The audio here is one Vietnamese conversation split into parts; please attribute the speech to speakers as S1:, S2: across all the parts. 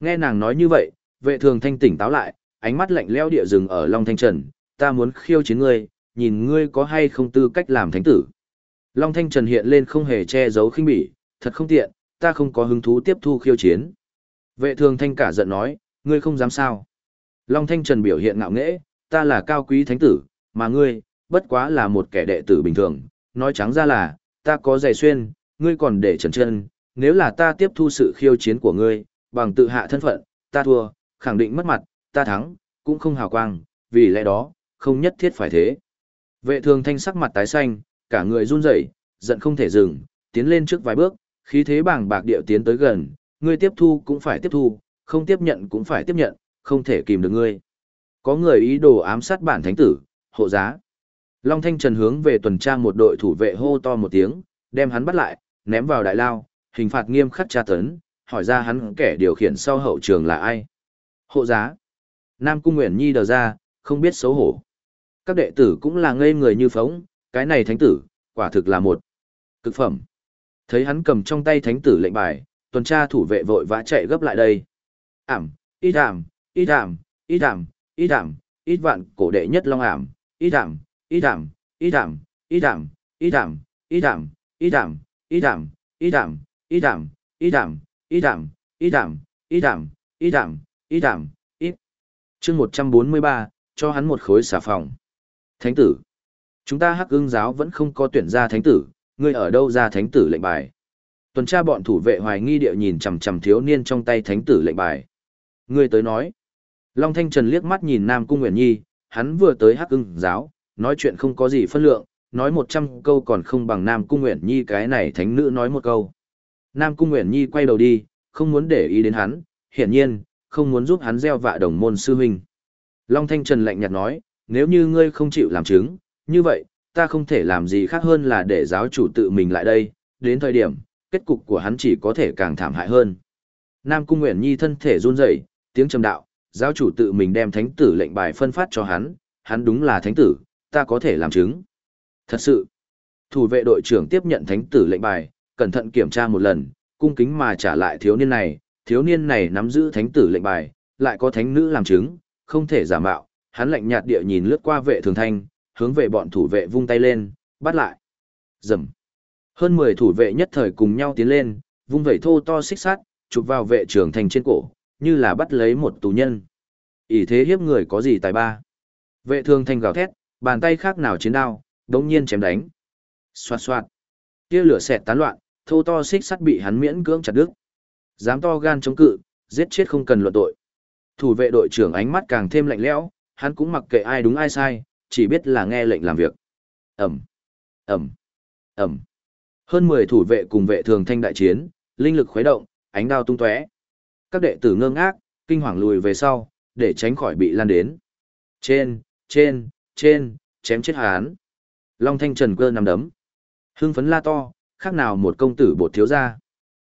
S1: Nghe nàng nói như vậy, vệ thường thanh tỉnh táo lại, ánh mắt lạnh lẽo địa rừng ở Long Thanh Trần, ta muốn khiêu chiến ngươi, nhìn ngươi có hay không tư cách làm thánh tử. Long Thanh Trần hiện lên không hề che giấu khinh bỉ, thật không tiện, ta không có hứng thú tiếp thu khiêu chiến. Vệ thường thanh cả giận nói, ngươi không dám sao. Long Thanh Trần biểu hiện ngạo nghễ, ta là cao quý thánh tử, mà ngươi, bất quá là một kẻ đệ tử bình thường, nói trắng ra là, ta có giày xuyên, ngươi còn để trần chân, nếu là ta tiếp thu sự khiêu chiến của ngươi, bằng tự hạ thân phận, ta thua, khẳng định mất mặt, ta thắng, cũng không hào quang, vì lẽ đó, không nhất thiết phải thế. Vệ thường thanh sắc mặt tái xanh, cả người run rẩy, giận không thể dừng, tiến lên trước vài bước, khí thế bàng bạc điệu tiến tới gần, ngươi tiếp thu cũng phải tiếp thu, không tiếp nhận cũng phải tiếp nhận, không thể kìm được ngươi. Có người ý đồ ám sát bản thánh tử, hộ giá. Long Thanh Trần hướng về tuần tra một đội thủ vệ hô to một tiếng, đem hắn bắt lại, ném vào đại lao, hình phạt nghiêm khắc tra tấn, hỏi ra hắn kẻ điều khiển sau hậu trường là ai. Hộ giá. Nam Cung Nguyễn Nhi đờ ra, không biết xấu hổ. Các đệ tử cũng là ngây người như phóng, cái này thánh tử, quả thực là một cực phẩm. Thấy hắn cầm trong tay thánh tử lệnh bài, tuần tra thủ vệ vội vã chạy gấp lại đây. Ảm, ít ảm, ít ảm, ít ảm, ít ảm, ít vạn cổ đệ nhất long ảm, ít ảm, ít ảm, ít ảm, ít ảm, ít ảm, ít ảm, ít ảm, ít ảm, ít ảm, ít ảm, ít ảm, ít ảm, ý đảm, ý đảm, ý đảm, ý đảm, ý đảm, ít. Chương 143, cho hắn một khối xà phòng. Thánh tử. Chúng ta hắc ưng giáo vẫn không có tuyển ra thánh tử, ngươi ở đâu ra thánh tử lệnh bài. Tuần tra bọn thủ vệ hoài nghi địa nhìn chằm chằm thiếu niên trong tay thánh tử lệnh bài. Ngươi tới nói. Long Thanh Trần liếc mắt nhìn Nam Cung Nguyễn Nhi, hắn vừa tới hắc ưng giáo, nói chuyện không có gì phân lượng, nói một trăm câu còn không bằng Nam Cung Nguyễn Nhi cái này thánh nữ nói một câu. Nam Cung Nguyễn Nhi quay đầu đi, không muốn để ý đến hắn, hiển nhiên, không muốn giúp hắn gieo vạ đồng môn sư huynh. Long Thanh Trần lạnh nhạt nói, nếu như ngươi không chịu làm chứng, như vậy, ta không thể làm gì khác hơn là để giáo chủ tự mình lại đây, đến thời điểm, kết cục của hắn chỉ có thể càng thảm hại hơn. Nam Cung Nguyễn Nhi thân thể run rẩy, tiếng trầm đạo, giáo chủ tự mình đem thánh tử lệnh bài phân phát cho hắn, hắn đúng là thánh tử, ta có thể làm chứng. Thật sự, thủ vệ đội trưởng tiếp nhận thánh tử lệnh bài, cẩn thận kiểm tra một lần, cung kính mà trả lại thiếu niên này, thiếu niên này nắm giữ thánh tử lệnh bài, lại có thánh nữ làm chứng, không thể giả mạo, hắn lạnh nhạt địa nhìn lướt qua vệ thường thanh, hướng về bọn thủ vệ vung tay lên, bắt lại. Dầm. Hơn 10 thủ vệ nhất thời cùng nhau tiến lên, vung vẩy thô to xích sát, chụp vào vệ trưởng thành trên cổ, như là bắt lấy một tù nhân. ỷ thế hiếp người có gì tài ba. Vệ thường thanh gào thét, bàn tay khác nào chiến đao, đống nhiên chém đánh. Xoạt xoạt. Tia lửa xẹt tán loạn, thô to xích sắt bị hắn miễn cưỡng chặt đứt. Dám to gan chống cự, giết chết không cần luận tội. Thủ vệ đội trưởng ánh mắt càng thêm lạnh lẽo, hắn cũng mặc kệ ai đúng ai sai, chỉ biết là nghe lệnh làm việc. ầm, ầm, ầm, Hơn 10 thủ vệ cùng vệ thường thanh đại chiến, linh lực khuấy động, ánh đao tung tóe. Các đệ tử ngơ ngác, kinh hoàng lùi về sau, để tránh khỏi bị lan đến. Trên, trên, trên, chém chết hắn. Long Thanh Trần cơ nằm đấm. Hưng phấn la to, khác nào một công tử bột thiếu gia.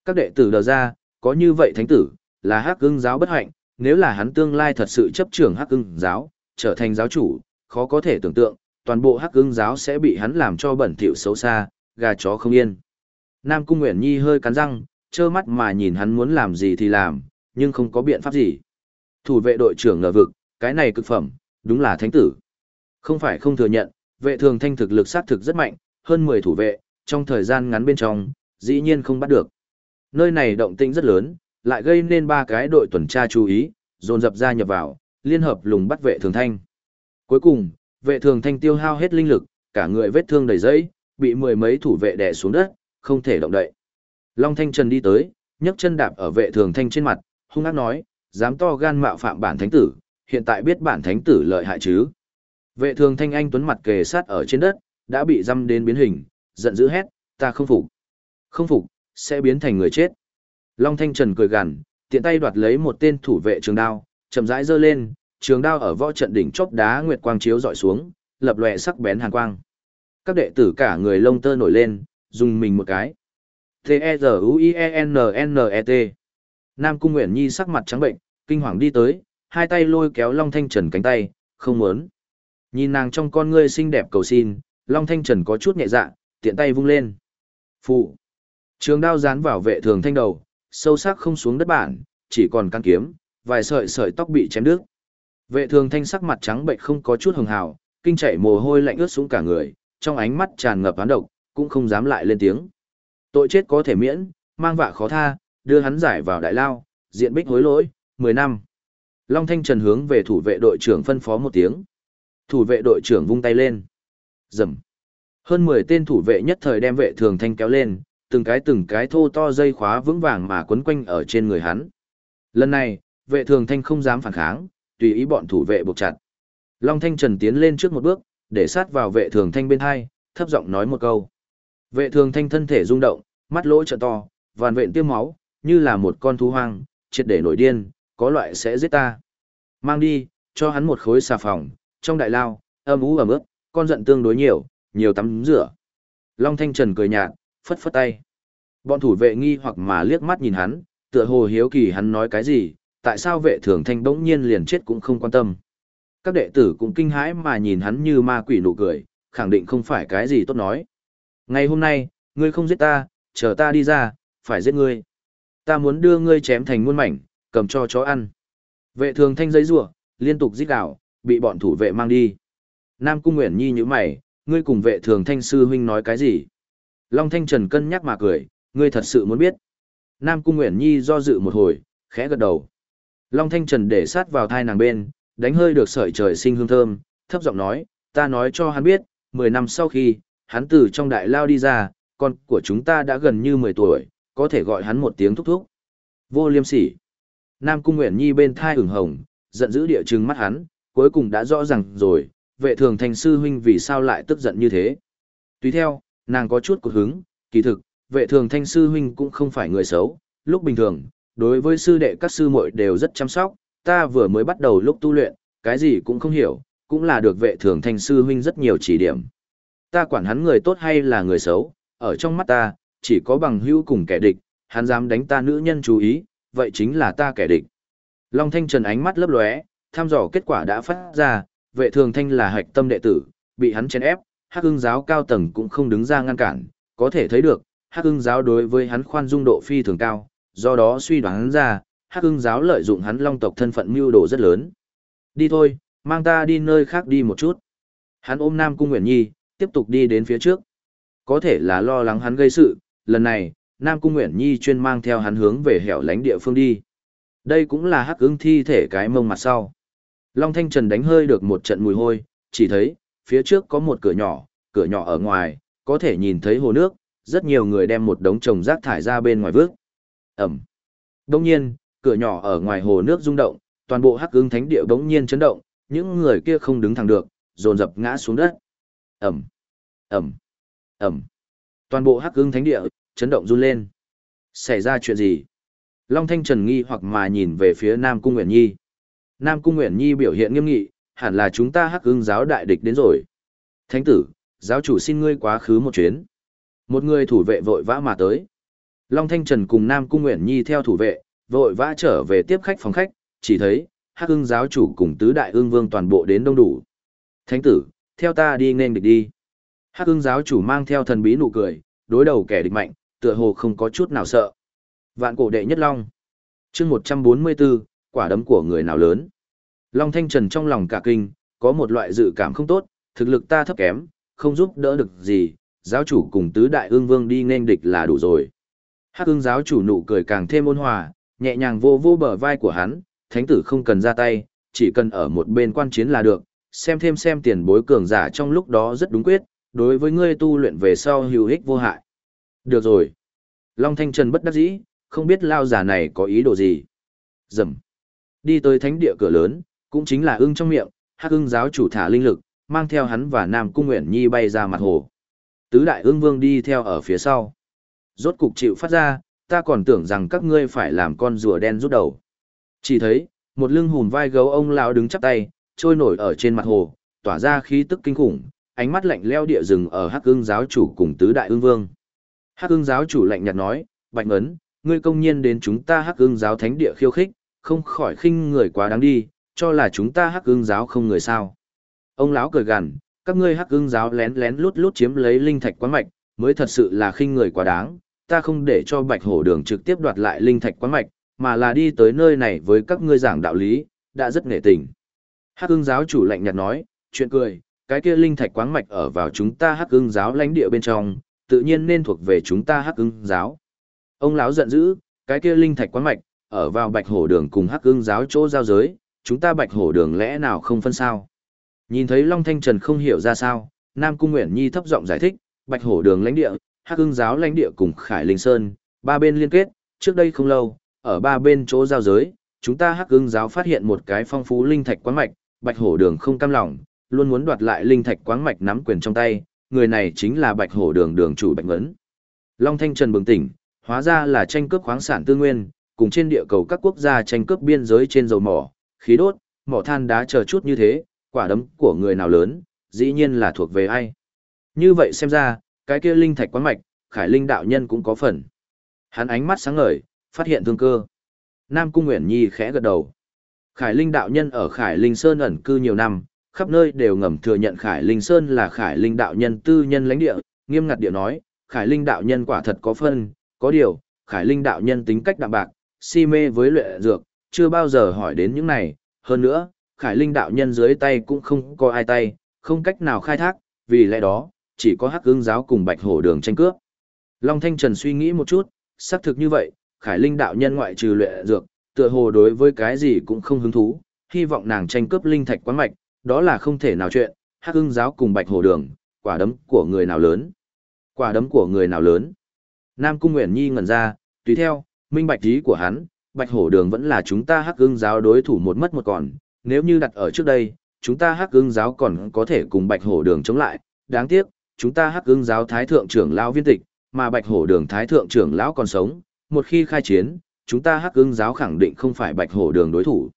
S1: Các đệ tử đờ ra, có như vậy thánh tử, là hắc ưng giáo bất hạnh, nếu là hắn tương lai thật sự chấp trưởng hắc ưng giáo, trở thành giáo chủ, khó có thể tưởng tượng, toàn bộ hắc ưng giáo sẽ bị hắn làm cho bẩn thỉu xấu xa, gà chó không yên. Nam Cung Nguyễn Nhi hơi cắn răng, trơ mắt mà nhìn hắn muốn làm gì thì làm, nhưng không có biện pháp gì. Thủ vệ đội trưởng ngờ vực, cái này cực phẩm, đúng là thánh tử. Không phải không thừa nhận, vệ thường thanh thực lực sát thực rất mạnh, hơn 10 thủ vệ, trong thời gian ngắn bên trong, dĩ nhiên không bắt được. Nơi này động tĩnh rất lớn, lại gây nên ba cái đội tuần tra chú ý, dồn dập ra nhập vào, liên hợp lùng bắt vệ thường thanh. Cuối cùng, vệ thường thanh tiêu hao hết linh lực, cả người vết thương đầy dẫy, bị mười mấy thủ vệ đè xuống đất, không thể động đậy. Long Thanh Trần đi tới, nhấc chân đạp ở vệ thường thanh trên mặt, hung ác nói, dám to gan mạo phạm bản thánh tử, hiện tại biết bản thánh tử lợi hại chứ. Vệ thường thanh anh tuấn mặt kề sát ở trên đất, đã bị dăm đến biến hình, giận dữ hét, ta không phục. Không phục, sẽ biến thành người chết. Long Thanh Trần cười gằn, tiện tay đoạt lấy một tên thủ vệ trường đao, chậm rãi giơ lên, trường đao ở võ trận đỉnh chóp đá nguyệt quang chiếu dọi xuống, lập lòe sắc bén hàn quang. Các đệ tử cả người lông tơ nổi lên, dùng mình một cái. T-E-Z-U-I-E-N-N-E-T Nam Cung Nguyễn Nhi sắc mặt trắng bệnh, kinh hoàng đi tới, hai tay lôi kéo Long Thanh Trần cánh tay, không muốn. Nhìn nàng trong con ngươi xinh đẹp cầu xin, Long Thanh Trần có chút nhẹ dạ, tiện tay vung lên. Phụ. Trường đao dán vào vệ thường thanh đầu, sâu sắc không xuống đất bản, chỉ còn căn kiếm, vài sợi sợi tóc bị chém đứt. Vệ thường thanh sắc mặt trắng bệnh không có chút hồng hào, kinh chảy mồ hôi lạnh ướt xuống cả người, trong ánh mắt tràn ngập án độc, cũng không dám lại lên tiếng. Tội chết có thể miễn, mang vạ khó tha, đưa hắn giải vào đại lao, diện bích hối lỗi, 10 năm. Long Thanh Trần hướng về thủ vệ đội trưởng phân phó một tiếng. Thủ vệ đội trưởng vung tay lên. Dầm. Hơn 10 tên thủ vệ nhất thời đem vệ thường thanh kéo lên, từng cái từng cái thô to dây khóa vững vàng mà quấn quanh ở trên người hắn. Lần này, vệ thường thanh không dám phản kháng, tùy ý bọn thủ vệ buộc chặt. Long Thanh Trần tiến lên trước một bước, để sát vào vệ thường thanh bên hai, thấp giọng nói một câu. Vệ thường thanh thân thể rung động, mắt lỗ trợ to, vàn vện tiêm máu, như là một con thú hoang, triệt để nổi điên, có loại sẽ giết ta. Mang đi, cho hắn một khối xà phòng, trong đại lao, âm ú ẩm ướt, con giận tương đối nhiều, nhiều tắm rửa. Long Thanh Trần cười nhạt, phất phất tay. Bọn thủ vệ nghi hoặc mà liếc mắt nhìn hắn, tựa hồ hiếu kỳ hắn nói cái gì, tại sao vệ thường thanh bỗng nhiên liền chết cũng không quan tâm. Các đệ tử cũng kinh hãi mà nhìn hắn như ma quỷ nụ cười, khẳng định không phải cái gì tốt nói. Ngày hôm nay, ngươi không giết ta, chờ ta đi ra, phải giết ngươi. Ta muốn đưa ngươi chém thành muôn mảnh, cầm cho chó ăn. Vệ thường thanh giấy rủa liên tục giết đảo, bị bọn thủ vệ mang đi. Nam Cung Nguyễn Nhi như mày, ngươi cùng vệ thường thanh sư huynh nói cái gì? Long Thanh Trần cân nhắc mà cười, ngươi thật sự muốn biết. Nam Cung Nguyễn Nhi do dự một hồi, khẽ gật đầu. Long Thanh Trần để sát vào thai nàng bên, đánh hơi được sợi trời sinh hương thơm, thấp giọng nói, ta nói cho hắn biết, 10 năm sau khi, hắn từ trong đại lao đi ra, con của chúng ta đã gần như 10 tuổi, có thể gọi hắn một tiếng thúc thúc. Vô liêm sỉ. Nam Cung Nguyễn Nhi bên thai ửng hồng, giận dữ địa trừng mắt hắn, cuối cùng đã rõ ràng rồi, vệ thường thành sư huynh vì sao lại tức giận như thế. Tuy theo, nàng có chút cột hứng, kỳ thực, vệ thường thanh sư huynh cũng không phải người xấu, lúc bình thường, đối với sư đệ các sư muội đều rất chăm sóc, ta vừa mới bắt đầu lúc tu luyện, cái gì cũng không hiểu, cũng là được vệ thường thanh sư huynh rất nhiều chỉ điểm. Ta quản hắn người tốt hay là người xấu, ở trong mắt ta, chỉ có bằng hữu cùng kẻ địch, hắn dám đánh ta nữ nhân chú ý, vậy chính là ta kẻ địch. Long Thanh Trần ánh mắt lấp lóe, tham dò kết quả đã phát ra, vệ thường thanh là hạch tâm đệ tử, bị hắn chèn ép, hắc ưng giáo cao tầng cũng không đứng ra ngăn cản, có thể thấy được, hắc ưng giáo đối với hắn khoan dung độ phi thường cao, do đó suy đoán ra, hắc ưng giáo lợi dụng hắn long tộc thân phận mưu đồ rất lớn. Đi thôi, mang ta đi nơi khác đi một chút. Hắn ôm Nam Cung Nguyễn Nhi, tiếp tục đi đến phía trước. Có thể là lo lắng hắn gây sự, lần này, Nam Cung Nguyễn Nhi chuyên mang theo hắn hướng về hẻo lánh địa phương đi. Đây cũng là hắc ưng thi thể cái mông mặt sau. Long Thanh Trần đánh hơi được một trận mùi hôi, chỉ thấy, phía trước có một cửa nhỏ, cửa nhỏ ở ngoài, có thể nhìn thấy hồ nước, rất nhiều người đem một đống trồng rác thải ra bên ngoài vước. Ẩm. Đông nhiên, cửa nhỏ ở ngoài hồ nước rung động, toàn bộ hắc ưng thánh địa bỗng nhiên chấn động, những người kia không đứng thẳng được, dồn dập ngã xuống đất. Ẩm. Ẩm. Ẩm. Toàn bộ hắc ưng thánh địa, chấn động run lên. Xảy ra chuyện gì? Long Thanh Trần nghi hoặc mà nhìn về phía Nam Cung Nguyễn Nhi. Nam Cung Nguyễn Nhi biểu hiện nghiêm nghị, hẳn là chúng ta hắc ưng giáo đại địch đến rồi. Thánh tử, giáo chủ xin ngươi quá khứ một chuyến. Một người thủ vệ vội vã mà tới. Long Thanh Trần cùng Nam Cung Nguyễn Nhi theo thủ vệ, vội vã trở về tiếp khách phòng khách, chỉ thấy, hắc ưng giáo chủ cùng tứ đại ưng vương toàn bộ đến đông đủ. Thánh tử, theo ta đi nên địch đi. Hắc ưng giáo chủ mang theo thần bí nụ cười, đối đầu kẻ địch mạnh, tựa hồ không có chút nào sợ. Vạn cổ đệ nhất long. chương 144, quả đấm của người nào lớn. Long Thanh Trần trong lòng cả kinh, có một loại dự cảm không tốt, thực lực ta thấp kém, không giúp đỡ được gì, giáo chủ cùng tứ đại ương vương đi nên địch là đủ rồi. Hắc ương giáo chủ nụ cười càng thêm ôn hòa, nhẹ nhàng vô vô bờ vai của hắn, thánh tử không cần ra tay, chỉ cần ở một bên quan chiến là được, xem thêm xem tiền bối cường giả trong lúc đó rất đúng quyết, đối với ngươi tu luyện về sau hữu ích vô hại. Được rồi. Long Thanh Trần bất đắc dĩ, không biết lao giả này có ý đồ gì. Dầm. Đi tới thánh địa cửa lớn, cũng chính là ưng trong miệng, hắc ưng giáo chủ thả linh lực, mang theo hắn và Nam Cung Nguyện Nhi bay ra mặt hồ. Tứ đại ưng vương đi theo ở phía sau. Rốt cục chịu phát ra, ta còn tưởng rằng các ngươi phải làm con rùa đen rút đầu. Chỉ thấy, một lưng hùn vai gấu ông lão đứng chắp tay, trôi nổi ở trên mặt hồ, tỏa ra khí tức kinh khủng, ánh mắt lạnh leo địa rừng ở Hắc Ưng giáo chủ cùng tứ đại ưng vương. Hắc Ưng giáo chủ lạnh nhạt nói, "Bạch Ấn, ngươi công nhiên đến chúng ta Hắc Ưng giáo thánh địa khiêu khích, không khỏi khinh người quá đáng đi, cho là chúng ta Hắc Ưng giáo không người sao?" Ông lão cười gằn, "Các ngươi Hắc Ưng giáo lén lén lút lút chiếm lấy linh thạch quán mạch, mới thật sự là khinh người quá đáng, ta không để cho Bạch Hổ Đường trực tiếp đoạt lại linh thạch quán mạch, mà là đi tới nơi này với các ngươi giảng đạo lý, đã rất nghệ tình. Hắc ưng giáo chủ lạnh nhạt nói, chuyện cười, cái kia linh thạch quáng mạch ở vào chúng ta hắc ưng giáo lãnh địa bên trong, tự nhiên nên thuộc về chúng ta hắc ưng giáo. Ông lão giận dữ, cái kia linh thạch quáng mạch, ở vào bạch hổ đường cùng hắc ưng giáo chỗ giao giới, chúng ta bạch hổ đường lẽ nào không phân sao. Nhìn thấy Long Thanh Trần không hiểu ra sao, Nam Cung Nguyễn Nhi thấp giọng giải thích, bạch hổ đường lãnh địa, hắc ưng giáo lãnh địa cùng Khải Linh Sơn, ba bên liên kết, trước đây không lâu, ở ba bên chỗ giao giới, chúng ta hắc ưng giáo phát hiện một cái phong phú linh thạch quán mạch, bạch hổ đường không cam lòng, luôn muốn đoạt lại linh thạch quán mạch nắm quyền trong tay, người này chính là bạch hổ đường đường chủ bạch ngấn. Long Thanh Trần bừng tỉnh, hóa ra là tranh cướp khoáng sản tư nguyên, cùng trên địa cầu các quốc gia tranh cướp biên giới trên dầu mỏ, khí đốt, mỏ than đá chờ chút như thế, quả đấm của người nào lớn, dĩ nhiên là thuộc về ai. Như vậy xem ra, cái kia linh thạch quán mạch, Khải Linh đạo nhân cũng có phần. Hắn ánh mắt sáng ngời, phát hiện thương cơ. Nam Cung Nguyễn Nhi khẽ gật đầu. Khải Linh đạo nhân ở Khải Linh Sơn ẩn cư nhiều năm, khắp nơi đều ngầm thừa nhận Khải Linh Sơn là Khải Linh đạo nhân tư nhân lãnh địa, nghiêm ngặt địa nói, Khải Linh đạo nhân quả thật có phân, có điều, Khải Linh đạo nhân tính cách đạm bạc, si mê với luyện dược, chưa bao giờ hỏi đến những này, hơn nữa, Khải Linh đạo nhân dưới tay cũng không có ai tay, không cách nào khai thác, vì lẽ đó, chỉ có Hắc Ưng giáo cùng Bạch Hổ Đường tranh cướp. Long Thanh Trần suy nghĩ một chút, xác thực như vậy, Khải Linh đạo nhân ngoại trừ luyện dược, tựa hồ đối với cái gì cũng không hứng thú, hy vọng nàng tranh cướp linh thạch quán mạch, đó là không thể nào chuyện, Hắc Ưng giáo cùng Bạch Hổ Đường, quả đấm của người nào lớn? Quả đấm của người nào lớn? Nam Cung Nguyễn Nhi ngẩn ra, tùy theo, minh bạch ý của hắn, Bạch Hổ Đường vẫn là chúng ta Hắc Ưng giáo đối thủ một mất một còn, nếu như đặt ở trước đây, chúng ta Hắc Ưng giáo còn có thể cùng Bạch Hổ Đường chống lại, đáng tiếc, chúng ta Hắc Ưng giáo thái thượng trưởng lão viên tịch, mà Bạch Hổ Đường thái thượng trưởng lão còn sống, một khi khai chiến, chúng ta Hắc Ưng giáo khẳng định không phải Bạch Hổ Đường đối thủ.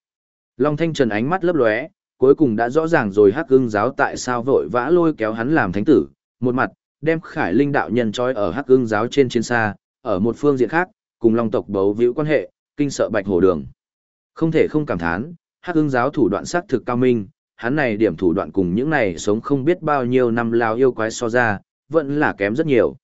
S1: Long Thanh Trần ánh mắt lấp lóe, cuối cùng đã rõ ràng rồi Hắc Ưng giáo tại sao vội vã lôi kéo hắn làm thánh tử, một mặt, đem Khải Linh đạo nhân trói ở Hắc Ưng giáo trên chiến xa, ở một phương diện khác, cùng Long tộc bấu víu quan hệ, kinh sợ Bạch Hổ Đường. Không thể không cảm thán, Hắc ương giáo thủ đoạn xác thực cao minh, hắn này điểm thủ đoạn cùng những này sống không biết bao nhiêu năm lao yêu quái so ra, vẫn là kém rất nhiều.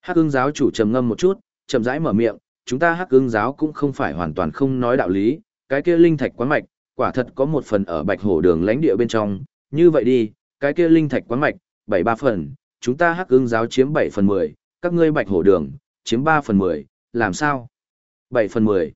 S1: Hắc ương giáo chủ trầm ngâm một chút, chậm rãi mở miệng, chúng ta Hắc ương giáo cũng không phải hoàn toàn không nói đạo lý, cái kia linh thạch quán mạch, quả thật có một phần ở Bạch Hổ Đường lãnh địa bên trong, như vậy đi, cái kia linh thạch quán mạch, bảy ba phần, chúng ta Hắc ương giáo chiếm bảy phần 10, các ngươi Bạch Hổ Đường chiếm ba phần 10, làm sao? 7 phần 10.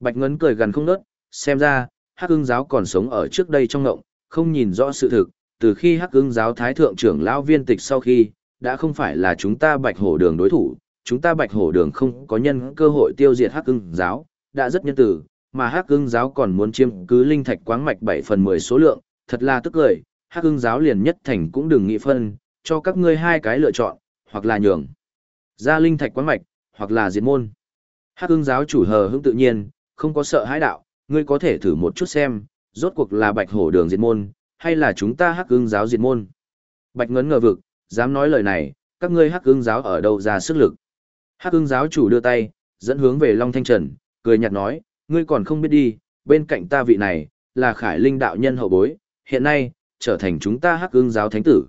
S1: Bạch Ngấn cười gần không nớt, xem ra, Hắc Ưng giáo còn sống ở trước đây trong ngộng, không nhìn rõ sự thực, từ khi Hắc Ưng giáo thái thượng trưởng lão viên tịch sau khi, đã không phải là chúng ta Bạch Hổ Đường đối thủ, chúng ta Bạch Hổ Đường không có nhân cơ hội tiêu diệt Hắc Ưng giáo, đã rất nhân từ, mà Hắc Ưng giáo còn muốn chiếm cứ linh thạch quáng mạch 7 phần 10 số lượng, thật là tức cười, Hắc Ưng giáo liền nhất thành cũng đừng nghĩ phân, cho các ngươi hai cái lựa chọn, hoặc là nhường ra linh thạch quán mạch, hoặc là diệt môn. Hắc ưng giáo chủ hờ hững tự nhiên, không có sợ hãi đạo, ngươi có thể thử một chút xem, rốt cuộc là bạch hổ đường diệt môn, hay là chúng ta hắc ưng giáo diệt môn. Bạch ngấn ngờ vực, dám nói lời này, các ngươi hắc ưng giáo ở đâu ra sức lực. Hắc ưng giáo chủ đưa tay, dẫn hướng về Long Thanh Trần, cười nhạt nói, ngươi còn không biết đi, bên cạnh ta vị này, là khải linh đạo nhân hậu bối, hiện nay, trở thành chúng ta hắc ưng giáo thánh tử.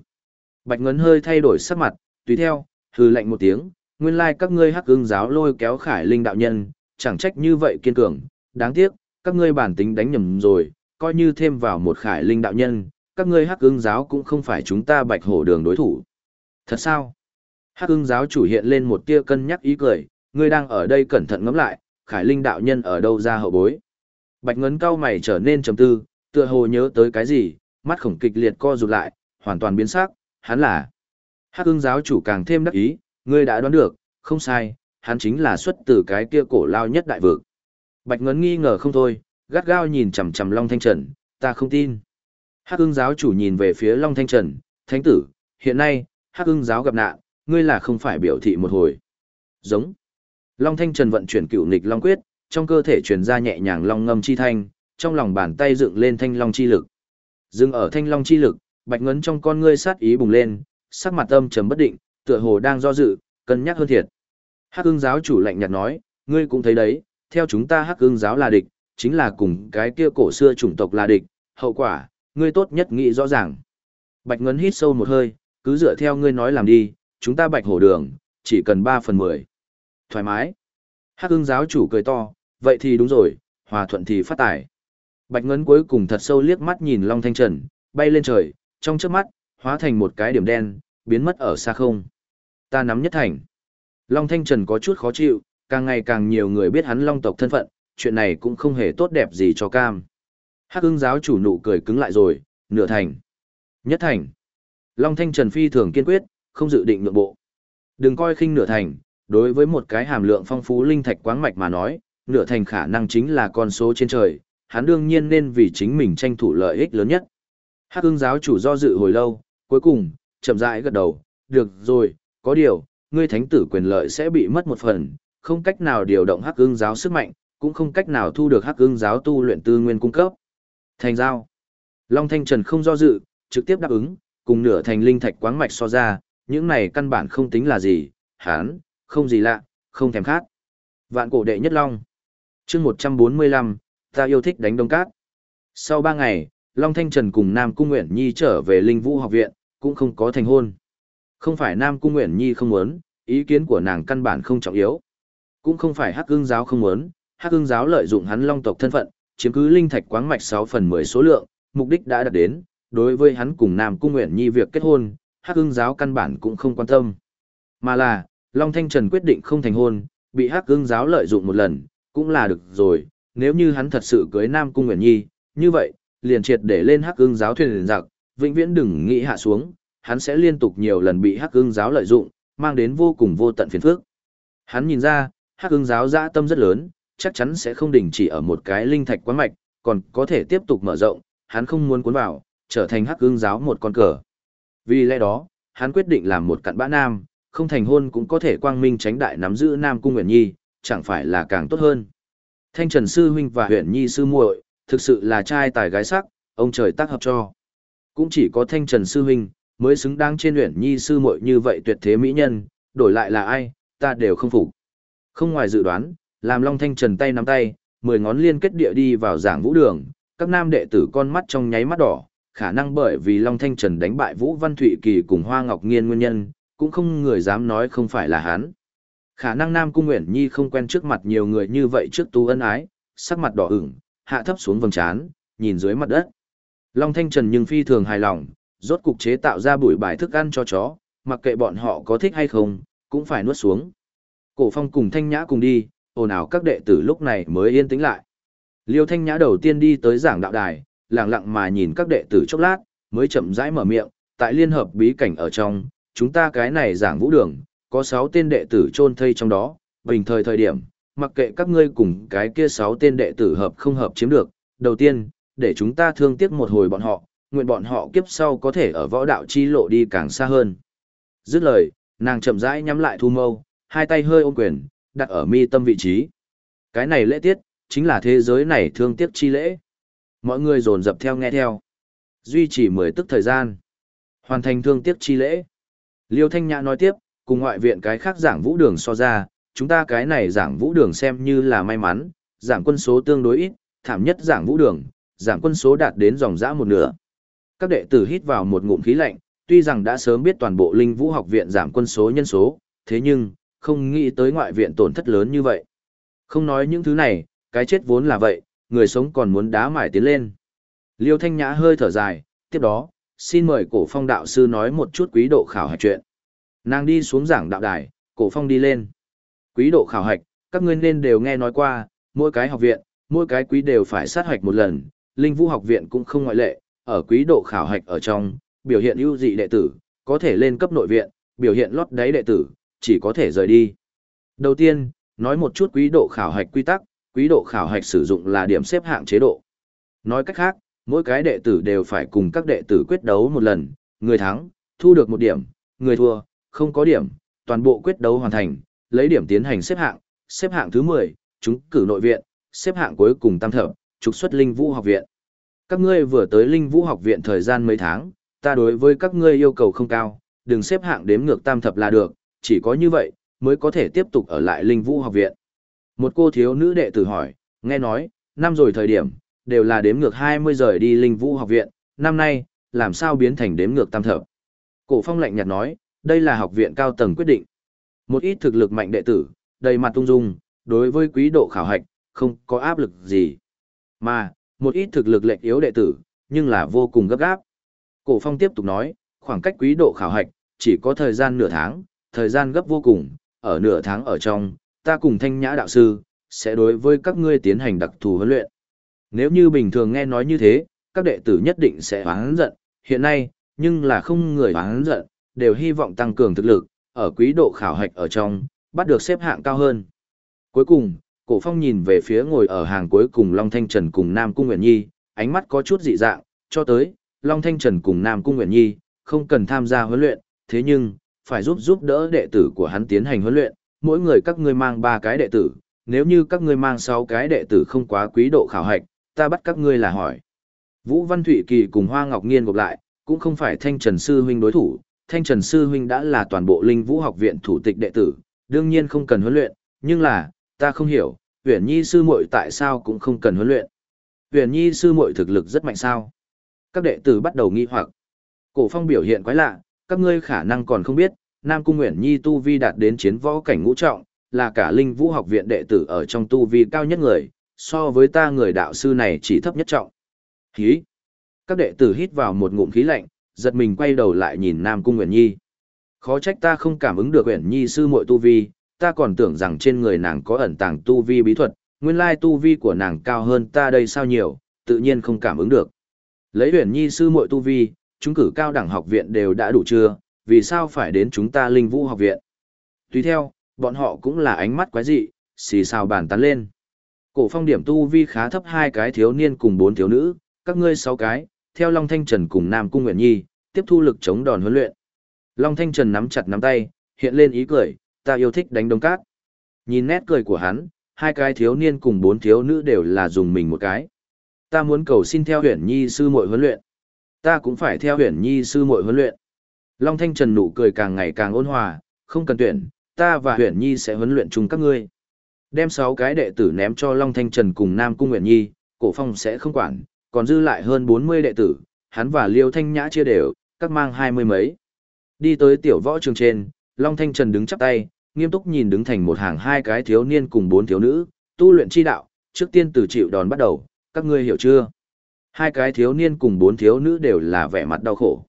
S1: Bạch ngấn hơi thay đổi sắc mặt, tùy theo, hừ lạnh một tiếng, nguyên lai các ngươi hắc ưng giáo lôi kéo khải linh đạo nhân, chẳng trách như vậy kiên cường, đáng tiếc, các ngươi bản tính đánh nhầm rồi, coi như thêm vào một khải linh đạo nhân, các ngươi hắc ưng giáo cũng không phải chúng ta bạch hổ đường đối thủ. Thật sao? Hắc ưng giáo chủ hiện lên một tia cân nhắc ý cười, ngươi đang ở đây cẩn thận ngẫm lại, khải linh đạo nhân ở đâu ra hậu bối. Bạch ngấn cao mày trở nên trầm tư, tựa hồ nhớ tới cái gì, mắt khổng kịch liệt co rụt lại, hoàn toàn biến sắc, hắn là Hắc ưng giáo chủ càng thêm đắc ý, ngươi đã đoán được, không sai, hắn chính là xuất từ cái kia cổ lao nhất đại vực. Bạch Ngấn nghi ngờ không thôi, gắt gao nhìn chằm chằm Long Thanh Trần, ta không tin. Hắc ưng giáo chủ nhìn về phía Long Thanh Trần, thánh tử, hiện nay, Hắc ưng giáo gặp nạn, ngươi là không phải biểu thị một hồi. Giống. Long Thanh Trần vận chuyển cựu nịch Long Quyết, trong cơ thể truyền ra nhẹ nhàng long ngâm chi thanh, trong lòng bàn tay dựng lên thanh long chi lực. Dừng ở thanh long chi lực, Bạch Ngấn trong con ngươi sát ý bùng lên, sắc mặt âm trầm bất định, tựa hồ đang do dự, cân nhắc hơn thiệt. Hắc ưng giáo chủ lạnh nhạt nói, ngươi cũng thấy đấy, theo chúng ta hắc ưng giáo là địch, chính là cùng cái kia cổ xưa chủng tộc là địch, hậu quả, ngươi tốt nhất nghĩ rõ ràng. Bạch Ngân hít sâu một hơi, cứ dựa theo ngươi nói làm đi, chúng ta bạch hổ đường, chỉ cần 3 phần 10. Thoải mái. Hắc ưng giáo chủ cười to, Vậy thì đúng rồi, hòa thuận thì phát tài. Bạch Ngân cuối cùng thật sâu liếc mắt nhìn Long Thanh Trần, bay lên trời, trong trước mắt, hóa thành một cái điểm đen, biến mất ở xa không. Ta nắm nhất thành. Long Thanh Trần có chút khó chịu, càng ngày càng nhiều người biết hắn Long tộc thân phận, chuyện này cũng không hề tốt đẹp gì cho cam. Hắc ưng giáo chủ nụ cười cứng lại rồi, nửa thành. Nhất thành. Long Thanh Trần phi thường kiên quyết, không dự định nhượng bộ. Đừng coi khinh nửa thành, đối với một cái hàm lượng phong phú linh thạch quáng mạch mà nói, nửa thành khả năng chính là con số trên trời, hắn đương nhiên nên vì chính mình tranh thủ lợi ích lớn nhất. Hắc ưng giáo chủ do dự hồi lâu, cuối cùng, chậm rãi gật đầu, được rồi, có điều, ngươi thánh tử quyền lợi sẽ bị mất một phần, không cách nào điều động hắc ưng giáo sức mạnh, cũng không cách nào thu được hắc ưng giáo tu luyện tư nguyên cung cấp. Thành giao. Long Thanh Trần không do dự, trực tiếp đáp ứng, cùng nửa thành linh thạch quáng mạch so ra, những này căn bản không tính là gì, hán, không gì lạ, không thèm khát. Vạn cổ đệ nhất long. chương 145, ta yêu thích đánh đông cát. Sau 3 ngày, Long Thanh Trần cùng Nam Cung Nguyễn Nhi trở về Linh Vũ học viện, cũng không có thành hôn. Không phải Nam Cung Nguyễn Nhi không muốn, ý kiến của nàng căn bản không trọng yếu. Cũng không phải Hắc Ưng giáo không muốn, Hắc Ưng giáo lợi dụng hắn Long tộc thân phận, chiếm cứ linh thạch quáng mạch 6 phần 10 số lượng, mục đích đã đạt đến, đối với hắn cùng Nam Cung Nguyễn Nhi việc kết hôn, Hắc Ưng giáo căn bản cũng không quan tâm. Mà là, Long Thanh Trần quyết định không thành hôn, bị Hắc Ưng giáo lợi dụng một lần, cũng là được rồi, nếu như hắn thật sự cưới Nam Cung Nguyễn Nhi, như vậy, liền triệt để lên Hắc Ưng giáo thuyền giặc, vĩnh viễn đừng nghĩ hạ xuống, hắn sẽ liên tục nhiều lần bị Hắc Ưng giáo lợi dụng, mang đến vô cùng vô tận phiền phức. Hắn nhìn ra, Hắc Ưng giáo dã tâm rất lớn, chắc chắn sẽ không đình chỉ ở một cái linh thạch quán mạch, còn có thể tiếp tục mở rộng, hắn không muốn cuốn vào, trở thành Hắc Ưng giáo một con cờ. Vì lẽ đó, hắn quyết định làm một cặn bã nam, không thành hôn cũng có thể quang minh tránh đại nắm giữ Nam Cung Nguyễn Nhi, chẳng phải là càng tốt hơn. Thanh Trần Sư Huynh và Huyền Nhi Sư muội thực sự là trai tài gái sắc, ông trời tác hợp cho. Cũng chỉ có Thanh Trần Sư Huynh, mới xứng đáng trên luyện Nhi Sư muội như vậy tuyệt thế mỹ nhân, đổi lại là ai, ta đều không phục. Không ngoài dự đoán, làm Long Thanh Trần tay nắm tay, mười ngón liên kết địa đi vào giảng vũ đường, các nam đệ tử con mắt trong nháy mắt đỏ, khả năng bởi vì Long Thanh Trần đánh bại Vũ Văn Thụy Kỳ cùng Hoa Ngọc Nghiên nguyên nhân, cũng không người dám nói không phải là hắn. Khả năng Nam Cung Nguyễn Nhi không quen trước mặt nhiều người như vậy trước tu ân ái, sắc mặt đỏ ửng, hạ thấp xuống vầng trán, nhìn dưới mặt đất. Long Thanh Trần nhưng phi thường hài lòng, rốt cục chế tạo ra bụi bài thức ăn cho chó, mặc kệ bọn họ có thích hay không, cũng phải nuốt xuống. Cổ Phong cùng Thanh Nhã cùng đi, ồn ào các đệ tử lúc này mới yên tĩnh lại. Liêu Thanh Nhã đầu tiên đi tới giảng đạo đài, lặng lặng mà nhìn các đệ tử chốc lát, mới chậm rãi mở miệng, tại liên hợp bí cảnh ở trong, chúng ta cái này giảng vũ đường, có 6 tên đệ tử chôn thây trong đó, bình thời thời điểm, mặc kệ các ngươi cùng cái kia 6 tên đệ tử hợp không hợp chiếm được, đầu tiên, để chúng ta thương tiếc một hồi bọn họ, nguyện bọn họ kiếp sau có thể ở võ đạo chi lộ đi càng xa hơn. Dứt lời, nàng chậm rãi nhắm lại thu mâu, hai tay hơi ôm quyền, đặt ở mi tâm vị trí. Cái này lễ tiết, chính là thế giới này thương tiếc chi lễ. Mọi người dồn dập theo nghe theo. Duy trì 10 tức thời gian. Hoàn thành thương tiếc chi lễ. Liêu Thanh Nhã nói tiếp, cùng ngoại viện cái khác giảng vũ đường so ra, chúng ta cái này giảng vũ đường xem như là may mắn, giảm quân số tương đối ít, thảm nhất giảng vũ đường, giảm quân số đạt đến dòng dã một nửa. Các đệ tử hít vào một ngụm khí lạnh, tuy rằng đã sớm biết toàn bộ linh vũ học viện giảm quân số nhân số, thế nhưng, không nghĩ tới ngoại viện tổn thất lớn như vậy. Không nói những thứ này, cái chết vốn là vậy, người sống còn muốn đá mải tiến lên. Liêu Thanh Nhã hơi thở dài, tiếp đó, xin mời cổ phong đạo sư nói một chút quý độ khảo hạch chuyện. Nàng đi xuống giảng đạo đài, cổ phong đi lên. Quý độ khảo hạch, các ngươi nên đều nghe nói qua, mỗi cái học viện, mỗi cái quý đều phải sát hạch một lần, linh vũ học viện cũng không ngoại lệ, ở quý độ khảo hạch ở trong, biểu hiện ưu dị đệ tử, có thể lên cấp nội viện, biểu hiện lót đáy đệ tử, chỉ có thể rời đi. Đầu tiên, nói một chút quý độ khảo hạch quy tắc, quý độ khảo hạch sử dụng là điểm xếp hạng chế độ. Nói cách khác, mỗi cái đệ tử đều phải cùng các đệ tử quyết đấu một lần, người thắng, thu được một điểm, người thua, không có điểm, toàn bộ quyết đấu hoàn thành, lấy điểm tiến hành xếp hạng, xếp hạng thứ 10, chúng cử nội viện, xếp hạng cuối cùng tam thập, trục xuất linh vũ học viện. Các ngươi vừa tới linh vũ học viện thời gian mấy tháng, ta đối với các ngươi yêu cầu không cao, đừng xếp hạng đếm ngược tam thập là được, chỉ có như vậy, mới có thể tiếp tục ở lại linh vũ học viện. Một cô thiếu nữ đệ tử hỏi, nghe nói, năm rồi thời điểm, đều là đếm ngược 20 giờ đi linh vũ học viện, năm nay, làm sao biến thành đếm ngược tam thập. Cổ phong lạnh nhạt nói, đây là học viện cao tầng quyết định. Một ít thực lực mạnh đệ tử, đầy mặt tung dung, đối với quý độ khảo hạch, không có áp lực gì. Mà, một ít thực lực lệnh yếu đệ tử, nhưng là vô cùng gấp gáp. Cổ phong tiếp tục nói, khoảng cách quý độ khảo hạch, chỉ có thời gian nửa tháng, thời gian gấp vô cùng, ở nửa tháng ở trong, ta cùng thanh nhã đạo sư, sẽ đối với các ngươi tiến hành đặc thù huấn luyện. Nếu như bình thường nghe nói như thế, các đệ tử nhất định sẽ hoáng giận, hiện nay, nhưng là không người hoáng giận, đều hy vọng tăng cường thực lực, ở quý độ khảo hạch ở trong, bắt được xếp hạng cao hơn. Cuối cùng, cổ phong nhìn về phía ngồi ở hàng cuối cùng Long Thanh Trần cùng Nam Cung Nguyện Nhi, ánh mắt có chút dị dạng, cho tới, Long Thanh Trần cùng Nam Cung Nguyện Nhi, không cần tham gia huấn luyện, thế nhưng, phải giúp giúp đỡ đệ tử của hắn tiến hành huấn luyện, mỗi người các ngươi mang ba cái đệ tử, nếu như các ngươi mang sáu cái đệ tử không quá quý độ khảo hạch, ta bắt các ngươi là hỏi. Vũ Văn Thụy Kỳ cùng Hoa Ngọc Nghiên gộp lại, cũng không phải Thanh Trần Sư Huynh đối thủ, Thanh Trần Sư Huynh đã là toàn bộ Linh Vũ học viện thủ tịch đệ tử, đương nhiên không cần huấn luyện, nhưng là, ta không hiểu, Huyền Nhi sư muội tại sao cũng không cần huấn luyện. Huyền Nhi sư muội thực lực rất mạnh sao? Các đệ tử bắt đầu nghi hoặc. Cổ Phong biểu hiện quái lạ, các ngươi khả năng còn không biết, Nam Cung Huyền Nhi tu vi đạt đến chiến võ cảnh ngũ trọng, là cả Linh Vũ học viện đệ tử ở trong tu vi cao nhất người, so với ta người đạo sư này chỉ thấp nhất trọng. Hí! Các đệ tử hít vào một ngụm khí lạnh, giật mình quay đầu lại nhìn Nam Cung uyển Nhi. Khó trách ta không cảm ứng được uyển Nhi sư muội tu vi, ta còn tưởng rằng trên người nàng có ẩn tàng tu vi bí thuật, nguyên lai tu vi của nàng cao hơn ta đây sao nhiều, tự nhiên không cảm ứng được. Lấy huyền Nhi sư muội tu vi, chúng cử cao đẳng học viện đều đã đủ chưa, vì sao phải đến chúng ta linh vũ học viện. Tùy theo, bọn họ cũng là ánh mắt quái dị, xì xào bàn tán lên. Cổ phong điểm tu vi khá thấp hai cái thiếu niên cùng bốn thiếu nữ, các ngươi sáu cái, theo Long Thanh Trần cùng Nam Cung Nguyện Nhi, tiếp thu lực chống đòn huấn luyện. Long Thanh Trần nắm chặt nắm tay, hiện lên ý cười, ta yêu thích đánh đông cát. Nhìn nét cười của hắn, hai cái thiếu niên cùng bốn thiếu nữ đều là dùng mình một cái. Ta muốn cầu xin theo huyền nhi sư muội huấn luyện. Ta cũng phải theo huyền nhi sư muội huấn luyện. Long Thanh Trần nụ cười càng ngày càng ôn hòa, không cần tuyển, ta và huyền nhi sẽ huấn luyện chung các ngươi. Đem sáu cái đệ tử ném cho Long Thanh Trần cùng Nam Cung Nguyện Nhi, cổ phong sẽ không quản, còn dư lại hơn 40 đệ tử, hắn và Liêu Thanh Nhã chia đều, các mang hai mươi mấy. Đi tới tiểu võ trường trên, Long Thanh Trần đứng chắp tay, nghiêm túc nhìn đứng thành một hàng hai cái thiếu niên cùng bốn thiếu nữ, tu luyện chi đạo, trước tiên từ chịu đòn bắt đầu, các ngươi hiểu chưa? Hai cái thiếu niên cùng bốn thiếu nữ đều là vẻ mặt đau khổ.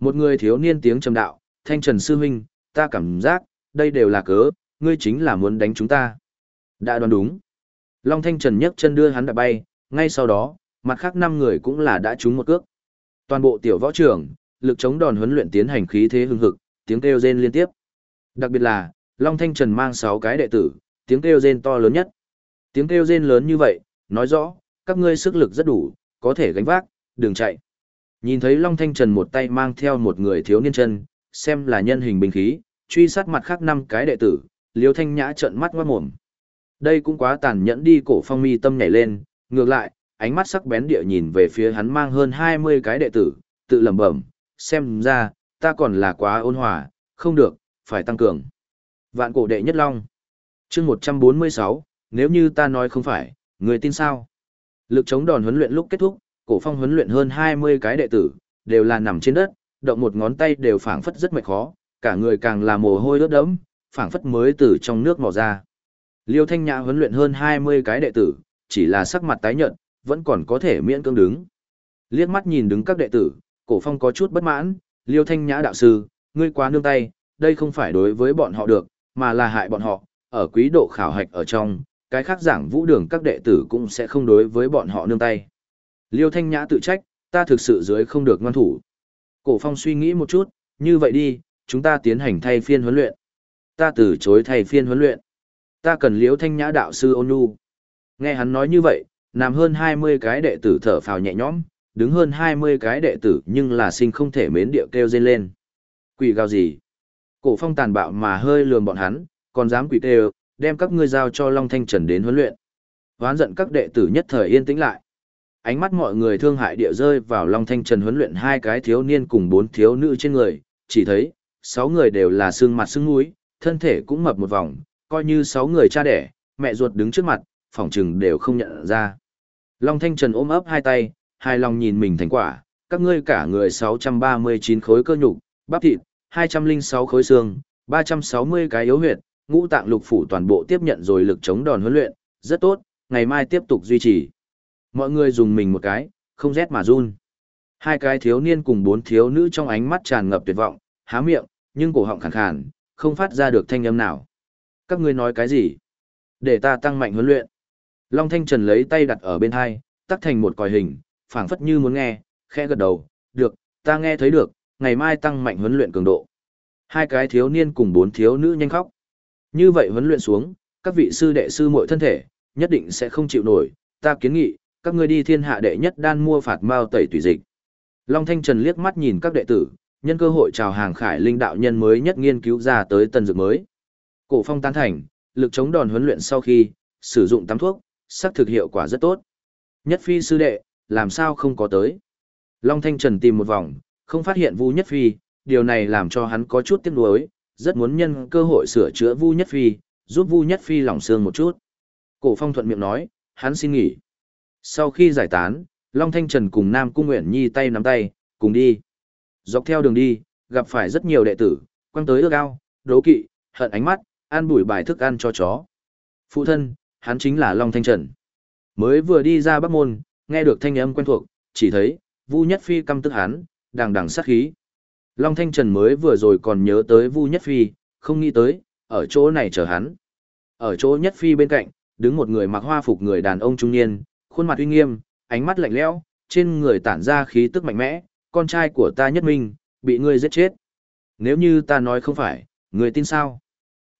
S1: Một người thiếu niên tiếng trầm đạo, Thanh Trần Sư Huynh, ta cảm giác, đây đều là cớ, ngươi chính là muốn đánh chúng ta. Đã đoán đúng. Long Thanh Trần nhấc chân đưa hắn đã bay, ngay sau đó, mặt khác năm người cũng là đã trúng một cước. Toàn bộ tiểu võ trưởng, lực chống đòn huấn luyện tiến hành khí thế hưng hực, tiếng kêu rên liên tiếp. Đặc biệt là, Long Thanh Trần mang 6 cái đệ tử, tiếng kêu rên to lớn nhất. Tiếng kêu rên lớn như vậy, nói rõ, các ngươi sức lực rất đủ, có thể gánh vác, đừng chạy. Nhìn thấy Long Thanh Trần một tay mang theo một người thiếu niên chân, xem là nhân hình bình khí, truy sát mặt khác năm cái đệ tử, Liêu Thanh Nhã trợn mắt ngoát mồm. Đây cũng quá tàn nhẫn đi cổ phong mi tâm nhảy lên, ngược lại, ánh mắt sắc bén địa nhìn về phía hắn mang hơn 20 cái đệ tử, tự lẩm bẩm, xem ra, ta còn là quá ôn hòa, không được, phải tăng cường. Vạn cổ đệ nhất long. chương 146, nếu như ta nói không phải, người tin sao? Lực chống đòn huấn luyện lúc kết thúc, cổ phong huấn luyện hơn 20 cái đệ tử, đều là nằm trên đất, động một ngón tay đều phảng phất rất mệt khó, cả người càng là mồ hôi ướt đẫm, phảng phất mới từ trong nước mò ra. Liêu Thanh Nhã huấn luyện hơn 20 cái đệ tử, chỉ là sắc mặt tái nhợt, vẫn còn có thể miễn cưỡng đứng. Liếc mắt nhìn đứng các đệ tử, Cổ Phong có chút bất mãn, Liêu Thanh Nhã đạo sư, ngươi quá nương tay, đây không phải đối với bọn họ được, mà là hại bọn họ, ở quý độ khảo hạch ở trong, cái khác giảng vũ đường các đệ tử cũng sẽ không đối với bọn họ nương tay. Liêu Thanh Nhã tự trách, ta thực sự dưới không được ngoan thủ. Cổ Phong suy nghĩ một chút, như vậy đi, chúng ta tiến hành thay phiên huấn luyện. Ta từ chối thay phiên huấn luyện. Ta cần Liêu Thanh Nhã đạo sư ôn nhu. Nghe hắn nói như vậy, nằm hơn 20 cái đệ tử thở phào nhẹ nhõm, đứng hơn 20 cái đệ tử nhưng là sinh không thể mến địa kêu dên lên. Quỷ gào gì? Cổ phong tàn bạo mà hơi lườm bọn hắn, còn dám quỷ kêu, đem các ngươi giao cho Long Thanh Trần đến huấn luyện. Hoán giận các đệ tử nhất thời yên tĩnh lại. Ánh mắt mọi người thương hại địa rơi vào Long Thanh Trần huấn luyện hai cái thiếu niên cùng bốn thiếu nữ trên người, chỉ thấy, sáu người đều là xương mặt xương mũi, thân thể cũng mập một vòng, coi như sáu người cha đẻ, mẹ ruột đứng trước mặt, phỏng chừng đều không nhận ra. Long Thanh Trần ôm ấp hai tay, hài lòng nhìn mình thành quả, các ngươi cả người 639 khối cơ nhục, bắp thịt, 206 khối xương, 360 cái yếu huyệt, ngũ tạng lục phủ toàn bộ tiếp nhận rồi lực chống đòn huấn luyện, rất tốt, ngày mai tiếp tục duy trì. Mọi người dùng mình một cái, không rét mà run. Hai cái thiếu niên cùng bốn thiếu nữ trong ánh mắt tràn ngập tuyệt vọng, há miệng, nhưng cổ họng khàn khàn, không phát ra được thanh âm nào. Các ngươi nói cái gì? Để ta tăng mạnh huấn luyện. Long Thanh Trần lấy tay đặt ở bên hai, tắt thành một còi hình, phảng phất như muốn nghe, khẽ gật đầu, được, ta nghe thấy được, ngày mai tăng mạnh huấn luyện cường độ. Hai cái thiếu niên cùng bốn thiếu nữ nhanh khóc. Như vậy huấn luyện xuống, các vị sư đệ sư muội thân thể, nhất định sẽ không chịu nổi, ta kiến nghị, các ngươi đi thiên hạ đệ nhất đan mua phạt mao tẩy tùy dịch. Long Thanh Trần liếc mắt nhìn các đệ tử, nhân cơ hội chào hàng khải linh đạo nhân mới nhất nghiên cứu ra tới tân dược mới. Cổ phong tán thành, lực chống đòn huấn luyện sau khi, sử dụng tắm thuốc, sắc thực hiệu quả rất tốt. Nhất phi sư đệ, làm sao không có tới. Long Thanh Trần tìm một vòng, không phát hiện Vu Nhất Phi, điều này làm cho hắn có chút tiếc nuối, rất muốn nhân cơ hội sửa chữa Vu Nhất Phi, giúp Vu Nhất Phi lòng xương một chút. Cổ Phong thuận miệng nói, hắn xin nghỉ. Sau khi giải tán, Long Thanh Trần cùng Nam Cung Nguyện Nhi tay nắm tay, cùng đi. Dọc theo đường đi, gặp phải rất nhiều đệ tử, quăng tới ước ao, đố kỵ, hận ánh mắt, ăn bủi bài thức ăn cho chó. Phụ thân, hắn chính là Long Thanh Trần. Mới vừa đi ra Bắc Môn, nghe được thanh âm quen thuộc, chỉ thấy, Vu Nhất Phi căm tức hắn, đằng đằng sát khí. Long Thanh Trần mới vừa rồi còn nhớ tới Vu Nhất Phi, không nghĩ tới, ở chỗ này chờ hắn. Ở chỗ Nhất Phi bên cạnh, đứng một người mặc hoa phục người đàn ông trung niên, khuôn mặt uy nghiêm, ánh mắt lạnh lẽo, trên người tản ra khí tức mạnh mẽ, con trai của ta Nhất Minh, bị ngươi giết chết. Nếu như ta nói không phải, ngươi tin sao?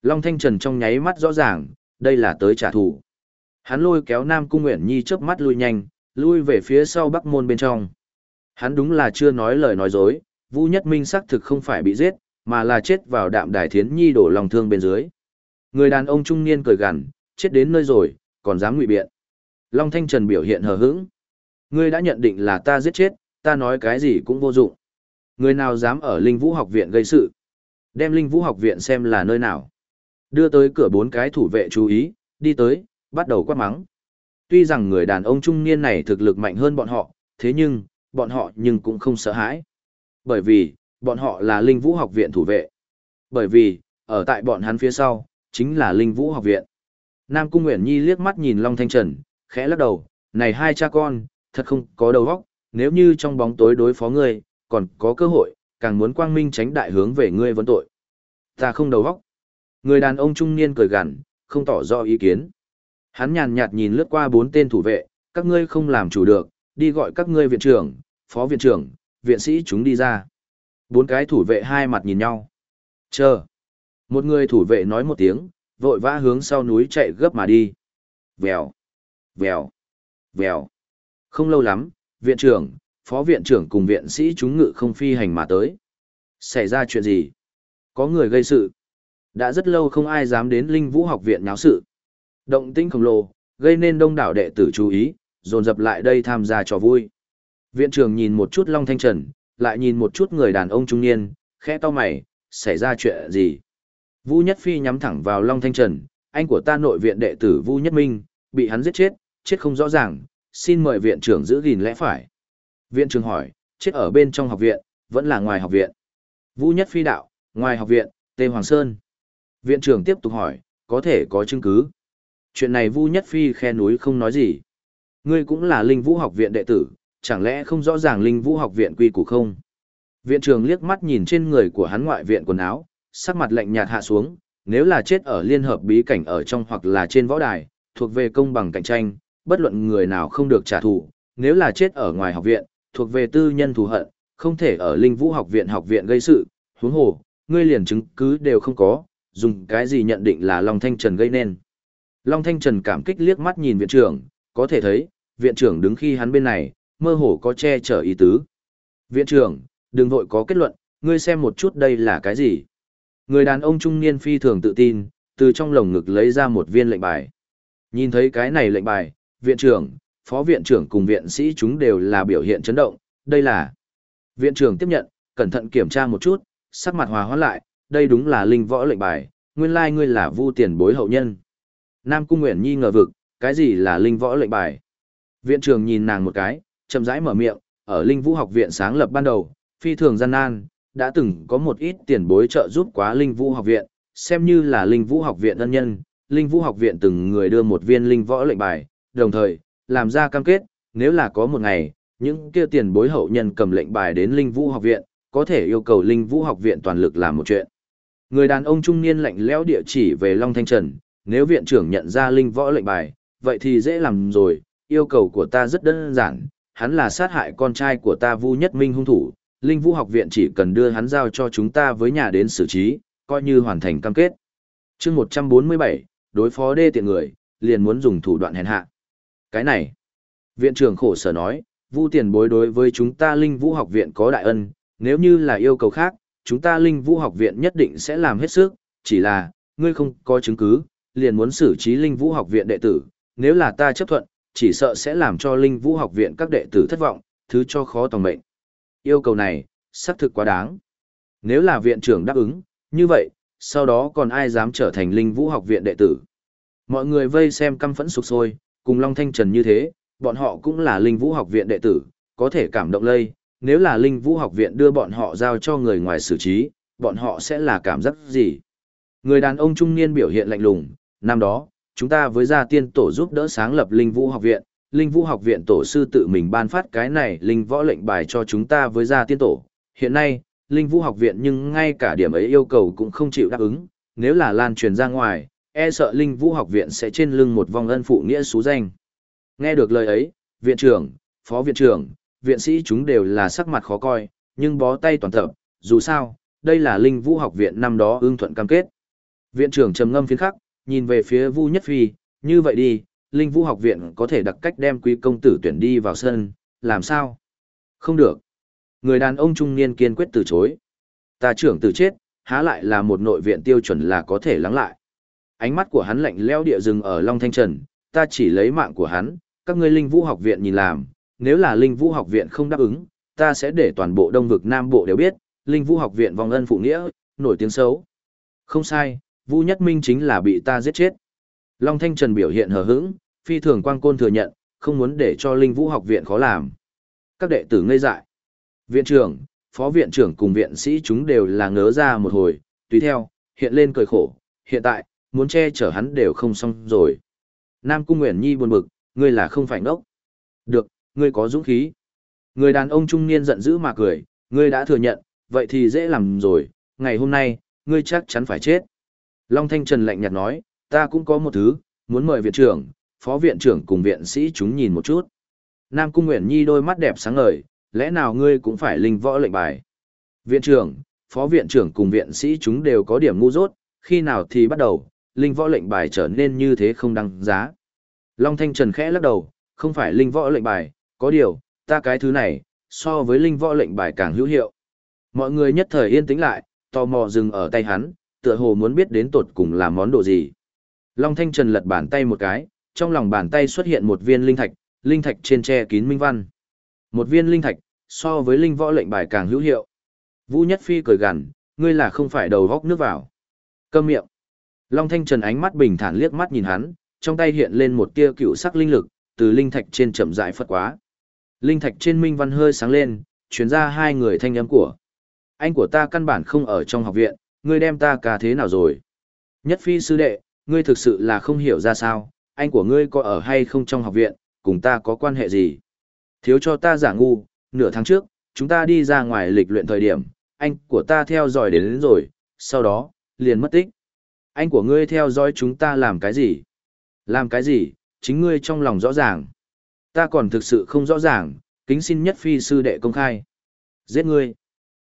S1: Long Thanh Trần trong nháy mắt rõ ràng, đây là tới trả thù. Hắn lôi kéo Nam Cung Nguyễn Nhi chớp mắt lui nhanh, lui về phía sau Bắc Môn bên trong. Hắn đúng là chưa nói lời nói dối, Vu Nhất Minh xác thực không phải bị giết, mà là chết vào đạm đài thiến nhi đổ lòng thương bên dưới. Người đàn ông trung niên cười gằn, chết đến nơi rồi, còn dám ngụy biện. Long Thanh Trần biểu hiện hờ hững. Ngươi đã nhận định là ta giết chết, ta nói cái gì cũng vô dụng. Người nào dám ở Linh Vũ học viện gây sự? Đem Linh Vũ học viện xem là nơi nào? Đưa tới cửa bốn cái thủ vệ chú ý, đi tới, bắt đầu quát mắng. Tuy rằng người đàn ông trung niên này thực lực mạnh hơn bọn họ, thế nhưng, bọn họ nhưng cũng không sợ hãi. Bởi vì, bọn họ là Linh Vũ học viện thủ vệ. Bởi vì, ở tại bọn hắn phía sau, chính là Linh Vũ học viện. Nam Cung Nguyễn Nhi liếc mắt nhìn Long Thanh Trần, khẽ lắc đầu, này hai cha con, thật không có đầu óc, nếu như trong bóng tối đối phó ngươi, còn có cơ hội, càng muốn quang minh tránh đại hướng về ngươi vấn tội. Ta không đầu óc. Người đàn ông trung niên cười gằn, không tỏ rõ ý kiến. Hắn nhàn nhạt nhìn lướt qua bốn tên thủ vệ, các ngươi không làm chủ được, đi gọi các ngươi viện trưởng, phó viện trưởng, viện sĩ chúng đi ra. Bốn cái thủ vệ hai mặt nhìn nhau. Chờ. Một người thủ vệ nói một tiếng, vội vã hướng sau núi chạy gấp mà đi. Vèo, vèo, vèo. Không lâu lắm, viện trưởng, phó viện trưởng cùng viện sĩ chúng ngự không phi hành mà tới. Xảy ra chuyện gì? Có người gây sự. Đã rất lâu không ai dám đến Linh Vũ học viện nháo sự. Động tĩnh khổng lồ, gây nên đông đảo đệ tử chú ý, dồn dập lại đây tham gia trò vui. Viện trưởng nhìn một chút Long Thanh Trần, lại nhìn một chút người đàn ông trung niên, khẽ to mày, xảy ra chuyện gì? Vu Nhất Phi nhắm thẳng vào Long Thanh Trần, anh của ta nội viện đệ tử Vu Nhất Minh, bị hắn giết chết, chết không rõ ràng, xin mời viện trưởng giữ gìn lẽ phải. Viện trưởng hỏi, chết ở bên trong học viện, vẫn là ngoài học viện. Vu Nhất Phi đạo, ngoài học viện, Tề Hoàng Sơn. Viện trưởng tiếp tục hỏi, có thể có chứng cứ. Chuyện này Vu Nhất Phi khe núi không nói gì. Ngươi cũng là linh vũ học viện đệ tử, chẳng lẽ không rõ ràng linh vũ học viện quy củ không? Viện trưởng liếc mắt nhìn trên người của hắn ngoại viện quần áo, sắc mặt lạnh nhạt hạ xuống, nếu là chết ở liên hợp bí cảnh ở trong hoặc là trên võ đài, thuộc về công bằng cạnh tranh, bất luận người nào không được trả thù, nếu là chết ở ngoài học viện, thuộc về tư nhân thù hận, không thể ở linh vũ học viện học viện gây sự, huống hồ, ngươi liền chứng cứ đều không có, dùng cái gì nhận định là Long Thanh Trần gây nên. Long Thanh Trần cảm kích liếc mắt nhìn viện trưởng, có thể thấy, viện trưởng đứng khi hắn bên này, mơ hồ có che chở ý tứ. Viện trưởng, đừng vội có kết luận, ngươi xem một chút đây là cái gì. Người đàn ông trung niên phi thường tự tin, từ trong lồng ngực lấy ra một viên lệnh bài. Nhìn thấy cái này lệnh bài, viện trưởng, phó viện trưởng cùng viện sĩ chúng đều là biểu hiện chấn động, đây là. Viện trưởng tiếp nhận, cẩn thận kiểm tra một chút, sắc mặt hòa hoãn lại, đây đúng là linh võ lệnh bài, nguyên lai ngươi là vu tiền bối hậu nhân. Nam Cung Nguyễn Nhi ngờ vực, cái gì là linh võ lệnh bài? Viện trưởng nhìn nàng một cái, chậm rãi mở miệng, ở linh vũ học viện sáng lập ban đầu, phi thường gian nan, đã từng có một ít tiền bối trợ giúp quá linh vũ học viện, xem như là linh vũ học viện ân nhân, linh vũ học viện từng người đưa một viên linh võ lệnh bài, đồng thời, làm ra cam kết, nếu là có một ngày, những kia tiền bối hậu nhân cầm lệnh bài đến Linh Vũ học viện, có thể yêu cầu Linh Vũ học viện toàn lực làm một chuyện. Người đàn ông trung niên lạnh lẽo địa chỉ về Long Thanh Trần, nếu viện trưởng nhận ra Linh Võ lệnh bài, vậy thì dễ làm rồi, yêu cầu của ta rất đơn giản, hắn là sát hại con trai của ta Vu Nhất Minh hung thủ, Linh Vũ học viện chỉ cần đưa hắn giao cho chúng ta với nhà đến xử trí, coi như hoàn thành cam kết. chương 147, đối phó đê tiện người, liền muốn dùng thủ đoạn hèn hạ. Cái này, viện trưởng khổ sở nói, Vu tiền bối đối với chúng ta Linh Vũ học viện có đại ân, nếu như là yêu cầu khác, chúng ta Linh Vũ học viện nhất định sẽ làm hết sức, chỉ là, ngươi không có chứng cứ, liền muốn xử trí Linh Vũ học viện đệ tử, nếu là ta chấp thuận, chỉ sợ sẽ làm cho Linh Vũ học viện các đệ tử thất vọng, thứ cho khó tòng mệnh. Yêu cầu này, xác thực quá đáng. Nếu là viện trưởng đáp ứng, như vậy, sau đó còn ai dám trở thành Linh Vũ học viện đệ tử. Mọi người vây xem căm phẫn sục sôi, cùng Long Thanh Trần như thế, bọn họ cũng là Linh Vũ học viện đệ tử, có thể cảm động lây, nếu là Linh Vũ học viện đưa bọn họ giao cho người ngoài xử trí, bọn họ sẽ là cảm giác gì? Người đàn ông trung niên biểu hiện lạnh lùng, năm đó, chúng ta với gia tiên tổ giúp đỡ sáng lập Linh Vũ học viện, Linh Vũ học viện tổ sư tự mình ban phát cái này linh võ lệnh bài cho chúng ta với gia tiên tổ. Hiện nay, Linh Vũ học viện nhưng ngay cả điểm ấy yêu cầu cũng không chịu đáp ứng, nếu là lan truyền ra ngoài, e sợ Linh Vũ học viện sẽ trên lưng một vòng ân phụ nghĩa xú danh. Nghe được lời ấy, viện trưởng, phó viện trưởng, viện sĩ chúng đều là sắc mặt khó coi, nhưng bó tay toàn tập, dù sao, đây là Linh Vũ học viện năm đó ưng thuận cam kết. Viện trưởng trầm ngâm phiến khắc, nhìn về phía Vu Nhất Phi, như vậy đi, Linh Vũ học viện có thể đặc cách đem quý công tử tuyển đi vào sân, làm sao? Không được. Người đàn ông trung niên kiên quyết từ chối. Ta trưởng từ chết, há lại là một nội viện tiêu chuẩn là có thể lắng lại. Ánh mắt của hắn lạnh leo địa rừng ở Long Thanh Trần, ta chỉ lấy mạng của hắn, các ngươi Linh Vũ học viện nhìn làm, nếu là Linh Vũ học viện không đáp ứng, ta sẽ để toàn bộ Đông vực Nam Bộ đều biết, Linh Vũ học viện vong ân phụ nghĩa, nổi tiếng xấu. Không sai, Vu Nhất Minh chính là bị ta giết chết. Long Thanh Trần biểu hiện hờ hững, phi thường quang côn thừa nhận, không muốn để cho Linh Vũ học viện khó làm. Các đệ tử ngây dại. Viện trưởng, phó viện trưởng cùng viện sĩ chúng đều là ngớ ra một hồi, tùy theo, hiện lên cười khổ, hiện tại, muốn che chở hắn đều không xong rồi. Nam Cung Nguyễn Nhi buồn bực, ngươi là không phải ngốc. Được, ngươi có dũng khí. Người đàn ông trung niên giận dữ mà cười, ngươi đã thừa nhận, vậy thì dễ làm rồi, ngày hôm nay, ngươi chắc chắn phải chết. Long Thanh Trần lạnh nhạt nói, ta cũng có một thứ, muốn mời viện trưởng, phó viện trưởng cùng viện sĩ chúng nhìn một chút. Nam Cung Nguyễn Nhi đôi mắt đẹp sáng ngời, lẽ nào ngươi cũng phải linh võ lệnh bài. Viện trưởng, phó viện trưởng cùng viện sĩ chúng đều có điểm ngu dốt, khi nào thì bắt đầu, linh võ lệnh bài trở nên như thế không đăng giá. Long Thanh Trần khẽ lắc đầu, không phải linh võ lệnh bài, có điều, ta cái thứ này, so với linh võ lệnh bài càng hữu hiệu. Mọi người nhất thời yên tĩnh lại, tò mò dừng ở tay hắn, tựa hồ muốn biết đến tột cùng là món đồ gì. Long Thanh Trần lật bàn tay một cái, trong lòng bàn tay xuất hiện một viên linh thạch, linh thạch trên che kín minh văn. Một viên linh thạch, so với linh võ lệnh bài càng hữu hiệu. Vũ Nhất Phi cười gằn, ngươi là không phải đầu góc nước vào. Câm miệng. Long Thanh Trần ánh mắt bình thản liếc mắt nhìn hắn, trong tay hiện lên một tia cựu sắc linh lực, từ linh thạch trên chậm rãi phất quá. Linh thạch trên minh văn hơi sáng lên, truyền ra hai người thanh âm của. Anh của ta căn bản không ở trong học viện, ngươi đem ta cả thế nào rồi? Nhất phi sư đệ, ngươi thực sự là không hiểu ra sao, anh của ngươi có ở hay không trong học viện, cùng ta có quan hệ gì? Thiếu cho ta giả ngu, nửa tháng trước, chúng ta đi ra ngoài lịch luyện thời điểm, anh của ta theo dõi đến, đến rồi, sau đó, liền mất tích. Anh của ngươi theo dõi chúng ta làm cái gì? Làm cái gì, chính ngươi trong lòng rõ ràng. Ta còn thực sự không rõ ràng, kính xin nhất phi sư đệ công khai. Giết ngươi.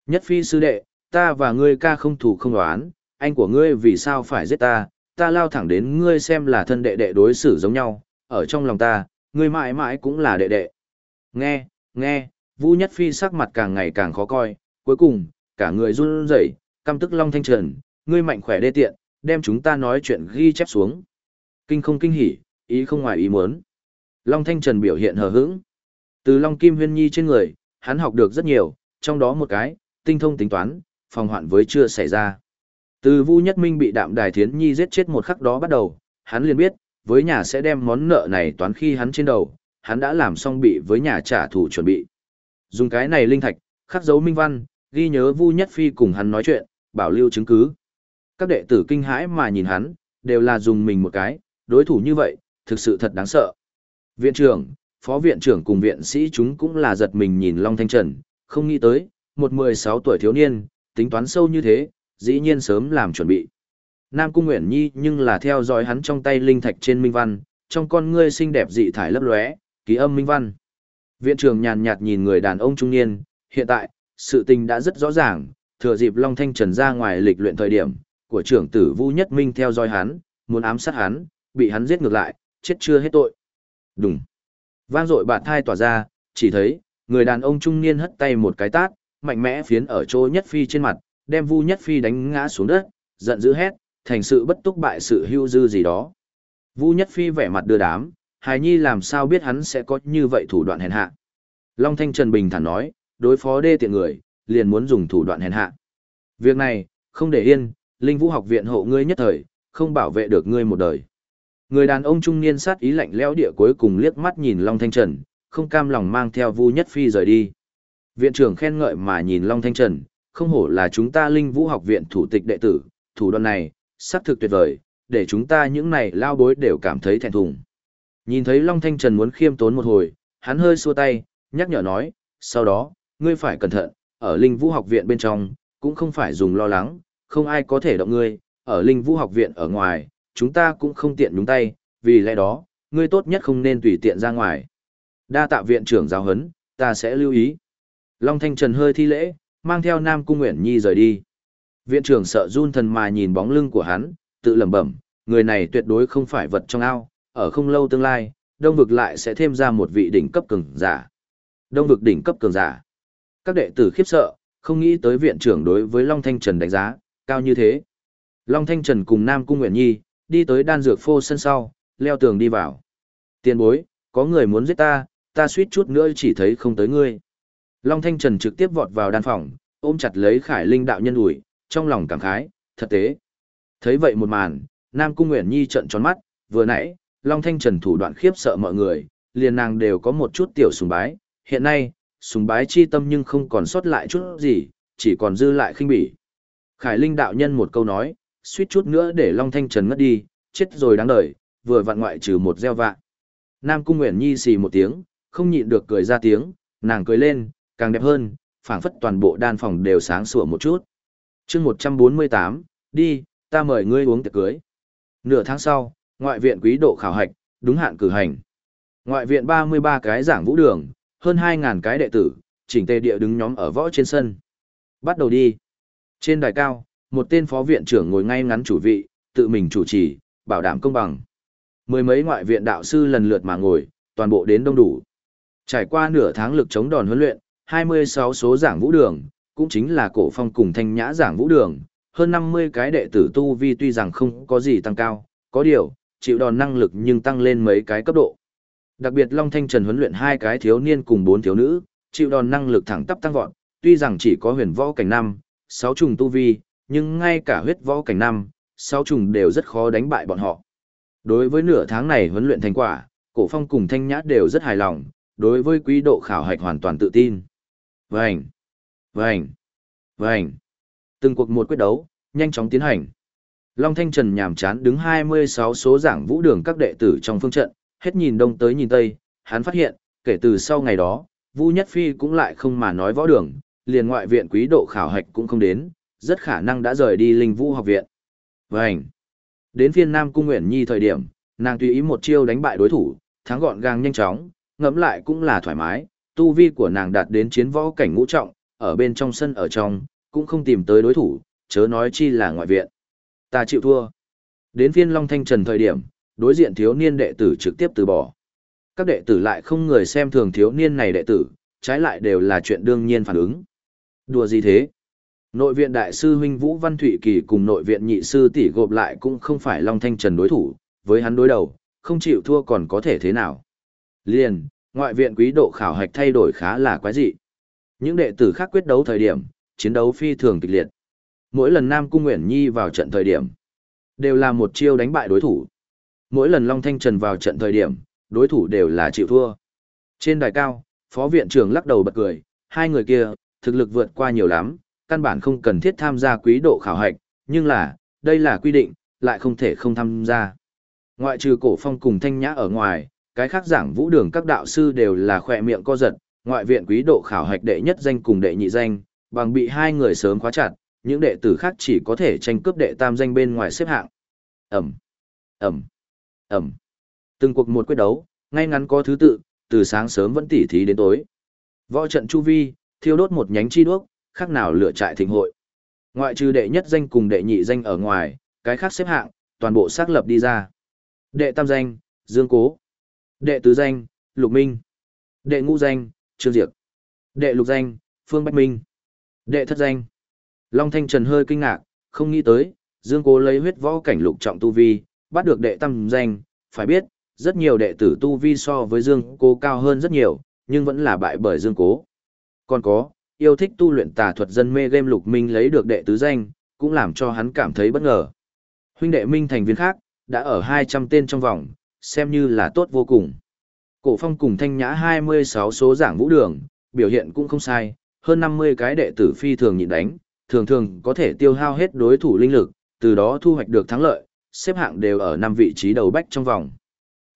S1: Nhất phi sư đệ, ta và ngươi ca không thủ không đoán, anh của ngươi vì sao phải giết ta, ta lao thẳng đến ngươi xem là thân đệ đệ đối xử giống nhau, ở trong lòng ta, ngươi mãi mãi cũng là đệ đệ. Nghe, nghe, Vu Nhất Phi sắc mặt càng ngày càng khó coi, cuối cùng, cả người run rẩy, căm tức Long Thanh Trần, ngươi mạnh khỏe đê tiện, đem chúng ta nói chuyện ghi chép xuống. Kinh không kinh hỉ, ý không ngoài ý muốn. Long Thanh Trần biểu hiện hờ hững. Từ Long Kim Huyên Nhi trên người, hắn học được rất nhiều, trong đó một cái, tinh thông tính toán, phòng hoạn với chưa xảy ra. Từ Vu Nhất Minh bị Đạm Đài Thiến Nhi giết chết một khắc đó bắt đầu, hắn liền biết, với nhà sẽ đem món nợ này toán khi hắn trên đầu, hắn đã làm xong bị với nhà trả thù chuẩn bị. Dùng cái này linh thạch, khắc dấu minh văn, ghi nhớ Vu Nhất Phi cùng hắn nói chuyện, bảo lưu chứng cứ. Các đệ tử kinh hãi mà nhìn hắn, đều là dùng mình một cái, đối thủ như vậy, thực sự thật đáng sợ. Viện trưởng, phó viện trưởng cùng viện sĩ chúng cũng là giật mình nhìn Long Thanh Trần, không nghĩ tới, một 16 tuổi thiếu niên, tính toán sâu như thế, dĩ nhiên sớm làm chuẩn bị. Nam Cung Nguyễn Nhi nhưng là theo dõi hắn trong tay linh thạch trên minh văn, trong con ngươi xinh đẹp dị thải lấp lóe, ký âm minh văn. Viện trưởng nhàn nhạt nhìn người đàn ông trung niên, hiện tại, sự tình đã rất rõ ràng, thừa dịp Long Thanh Trần ra ngoài lịch luyện thời điểm, của trưởng tử Vu Nhất Minh theo dõi hắn, muốn ám sát hắn, bị hắn giết ngược lại, chết chưa hết tội. Đúng. Vang dội bạt thai tỏa ra, chỉ thấy, người đàn ông trung niên hất tay một cái tát, mạnh mẽ phiến ở chỗ Nhất Phi trên mặt, đem Vu Nhất Phi đánh ngã xuống đất, giận dữ hét, thành sự bất túc bại sự hưu dư gì đó. Vu Nhất Phi vẻ mặt đưa đám, Hài Nhi làm sao biết hắn sẽ có như vậy thủ đoạn hèn hạ. Long Thanh Trần Bình thản nói, đối phó đê tiện người, liền muốn dùng thủ đoạn hèn hạ. Việc này, không để yên, Linh Vũ học viện hộ ngươi nhất thời, không bảo vệ được ngươi một đời. Người đàn ông trung niên sát ý lạnh lẽo địa cuối cùng liếc mắt nhìn Long Thanh Trần, không cam lòng mang theo Vu Nhất Phi rời đi. Viện trưởng khen ngợi mà nhìn Long Thanh Trần, không hổ là chúng ta Linh Vũ học viện thủ tịch đệ tử, thủ đoạn này, sắc thực tuyệt vời, để chúng ta những này lao bối đều cảm thấy thẹn thùng. Nhìn thấy Long Thanh Trần muốn khiêm tốn một hồi, hắn hơi xua tay, nhắc nhở nói, sau đó, ngươi phải cẩn thận, ở Linh Vũ học viện bên trong, cũng không phải dùng lo lắng, không ai có thể động ngươi, ở Linh Vũ học viện ở ngoài, chúng ta cũng không tiện nhúng tay, vì lẽ đó, ngươi tốt nhất không nên tùy tiện ra ngoài. Đa tạ viện trưởng giáo huấn, ta sẽ lưu ý. Long Thanh Trần hơi thi lễ, mang theo Nam Cung Nguyễn Nhi rời đi. Viện trưởng sợ run thần mà nhìn bóng lưng của hắn, tự lẩm bẩm, người này tuyệt đối không phải vật trong ao, ở không lâu tương lai, đông vực lại sẽ thêm ra một vị đỉnh cấp cường giả. Đông vực đỉnh cấp cường giả. Các đệ tử khiếp sợ, không nghĩ tới viện trưởng đối với Long Thanh Trần đánh giá, cao như thế. Long Thanh Trần cùng Nam Cung Nguyễn Nhi, đi tới đan dược phô sân sau, leo tường đi vào. Tiên bối, có người muốn giết ta, ta suýt chút nữa chỉ thấy không tới ngươi. Long Thanh Trần trực tiếp vọt vào đan phòng, ôm chặt lấy Khải Linh đạo nhân ủi, trong lòng cảm khái, thật tế. Thấy vậy một màn, Nam Cung Nguyễn Nhi trợn tròn mắt, vừa nãy, Long Thanh Trần thủ đoạn khiếp sợ mọi người, liền nàng đều có một chút tiểu sùng bái, hiện nay, sùng bái chi tâm nhưng không còn sót lại chút gì, chỉ còn dư lại khinh bỉ. Khải Linh đạo nhân một câu nói, suýt chút nữa để Long Thanh Trần ngất đi, chết rồi đáng đời, vừa vặn ngoại trừ một gieo vạ. Nam Cung Nguyễn Nhi xì một tiếng, không nhịn được cười ra tiếng, nàng cười lên, càng đẹp hơn, phảng phất toàn bộ đan phòng đều sáng sủa một chút. chương 148, đi, ta mời ngươi uống tiệc cưới. Nửa tháng sau, ngoại viện quý độ khảo hạch, đúng hạn cử hành. Ngoại viện 33 cái giảng vũ đường, hơn 2.000 cái đệ tử, chỉnh tề địa đứng nhóm ở võ trên sân. Bắt đầu đi. Trên đài cao, một tên phó viện trưởng ngồi ngay ngắn chủ vị, tự mình chủ trì, bảo đảm công bằng. Mười mấy ngoại viện đạo sư lần lượt mà ngồi, toàn bộ đến đông đủ. Trải qua nửa tháng lực chống đòn huấn luyện, 26 số giảng vũ đường, cũng chính là cổ phong cùng thanh nhã giảng vũ đường, hơn 50 cái đệ tử tu vi tuy rằng không có gì tăng cao, có điều, chịu đòn năng lực nhưng tăng lên mấy cái cấp độ. Đặc biệt Long Thanh Trần huấn luyện hai cái thiếu niên cùng bốn thiếu nữ, chịu đòn năng lực thẳng tắp tăng vọt, tuy rằng chỉ có huyền võ cảnh năm, sáu trùng tu vi, nhưng ngay cả huyết võ cảnh năm, sáu trùng đều rất khó đánh bại bọn họ. Đối với nửa tháng này huấn luyện thành quả, cổ phong cùng thanh nhã đều rất hài lòng, đối với quý độ khảo hạch hoàn toàn tự tin. Vành, vành, vành. Từng cuộc một quyết đấu, nhanh chóng tiến hành. Long Thanh Trần nhàm chán đứng 26 số giảng vũ đường các đệ tử trong phương trận, hết nhìn đông tới nhìn tây, hắn phát hiện, kể từ sau ngày đó, Vu Nhất Phi cũng lại không mà nói võ đường, liền ngoại viện quý độ khảo hạch cũng không đến, rất khả năng đã rời đi linh vũ học viện. Vành. Đến phiên Nam Cung Nguyễn Nhi thời điểm, nàng tùy ý một chiêu đánh bại đối thủ, thắng gọn gàng nhanh chóng, ngẫm lại cũng là thoải mái, tu vi của nàng đạt đến chiến võ cảnh ngũ trọng, ở bên trong sân ở trong, cũng không tìm tới đối thủ, chớ nói chi là ngoại viện. Ta chịu thua. Đến phiên Long Thanh Trần thời điểm, đối diện thiếu niên đệ tử trực tiếp từ bỏ. Các đệ tử lại không người xem thường thiếu niên này đệ tử, trái lại đều là chuyện đương nhiên phản ứng. Đùa gì thế? Nội viện đại sư huynh Vũ Văn Thụy Kỳ cùng nội viện nhị sư tỷ gộp lại cũng không phải Long Thanh Trần đối thủ, với hắn đối đầu, không chịu thua còn có thể thế nào. Liền, ngoại viện quý độ khảo hạch thay đổi khá là quái dị. Những đệ tử khác quyết đấu thời điểm, chiến đấu phi thường kịch liệt. Mỗi lần Nam Cung Nguyễn Nhi vào trận thời điểm, đều là một chiêu đánh bại đối thủ. Mỗi lần Long Thanh Trần vào trận thời điểm, đối thủ đều là chịu thua. Trên đài cao, phó viện trưởng lắc đầu bật cười, hai người kia, thực lực vượt qua nhiều lắm, căn bản không cần thiết tham gia quý độ khảo hạch, nhưng là, đây là quy định, lại không thể không tham gia. Ngoại trừ cổ phong cùng thanh nhã ở ngoài, cái khác giảng vũ đường các đạo sư đều là khỏe miệng co giật, ngoại viện quý độ khảo hạch đệ nhất danh cùng đệ nhị danh, bằng bị hai người sớm khóa chặt, những đệ tử khác chỉ có thể tranh cướp đệ tam danh bên ngoài xếp hạng. Ẩm, Ẩm, Ẩm. Từng cuộc một quyết đấu, ngay ngắn có thứ tự, từ sáng sớm vẫn tỉ thí đến tối. Võ trận chu vi, thiêu đốt một nhánh chi đuốc, khác nào lửa trại thịnh hội. Ngoại trừ đệ nhất danh cùng đệ nhị danh ở ngoài, cái khác xếp hạng, toàn bộ xác lập đi ra. Đệ tam danh, Dương Cố. Đệ tứ danh, Lục Minh. Đệ ngũ danh, Trương Diệp. Đệ lục danh, Phương Bách Minh. Đệ thất danh. Long Thanh Trần hơi kinh ngạc, không nghĩ tới, Dương Cố lấy huyết võ cảnh lục trọng tu vi, bắt được đệ tam danh, phải biết, rất nhiều đệ tử tu vi so với Dương Cố cao hơn rất nhiều, nhưng vẫn là bại bởi Dương Cố. Còn có, yêu thích tu luyện tà thuật dân mê game lục minh lấy được đệ tứ danh, cũng làm cho hắn cảm thấy bất ngờ. Huynh đệ minh thành viên khác, đã ở 200 tên trong vòng, xem như là tốt vô cùng. Cổ phong cùng thanh nhã 26 số giảng vũ đường, biểu hiện cũng không sai, hơn 50 cái đệ tử phi thường nhịn đánh, thường thường có thể tiêu hao hết đối thủ linh lực, từ đó thu hoạch được thắng lợi, xếp hạng đều ở năm vị trí đầu bách trong vòng.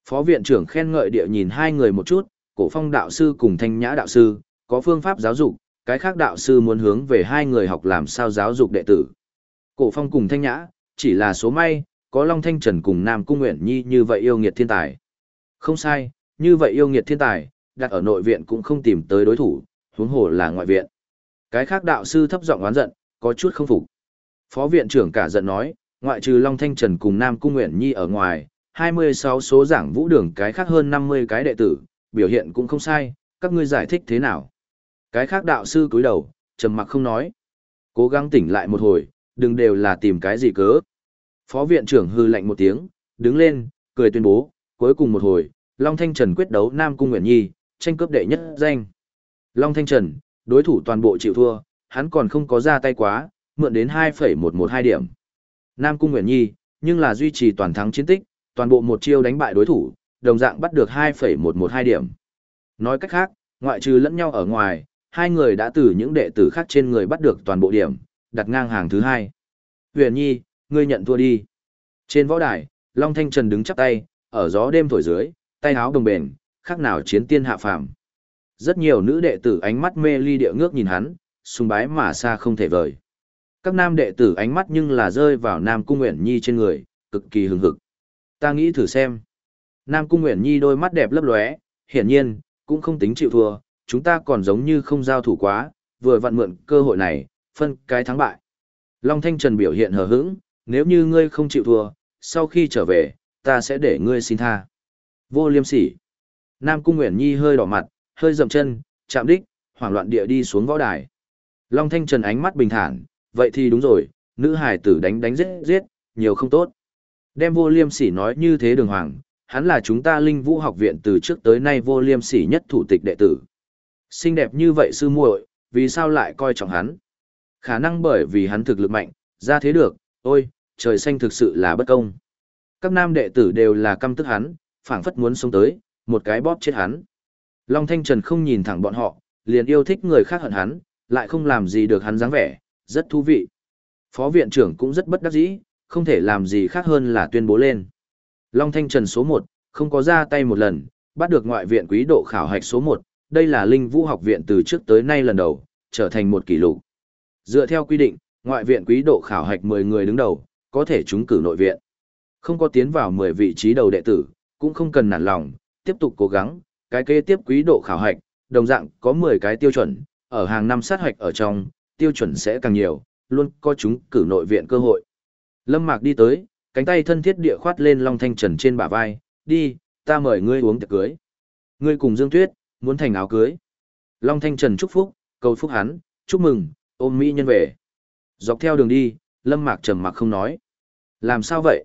S1: Phó viện trưởng khen ngợi địa nhìn hai người một chút, cổ phong đạo sư cùng thanh nhã đạo sư, có phương pháp giáo dục, cái khác đạo sư muốn hướng về hai người học làm sao giáo dục đệ tử. Cổ phong cùng thanh nhã, chỉ là số may, có Long Thanh Trần cùng Nam Cung Nguyện Nhi như vậy yêu nghiệt thiên tài. Không sai, như vậy yêu nghiệt thiên tài, đặt ở nội viện cũng không tìm tới đối thủ, huống hồ là ngoại viện. Cái khác đạo sư thấp giọng oán giận, có chút không phục. Phó viện trưởng cả giận nói, ngoại trừ Long Thanh Trần cùng Nam Cung Nguyện Nhi ở ngoài, 26 số giảng vũ đường cái khác hơn 50 cái đệ tử, biểu hiện cũng không sai, các ngươi giải thích thế nào? Cái khác đạo sư cúi đầu, trầm mặc không nói. Cố gắng tỉnh lại một hồi, đừng đều là tìm cái gì cớ. Phó viện trưởng hư lạnh một tiếng, đứng lên, cười tuyên bố, cuối cùng một hồi, Long Thanh Trần quyết đấu Nam Cung Nguyễn Nhi, tranh cướp đệ nhất danh. Long Thanh Trần, đối thủ toàn bộ chịu thua, hắn còn không có ra tay quá, mượn đến 2,112 điểm. Nam Cung Nguyễn Nhi, nhưng là duy trì toàn thắng chiến tích, toàn bộ một chiêu đánh bại đối thủ, đồng dạng bắt được 2,112 điểm. Nói cách khác, ngoại trừ lẫn nhau ở ngoài, hai người đã từ những đệ tử khác trên người bắt được toàn bộ điểm, đặt ngang hàng thứ hai. Huyền Nhi, ngươi nhận thua đi. Trên võ đài, Long Thanh Trần đứng chắp tay, ở gió đêm thổi dưới, tay áo đồng bền, khác nào chiến tiên hạ phàm. Rất nhiều nữ đệ tử ánh mắt mê ly địa ngước nhìn hắn, sùng bái mà xa không thể vời. Các nam đệ tử ánh mắt nhưng là rơi vào Nam Cung Nguyễn Nhi trên người, cực kỳ hứng hực. Ta nghĩ thử xem. Nam Cung Nguyễn Nhi đôi mắt đẹp lấp lóe, hiển nhiên, cũng không tính chịu thua, chúng ta còn giống như không giao thủ quá, vừa vặn mượn cơ hội này, phân cái thắng bại. Long Thanh Trần biểu hiện hờ hững, nếu như ngươi không chịu thua, sau khi trở về, ta sẽ để ngươi xin tha. Vô liêm sỉ. Nam Cung Nguyễn Nhi hơi đỏ mặt, hơi dậm chân, chạm đích, hoảng loạn địa đi xuống võ đài. Long Thanh Trần ánh mắt bình thản, vậy thì đúng rồi, nữ hải tử đánh đánh giết giết, nhiều không tốt. Đem vô liêm sỉ nói như thế đường hoàng, hắn là chúng ta linh vũ học viện từ trước tới nay vô liêm sỉ nhất thủ tịch đệ tử. Xinh đẹp như vậy sư muội, vì sao lại coi trọng hắn? Khả năng bởi vì hắn thực lực mạnh, ra thế được, ôi, trời xanh thực sự là bất công. Các nam đệ tử đều là căm tức hắn, phảng phất muốn sống tới, một cái bóp chết hắn. Long Thanh Trần không nhìn thẳng bọn họ, liền yêu thích người khác hận hắn, lại không làm gì được hắn dáng vẻ, rất thú vị. Phó viện trưởng cũng rất bất đắc dĩ, không thể làm gì khác hơn là tuyên bố lên. Long Thanh Trần số 1, không có ra tay một lần, bắt được ngoại viện quý độ khảo hạch số 1, đây là Linh Vũ học viện từ trước tới nay lần đầu, trở thành một kỷ lục. Dựa theo quy định, ngoại viện quý độ khảo hạch 10 người đứng đầu, có thể trúng cử nội viện. Không có tiến vào 10 vị trí đầu đệ tử, cũng không cần nản lòng, tiếp tục cố gắng, cái kế tiếp quý độ khảo hạch, đồng dạng có 10 cái tiêu chuẩn, ở hàng năm sát hạch ở trong, tiêu chuẩn sẽ càng nhiều, luôn có chúng cử nội viện cơ hội. Lâm Mạc đi tới, cánh tay thân thiết địa khoát lên Long Thanh Trần trên bả vai, đi, ta mời ngươi uống tiệc cưới. Ngươi cùng Dương Tuyết, muốn thành áo cưới. Long Thanh Trần chúc phúc, cầu phúc hắn, chúc mừng, ôm mỹ nhân về. Dọc theo đường đi, Lâm Mạc trầm mặc không nói. Làm sao vậy?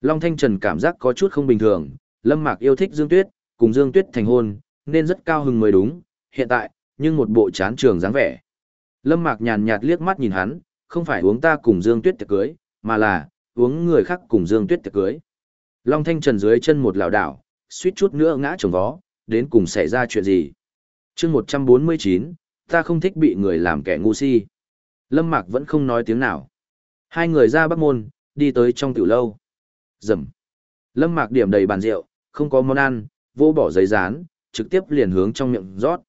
S1: Long Thanh Trần cảm giác có chút không bình thường, Lâm Mạc yêu thích Dương Tuyết, cùng Dương Tuyết thành hôn, nên rất cao hứng mới đúng, hiện tại, nhưng một bộ chán trường dáng vẻ. Lâm Mạc nhàn nhạt liếc mắt nhìn hắn, không phải uống ta cùng Dương Tuyết tiệc cưới, mà là, uống người khác cùng Dương Tuyết tiệc cưới. Long Thanh Trần dưới chân một lảo đảo, suýt chút nữa ngã trồng vó, đến cùng xảy ra chuyện gì. chương 149, ta không thích bị người làm kẻ ngu si. Lâm Mạc vẫn không nói tiếng nào. Hai người ra bắc môn, đi tới trong tiểu lâu. Dầm. Lâm Mạc điểm đầy bàn rượu, không có món ăn, vô bỏ giấy dán, trực tiếp liền hướng trong miệng rót.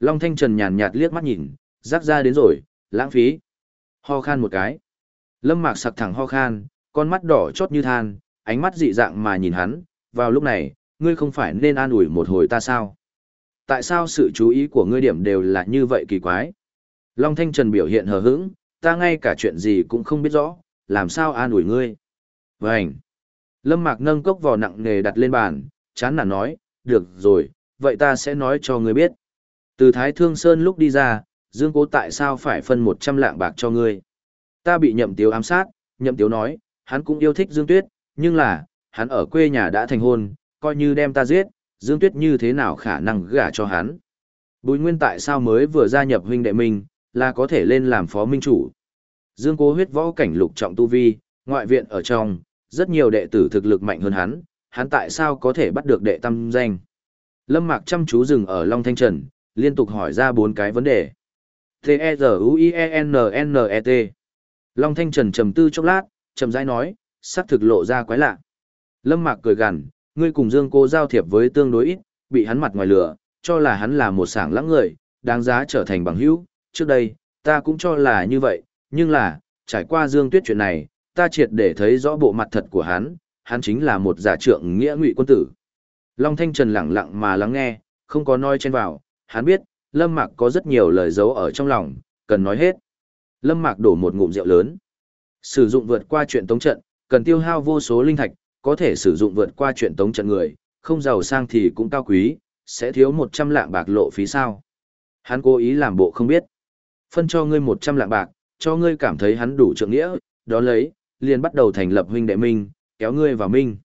S1: Long Thanh Trần nhàn nhạt liếc mắt nhìn, rắc ra đến rồi, lãng phí. Ho khan một cái. Lâm Mạc sặc thẳng ho khan, con mắt đỏ chót như than, ánh mắt dị dạng mà nhìn hắn, vào lúc này, ngươi không phải nên an ủi một hồi ta sao? Tại sao sự chú ý của ngươi điểm đều là như vậy kỳ quái? Long Thanh Trần biểu hiện hờ hững, ta ngay cả chuyện gì cũng không biết rõ, làm sao an ủi ngươi? Vânh! Lâm Mạc nâng cốc vò nặng nề đặt lên bàn, chán nản nói, được rồi, vậy ta sẽ nói cho ngươi biết. Từ Thái Thương Sơn lúc đi ra, Dương Cố tại sao phải phân 100 lạng bạc cho ngươi? Ta bị nhậm tiếu ám sát, nhậm tiếu nói, hắn cũng yêu thích Dương Tuyết, nhưng là, hắn ở quê nhà đã thành hôn, coi như đem ta giết, Dương Tuyết như thế nào khả năng gả cho hắn. Bùi Nguyên tại sao mới vừa gia nhập huynh đệ mình, là có thể lên làm phó minh chủ. Dương Cố huyết võ cảnh lục trọng tu vi, ngoại viện ở trong, rất nhiều đệ tử thực lực mạnh hơn hắn, hắn tại sao có thể bắt được đệ tam danh. Lâm Mạc chăm chú dừng ở Long Thanh Trần, liên tục hỏi ra bốn cái vấn đề. T-E-Z-U-I-E-N-N-E-T Long Thanh Trần trầm tư chốc lát, chậm rãi nói, sắc thực lộ ra quái lạ. Lâm Mạc cười gằn, ngươi cùng Dương Cô giao thiệp với tương đối ít, bị hắn mặt ngoài lửa, cho là hắn là một sảng lãng người, đáng giá trở thành bằng hữu. Trước đây, ta cũng cho là như vậy, nhưng là, trải qua Dương Tuyết chuyện này, ta triệt để thấy rõ bộ mặt thật của hắn, hắn chính là một giả trượng nghĩa ngụy quân tử. Long Thanh Trần lặng lặng mà lắng nghe, không có nói chen vào, hắn biết, Lâm Mạc có rất nhiều lời giấu ở trong lòng, cần nói hết. Lâm Mạc đổ một ngụm rượu lớn. Sử dụng vượt qua chuyện tống trận, cần tiêu hao vô số linh thạch, có thể sử dụng vượt qua chuyện tống trận người, không giàu sang thì cũng cao quý, sẽ thiếu 100 lạng bạc lộ phí sao. Hắn cố ý làm bộ không biết. Phân cho ngươi 100 lạng bạc, cho ngươi cảm thấy hắn đủ trượng nghĩa, đó lấy, liền bắt đầu thành lập huynh đệ minh, kéo ngươi vào minh.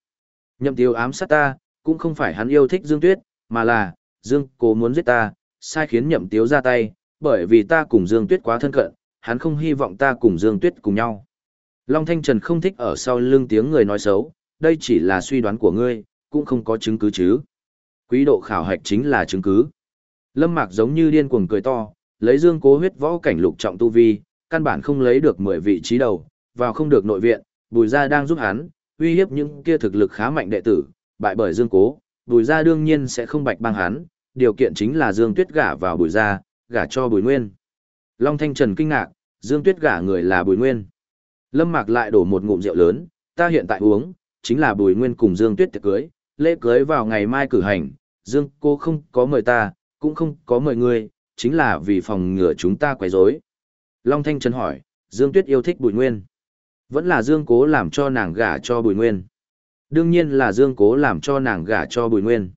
S1: Nhậm tiêu ám sát ta, cũng không phải hắn yêu thích Dương Tuyết, mà là, Dương cố muốn giết ta, sai khiến nhậm tiếu ra tay, bởi vì ta cùng Dương Tuyết quá thân cận, hắn không hy vọng ta cùng Dương Tuyết cùng nhau. Long Thanh Trần không thích ở sau lưng tiếng người nói xấu, đây chỉ là suy đoán của ngươi, cũng không có chứng cứ chứ. Quý độ khảo hạch chính là chứng cứ. Lâm Mạc giống như điên cuồng cười to, lấy Dương Cố huyết võ cảnh lục trọng tu vi, căn bản không lấy được 10 vị trí đầu, vào không được nội viện, Bùi gia đang giúp hắn, uy hiếp những kia thực lực khá mạnh đệ tử, bại bởi Dương Cố, Bùi gia đương nhiên sẽ không bạch bang hắn, điều kiện chính là Dương Tuyết gả vào Bùi gia, gả cho Bùi Nguyên. Long Thanh Trần kinh ngạc, Dương Tuyết gả người là Bùi Nguyên. Lâm Mạc lại đổ một ngụm rượu lớn, ta hiện tại uống, chính là Bùi Nguyên cùng Dương Tuyết tiệc cưới, lễ cưới vào ngày mai cử hành, Dương cô không có mời ta, cũng không có mời ngươi, chính là vì phòng ngừa chúng ta quấy rối. Long Thanh Trần hỏi, Dương Tuyết yêu thích Bùi Nguyên. Vẫn là Dương cố làm cho nàng gả cho Bùi Nguyên. Đương nhiên là Dương cố làm cho nàng gả cho Bùi Nguyên.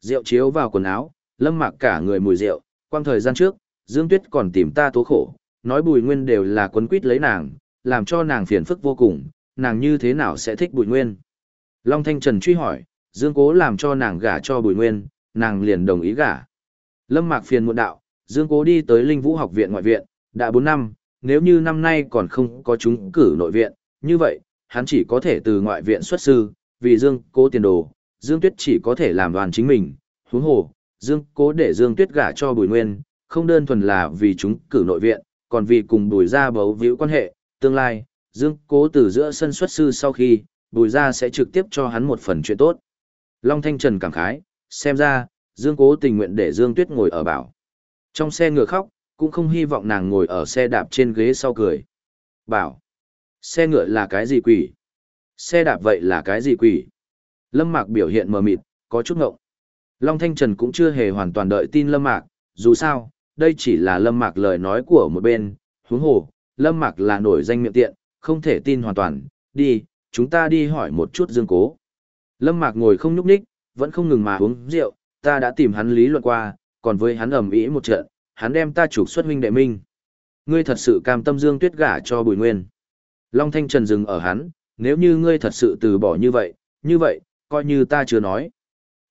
S1: Rượu chiếu vào quần áo, lâm mạc cả người mùi rượu, quang thời gian trước, Dương Tuyết còn tìm ta tố khổ, nói Bùi Nguyên đều là quấn quýt lấy nàng, làm cho nàng phiền phức vô cùng, nàng như thế nào sẽ thích Bùi Nguyên. Long Thanh Trần truy hỏi, Dương Cố làm cho nàng gả cho Bùi Nguyên, nàng liền đồng ý gả. Lâm Mạc phiền muộn đạo, Dương Cố đi tới Linh Vũ học viện ngoại viện, đã 4 năm, nếu như năm nay còn không có chúng cử nội viện, như vậy, hắn chỉ có thể từ ngoại viện xuất sư, vì Dương Cố tiền đồ, Dương Tuyết chỉ có thể làm đoàn chính mình, huống hồ, Dương Cố để Dương Tuyết gả cho Bùi Nguyên, không đơn thuần là vì chúng cử nội viện, còn vì cùng Bùi gia bấu víu quan hệ, tương lai, Dương Cố từ giữa sân xuất sư sau khi, Bùi gia sẽ trực tiếp cho hắn một phần chuyện tốt. Long Thanh Trần cảm khái, xem ra, Dương Cố tình nguyện để Dương Tuyết ngồi ở bảo. Trong xe ngựa khóc, cũng không hy vọng nàng ngồi ở xe đạp trên ghế sau cười. Bảo, xe ngựa là cái gì quỷ? Xe đạp vậy là cái gì quỷ? Lâm Mạc biểu hiện mờ mịt, có chút ngộng. Long Thanh Trần cũng chưa hề hoàn toàn đợi tin Lâm Mạc, dù sao, đây chỉ là Lâm Mạc lời nói của một bên, huống hồ, Lâm Mạc là nổi danh miệng tiện, không thể tin hoàn toàn, đi, chúng ta đi hỏi một chút Dương Cố. Lâm Mạc ngồi không nhúc nhích, vẫn không ngừng mà uống rượu, ta đã tìm hắn lý luận qua, còn với hắn ầm ĩ một trận, hắn đem ta trục xuất huynh đệ minh. Ngươi thật sự cam tâm Dương Tuyết gả cho Bùi Nguyên. Long Thanh Trần dừng ở hắn, nếu như ngươi thật sự từ bỏ như vậy, như vậy, coi như ta chưa nói.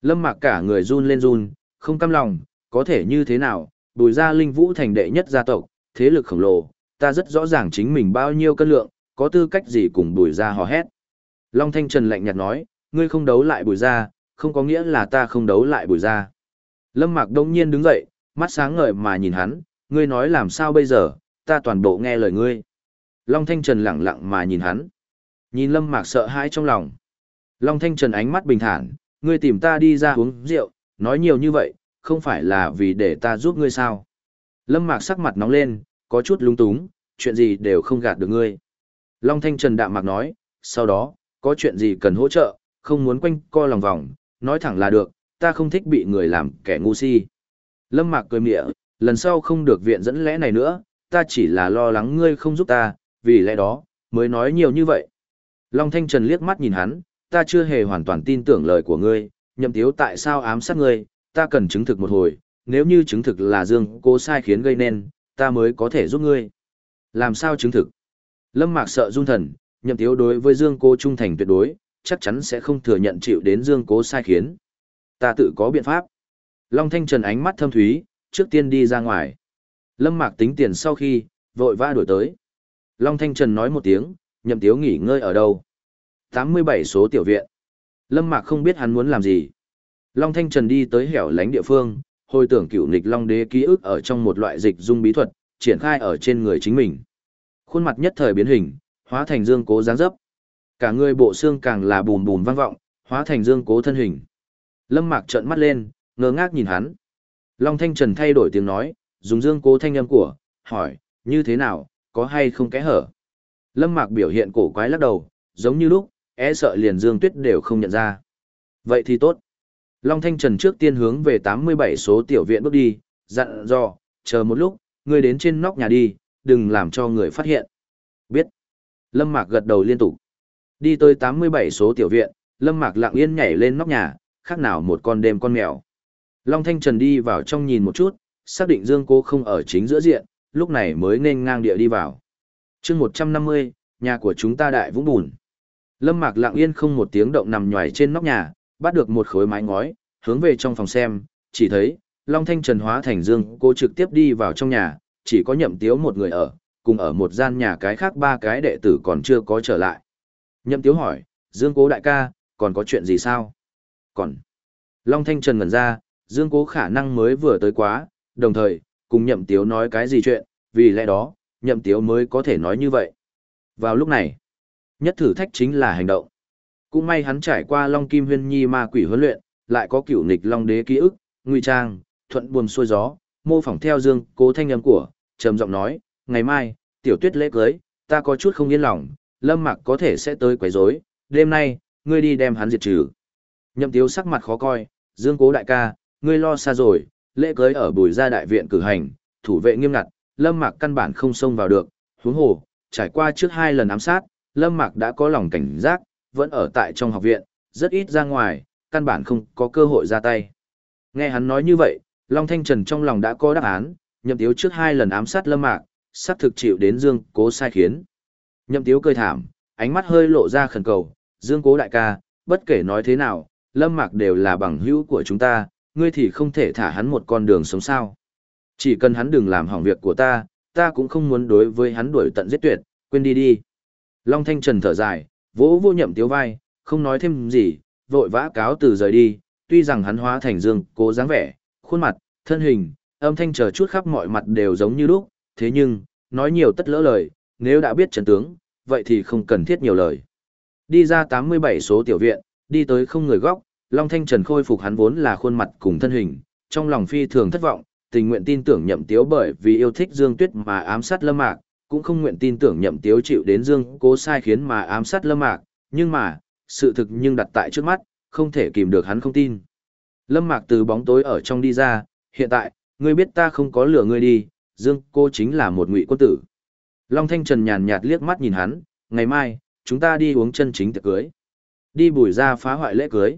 S1: Lâm Mạc cả người run lên run, không cam lòng, có thể như thế nào, Bùi gia Linh Vũ thành đệ nhất gia tộc, thế lực khổng lồ, ta rất rõ ràng chính mình bao nhiêu cân lượng, có tư cách gì cùng Bùi gia hò hét. Long Thanh Trần lạnh nhạt nói, ngươi không đấu lại Bùi gia, không có nghĩa là ta không đấu lại Bùi gia. Lâm Mạc đông nhiên đứng dậy, mắt sáng ngời mà nhìn hắn, ngươi nói làm sao bây giờ, ta toàn bộ nghe lời ngươi. Long Thanh Trần lặng lặng mà nhìn hắn. Nhìn Lâm Mạc sợ hãi trong lòng. Long Thanh Trần ánh mắt bình thản, ngươi tìm ta đi ra uống rượu, nói nhiều như vậy, không phải là vì để ta giúp ngươi sao. Lâm Mạc sắc mặt nóng lên, có chút lung túng, chuyện gì đều không gạt được ngươi. Long Thanh Trần đạm mạc nói, sau đó, có chuyện gì cần hỗ trợ, không muốn quanh co lòng vòng, nói thẳng là được, ta không thích bị người làm kẻ ngu si. Lâm Mạc cười mỉa, lần sau không được viện dẫn lẽ này nữa, ta chỉ là lo lắng ngươi không giúp ta, vì lẽ đó, mới nói nhiều như vậy. Long Thanh Trần liếc mắt nhìn hắn, ta chưa hề hoàn toàn tin tưởng lời của ngươi, nhậm tiếu tại sao ám sát ngươi, ta cần chứng thực một hồi, nếu như chứng thực là Dương cô sai khiến gây nên, ta mới có thể giúp ngươi. Làm sao chứng thực? Lâm Mạc sợ run thần, nhậm tiếu đối với Dương cô trung thành tuyệt đối, chắc chắn sẽ không thừa nhận chịu đến Dương cố sai khiến. Ta tự có biện pháp. Long Thanh Trần ánh mắt thâm thúy, trước tiên đi ra ngoài. Lâm Mạc tính tiền sau khi, vội vã đuổi tới. Long Thanh Trần nói một tiếng, nhậm tiếu nghỉ ngơi ở đâu. 87 số tiểu viện. Lâm Mạc không biết hắn muốn làm gì. Long Thanh Trần đi tới hẻo lánh địa phương, hồi tưởng cựu nịch Long Đế ký ức ở trong một loại dịch dung bí thuật, triển khai ở trên người chính mình. Khuôn mặt nhất thời biến hình, hóa thành dương cố dáng dấp. Cả người bộ xương càng là bùn bùn vang vọng, hóa thành dương cố thân hình. Lâm Mạc trợn mắt lên, ngơ ngác nhìn hắn. Long Thanh Trần thay đổi tiếng nói, dùng dương cố thanh âm của, hỏi, như thế nào, có hay không kẽ hở? Lâm Mạc biểu hiện cổ quái lắc đầu, giống như lúc, e sợ liền dương tuyết đều không nhận ra. Vậy thì tốt. Long Thanh Trần trước tiên hướng về 87 số tiểu viện bước đi, dặn dò, chờ một lúc, ngươi đến trên nóc nhà đi, đừng làm cho người phát hiện. Biết. Lâm Mạc gật đầu liên tục. Đi tới 87 số tiểu viện, Lâm Mạc lặng yên nhảy lên nóc nhà, khác nào một con đêm con mèo. Long Thanh Trần đi vào trong nhìn một chút, xác định Dương Cố không ở chính giữa diện, lúc này mới nên ngang địa đi vào. chương 150, nhà của chúng ta đại vũng bùn. Lâm Mạc lặng yên không một tiếng động nằm nhòi trên nóc nhà, bắt được một khối mái ngói, hướng về trong phòng xem, chỉ thấy, Long Thanh Trần hóa thành Dương Cố trực tiếp đi vào trong nhà, chỉ có nhậm tiếu một người ở, cùng ở một gian nhà cái khác ba cái đệ tử còn chưa có trở lại. Nhậm tiếu hỏi, Dương Cố đại ca, còn có chuyện gì sao? Còn, Long Thanh Trần ngẩn ra, Dương Cố khả năng mới vừa tới quá, đồng thời, cùng nhậm tiếu nói cái gì chuyện, vì lẽ đó, nhậm tiếu mới có thể nói như vậy. Vào lúc này, nhất thử thách chính là hành động. Cũng may hắn trải qua Long Kim Huyên Nhi ma quỷ huấn luyện, lại có cựu nghịch Long Đế ký ức, nguy trang, thuận buồm xuôi gió, mô phỏng theo Dương Cố thanh âm của, trầm giọng nói, ngày mai, tiểu tuyết lễ cưới, ta có chút không yên lòng, Lâm Mặc có thể sẽ tới quấy rối, đêm nay, ngươi đi đem hắn diệt trừ. Nhậm Tiếu sắc mặt khó coi, Dương Cố đại ca, ngươi lo xa rồi, lễ cưới ở Bùi Gia đại viện cử hành, thủ vệ nghiêm ngặt, Lâm Mạc căn bản không xông vào được, huống hồ, trải qua trước hai lần ám sát, Lâm Mạc đã có lòng cảnh giác, vẫn ở tại trong học viện, rất ít ra ngoài, căn bản không có cơ hội ra tay. Nghe hắn nói như vậy, Long Thanh Trần trong lòng đã có đáp án, nhậm tiếu trước hai lần ám sát Lâm Mạc, sắp thực chịu đến Dương Cố sai khiến. Nhậm tiếu cười thảm, ánh mắt hơi lộ ra khẩn cầu, Dương Cố đại ca, bất kể nói thế nào, Lâm Mạc đều là bằng hữu của chúng ta, ngươi thì không thể thả hắn một con đường sống sao. Chỉ cần hắn đừng làm hỏng việc của ta, ta cũng không muốn đối với hắn đuổi tận giết tuyệt, quên đi đi. Long Thanh Trần thở dài, vỗ vô nhậm tiếu vai, không nói thêm gì, vội vã cáo từ rời đi, tuy rằng hắn hóa thành dương, cố dáng vẻ, khuôn mặt, thân hình, âm thanh chờ chút khắp mọi mặt đều giống như lúc, thế nhưng, nói nhiều tất lỡ lời, nếu đã biết trần tướng, vậy thì không cần thiết nhiều lời. Đi ra 87 số tiểu viện, đi tới không người góc, Long Thanh Trần khôi phục hắn vốn là khuôn mặt cùng thân hình, trong lòng phi thường thất vọng, tình nguyện tin tưởng nhậm tiếu bởi vì yêu thích Dương Tuyết mà ám sát Lâm Mạc, cũng không nguyện tin tưởng nhậm tiếu chịu đến Dương cố sai khiến mà ám sát Lâm Mạc, nhưng mà, sự thực nhưng đặt tại trước mắt, không thể kìm được hắn không tin. Lâm Mạc từ bóng tối ở trong đi ra, hiện tại, ngươi biết ta không có lửa ngươi đi, Dương cô chính là một ngụy quân tử. Long Thanh Trần nhàn nhạt liếc mắt nhìn hắn, ngày mai, chúng ta đi uống chân chính tiệc cưới. Đi bùi ra phá hoại lễ cưới.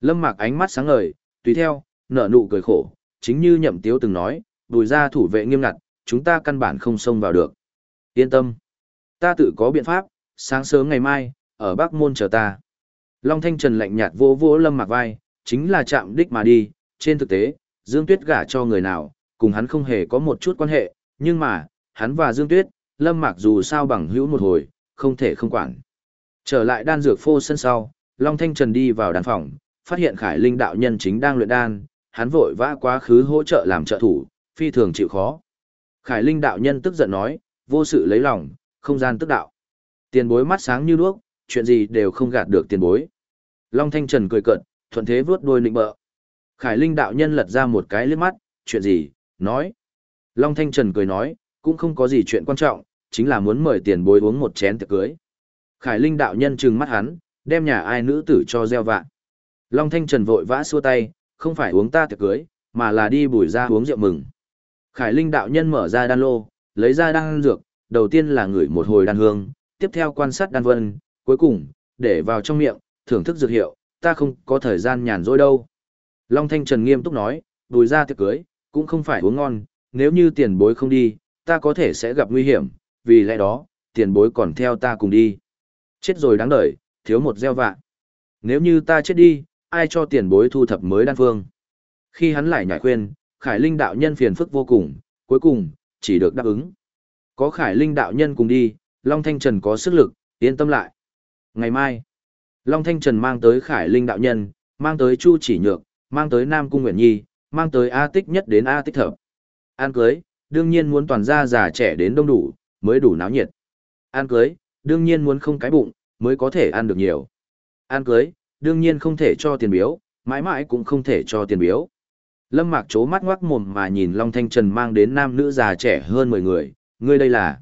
S1: Lâm Mạc ánh mắt sáng ngời, tùy theo, nở nụ cười khổ, chính như nhậm tiếu từng nói, đùi ra thủ vệ nghiêm ngặt, chúng ta căn bản không xông vào được. Yên tâm. Ta tự có biện pháp, sáng sớm ngày mai, ở Bắc Môn chờ ta. Long Thanh Trần lạnh nhạt vô vô Lâm Mạc vai, chính là chạm đích mà đi, trên thực tế, Dương Tuyết gả cho người nào, cùng hắn không hề có một chút quan hệ, nhưng mà, hắn và Dương Tuyết, Lâm Mạc dù sao bằng hữu một hồi, không thể không quản. Trở lại đan dược phô sân sau, Long Thanh Trần đi vào đàn phòng, phát hiện Khải Linh đạo nhân chính đang luyện đan, hắn vội vã quá khứ hỗ trợ làm trợ thủ, phi thường chịu khó. Khải Linh đạo nhân tức giận nói, vô sự lấy lòng, không gian tức đạo. Tiền bối mắt sáng như đuốc, chuyện gì đều không gạt được tiền bối. Long Thanh Trần cười cợt, thuận thế vuốt đuôi nịnh bợ. Khải Linh đạo nhân lật ra một cái liếc mắt, chuyện gì, nói. Long Thanh Trần cười nói, cũng không có gì chuyện quan trọng, chính là muốn mời tiền bối uống một chén tiệc cưới. Khải Linh đạo nhân trừng mắt hắn, đem nhà ai nữ tử cho gieo vạ. Long Thanh Trần vội vã xua tay, không phải uống ta tiệc cưới, mà là đi bùi ra uống rượu mừng. Khải Linh đạo nhân mở ra đan lô, lấy ra đan dược, đầu tiên là ngửi một hồi đan hương, tiếp theo quan sát đan vân, cuối cùng, để vào trong miệng, thưởng thức dược hiệu, ta không có thời gian nhàn rỗi đâu. Long Thanh Trần nghiêm túc nói, bùi ra tiệc cưới, cũng không phải uống ngon, nếu như tiền bối không đi, ta có thể sẽ gặp nguy hiểm, vì lẽ đó, tiền bối còn theo ta cùng đi. Chết rồi đáng đợi, thiếu một gieo vạ. Nếu như ta chết đi, ai cho tiền bối thu thập mới đan phương. Khi hắn lại nhảy khuyên, Khải Linh đạo nhân phiền phức vô cùng, cuối cùng, chỉ được đáp ứng. Có Khải Linh đạo nhân cùng đi, Long Thanh Trần có sức lực, yên tâm lại. Ngày mai, Long Thanh Trần mang tới Khải Linh đạo nhân, mang tới Chu Chỉ Nhược, mang tới Nam Cung Nguyễn Nhi, mang tới A Tích nhất đến A Tích thập. An cưới, đương nhiên muốn toàn gia già trẻ đến đông đủ, mới đủ náo nhiệt. An cưới, đương nhiên muốn không cái bụng, mới có thể ăn được nhiều. An cưới, đương nhiên không thể cho tiền biếu, mãi mãi cũng không thể cho tiền biếu. Lâm Mạc chố mắt ngoác mồm mà nhìn Long Thanh Trần mang đến nam nữ già trẻ hơn 10 người, ngươi đây là.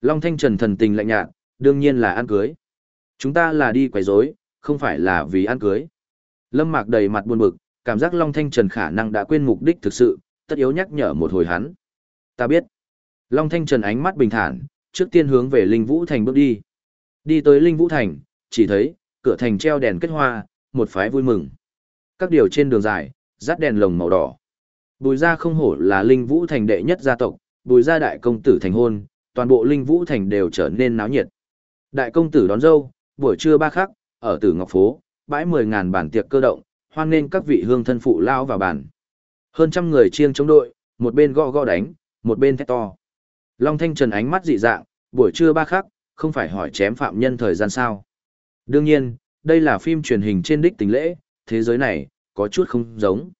S1: Long Thanh Trần thần tình lạnh nhạt, đương nhiên là ăn cưới. Chúng ta là đi quấy rối, không phải là vì ăn cưới. Lâm Mạc đầy mặt buồn bực, cảm giác Long Thanh Trần khả năng đã quên mục đích thực sự, tất yếu nhắc nhở một hồi hắn. Ta biết. Long Thanh Trần ánh mắt bình thản, trước tiên hướng về Linh Vũ Thành bước đi. Đi tới Linh Vũ Thành, chỉ thấy, cửa thành treo đèn kết hoa, một phái vui mừng. Các điều trên đường dài, dắt đèn lồng màu đỏ. Bùi gia không hổ là Linh Vũ Thành đệ nhất gia tộc, bùi gia đại công tử thành hôn, toàn bộ Linh Vũ Thành đều trở nên náo nhiệt. Đại công tử đón dâu, buổi trưa ba khắc, ở Tử Ngọc Phố, bãi mười ngàn bản tiệc cơ động, hoan nên các vị hương thân phụ lao vào bàn. Hơn trăm người chiêng chống đội, một bên gõ gõ đánh, một bên thét to. Long Thanh Trần ánh mắt dị dạng, buổi trưa ba khắc, không phải hỏi chém phạm nhân thời gian sao. Đương nhiên, đây là phim truyền hình trên đích tình lễ, thế giới này, có chút không giống.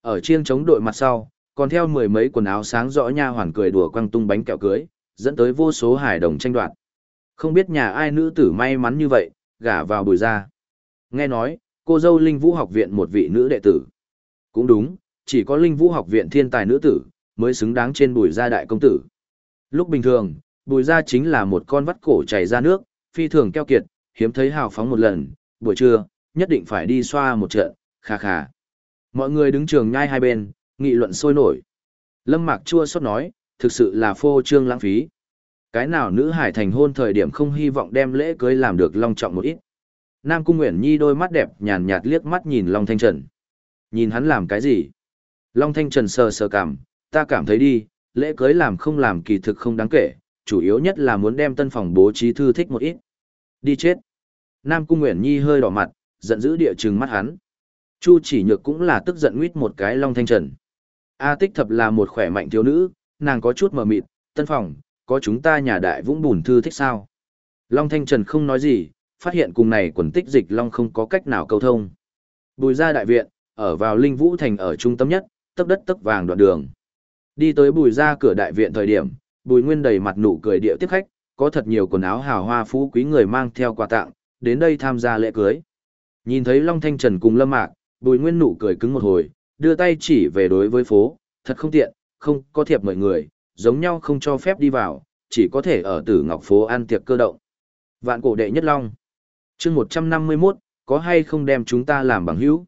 S1: Ở chiêng chống đội mặt sau, còn theo mười mấy quần áo sáng rõ nha hoàn cười đùa quăng tung bánh kẹo cưới, dẫn tới vô số hài đồng tranh đoạt. Không biết nhà ai nữ tử may mắn như vậy, gả vào bùi ra. Nghe nói, cô dâu Linh Vũ học viện một vị nữ đệ tử. Cũng đúng, chỉ có Linh Vũ học viện thiên tài nữ tử, mới xứng đáng trên bùi gia đại công tử. Lúc bình thường, bùi gia chính là một con vắt cổ chảy ra nước, phi thường keo kiệt, hiếm thấy hào phóng một lần, buổi trưa, nhất định phải đi xoa một trận, khà khà. Mọi người đứng trường nhai hai bên, nghị luận sôi nổi. Lâm Mạc chua xót nói, thực sự là phô trương lãng phí. Cái nào nữ hải thành hôn thời điểm không hy vọng đem lễ cưới làm được long trọng một ít. Nam Cung Nguyễn Nhi đôi mắt đẹp nhàn nhạt liếc mắt nhìn Long Thanh Trần. Nhìn hắn làm cái gì? Long Thanh Trần sờ sờ cảm, ta cảm thấy đi, lễ cưới làm không làm kỳ thực không đáng kể, chủ yếu nhất là muốn đem tân phòng bố trí thư thích một ít. Đi chết. Nam Cung Nguyễn Nhi hơi đỏ mặt, giận dữ địa trừng mắt hắn. Chu chỉ nhược cũng là tức giận nguyết một cái Long Thanh Trần. A tích thập là một khỏe mạnh thiếu nữ, nàng có chút mờ mịt, tân phòng, có chúng ta nhà đại vũng bùn thư thích sao? Long Thanh Trần không nói gì, phát hiện cùng này quần tích dịch Long không có cách nào câu thông. Bùi ra đại viện, ở vào Linh Vũ Thành ở trung tâm nhất, tấp đất tấp vàng đoạn đường. Đi tới bùi ra cửa đại viện thời điểm, bùi nguyên đầy mặt nụ cười điệu tiếp khách, có thật nhiều quần áo hào hoa phú quý người mang theo quà tặng, đến đây tham gia lễ cưới. Nhìn thấy Long Thanh Trần cùng Lâm Mạc, bùi nguyên nụ cười cứng một hồi, đưa tay chỉ về đối với phố, thật không tiện, không có thiệp mời người, giống nhau không cho phép đi vào, chỉ có thể ở tử ngọc phố ăn tiệc cơ động. Vạn cổ đệ nhất long. chương 151, có hay không đem chúng ta làm bằng hữu?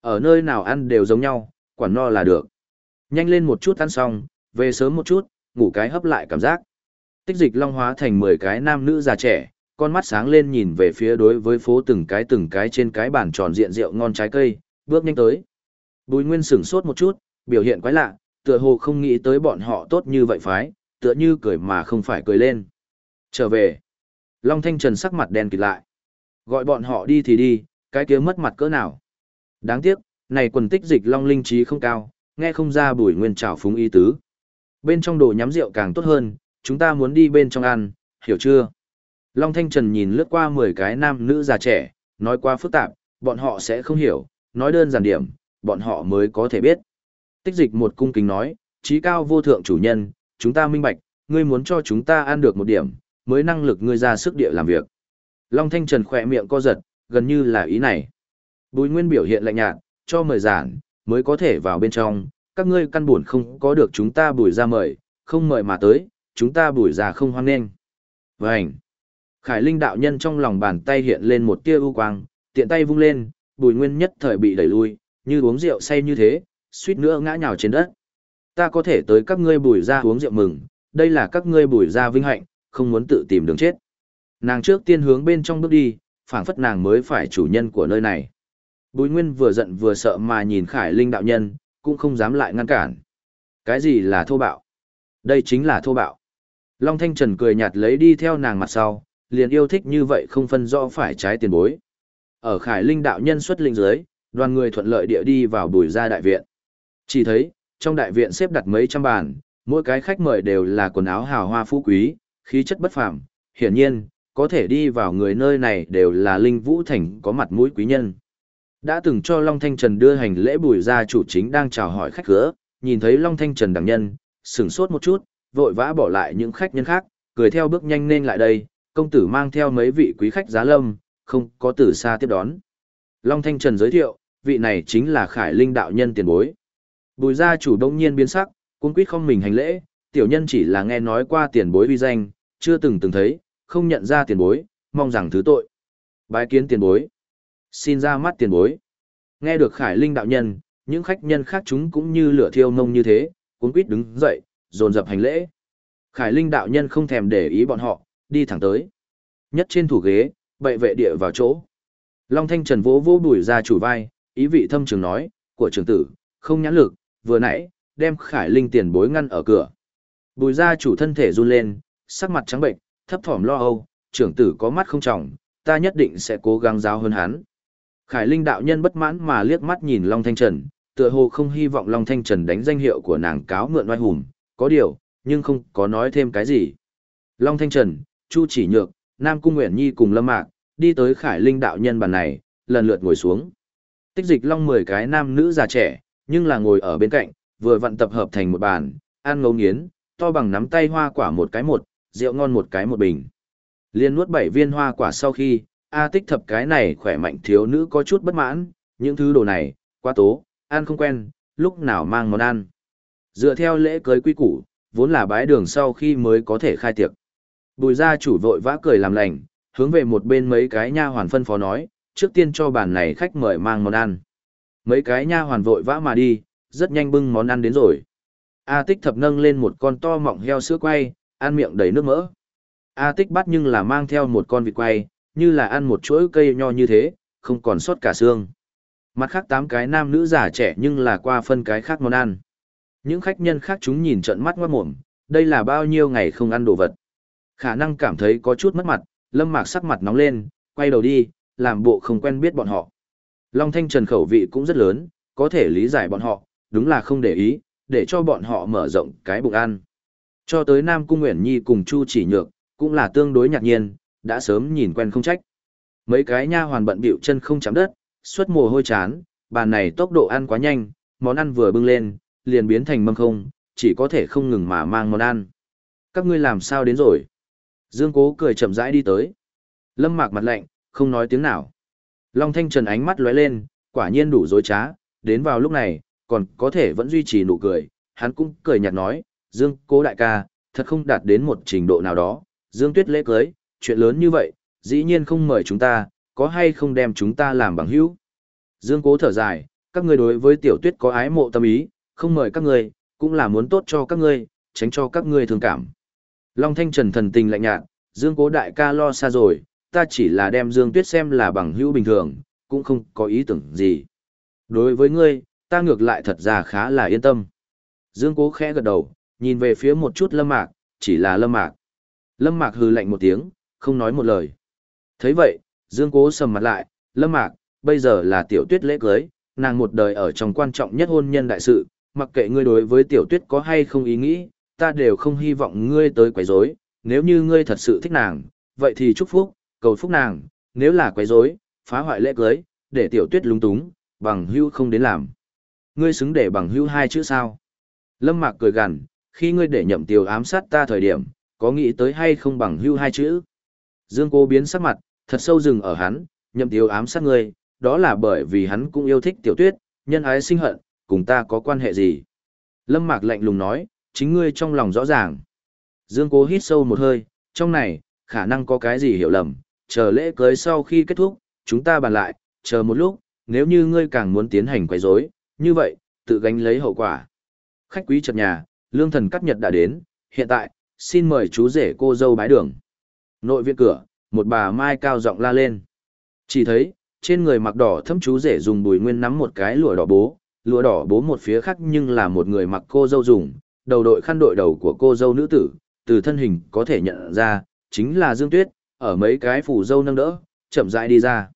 S1: Ở nơi nào ăn đều giống nhau, quản no là được. Nhanh lên một chút ăn xong, về sớm một chút, ngủ cái hấp lại cảm giác. Tích dịch long hóa thành 10 cái nam nữ già trẻ, con mắt sáng lên nhìn về phía đối với phố từng cái từng cái trên cái bàn tròn diện rượu ngon trái cây, bước nhanh tới. Bùi Nguyên sửng sốt một chút, biểu hiện quái lạ, tựa hồ không nghĩ tới bọn họ tốt như vậy phái, tựa như cười mà không phải cười lên. Trở về. Long Thanh Trần sắc mặt đen kịt lại. Gọi bọn họ đi thì đi, cái kia mất mặt cỡ nào. Đáng tiếc, này quần tích dịch Long linh trí không cao, nghe không ra bùi nguyên trào phúng y tứ. Bên trong đồ nhắm rượu càng tốt hơn, chúng ta muốn đi bên trong ăn, hiểu chưa? Long Thanh Trần nhìn lướt qua 10 cái nam nữ già trẻ, nói qua phức tạp, bọn họ sẽ không hiểu, nói đơn giản điểm, bọn họ mới có thể biết. Tích dịch một cung kính nói, trí cao vô thượng chủ nhân, chúng ta minh bạch, ngươi muốn cho chúng ta ăn được một điểm, mới năng lực ngươi ra sức địa làm việc. Long Thanh Trần khỏe miệng co giật, gần như là ý này. Bùi Nguyên biểu hiện lạnh nhạt, cho mời giản, mới có thể vào bên trong, các ngươi căn buồn không có được chúng ta bùi ra mời, không mời mà tới, chúng ta bùi ra không hoan nghênh. Vânh! Khải Linh đạo nhân trong lòng bàn tay hiện lên một tia ưu quang, tiện tay vung lên, bùi nguyên nhất thời bị đẩy lui, như uống rượu say như thế, suýt nữa ngã nhào trên đất. Ta có thể tới các ngươi bùi ra uống rượu mừng, đây là các ngươi bùi ra vinh hạnh, không muốn tự tìm đường chết. Nàng trước tiên hướng bên trong bước đi, phảng phất nàng mới phải chủ nhân của nơi này. Bùi Nguyên vừa giận vừa sợ mà nhìn Khải Linh đạo nhân, cũng không dám lại ngăn cản. Cái gì là thô bạo? Đây chính là thô bạo. Long Thanh Trần cười nhạt lấy đi theo nàng mặt sau, liền yêu thích như vậy không phân rõ phải trái tiền bối. Ở Khải Linh đạo nhân xuất linh dưới, đoàn người thuận lợi địa đi vào bùi gia đại viện. Chỉ thấy, trong đại viện xếp đặt mấy trăm bàn, mỗi cái khách mời đều là quần áo hào hoa phú quý, khí chất bất phàm. Hiển nhiên, có thể đi vào người nơi này đều là linh vũ thành có mặt mũi quý nhân. Đã từng cho Long Thanh Trần đưa hành lễ bùi gia chủ chính đang chào hỏi khách khứa, nhìn thấy Long Thanh Trần đẳng nhân, sửng sốt một chút, vội vã bỏ lại những khách nhân khác, cười theo bước nhanh nên lại đây, công tử mang theo mấy vị quý khách giá lâm, không có từ xa tiếp đón. Long Thanh Trần giới thiệu, vị này chính là Khải Linh đạo nhân tiền bối. Bùi gia chủ đông nhiên biến sắc, cung quýt không mình hành lễ, tiểu nhân chỉ là nghe nói qua tiền bối uy danh, chưa từng từng thấy, không nhận ra tiền bối, mong rằng thứ tội. Bái kiến tiền bối. Xin ra mắt tiền bối. Nghe được Khải Linh đạo nhân, những khách nhân khác chúng cũng như lửa thiêu nông như thế, cuốn quýt đứng dậy, dồn dập hành lễ. Khải Linh đạo nhân không thèm để ý bọn họ, đi thẳng tới. Nhất trên thủ ghế, bệ vệ địa vào chỗ. Long Thanh Trần vỗ vỗ bùi ra chủ vai, ý vị thâm trường nói, của trưởng tử, không nhãn lực, vừa nãy, đem Khải Linh tiền bối ngăn ở cửa. Bùi ra chủ thân thể run lên, sắc mặt trắng bệnh, thấp thỏm lo âu, trưởng tử có mắt không trọng, ta nhất định sẽ cố gắng giáo hơn hắn. Khải Linh đạo nhân bất mãn mà liếc mắt nhìn Long Thanh Trần, tựa hồ không hy vọng Long Thanh Trần đánh danh hiệu của nàng cáo mượn oai hùng, có điều, nhưng không có nói thêm cái gì. Long Thanh Trần, Chu Chỉ Nhược, Nam Cung Nguyễn Nhi cùng Lâm Mạc, đi tới Khải Linh đạo nhân bàn này, lần lượt ngồi xuống. Tích dịch Long 10 cái nam nữ già trẻ, nhưng là ngồi ở bên cạnh, vừa vận tập hợp thành một bàn, ăn ngấu nghiến, to bằng nắm tay hoa quả một cái một, rượu ngon một cái một bình. Liên nuốt bảy viên hoa quả sau khi, A tích thập cái này khỏe mạnh thiếu nữ có chút bất mãn, những thứ đồ này, quá tố, ăn không quen, lúc nào mang món ăn. Dựa theo lễ cưới quy củ, vốn là bái đường sau khi mới có thể khai tiệc. Bùi gia chủ vội vã cười làm lành, hướng về một bên mấy cái nha hoàn phân phó nói, trước tiên cho bàn này khách mời mang món ăn. Mấy cái nha hoàn vội vã mà đi, rất nhanh bưng món ăn đến rồi. A tích thập nâng lên một con to mọng heo sữa quay, ăn miệng đầy nước mỡ. A tích bắt nhưng là mang theo một con vịt quay, như là ăn một chuỗi cây nho như thế, không còn sót cả xương. Mặt khác tám cái nam nữ già trẻ nhưng là qua phân cái khác món ăn. Những khách nhân khác chúng nhìn trận mắt ngoát mồm, đây là bao nhiêu ngày không ăn đồ vật. Khả năng cảm thấy có chút mất mặt, lâm mạc sắc mặt nóng lên, quay đầu đi, làm bộ không quen biết bọn họ. Long Thanh Trần khẩu vị cũng rất lớn, có thể lý giải bọn họ, đúng là không để ý, để cho bọn họ mở rộng cái bụng ăn. Cho tới Nam Cung Nguyễn Nhi cùng Chu Chỉ Nhược, cũng là tương đối nhạc nhiên, đã sớm nhìn quen không trách. Mấy cái nha hoàn bận bịu chân không chạm đất, suốt mồ hôi chán, bàn này tốc độ ăn quá nhanh, món ăn vừa bưng lên, liền biến thành mâm không, chỉ có thể không ngừng mà mang món ăn. Các ngươi làm sao đến rồi? Dương Cố cười chậm rãi đi tới. Lâm Mạc mặt lạnh, không nói tiếng nào. Long Thanh Trần ánh mắt lóe lên, quả nhiên đủ dối trá, đến vào lúc này, còn có thể vẫn duy trì nụ cười, hắn cũng cười nhạt nói, Dương Cố đại ca, thật không đạt đến một trình độ nào đó, Dương Tuyết lễ cưới, chuyện lớn như vậy, dĩ nhiên không mời chúng ta, có hay không đem chúng ta làm bằng hữu. Dương Cố thở dài, các ngươi đối với tiểu tuyết có ái mộ tâm ý, không mời các ngươi, cũng là muốn tốt cho các ngươi, tránh cho các ngươi thương cảm. Long Thanh Trần thần tình lạnh nhạt, Dương Cố đại ca lo xa rồi, ta chỉ là đem Dương Tuyết xem là bằng hữu bình thường, cũng không có ý tưởng gì. Đối với ngươi, ta ngược lại thật ra khá là yên tâm. Dương Cố khẽ gật đầu, nhìn về phía một chút Lâm Mạc, chỉ là Lâm Mạc. Lâm Mạc hừ lạnh một tiếng, không nói một lời. thấy vậy, Dương Cố sầm mặt lại, Lâm Mạc, bây giờ là tiểu tuyết lễ cưới, nàng một đời ở trong quan trọng nhất hôn nhân đại sự, mặc kệ ngươi đối với tiểu tuyết có hay không ý nghĩ, ta đều không hy vọng ngươi tới quấy rối. nếu như ngươi thật sự thích nàng, vậy thì chúc phúc, cầu phúc nàng, nếu là quấy rối, phá hoại lễ cưới, để tiểu tuyết lúng túng, bằng hưu không đến làm. Ngươi xứng để bằng hưu hai chữ sao? Lâm Mạc cười gằn, khi ngươi để nhậm tiêu ám sát ta thời điểm, có nghĩ tới hay không bằng hưu hai chữ? Dương Cố biến sắc mặt, thật sâu rừng ở hắn, nhậm tiêu ám sát ngươi, đó là bởi vì hắn cũng yêu thích tiểu tuyết, nhân ái sinh hận, cùng ta có quan hệ gì. Lâm Mạc lạnh lùng nói, chính ngươi trong lòng rõ ràng. Dương Cố hít sâu một hơi, trong này, khả năng có cái gì hiểu lầm, chờ lễ cưới sau khi kết thúc, chúng ta bàn lại, chờ một lúc, nếu như ngươi càng muốn tiến hành quấy rối, như vậy, tự gánh lấy hậu quả. Khách quý chợt nhà, lương thần cắt nhật đã đến, hiện tại, xin mời chú rể cô dâu bái đường. Nội viện cửa, một bà mai cao giọng la lên. Chỉ thấy, trên người mặc đỏ thâm chú rể dùng bùi nguyên nắm một cái lụa đỏ bố, lụa đỏ bố một phía khác nhưng là một người mặc cô dâu dùng, đầu đội khăn đội đầu của cô dâu nữ tử, từ thân hình có thể nhận ra, chính là Dương Tuyết, ở mấy cái phủ dâu nâng đỡ, chậm rãi đi ra.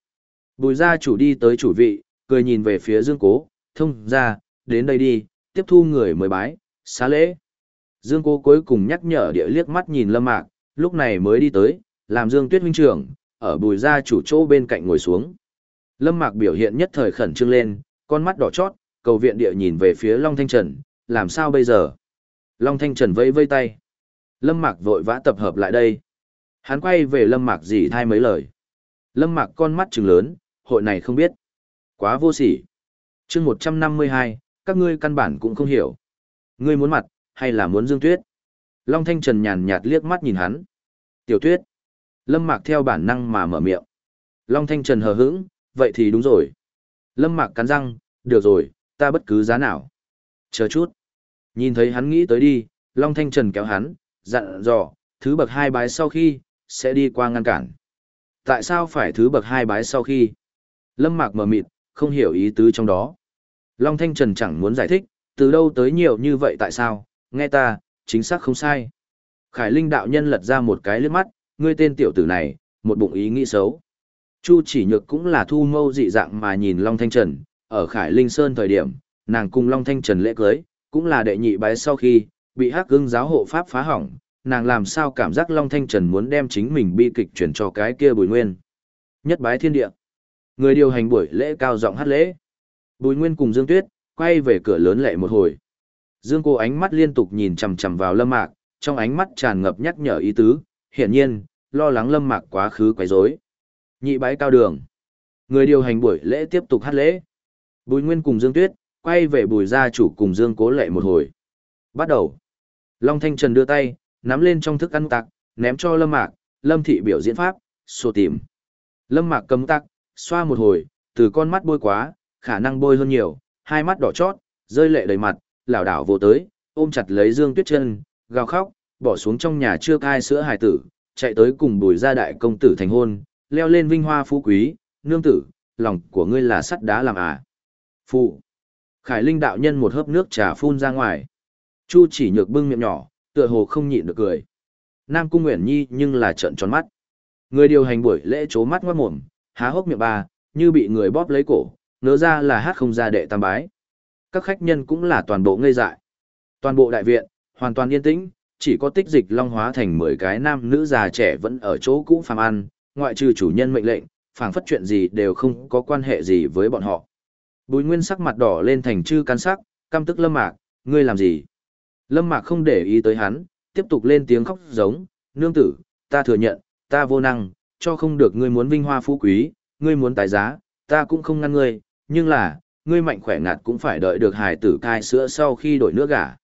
S1: Bùi gia chủ đi tới chủ vị, cười nhìn về phía Dương Cố, thông ra, đến đây đi, tiếp thu người mời bái, xá lễ. Dương Cố cuối cùng nhắc nhở địa liếc mắt nhìn Lâm Mạc, lúc này mới đi tới, làm Dương Tuyết huynh trưởng, ở bùi gia chủ chỗ bên cạnh ngồi xuống. Lâm Mạc biểu hiện nhất thời khẩn trương lên, con mắt đỏ chót, cầu viện địa nhìn về phía Long Thanh Trần, làm sao bây giờ? Long Thanh Trần vẫy vây tay. Lâm Mạc vội vã tập hợp lại đây. Hắn quay về Lâm Mạc dì thay mấy lời. Lâm Mạc con mắt trừng lớn, hội này không biết. Quá vô sỉ. chương 152, các ngươi căn bản cũng không hiểu. Ngươi muốn mặt, hay là muốn Dương Tuyết? Long Thanh Trần nhàn nhạt liếc mắt nhìn hắn. Tiểu Tuyết. Lâm Mạc theo bản năng mà mở miệng. Long Thanh Trần hờ hững, vậy thì đúng rồi. Lâm Mạc cắn răng, được rồi, ta bất cứ giá nào. Chờ chút. Nhìn thấy hắn nghĩ tới đi, Long Thanh Trần kéo hắn, dặn dò, thứ bậc hai bái sau khi, sẽ đi qua ngăn cản. Tại sao phải thứ bậc hai bái sau khi? Lâm Mạc mờ mịt, không hiểu ý tứ trong đó. Long Thanh Trần chẳng muốn giải thích, từ đâu tới nhiều như vậy tại sao, nghe ta, chính xác không sai. Khải Linh đạo nhân lật ra một cái lướt mắt, ngươi tên tiểu tử này, một bụng ý nghĩ xấu. Chu chỉ nhược cũng là thu mâu dị dạng mà nhìn Long Thanh Trần, ở Khải Linh Sơn thời điểm, nàng cùng Long Thanh Trần lễ cưới, cũng là đệ nhị bái sau khi, bị hắc ưng giáo hộ pháp phá hỏng, nàng làm sao cảm giác Long Thanh Trần muốn đem chính mình bi kịch chuyển cho cái kia bùi nguyên. Nhất bái thiên địa. Người điều hành buổi lễ cao giọng hát lễ. Bùi nguyên cùng Dương Tuyết, quay về cửa lớn lệ một hồi. Dương cô ánh mắt liên tục nhìn chằm chằm vào lâm mạc, trong ánh mắt tràn ngập nhắc nhở ý tứ, hiển nhiên, lo lắng lâm mạc quá khứ quấy rối. Nhị bái cao đường. Người điều hành buổi lễ tiếp tục hát lễ. Bùi Nguyên cùng Dương Tuyết, quay về bùi gia chủ cùng Dương Cố Lệ một hồi. Bắt đầu. Long Thanh Trần đưa tay, nắm lên trong thức ăn tạc, ném cho Lâm Mạc, Lâm Thị biểu diễn pháp, xô tìm. Lâm Mạc cầm tạc, xoa một hồi, từ con mắt bôi quá, khả năng bôi hơn nhiều, hai mắt đỏ chót, rơi lệ đầy mặt, lảo đảo vô tới, ôm chặt lấy Dương Tuyết chân, gào khóc, bỏ xuống trong nhà chưa cai sữa hài tử, chạy tới cùng bùi gia đại công tử thành hôn, leo lên vinh hoa phú quý, nương tử, lòng của ngươi là sắt đá làm à. Phụ. Khải Linh đạo nhân một hớp nước trà phun ra ngoài. Chu chỉ nhược bưng miệng nhỏ, tựa hồ không nhịn được cười. Nam Cung Nguyễn Nhi nhưng là trợn tròn mắt. Người điều hành buổi lễ chố mắt ngoát mồm, há hốc miệng ba, như bị người bóp lấy cổ, nỡ ra là hát không ra đệ tam bái. Các khách nhân cũng là toàn bộ ngây dại. Toàn bộ đại viện, hoàn toàn yên tĩnh, chỉ có tích dịch long hóa thành 10 cái nam nữ già trẻ vẫn ở chỗ cũ phàm ăn, ngoại trừ chủ nhân mệnh lệnh, phảng phất chuyện gì đều không có quan hệ gì với bọn họ. Bùi Nguyên sắc mặt đỏ lên thành chư can sắc, căm tức Lâm Mạc, ngươi làm gì? Lâm Mạc không để ý tới hắn, tiếp tục lên tiếng khóc giống, nương tử, ta thừa nhận, ta vô năng, cho không được ngươi muốn vinh hoa phú quý, ngươi muốn tài giá, ta cũng không ngăn ngươi, nhưng là, ngươi mạnh khỏe ngạt cũng phải đợi được hài tử cai sữa sau khi đổi nước gà.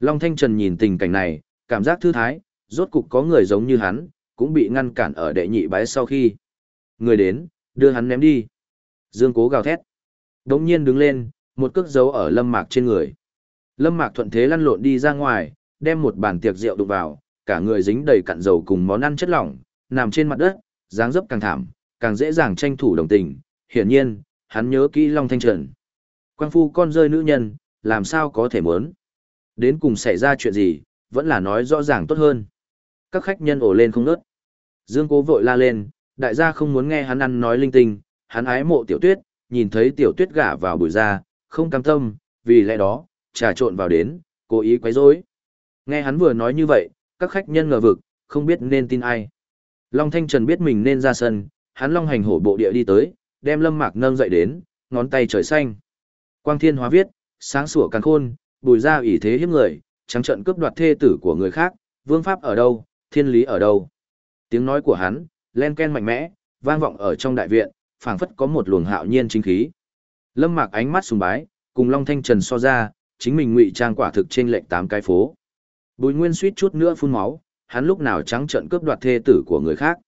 S1: Long Thanh Trần nhìn tình cảnh này, cảm giác thư thái, rốt cục có người giống như hắn, cũng bị ngăn cản ở đệ nhị bái sau khi. Người đến, đưa hắn ném đi. Dương cố gào thét. Đống nhiên đứng lên, một cước dấu ở lâm mạc trên người. Lâm mạc thuận thế lăn lộn đi ra ngoài, đem một bàn tiệc rượu đụng vào, cả người dính đầy cặn dầu cùng món ăn chất lỏng, nằm trên mặt đất, dáng dấp càng thảm, càng dễ dàng tranh thủ đồng tình. Hiển nhiên, hắn nhớ kỹ Long Thanh Trần. Quang phu con rơi nữ nhân, làm sao có thể muốn. Đến cùng xảy ra chuyện gì, vẫn là nói rõ ràng tốt hơn. Các khách nhân ổ lên không nớt. Dương cố vội la lên, đại gia không muốn nghe hắn ăn nói linh tinh, hắn ái mộ tiểu tuyết, nhìn thấy tiểu tuyết gả vào bùi ra, không cam tâm, vì lẽ đó, trà trộn vào đến, cố ý quấy rối. Nghe hắn vừa nói như vậy, các khách nhân ngờ vực, không biết nên tin ai. Long Thanh Trần biết mình nên ra sân, hắn long hành hổ bộ địa đi tới, đem lâm mạc nâng dậy đến, ngón tay trời xanh. Quang thiên hóa viết, sáng sủa càng khôn, bùi ra ủy thế hiếp người, trắng trận cướp đoạt thê tử của người khác, vương pháp ở đâu, thiên lý ở đâu. Tiếng nói của hắn, len ken mạnh mẽ, vang vọng ở trong đại viện, phảng phất có một luồng hạo nhiên chính khí. Lâm Mạc ánh mắt sùng bái, cùng Long Thanh Trần so ra, chính mình ngụy trang quả thực trên lệnh tám cái phố. Bùi Nguyên suýt chút nữa phun máu, hắn lúc nào trắng trợn cướp đoạt thê tử của người khác.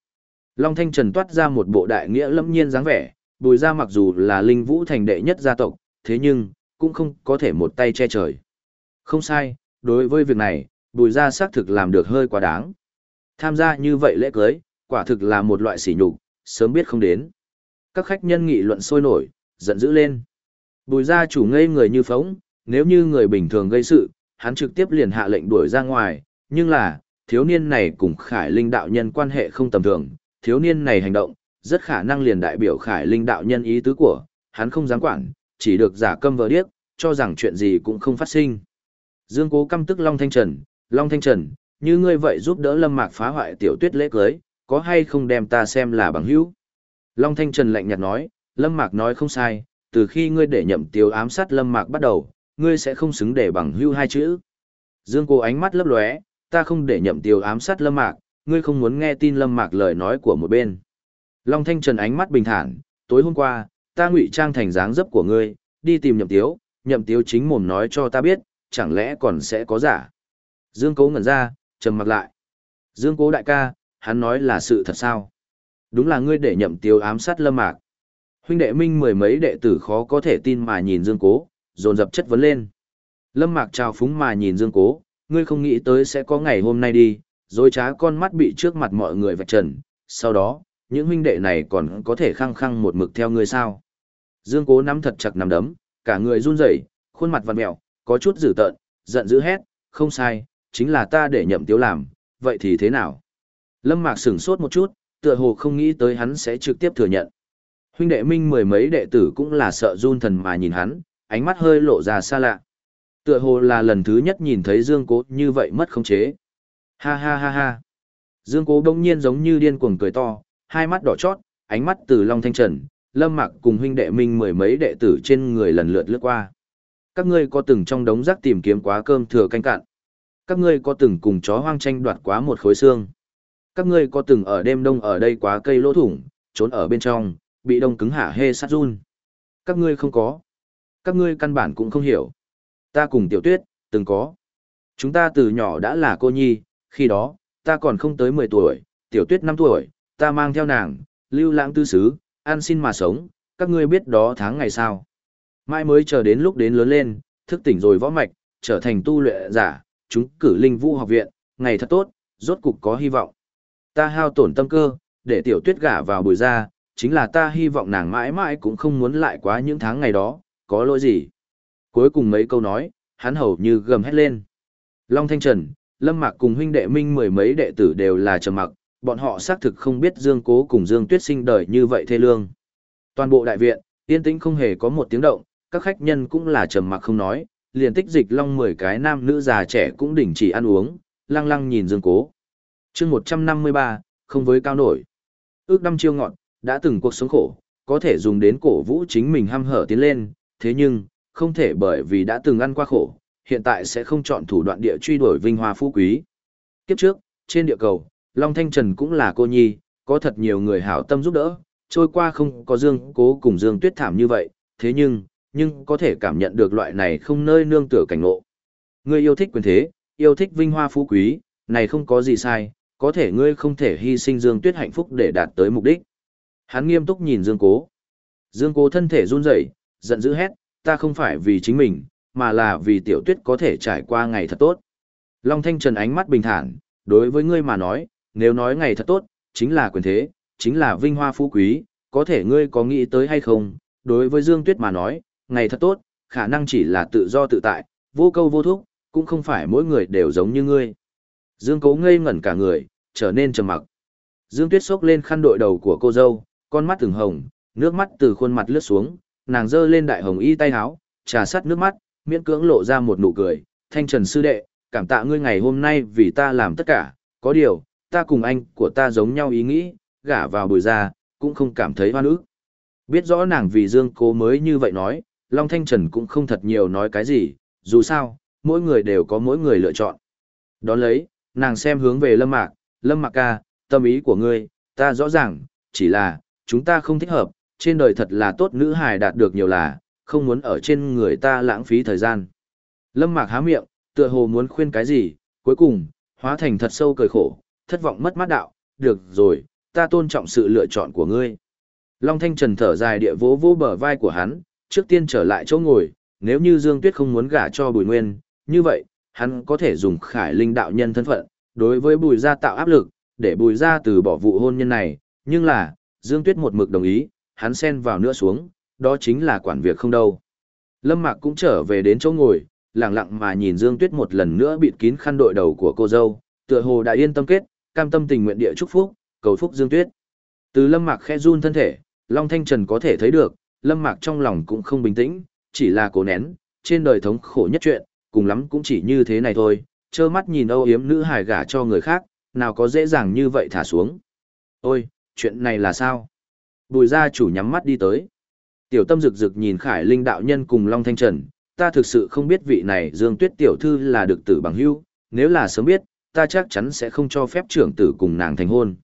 S1: Long Thanh Trần toát ra một bộ đại nghĩa lâm nhiên dáng vẻ, bùi ra mặc dù là linh vũ thành đệ nhất gia tộc, thế nhưng, cũng không có thể một tay che trời. Không sai, đối với việc này, bùi ra xác thực làm được hơi quá đáng. Tham gia như vậy lễ cưới, quả thực là một loại sỉ nhục, sớm biết không đến. Các khách nhân nghị luận sôi nổi, giận dữ lên. Bùi gia chủ ngây người như phóng, nếu như người bình thường gây sự, hắn trực tiếp liền hạ lệnh đuổi ra ngoài, nhưng là, thiếu niên này cùng Khải Linh đạo nhân quan hệ không tầm thường, thiếu niên này hành động, rất khả năng liền đại biểu Khải Linh đạo nhân ý tứ của, hắn không dám quản, chỉ được giả câm vờ điếc, cho rằng chuyện gì cũng không phát sinh. Dương Cố căm tức Long Thanh Trần, Long Thanh Trần, như ngươi vậy giúp đỡ Lâm Mạc phá hoại tiểu tuyết lễ cưới, có hay không đem ta xem là bằng hữu? Long Thanh Trần lạnh nhạt nói, Lâm Mạc nói không sai, từ khi ngươi để nhậm tiêu ám sát Lâm Mạc bắt đầu, ngươi sẽ không xứng để bằng hưu hai chữ. Dương Cố ánh mắt lấp lóe, ta không để nhậm tiêu ám sát Lâm Mạc, ngươi không muốn nghe tin Lâm Mạc lời nói của một bên. Long Thanh Trần ánh mắt bình thản, tối hôm qua, ta ngụy trang thành dáng dấp của ngươi, đi tìm nhậm tiếu, nhậm tiếu chính mồm nói cho ta biết, chẳng lẽ còn sẽ có giả. Dương Cố ngẩn ra, trầm mặt lại. Dương Cố đại ca, hắn nói là sự thật sao? Đúng là ngươi để nhậm tiêu ám sát lâm mạc. Huynh đệ minh mười mấy đệ tử khó có thể tin mà nhìn Dương Cố, dồn dập chất vấn lên. Lâm mạc trào phúng mà nhìn Dương Cố, ngươi không nghĩ tới sẽ có ngày hôm nay đi, rồi trá con mắt bị trước mặt mọi người vạch trần. Sau đó, những huynh đệ này còn có thể khăng khăng một mực theo ngươi sao? Dương Cố nắm thật chặt nắm đấm, cả người run rẩy, khuôn mặt vặn mẹo, có chút dữ tợn, giận dữ hét, không sai, chính là ta để nhậm tiếu làm, vậy thì thế nào? Lâm Mạc sửng sốt một chút, tựa hồ không nghĩ tới hắn sẽ trực tiếp thừa nhận. Huynh đệ minh mười mấy đệ tử cũng là sợ run thần mà nhìn hắn, ánh mắt hơi lộ ra xa lạ. Tựa hồ là lần thứ nhất nhìn thấy Dương Cố như vậy mất khống chế. Ha ha ha ha. Dương Cố đông nhiên giống như điên cuồng cười to, hai mắt đỏ chót, ánh mắt từ Long Thanh Trần, Lâm mặc cùng huynh đệ minh mười mấy đệ tử trên người lần lượt lướt qua. Các ngươi có từng trong đống rác tìm kiếm quá cơm thừa canh cạn? Các ngươi có từng cùng chó hoang tranh đoạt quá một khối xương? Các ngươi có từng ở đêm đông ở đây quá cây lỗ thủng, trốn ở bên trong, bị đông cứng hả hê sát run? Các ngươi không có. Các ngươi căn bản cũng không hiểu. Ta cùng tiểu tuyết, từng có. Chúng ta từ nhỏ đã là cô nhi, khi đó, ta còn không tới 10 tuổi, tiểu tuyết 5 tuổi, ta mang theo nàng, lưu lãng tư xứ, ăn xin mà sống, các ngươi biết đó tháng ngày sao. Mai mới chờ đến lúc đến lớn lên, thức tỉnh rồi võ mạch, trở thành tu luyện giả, chúng cử linh vũ học viện, ngày thật tốt, rốt cục có hy vọng. Ta hao tổn tâm cơ, để tiểu tuyết gả vào bùi ra, chính là ta hy vọng nàng mãi mãi cũng không muốn lại quá những tháng ngày đó, có lỗi gì. Cuối cùng mấy câu nói, hắn hầu như gầm hét lên. Long Thanh Trần, Lâm Mạc cùng huynh đệ minh mười mấy đệ tử đều là trầm mặc, bọn họ xác thực không biết Dương Cố cùng Dương Tuyết sinh đời như vậy thê lương. Toàn bộ đại viện, yên tĩnh không hề có một tiếng động, các khách nhân cũng là trầm mặc không nói, liền tích dịch long 10 cái nam nữ già trẻ cũng đình chỉ ăn uống, lăng lăng nhìn Dương Cố chương 153, không với cao nổi. Ước năm chiêu ngọn, đã từng cuộc sống khổ, có thể dùng đến cổ vũ chính mình hăm hở tiến lên, thế nhưng, không thể bởi vì đã từng ăn qua khổ, hiện tại sẽ không chọn thủ đoạn địa truy đuổi vinh hoa phú quý. Kiếp trước, trên địa cầu, Long Thanh Trần cũng là cô nhi, có thật nhiều người hảo tâm giúp đỡ, trôi qua không có Dương Cố cùng Dương Tuyết thảm như vậy, thế nhưng, nhưng có thể cảm nhận được loại này không nơi nương tựa cảnh ngộ. người yêu thích quyền thế, yêu thích vinh hoa phú quý, này không có gì sai, có thể ngươi không thể hy sinh Dương Tuyết hạnh phúc để đạt tới mục đích. Hắn nghiêm túc nhìn Dương Cố. Dương Cố thân thể run rẩy, giận dữ hét, ta không phải vì chính mình, mà là vì Tiểu Tuyết có thể trải qua ngày thật tốt. Long Thanh Trần ánh mắt bình thản, đối với ngươi mà nói, nếu nói ngày thật tốt, chính là quyền thế, chính là vinh hoa phú quý, có thể ngươi có nghĩ tới hay không, đối với Dương Tuyết mà nói, ngày thật tốt, khả năng chỉ là tự do tự tại, vô câu vô thúc, cũng không phải mỗi người đều giống như ngươi. Dương Cố ngây ngẩn cả người, trở nên trầm mặc. Dương Tuyết xốc lên khăn đội đầu của cô dâu, con mắt từng hồng, nước mắt từ khuôn mặt lướt xuống, nàng giơ lên đại hồng y tay áo, trà sắt nước mắt, miễn cưỡng lộ ra một nụ cười, "Thanh Trần sư đệ, cảm tạ ngươi ngày hôm nay vì ta làm tất cả, có điều, ta cùng anh của ta giống nhau ý nghĩ, gả vào bùi ra, cũng không cảm thấy hoan ức." Biết rõ nàng vì Dương Cố mới như vậy nói, Long Thanh Trần cũng không thật nhiều nói cái gì, dù sao, mỗi người đều có mỗi người lựa chọn. Đón lấy, nàng xem hướng về Lâm Mạc, Lâm Mạc ca, tâm ý của ngươi, ta rõ ràng, chỉ là, chúng ta không thích hợp, trên đời thật là tốt nữ hài đạt được nhiều là, không muốn ở trên người ta lãng phí thời gian. Lâm Mạc há miệng, tựa hồ muốn khuyên cái gì, cuối cùng, hóa thành thật sâu cười khổ, thất vọng mất mát đạo, được rồi, ta tôn trọng sự lựa chọn của ngươi. Long Thanh Trần thở dài địa vỗ vỗ bờ vai của hắn, trước tiên trở lại chỗ ngồi, nếu như Dương Tuyết không muốn gả cho Bùi Nguyên, như vậy, hắn có thể dùng khải linh đạo nhân thân phận, đối với Bùi gia tạo áp lực, để Bùi gia từ bỏ vụ hôn nhân này, nhưng là, Dương Tuyết một mực đồng ý, hắn xen vào nữa xuống, đó chính là quản việc không đâu. Lâm Mạc cũng trở về đến chỗ ngồi, lặng lặng mà nhìn Dương Tuyết một lần nữa bịt kín khăn đội đầu của cô dâu, tựa hồ đã yên tâm kết, cam tâm tình nguyện địa chúc phúc, cầu phúc Dương Tuyết. Từ Lâm Mạc khẽ run thân thể, Long Thanh Trần có thể thấy được, Lâm Mạc trong lòng cũng không bình tĩnh, chỉ là cố nén, trên đời thống khổ nhất chuyện, cùng lắm cũng chỉ như thế này thôi, trơ mắt nhìn âu yếm nữ hài gả cho người khác, nào có dễ dàng như vậy thả xuống. Ôi, chuyện này là sao? Bùi gia chủ nhắm mắt đi tới. Tiểu tâm rực rực nhìn Khải Linh đạo nhân cùng Long Thanh Trần, ta thực sự không biết vị này Dương Tuyết tiểu thư là được tử bằng hữu, nếu là sớm biết, ta chắc chắn sẽ không cho phép trưởng tử cùng nàng thành hôn.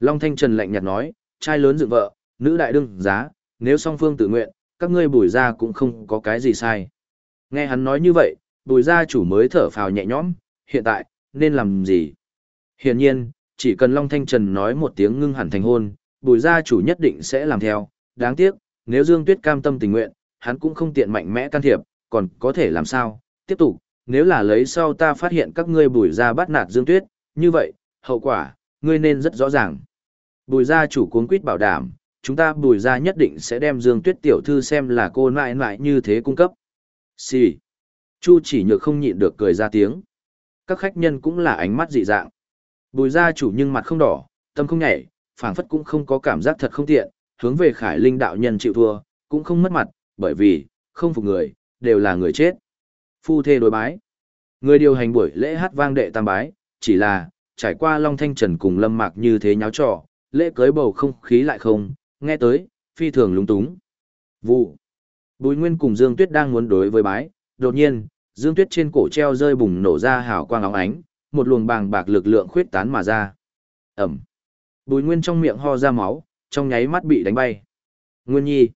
S1: Long Thanh Trần lạnh nhạt nói, trai lớn dựng vợ, nữ đại đương giá, nếu song phương tự nguyện, các ngươi bùi ra cũng không có cái gì sai. Nghe hắn nói như vậy, bùi gia chủ mới thở phào nhẹ nhõm, hiện tại, nên làm gì? Hiển nhiên, chỉ cần Long Thanh Trần nói một tiếng ngưng hẳn thành hôn, bùi gia chủ nhất định sẽ làm theo. Đáng tiếc, nếu Dương Tuyết cam tâm tình nguyện, hắn cũng không tiện mạnh mẽ can thiệp, còn có thể làm sao? Tiếp tục, nếu là lấy sau ta phát hiện các ngươi bùi gia bắt nạt Dương Tuyết, như vậy, hậu quả, ngươi nên rất rõ ràng. Bùi gia chủ cuống quýt bảo đảm, chúng ta bùi gia nhất định sẽ đem Dương Tuyết tiểu thư xem là cô nại nại như thế cung cấp. Xì. Chu chỉ nhược không nhịn được cười ra tiếng. Các khách nhân cũng là ánh mắt dị dạng. Bùi gia chủ nhưng mặt không đỏ, tâm không nhảy, phảng phất cũng không có cảm giác thật không tiện, hướng về khải linh đạo nhân chịu thua, cũng không mất mặt, bởi vì, không phục người, đều là người chết. Phu thê đối bái. Người điều hành buổi lễ hát vang đệ tam bái, chỉ là, trải qua Long Thanh Trần cùng Lâm Mạc như thế nháo trò, lễ cưới bầu không khí lại không, nghe tới, phi thường lúng túng. Vụ. Bùi Nguyên cùng Dương Tuyết đang muốn đối với bái, đột nhiên, Dương Tuyết trên cổ treo rơi bùng nổ ra hào quang óng ánh, một luồng bàng bạc lực lượng khuyết tán mà ra. Ẩm. Bùi Nguyên trong miệng ho ra máu, trong nháy mắt bị đánh bay. Nguyên Nhi.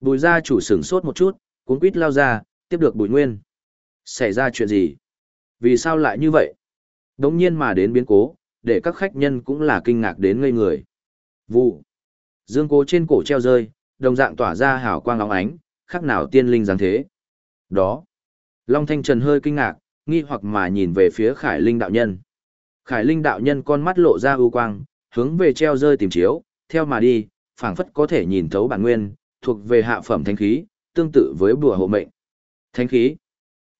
S1: Bùi gia chủ sửng sốt một chút, cuốn quýt lao ra, tiếp được Bùi Nguyên. Xảy ra chuyện gì? Vì sao lại như vậy? Đống nhiên mà đến biến cố, để các khách nhân cũng là kinh ngạc đến ngây người. Vụ. Dương cố trên cổ treo rơi, đồng dạng tỏa ra hào quang óng ánh, khác nào tiên linh dáng thế. Đó. Long Thanh Trần hơi kinh ngạc, nghi hoặc mà nhìn về phía Khải Linh đạo nhân. Khải Linh đạo nhân con mắt lộ ra ưu quang, hướng về treo rơi tìm chiếu, theo mà đi, phảng phất có thể nhìn thấu bản nguyên, thuộc về hạ phẩm thánh khí, tương tự với bùa hộ mệnh. Thánh khí.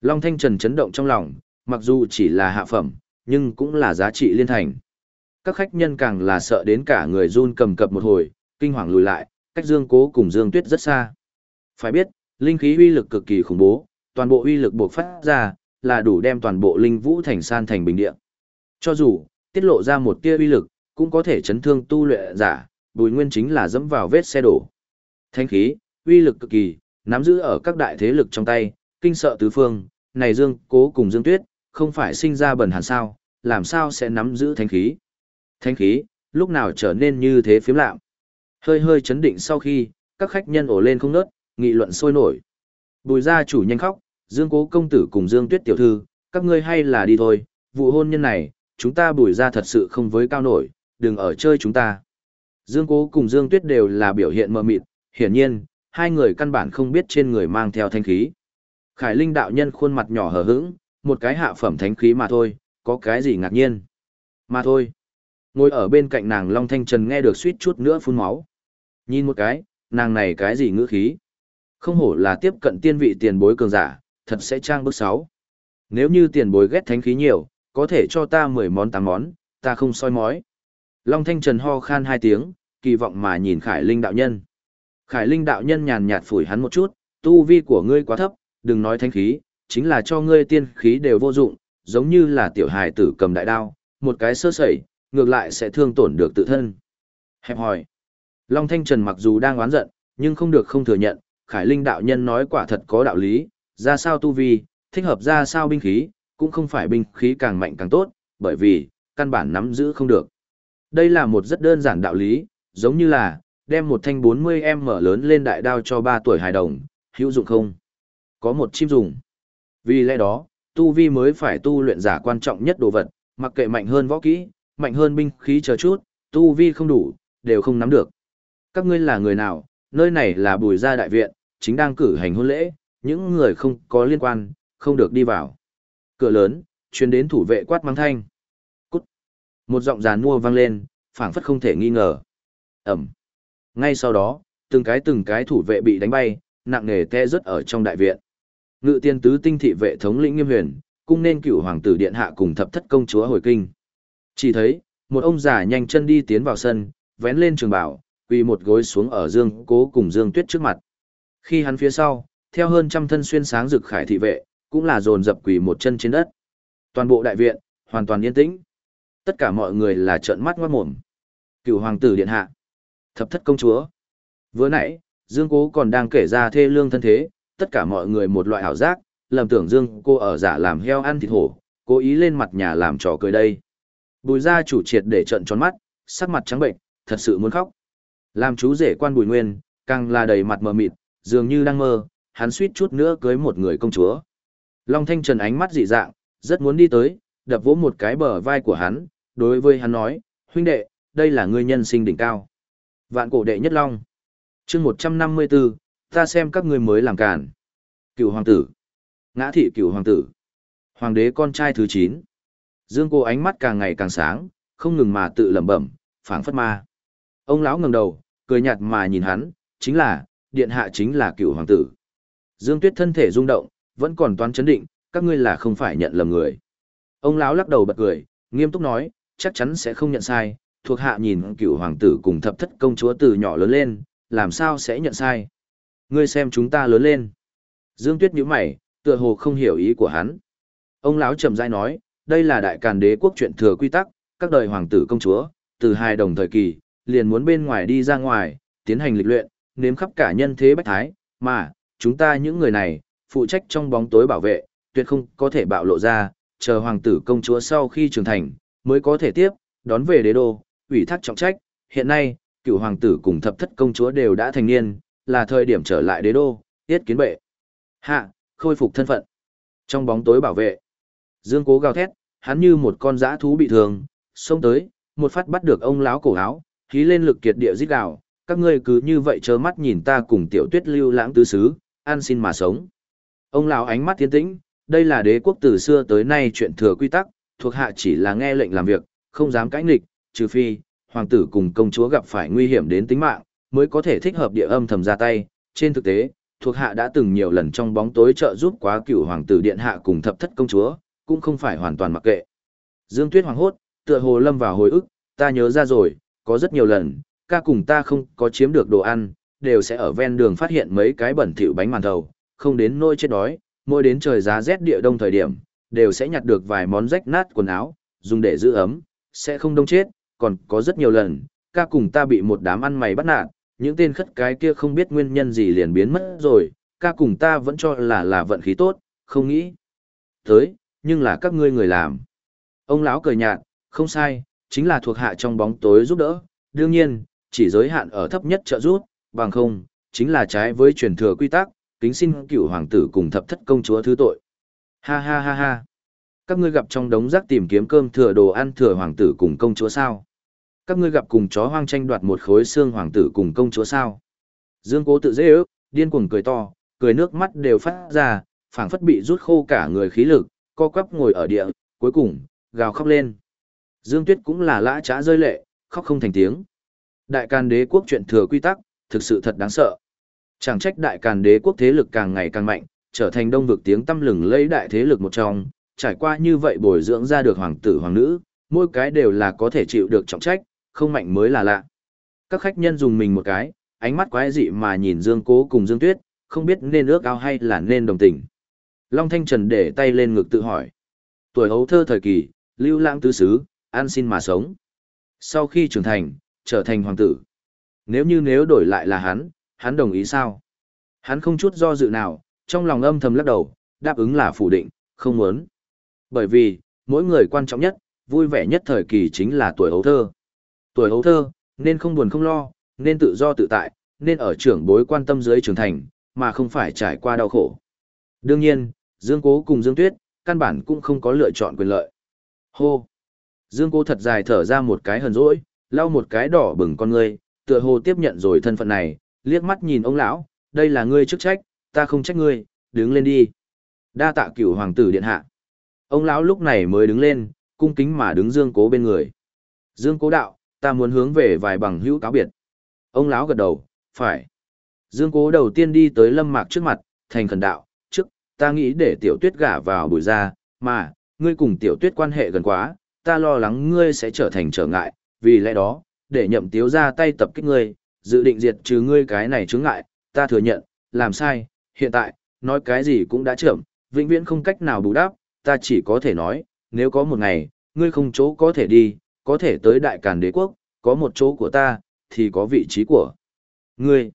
S1: Long Thanh Trần chấn động trong lòng, mặc dù chỉ là hạ phẩm, nhưng cũng là giá trị liên thành. Các khách nhân càng là sợ đến cả người run cầm cập một hồi, kinh hoàng lùi lại, cách Dương Cố cùng Dương Tuyết rất xa. Phải biết, linh khí uy lực cực kỳ khủng bố, toàn bộ uy lực buộc phát ra, là đủ đem toàn bộ linh vũ thành san thành bình địa. Cho dù, tiết lộ ra một tia uy lực, cũng có thể chấn thương tu luyện giả, bùi nguyên chính là dẫm vào vết xe đổ. Thanh khí, uy lực cực kỳ, nắm giữ ở các đại thế lực trong tay, kinh sợ tứ phương, này Dương Cố cùng Dương Tuyết, không phải sinh ra bẩn hàn sao, làm sao sẽ nắm giữ thanh khí. Thanh khí, lúc nào trở nên như thế phiếm lạm. Hơi hơi chấn định sau khi, các khách nhân ổ lên không nớt, nghị luận sôi nổi. Bùi gia chủ nhanh khóc, Dương Cố công tử cùng Dương Tuyết tiểu thư, các ngươi hay là đi thôi, vụ hôn nhân này, chúng ta bùi gia thật sự không với cao nổi, đừng ở chơi chúng ta. Dương Cố cùng Dương Tuyết đều là biểu hiện mờ mịt, hiển nhiên, hai người căn bản không biết trên người mang theo thanh khí. Khải Linh đạo nhân khuôn mặt nhỏ hờ hững, một cái hạ phẩm thánh khí mà thôi, có cái gì ngạc nhiên. Mà thôi. Ngồi ở bên cạnh nàng Long Thanh Trần nghe được suýt chút nữa phun máu. Nhìn một cái, nàng này cái gì ngữ khí. Không hổ là tiếp cận tiên vị tiền bối cường giả, thật sẽ trang bước sáu. Nếu như tiền bối ghét thánh khí nhiều, có thể cho ta 10 món 8 món, ta không soi mói. Long Thanh Trần ho khan hai tiếng, kỳ vọng mà nhìn Khải Linh đạo nhân. Khải Linh đạo nhân nhàn nhạt phủi hắn một chút, tu vi của ngươi quá thấp, đừng nói thánh khí, chính là cho ngươi tiên khí đều vô dụng, giống như là tiểu hài tử cầm đại đao, một cái sơ sẩy, ngược lại sẽ thương tổn được tự thân. Hẹp hỏi. Long Thanh Trần mặc dù đang oán giận, nhưng không được không thừa nhận, Khải Linh đạo nhân nói quả thật có đạo lý, ra sao tu vi, thích hợp ra sao binh khí, cũng không phải binh khí càng mạnh càng tốt, bởi vì, căn bản nắm giữ không được. Đây là một rất đơn giản đạo lý, giống như là, đem một thanh 40M lớn lên đại đao cho 3 tuổi hài đồng, hữu dụng không? Có một chim dùng. Vì lẽ đó, tu vi mới phải tu luyện giả quan trọng nhất đồ vật, mặc kệ mạnh hơn võ kỹ, mạnh hơn binh khí chờ chút, tu vi không đủ, đều không nắm được. Các ngươi là người nào, nơi này là bùi gia đại viện, chính đang cử hành hôn lễ, những người không có liên quan, không được đi vào. Cửa lớn, chuyên đến thủ vệ quát mang thanh. Cút. Một giọng giàn mua vang lên, phảng phất không thể nghi ngờ. Ẩm. Ngay sau đó, từng cái từng cái thủ vệ bị đánh bay, nặng nề te rớt ở trong đại viện. Ngự tiên tứ tinh thị vệ thống lĩnh nghiêm huyền, cung nên cửu hoàng tử điện hạ cùng thập thất công chúa hồi kinh. Chỉ thấy, một ông già nhanh chân đi tiến vào sân, vén lên trường bảo, quỳ một gối xuống ở Dương Cố cùng Dương Tuyết trước mặt. Khi hắn phía sau, theo hơn trăm thân xuyên sáng rực khải thị vệ, cũng là dồn dập quỳ một chân trên đất. Toàn bộ đại viện, hoàn toàn yên tĩnh. Tất cả mọi người là trợn mắt ngoát mồm. Cửu hoàng tử điện hạ, thập thất công chúa. Vừa nãy, Dương Cố còn đang kể ra thê lương thân thế, tất cả mọi người một loại ảo giác, lầm tưởng Dương cô ở giả làm heo ăn thịt hổ, cố ý lên mặt nhà làm trò cười đây. Bùi gia chủ triệt để trận tròn mắt, sắc mặt trắng bệnh, thật sự muốn khóc. Làm chú rể quan Bùi Nguyên, càng là đầy mặt mờ mịt, dường như đang mơ, hắn suýt chút nữa cưới một người công chúa. Long Thanh Trần ánh mắt dị dạng, rất muốn đi tới, đập vỗ một cái bờ vai của hắn, đối với hắn nói, huynh đệ, đây là ngươi nhân sinh đỉnh cao. Vạn cổ đệ nhất Long. chương 154, ta xem các ngươi mới làm cản. Cựu hoàng tử. Ngã thị cựu hoàng tử. Hoàng đế con trai thứ 9. Dương cô ánh mắt càng ngày càng sáng, không ngừng mà tự lẩm bẩm, phảng phất ma. Ông lão ngẩng đầu, cười nhạt mà nhìn hắn, chính là, điện hạ chính là cựu hoàng tử. Dương Tuyết thân thể rung động, vẫn còn toán chấn định, các ngươi là không phải nhận lầm người. Ông lão lắc đầu bật cười, nghiêm túc nói, chắc chắn sẽ không nhận sai, thuộc hạ nhìn cựu hoàng tử cùng thập thất công chúa từ nhỏ lớn lên, làm sao sẽ nhận sai. Ngươi xem chúng ta lớn lên. Dương Tuyết nhíu mày, tựa hồ không hiểu ý của hắn. Ông lão trầm rãi nói, đây là đại càn đế quốc chuyện thừa quy tắc, các đời hoàng tử công chúa, từ hai đồng thời kỳ, liền muốn bên ngoài đi ra ngoài, tiến hành lịch luyện, nếm khắp cả nhân thế bách thái, mà, chúng ta những người này, phụ trách trong bóng tối bảo vệ, tuyệt không có thể bạo lộ ra, chờ hoàng tử công chúa sau khi trưởng thành, mới có thể tiếp, đón về đế đô, ủy thác trọng trách, hiện nay, cựu hoàng tử cùng thập thất công chúa đều đã thành niên, là thời điểm trở lại đế đô, tiết kiến bệ. Hạ, khôi phục thân phận. Trong bóng tối bảo vệ, Dương cố gào thét, hắn như một con dã thú bị thương, xông tới, một phát bắt được ông lão cổ áo, khí lên lực kiệt địa giết gào, các ngươi cứ như vậy chớ mắt nhìn ta cùng tiểu tuyết lưu lãng tứ xứ, an xin mà sống. Ông lão ánh mắt tiến tĩnh, đây là đế quốc từ xưa tới nay chuyện thừa quy tắc, thuộc hạ chỉ là nghe lệnh làm việc, không dám cãi nghịch, trừ phi, hoàng tử cùng công chúa gặp phải nguy hiểm đến tính mạng, mới có thể thích hợp địa âm thầm ra tay. Trên thực tế, thuộc hạ đã từng nhiều lần trong bóng tối trợ giúp quá cửu hoàng tử điện hạ cùng thập thất công chúa, cũng không phải hoàn toàn mặc kệ. Dương Tuyết hoàng hốt, tựa hồ lâm vào hồi ức, ta nhớ ra rồi, có rất nhiều lần, ca cùng ta không có chiếm được đồ ăn, đều sẽ ở ven đường phát hiện mấy cái bẩn thỉu bánh màn thầu, không đến nỗi chết đói, mỗi đến trời giá rét địa đông thời điểm, đều sẽ nhặt được vài món rách nát quần áo, dùng để giữ ấm, sẽ không đông chết, còn có rất nhiều lần, ca cùng ta bị một đám ăn mày bắt nạt, những tên khất cái kia không biết nguyên nhân gì liền biến mất rồi, ca cùng ta vẫn cho là là vận khí tốt, không nghĩ. Tới, nhưng là các ngươi người làm. Ông lão cười nhạt, không sai, chính là thuộc hạ trong bóng tối giúp đỡ, đương nhiên, chỉ giới hạn ở thấp nhất trợ giúp, bằng không, chính là trái với truyền thừa quy tắc, kính xin cựu hoàng tử cùng thập thất công chúa thứ tội. Ha ha ha ha. Các ngươi gặp trong đống rác tìm kiếm cơm thừa đồ ăn thừa hoàng tử cùng công chúa sao? Các ngươi gặp cùng chó hoang tranh đoạt một khối xương hoàng tử cùng công chúa sao? Dương Cố tự dễ ước, điên cuồng cười to, cười nước mắt đều phát ra, phảng phất bị rút khô cả người khí lực, co quắp ngồi ở địa, cuối cùng, gào khóc lên. Dương Tuyết cũng là lã trá rơi lệ, khóc không thành tiếng. Đại Càn Đế quốc chuyện thừa quy tắc, thực sự thật đáng sợ. Chẳng trách Đại Càn Đế quốc thế lực càng ngày càng mạnh, trở thành đông vực tiếng tăm lừng lấy đại thế lực một trong, trải qua như vậy bồi dưỡng ra được hoàng tử hoàng nữ, mỗi cái đều là có thể chịu được trọng trách, không mạnh mới là lạ. Các khách nhân dùng mình một cái, ánh mắt quái dị mà nhìn Dương Cố cùng Dương Tuyết, không biết nên ước ao hay là nên đồng tình. Long Thanh Trần để tay lên ngực tự hỏi. Tuổi hấu thơ thời kỳ, lưu lãng tứ xứ, an xin mà sống. Sau khi trưởng thành, trở thành hoàng tử. Nếu như nếu đổi lại là hắn, hắn đồng ý sao? Hắn không chút do dự nào, trong lòng âm thầm lắc đầu, đáp ứng là phủ định, không muốn. Bởi vì, mỗi người quan trọng nhất, vui vẻ nhất thời kỳ chính là tuổi hấu thơ. Tuổi hấu thơ, nên không buồn không lo, nên tự do tự tại, nên ở trưởng bối quan tâm dưới trưởng thành, mà không phải trải qua đau khổ. Đương nhiên, Dương Cố cùng Dương Tuyết, căn bản cũng không có lựa chọn quyền lợi. Hô! Dương Cố thật dài thở ra một cái hờn rỗi, lau một cái đỏ bừng con ngươi, tựa hồ tiếp nhận rồi thân phận này, liếc mắt nhìn ông lão, đây là ngươi chức trách, ta không trách ngươi, đứng lên đi. Đa tạ cửu hoàng tử điện hạ. Ông lão lúc này mới đứng lên, cung kính mà đứng Dương Cố bên người. Dương Cố đạo, ta muốn hướng về vài bằng hữu cáo biệt. Ông lão gật đầu, phải. Dương Cố đầu tiên đi tới Lâm Mạc trước mặt, thành khẩn đạo, trước, ta nghĩ để tiểu tuyết gả vào bùi ra, mà, ngươi cùng tiểu tuyết quan hệ gần quá, ta lo lắng ngươi sẽ trở thành trở ngại, vì lẽ đó, để nhậm tiếu ra tay tập kích ngươi, dự định diệt trừ ngươi cái này chướng ngại, ta thừa nhận, làm sai, hiện tại, nói cái gì cũng đã chậm, vĩnh viễn không cách nào bù đắp, ta chỉ có thể nói, nếu có một ngày, ngươi không chỗ có thể đi, có thể tới đại càn đế quốc, có một chỗ của ta, thì có vị trí của ngươi.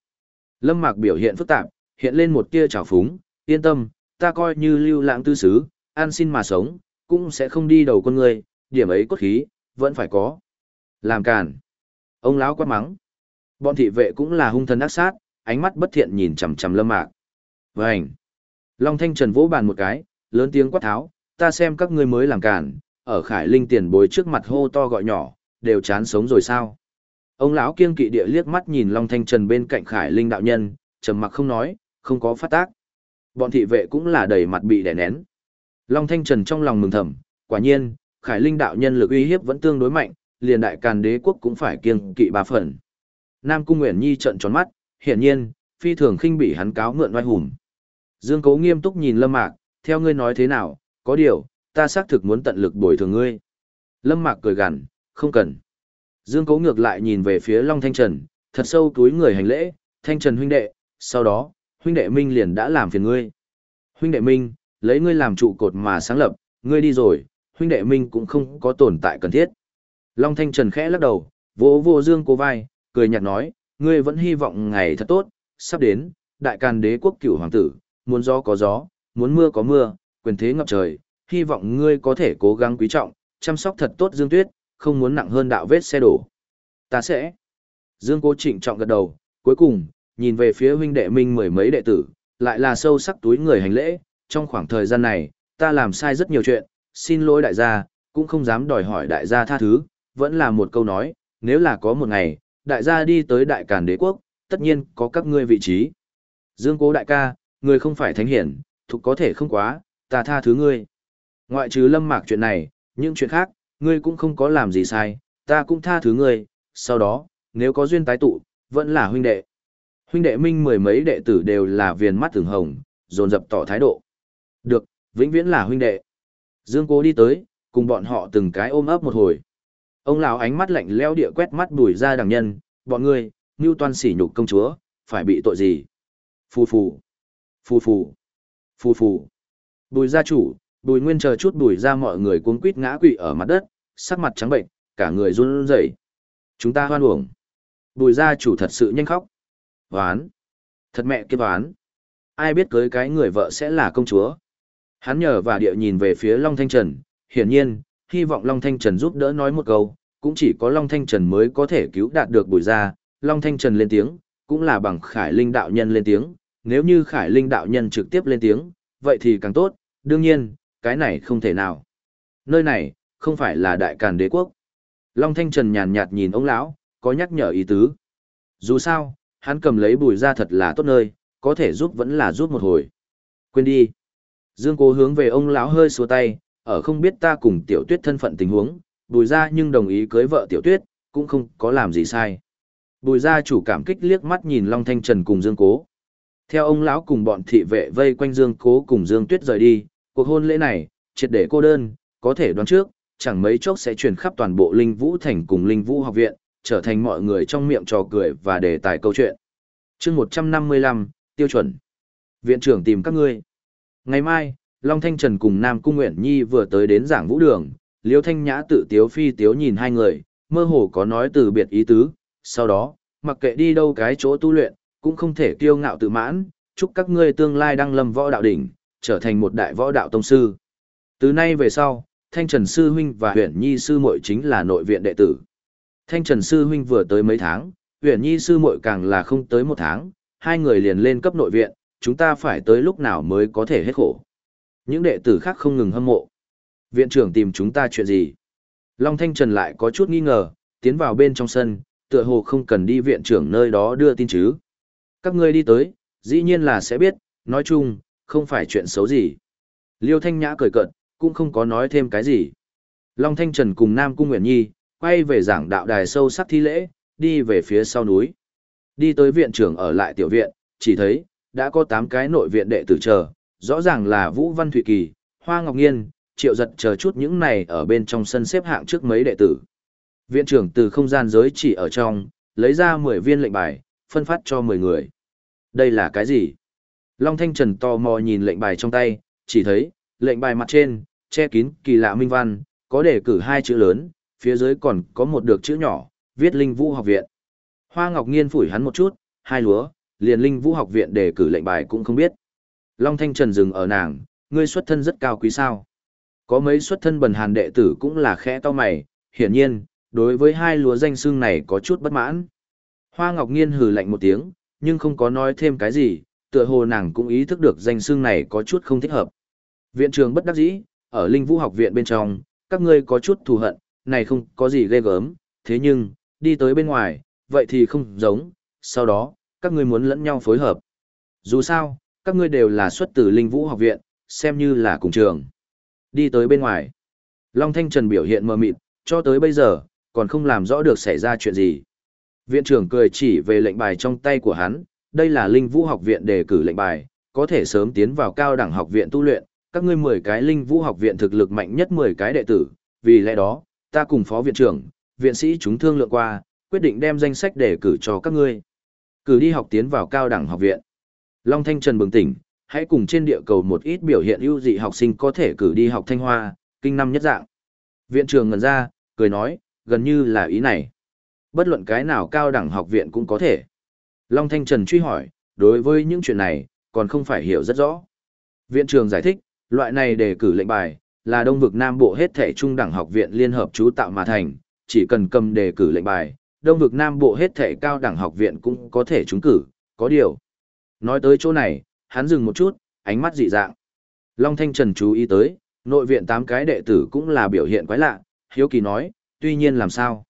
S1: Lâm Mạc biểu hiện phức tạp, hiện lên một tia trào phúng, yên tâm, ta coi như lưu lãng tư sứ, an xin mà sống, cũng sẽ không đi đầu con ngươi, điểm ấy cốt khí, vẫn phải có. Làm càn. Ông lão quát mắng. Bọn thị vệ cũng là hung thần ác sát, ánh mắt bất thiện nhìn chằm chằm Lâm Mạc. Vành. Long Thanh Trần vỗ bàn một cái, lớn tiếng quát tháo, ta xem các ngươi mới làm càn, ở Khải Linh tiền bối trước mặt hô to gọi nhỏ, đều chán sống rồi sao? Ông lão kiêng kỵ địa liếc mắt nhìn Long Thanh Trần bên cạnh Khải Linh đạo nhân, trầm mặc không nói, không có phát tác. Bọn thị vệ cũng là đầy mặt bị đè nén. Long Thanh Trần trong lòng mừng thầm, quả nhiên, Khải Linh đạo nhân lực uy hiếp vẫn tương đối mạnh, liền đại càn đế quốc cũng phải kiêng kỵ ba phần. Nam Cung Nguyễn Nhi trợn tròn mắt, hiển nhiên, phi thường khinh bị hắn cáo mượn oai hùng. Dương Cố nghiêm túc nhìn Lâm Mạc, theo ngươi nói thế nào, có điều, ta xác thực muốn tận lực bồi thường ngươi. Lâm Mạc cười gằn, không cần. Dương Cố ngược lại nhìn về phía Long Thanh Trần, thật sâu túi người hành lễ, Thanh Trần huynh đệ, sau đó, huynh đệ Minh liền đã làm phiền ngươi. Huynh đệ Minh, lấy ngươi làm trụ cột mà sáng lập, ngươi đi rồi, huynh đệ Minh cũng không có tồn tại cần thiết. Long Thanh Trần khẽ lắc đầu, vỗ vỗ Dương Cố vai, cười nhạt nói, ngươi vẫn hy vọng ngày thật tốt, sắp đến, đại càn đế quốc cửu hoàng tử, muốn gió có gió, muốn mưa có mưa, quyền thế ngập trời, hy vọng ngươi có thể cố gắng quý trọng, chăm sóc thật tốt Dương Tuyết, không muốn nặng hơn đạo vết xe đổ. Ta sẽ. Dương Cố trịnh trọng gật đầu, cuối cùng, nhìn về phía huynh đệ minh mười mấy đệ tử, lại là sâu sắc túi người hành lễ, trong khoảng thời gian này, ta làm sai rất nhiều chuyện, xin lỗi đại gia, cũng không dám đòi hỏi đại gia tha thứ, vẫn là một câu nói, nếu là có một ngày, đại gia đi tới đại càn đế quốc, tất nhiên có các ngươi vị trí. Dương Cố đại ca, ngươi không phải thánh hiển, thuộc có thể không quá, ta tha thứ ngươi. Ngoại trừ lâm mạc chuyện này, những chuyện khác, ngươi cũng không có làm gì sai, ta cũng tha thứ ngươi, sau đó, nếu có duyên tái tụ, vẫn là huynh đệ. Huynh đệ minh mười mấy đệ tử đều là viền mắt thường hồng, dồn dập tỏ thái độ. Được, vĩnh viễn là huynh đệ. Dương Cố đi tới, cùng bọn họ từng cái ôm ấp một hồi. Ông lão ánh mắt lạnh lẽo địa quét mắt bùi ra đằng nhân, bọn ngươi, mưu toan sỉ nhục công chúa, phải bị tội gì? Phù phù, phù phù, phù phù. Bùi gia chủ, bùi nguyên chờ chút bùi ra mọi người cuống quít ngã quỵ ở mặt đất, sắc mặt trắng bệnh, cả người run rẩy. Chúng ta hoan uổng. Bùi gia chủ thật sự nhanh khóc. Hoán. Thật mẹ kiếp hoán. Ai biết cưới cái người vợ sẽ là công chúa. Hắn nhờ và địa nhìn về phía Long Thanh Trần, hiển nhiên, hy vọng Long Thanh Trần giúp đỡ nói một câu, cũng chỉ có Long Thanh Trần mới có thể cứu đạt được bùi gia. Long Thanh Trần lên tiếng, cũng là bằng Khải Linh đạo nhân lên tiếng, nếu như Khải Linh đạo nhân trực tiếp lên tiếng, vậy thì càng tốt, đương nhiên, cái này không thể nào. Nơi này, không phải là đại càn đế quốc. Long Thanh Trần nhàn nhạt nhìn ông lão, có nhắc nhở ý tứ. Dù sao, hắn cầm lấy bùi ra thật là tốt nơi, có thể giúp vẫn là giúp một hồi. Quên đi. Dương Cố hướng về ông lão hơi xua tay, ở không biết ta cùng tiểu tuyết thân phận tình huống, bùi ra nhưng đồng ý cưới vợ tiểu tuyết, cũng không có làm gì sai. Bùi ra chủ cảm kích liếc mắt nhìn Long Thanh Trần cùng Dương Cố. Theo ông lão cùng bọn thị vệ vây quanh Dương Cố cùng Dương Tuyết rời đi, cuộc hôn lễ này, triệt để cô đơn, có thể đoán trước, chẳng mấy chốc sẽ truyền khắp toàn bộ Linh Vũ Thành cùng Linh Vũ học viện, trở thành mọi người trong miệng trò cười và đề tài câu chuyện. chương 155, tiêu chuẩn. Viện trưởng tìm các ngươi. Ngày mai, Long Thanh Trần cùng Nam Cung Nguyễn Nhi vừa tới đến giảng vũ đường, Liêu Thanh Nhã tự tiếu phi tiếu nhìn hai người, mơ hồ có nói từ biệt ý tứ, sau đó, mặc kệ đi đâu cái chỗ tu luyện, cũng không thể kiêu ngạo tự mãn, chúc các ngươi tương lai đăng lâm võ đạo đỉnh, trở thành một đại võ đạo tông sư. Từ nay về sau, Thanh Trần Sư Huynh và Huyền Nhi Sư muội chính là nội viện đệ tử. Thanh Trần Sư Huynh vừa tới mấy tháng, Huyền Nhi sư muội càng là không tới một tháng, hai người liền lên cấp nội viện, chúng ta phải tới lúc nào mới có thể hết khổ. Những đệ tử khác không ngừng hâm mộ. Viện trưởng tìm chúng ta chuyện gì? Long Thanh Trần lại có chút nghi ngờ, tiến vào bên trong sân, tựa hồ không cần đi viện trưởng nơi đó đưa tin chứ. Các ngươi đi tới, dĩ nhiên là sẽ biết, nói chung, không phải chuyện xấu gì. Liêu Thanh Nhã cười cợt, cũng không có nói thêm cái gì. Long Thanh Trần cùng Nam Cung Nguyễn Nhi, quay về giảng đạo đài sâu sắc thi lễ, đi về phía sau núi. Đi tới viện trưởng ở lại tiểu viện, chỉ thấy, đã có 8 cái nội viện đệ tử chờ, rõ ràng là Vũ Văn Thụy Kỳ, Hoa Ngọc Nghiên, Triệu Giật chờ chút những này ở bên trong sân xếp hạng trước mấy đệ tử. Viện trưởng từ không gian giới chỉ ở trong, lấy ra 10 viên lệnh bài, phân phát cho 10 người. Đây là cái gì? Long Thanh Trần tò mò nhìn lệnh bài trong tay, chỉ thấy, lệnh bài mặt trên, che kín kỳ lạ minh văn, có đề cử hai chữ lớn, phía dưới còn có một được chữ nhỏ, viết Linh Vũ học viện. Hoa Ngọc Nghiên phủi hắn một chút, hai lúa, liền Linh Vũ học viện đề cử lệnh bài cũng không biết. Long Thanh Trần dừng ở nàng, ngươi xuất thân rất cao quý sao. Có mấy xuất thân bần hàn đệ tử cũng là khẽ to mày, hiển nhiên, đối với hai lúa danh xương này có chút bất mãn. Hoa Ngọc Nghiên hừ lạnh một tiếng, nhưng không có nói thêm cái gì, tựa hồ nàng cũng ý thức được danh xương này có chút không thích hợp. Viện trường bất đắc dĩ, ở Linh Vũ học viện bên trong, các ngươi có chút thù hận, này không có gì ghê gớm, thế nhưng, đi tới bên ngoài, vậy thì không giống, sau đó, các ngươi muốn lẫn nhau phối hợp. Dù sao, các ngươi đều là xuất từ Linh Vũ học viện, xem như là cùng trường. Đi tới bên ngoài. Long Thanh Trần biểu hiện mờ mịt, cho tới bây giờ, còn không làm rõ được xảy ra chuyện gì. Viện trưởng cười chỉ về lệnh bài trong tay của hắn, đây là Linh Vũ học viện đề cử lệnh bài, có thể sớm tiến vào cao đẳng học viện tu luyện, các ngươi 10 cái Linh Vũ học viện thực lực mạnh nhất 10 cái đệ tử, vì lẽ đó, ta cùng phó viện trưởng, viện sĩ chúng thương lượng qua, quyết định đem danh sách đề cử cho các ngươi. Cử đi học tiến vào cao đẳng học viện. Long Thanh Trần bừng tỉnh, hãy cùng trên địa cầu một ít biểu hiện ưu dị học sinh có thể cử đi học thanh hoa, kinh năm nhất dạng. Viện trường ngần ra, cười nói, gần như là ý này. Bất luận cái nào cao đẳng học viện cũng có thể. Long Thanh Trần truy hỏi, đối với những chuyện này, còn không phải hiểu rất rõ. Viện trường giải thích, loại này đề cử lệnh bài, là đông vực Nam Bộ hết thể trung đẳng học viện liên hợp chú tạo mà thành, chỉ cần cầm đề cử lệnh bài, đông vực Nam Bộ hết thể cao đẳng học viện cũng có thể trúng cử, có điều. Nói tới chỗ này, hắn dừng một chút, ánh mắt dị dạng. Long Thanh Trần chú ý tới, nội viện tám cái đệ tử cũng là biểu hiện quái lạ, hiếu kỳ nói, tuy nhiên làm sao.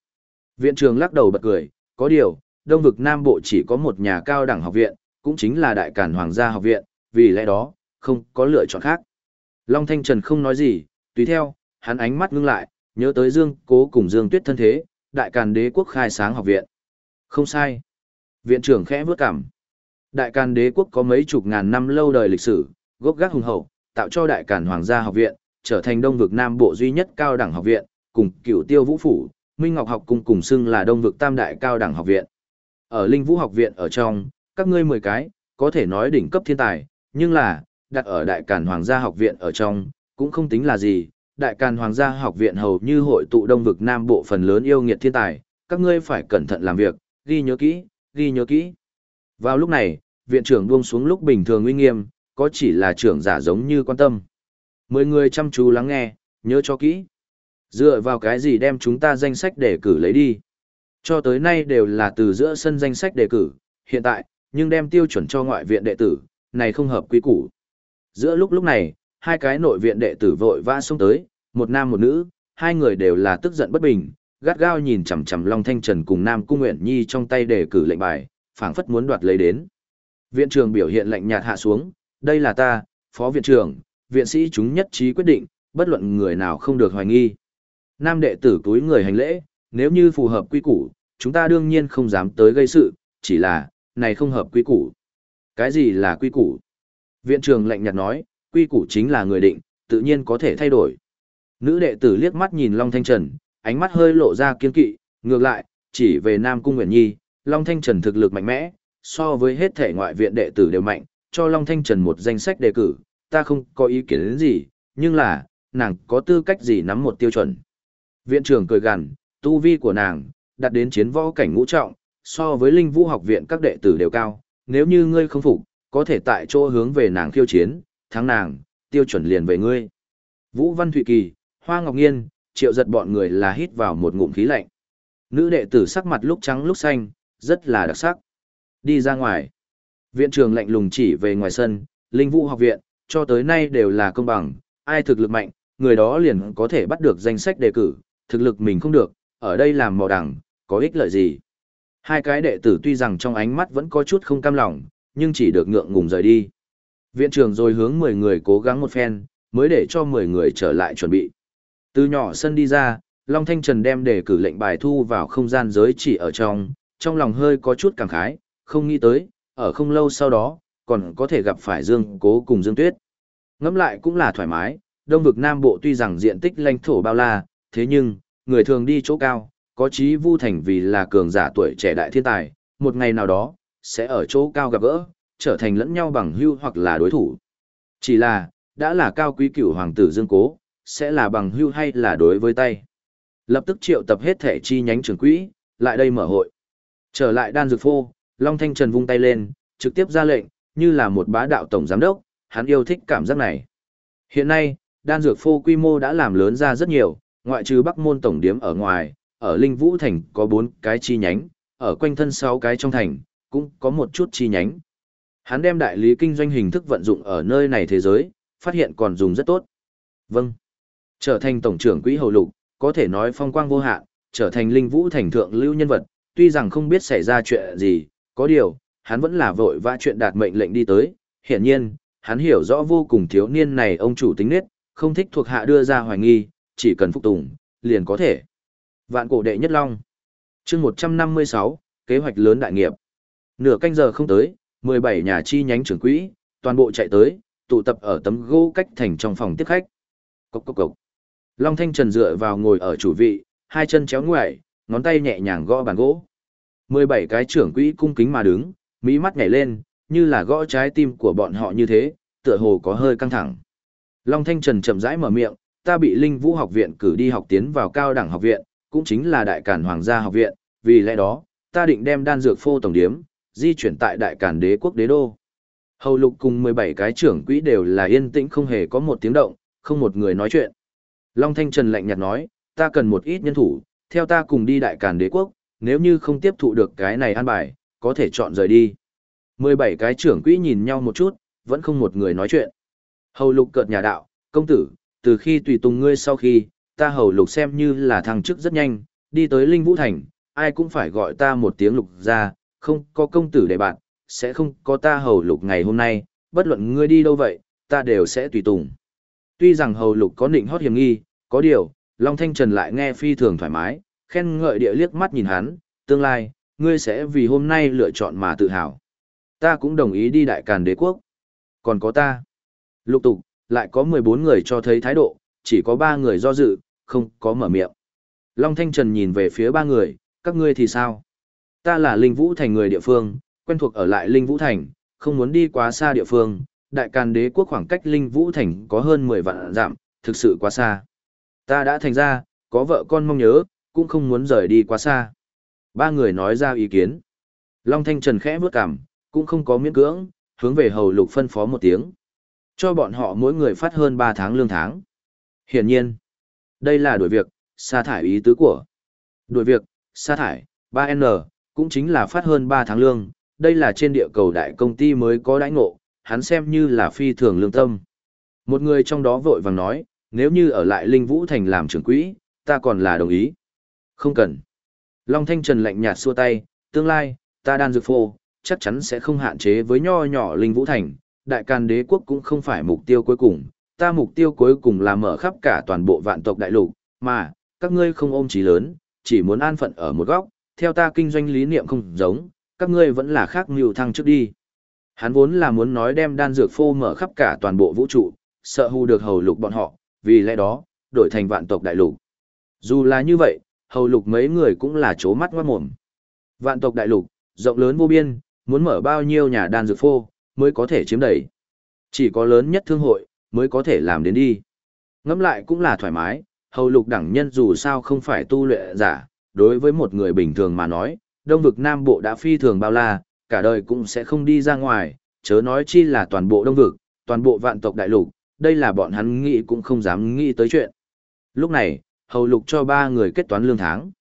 S1: Viện trường lắc đầu bật cười, có điều, đông vực Nam Bộ chỉ có một nhà cao đẳng học viện, cũng chính là Đại Cản Hoàng gia học viện, vì lẽ đó, không có lựa chọn khác. Long Thanh Trần không nói gì, tùy theo, hắn ánh mắt ngưng lại, nhớ tới Dương Cố cùng Dương Tuyết thân thế, Đại Càn Đế quốc khai sáng học viện. Không sai. Viện trưởng khẽ vước cảm. Đại Càn Đế quốc có mấy chục ngàn năm lâu đời lịch sử, gốc gác hùng hậu, tạo cho Đại Càn Hoàng gia học viện, trở thành Đông vực Nam Bộ duy nhất cao đẳng học viện, cùng Cửu Tiêu Vũ phủ, Minh Ngọc học cùng cùng xưng là Đông vực Tam đại cao đẳng học viện. Ở Linh Vũ học viện ở trong, các ngươi 10 cái, có thể nói đỉnh cấp thiên tài, nhưng là, đặt ở Đại Càn Hoàng gia học viện ở trong, cũng không tính là gì. Đại Càn Hoàng gia học viện hầu như hội tụ đông vực Nam Bộ phần lớn yêu nghiệt thiên tài, các ngươi phải cẩn thận làm việc, ghi nhớ kỹ, ghi nhớ kỹ. Vào lúc này, viện trưởng buông xuống lúc bình thường uy nghiêm, có chỉ là trưởng giả giống như quan tâm. Mười người chăm chú lắng nghe, nhớ cho kỹ. Dựa vào cái gì đem chúng ta danh sách đề cử lấy đi. Cho tới nay đều là từ giữa sân danh sách đề cử, hiện tại, nhưng đem tiêu chuẩn cho ngoại viện đệ tử, này không hợp quy củ. Giữa lúc lúc này, hai cái nội viện đệ tử vội vã xông tới, một nam một nữ, hai người đều là tức giận bất bình, gắt gao nhìn chằm chằm Long Thanh Trần cùng Nam Cung Nguyện Nhi trong tay đề cử lệnh bài, phảng phất muốn đoạt lấy đến. Viện trưởng biểu hiện lạnh nhạt hạ xuống, đây là ta, phó viện trưởng, viện sĩ chúng nhất trí quyết định, bất luận người nào không được hoài nghi. Nam đệ tử túi người hành lễ, nếu như phù hợp quy củ, chúng ta đương nhiên không dám tới gây sự, chỉ là, này không hợp quy củ. Cái gì là quy củ? Viện trưởng lạnh nhạt nói, quy củ chính là người định, tự nhiên có thể thay đổi. Nữ đệ tử liếc mắt nhìn Long Thanh Trần, ánh mắt hơi lộ ra kiên kỵ, ngược lại, chỉ về Nam Cung Nguyễn Nhi, Long Thanh Trần thực lực mạnh mẽ, so với hết thể ngoại viện đệ tử đều mạnh, cho Long Thanh Trần một danh sách đề cử, ta không có ý kiến đến gì, nhưng là, nàng có tư cách gì nắm một tiêu chuẩn. Viện trưởng cười gằn, tu vi của nàng, đạt đến chiến võ cảnh ngũ trọng, so với linh vũ học viện các đệ tử đều cao, nếu như ngươi không phục, có thể tại chỗ hướng về nàng khiêu chiến, thắng nàng, tiêu chuẩn liền về ngươi. Vũ Văn Thụy Kỳ, Hoa Ngọc Nghiên, triệu giật bọn người là hít vào một ngụm khí lạnh. Nữ đệ tử sắc mặt lúc trắng lúc xanh, rất là đặc sắc. Đi ra ngoài. Viện trường lạnh lùng chỉ về ngoài sân, linh vũ học viện, cho tới nay đều là công bằng, ai thực lực mạnh, người đó liền có thể bắt được danh sách đề cử, thực lực mình không được, ở đây làm mò đẳng, có ích lợi gì. Hai cái đệ tử tuy rằng trong ánh mắt vẫn có chút không cam lòng, nhưng chỉ được ngượng ngùng rời đi. Viện trưởng rồi hướng 10 người cố gắng một phen, mới để cho 10 người trở lại chuẩn bị. Từ nhỏ sân đi ra, Long Thanh Trần đem đề cử lệnh bài thu vào không gian giới chỉ ở trong, trong lòng hơi có chút cảm khái, không nghĩ tới, ở không lâu sau đó, còn có thể gặp phải Dương Cố cùng Dương Tuyết. Ngẫm lại cũng là thoải mái, Đông vực Nam Bộ tuy rằng diện tích lãnh thổ bao la, thế nhưng, người thường đi chỗ cao, có chí vu thành vì là cường giả tuổi trẻ đại thiên tài, một ngày nào đó, sẽ ở chỗ cao gặp gỡ, trở thành lẫn nhau bằng hưu hoặc là đối thủ. Chỉ là, đã là cao quý cửu hoàng tử Dương Cố, sẽ là bằng hưu hay là đối với tay. Lập tức triệu tập hết thể chi nhánh trưởng quỹ, lại đây mở hội. Trở lại đan dược phô, Long Thanh Trần vung tay lên, trực tiếp ra lệnh, như là một bá đạo tổng giám đốc, hắn yêu thích cảm giác này. Hiện nay, đan dược phô quy mô đã làm lớn ra rất nhiều, ngoại trừ Bắc Môn tổng điểm ở ngoài, ở Linh Vũ thành có 4 cái chi nhánh, ở quanh thân 6 cái trong thành, cũng có một chút chi nhánh. Hắn đem đại lý kinh doanh hình thức vận dụng ở nơi này thế giới, phát hiện còn dùng rất tốt. Vâng. Trở thành tổng trưởng quỹ hầu lục, có thể nói phong quang vô hạn, trở thành linh vũ thành thượng lưu nhân vật, tuy rằng không biết xảy ra chuyện gì, có điều, hắn vẫn là vội vã chuyện đạt mệnh lệnh đi tới, hiển nhiên, hắn hiểu rõ vô cùng thiếu niên này ông chủ tính nết, không thích thuộc hạ đưa ra hoài nghi, chỉ cần phục tùng, liền có thể. Vạn cổ đệ nhất long. chương 156, kế hoạch lớn đại nghiệp. Nửa canh giờ không tới, 17 nhà chi nhánh trưởng quỹ, toàn bộ chạy tới, tụ tập ở tấm gỗ cách thành trong phòng tiếp khách. Cốc cốc cốc. Long Thanh Trần dựa vào ngồi ở chủ vị, hai chân chéo ngoại, ngón tay nhẹ nhàng gõ bàn gỗ. 17 cái trưởng quỹ cung kính mà đứng, mỹ mắt nhảy lên, như là gõ trái tim của bọn họ như thế, tựa hồ có hơi căng thẳng. Long Thanh Trần chậm rãi mở miệng, ta bị Linh Vũ học viện cử đi học tiến vào cao đẳng học viện, cũng chính là đại cản hoàng gia học viện, vì lẽ đó, ta định đem đan dược phô tổng điếm, di chuyển tại đại cản đế quốc đế đô. Hầu lục cùng 17 cái trưởng quỹ đều là yên tĩnh không hề có một tiếng động, không một người nói chuyện. Long Thanh Trần lạnh nhạt nói, ta cần một ít nhân thủ, theo ta cùng đi đại càn đế quốc, nếu như không tiếp thụ được cái này an bài, có thể chọn rời đi. 17 cái trưởng quỹ nhìn nhau một chút, vẫn không một người nói chuyện. Hầu lục cợt nhà đạo, công tử, từ khi tùy tùng ngươi sau khi, ta hầu lục xem như là thăng chức rất nhanh, đi tới Linh Vũ Thành, ai cũng phải gọi ta một tiếng lục ra, không có công tử để bạn, sẽ không có ta hầu lục ngày hôm nay, bất luận ngươi đi đâu vậy, ta đều sẽ tùy tùng. Tuy rằng hầu lục có nịnh hót hiểm nghi, có điều, Long Thanh Trần lại nghe phi thường thoải mái, khen ngợi địa liếc mắt nhìn hắn, tương lai, ngươi sẽ vì hôm nay lựa chọn mà tự hào. Ta cũng đồng ý đi đại càn đế quốc. Còn có ta. Lục tục, lại có 14 người cho thấy thái độ, chỉ có 3 người do dự, không có mở miệng. Long Thanh Trần nhìn về phía ba người, các ngươi thì sao? Ta là Linh Vũ Thành người địa phương, quen thuộc ở lại Linh Vũ Thành, không muốn đi quá xa địa phương, đại càn đế quốc khoảng cách Linh Vũ Thành có hơn 10 vạn dặm, thực sự quá xa. Ta đã thành ra, có vợ con mong nhớ, cũng không muốn rời đi quá xa. Ba người nói ra ý kiến. Long Thanh Trần khẽ bước cằm, cũng không có miễn cưỡng, hướng về hầu lục phân phó một tiếng. Cho bọn họ mỗi người phát hơn 3 tháng lương tháng. Hiển nhiên, đây là đuổi việc, sa thải ý tứ của. Đuổi việc, sa thải, 3N, cũng chính là phát hơn 3 tháng lương, đây là trên địa cầu đại công ty mới có đãi ngộ, hắn xem như là phi thường lương tâm. Một người trong đó vội vàng nói, nếu như ở lại Linh Vũ Thành làm trưởng quỹ, ta còn là đồng ý. Không cần. Long Thanh Trần lạnh nhạt xua tay, tương lai, ta đan dược phô, chắc chắn sẽ không hạn chế với nho nhỏ Linh Vũ Thành, đại can đế quốc cũng không phải mục tiêu cuối cùng, ta mục tiêu cuối cùng là mở khắp cả toàn bộ vạn tộc đại lục, mà, các ngươi không ôm chí lớn, chỉ muốn an phận ở một góc, theo ta kinh doanh lý niệm không giống, các ngươi vẫn là khác nhiều thăng trước đi. Hắn vốn là muốn nói đem đan dược phô mở khắp cả toàn bộ vũ trụ, sợ hù được hầu lục bọn họ, vì lẽ đó, đổi thành vạn tộc đại lục. Dù là như vậy, hầu lục mấy người cũng là chố mắt ngoát mồm. Vạn tộc đại lục, rộng lớn vô biên, muốn mở bao nhiêu nhà đan dược phô, mới có thể chiếm đầy. Chỉ có lớn nhất thương hội, mới có thể làm đến đi. Ngẫm lại cũng là thoải mái, hầu lục đẳng nhân dù sao không phải tu luyện giả, đối với một người bình thường mà nói, đông vực Nam Bộ đã phi thường bao la, cả đời cũng sẽ không đi ra ngoài, chớ nói chi là toàn bộ đông vực, toàn bộ vạn tộc đại lục, đây là bọn hắn nghĩ cũng không dám nghĩ tới chuyện. Lúc này, hầu lục cho ba người kết toán lương tháng.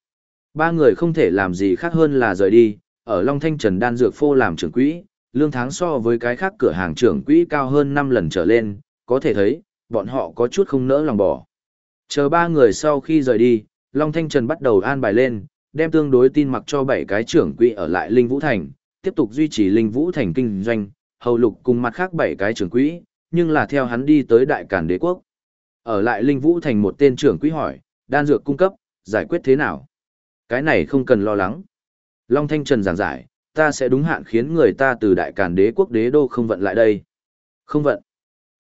S1: Ba người không thể làm gì khác hơn là rời đi, ở Long Thanh Trần đan dược phô làm trưởng quỹ, lương tháng so với cái khác cửa hàng trưởng quỹ cao hơn 5 lần trở lên, có thể thấy, bọn họ có chút không nỡ lòng bỏ. Chờ ba người sau khi rời đi, Long Thanh Trần bắt đầu an bài lên, đem tương đối tin mặc cho bảy cái trưởng quỹ ở lại Linh Vũ Thành, tiếp tục duy trì Linh Vũ Thành kinh doanh, hầu lục cùng mặt khác bảy cái trưởng quỹ, nhưng là theo hắn đi tới Đại Càn Đế Quốc. Ở lại Linh Vũ Thành một tên trưởng quỹ hỏi, đan dược cung cấp, giải quyết thế nào? Cái này không cần lo lắng. Long Thanh Trần giảng giải, ta sẽ đúng hạn khiến người ta từ Đại Càn Đế Quốc đế đô không vận lại đây. Không vận.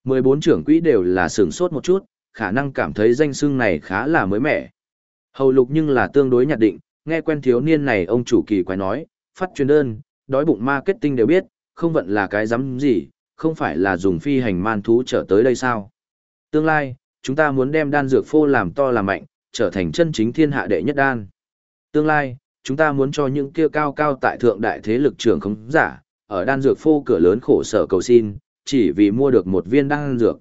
S1: 14 trưởng quỹ đều là sửng sốt một chút, khả năng cảm thấy danh xưng này khá là mới mẻ. Hầu lục nhưng là tương đối nhạt định, nghe quen thiếu niên này ông chủ kỳ quái nói, phát truyền đơn, đói bụng marketing đều biết, không vận là cái dám gì, không phải là dùng phi hành man thú trở tới đây sao. Tương lai, chúng ta muốn đem đan dược phô làm to làm mạnh, trở thành chân chính thiên hạ đệ nhất đan. Tương lai, chúng ta muốn cho những kia cao cao tại thượng đại thế lực trưởng không giả, ở đan dược phô cửa lớn khổ sở cầu xin, chỉ vì mua được một viên đan dược.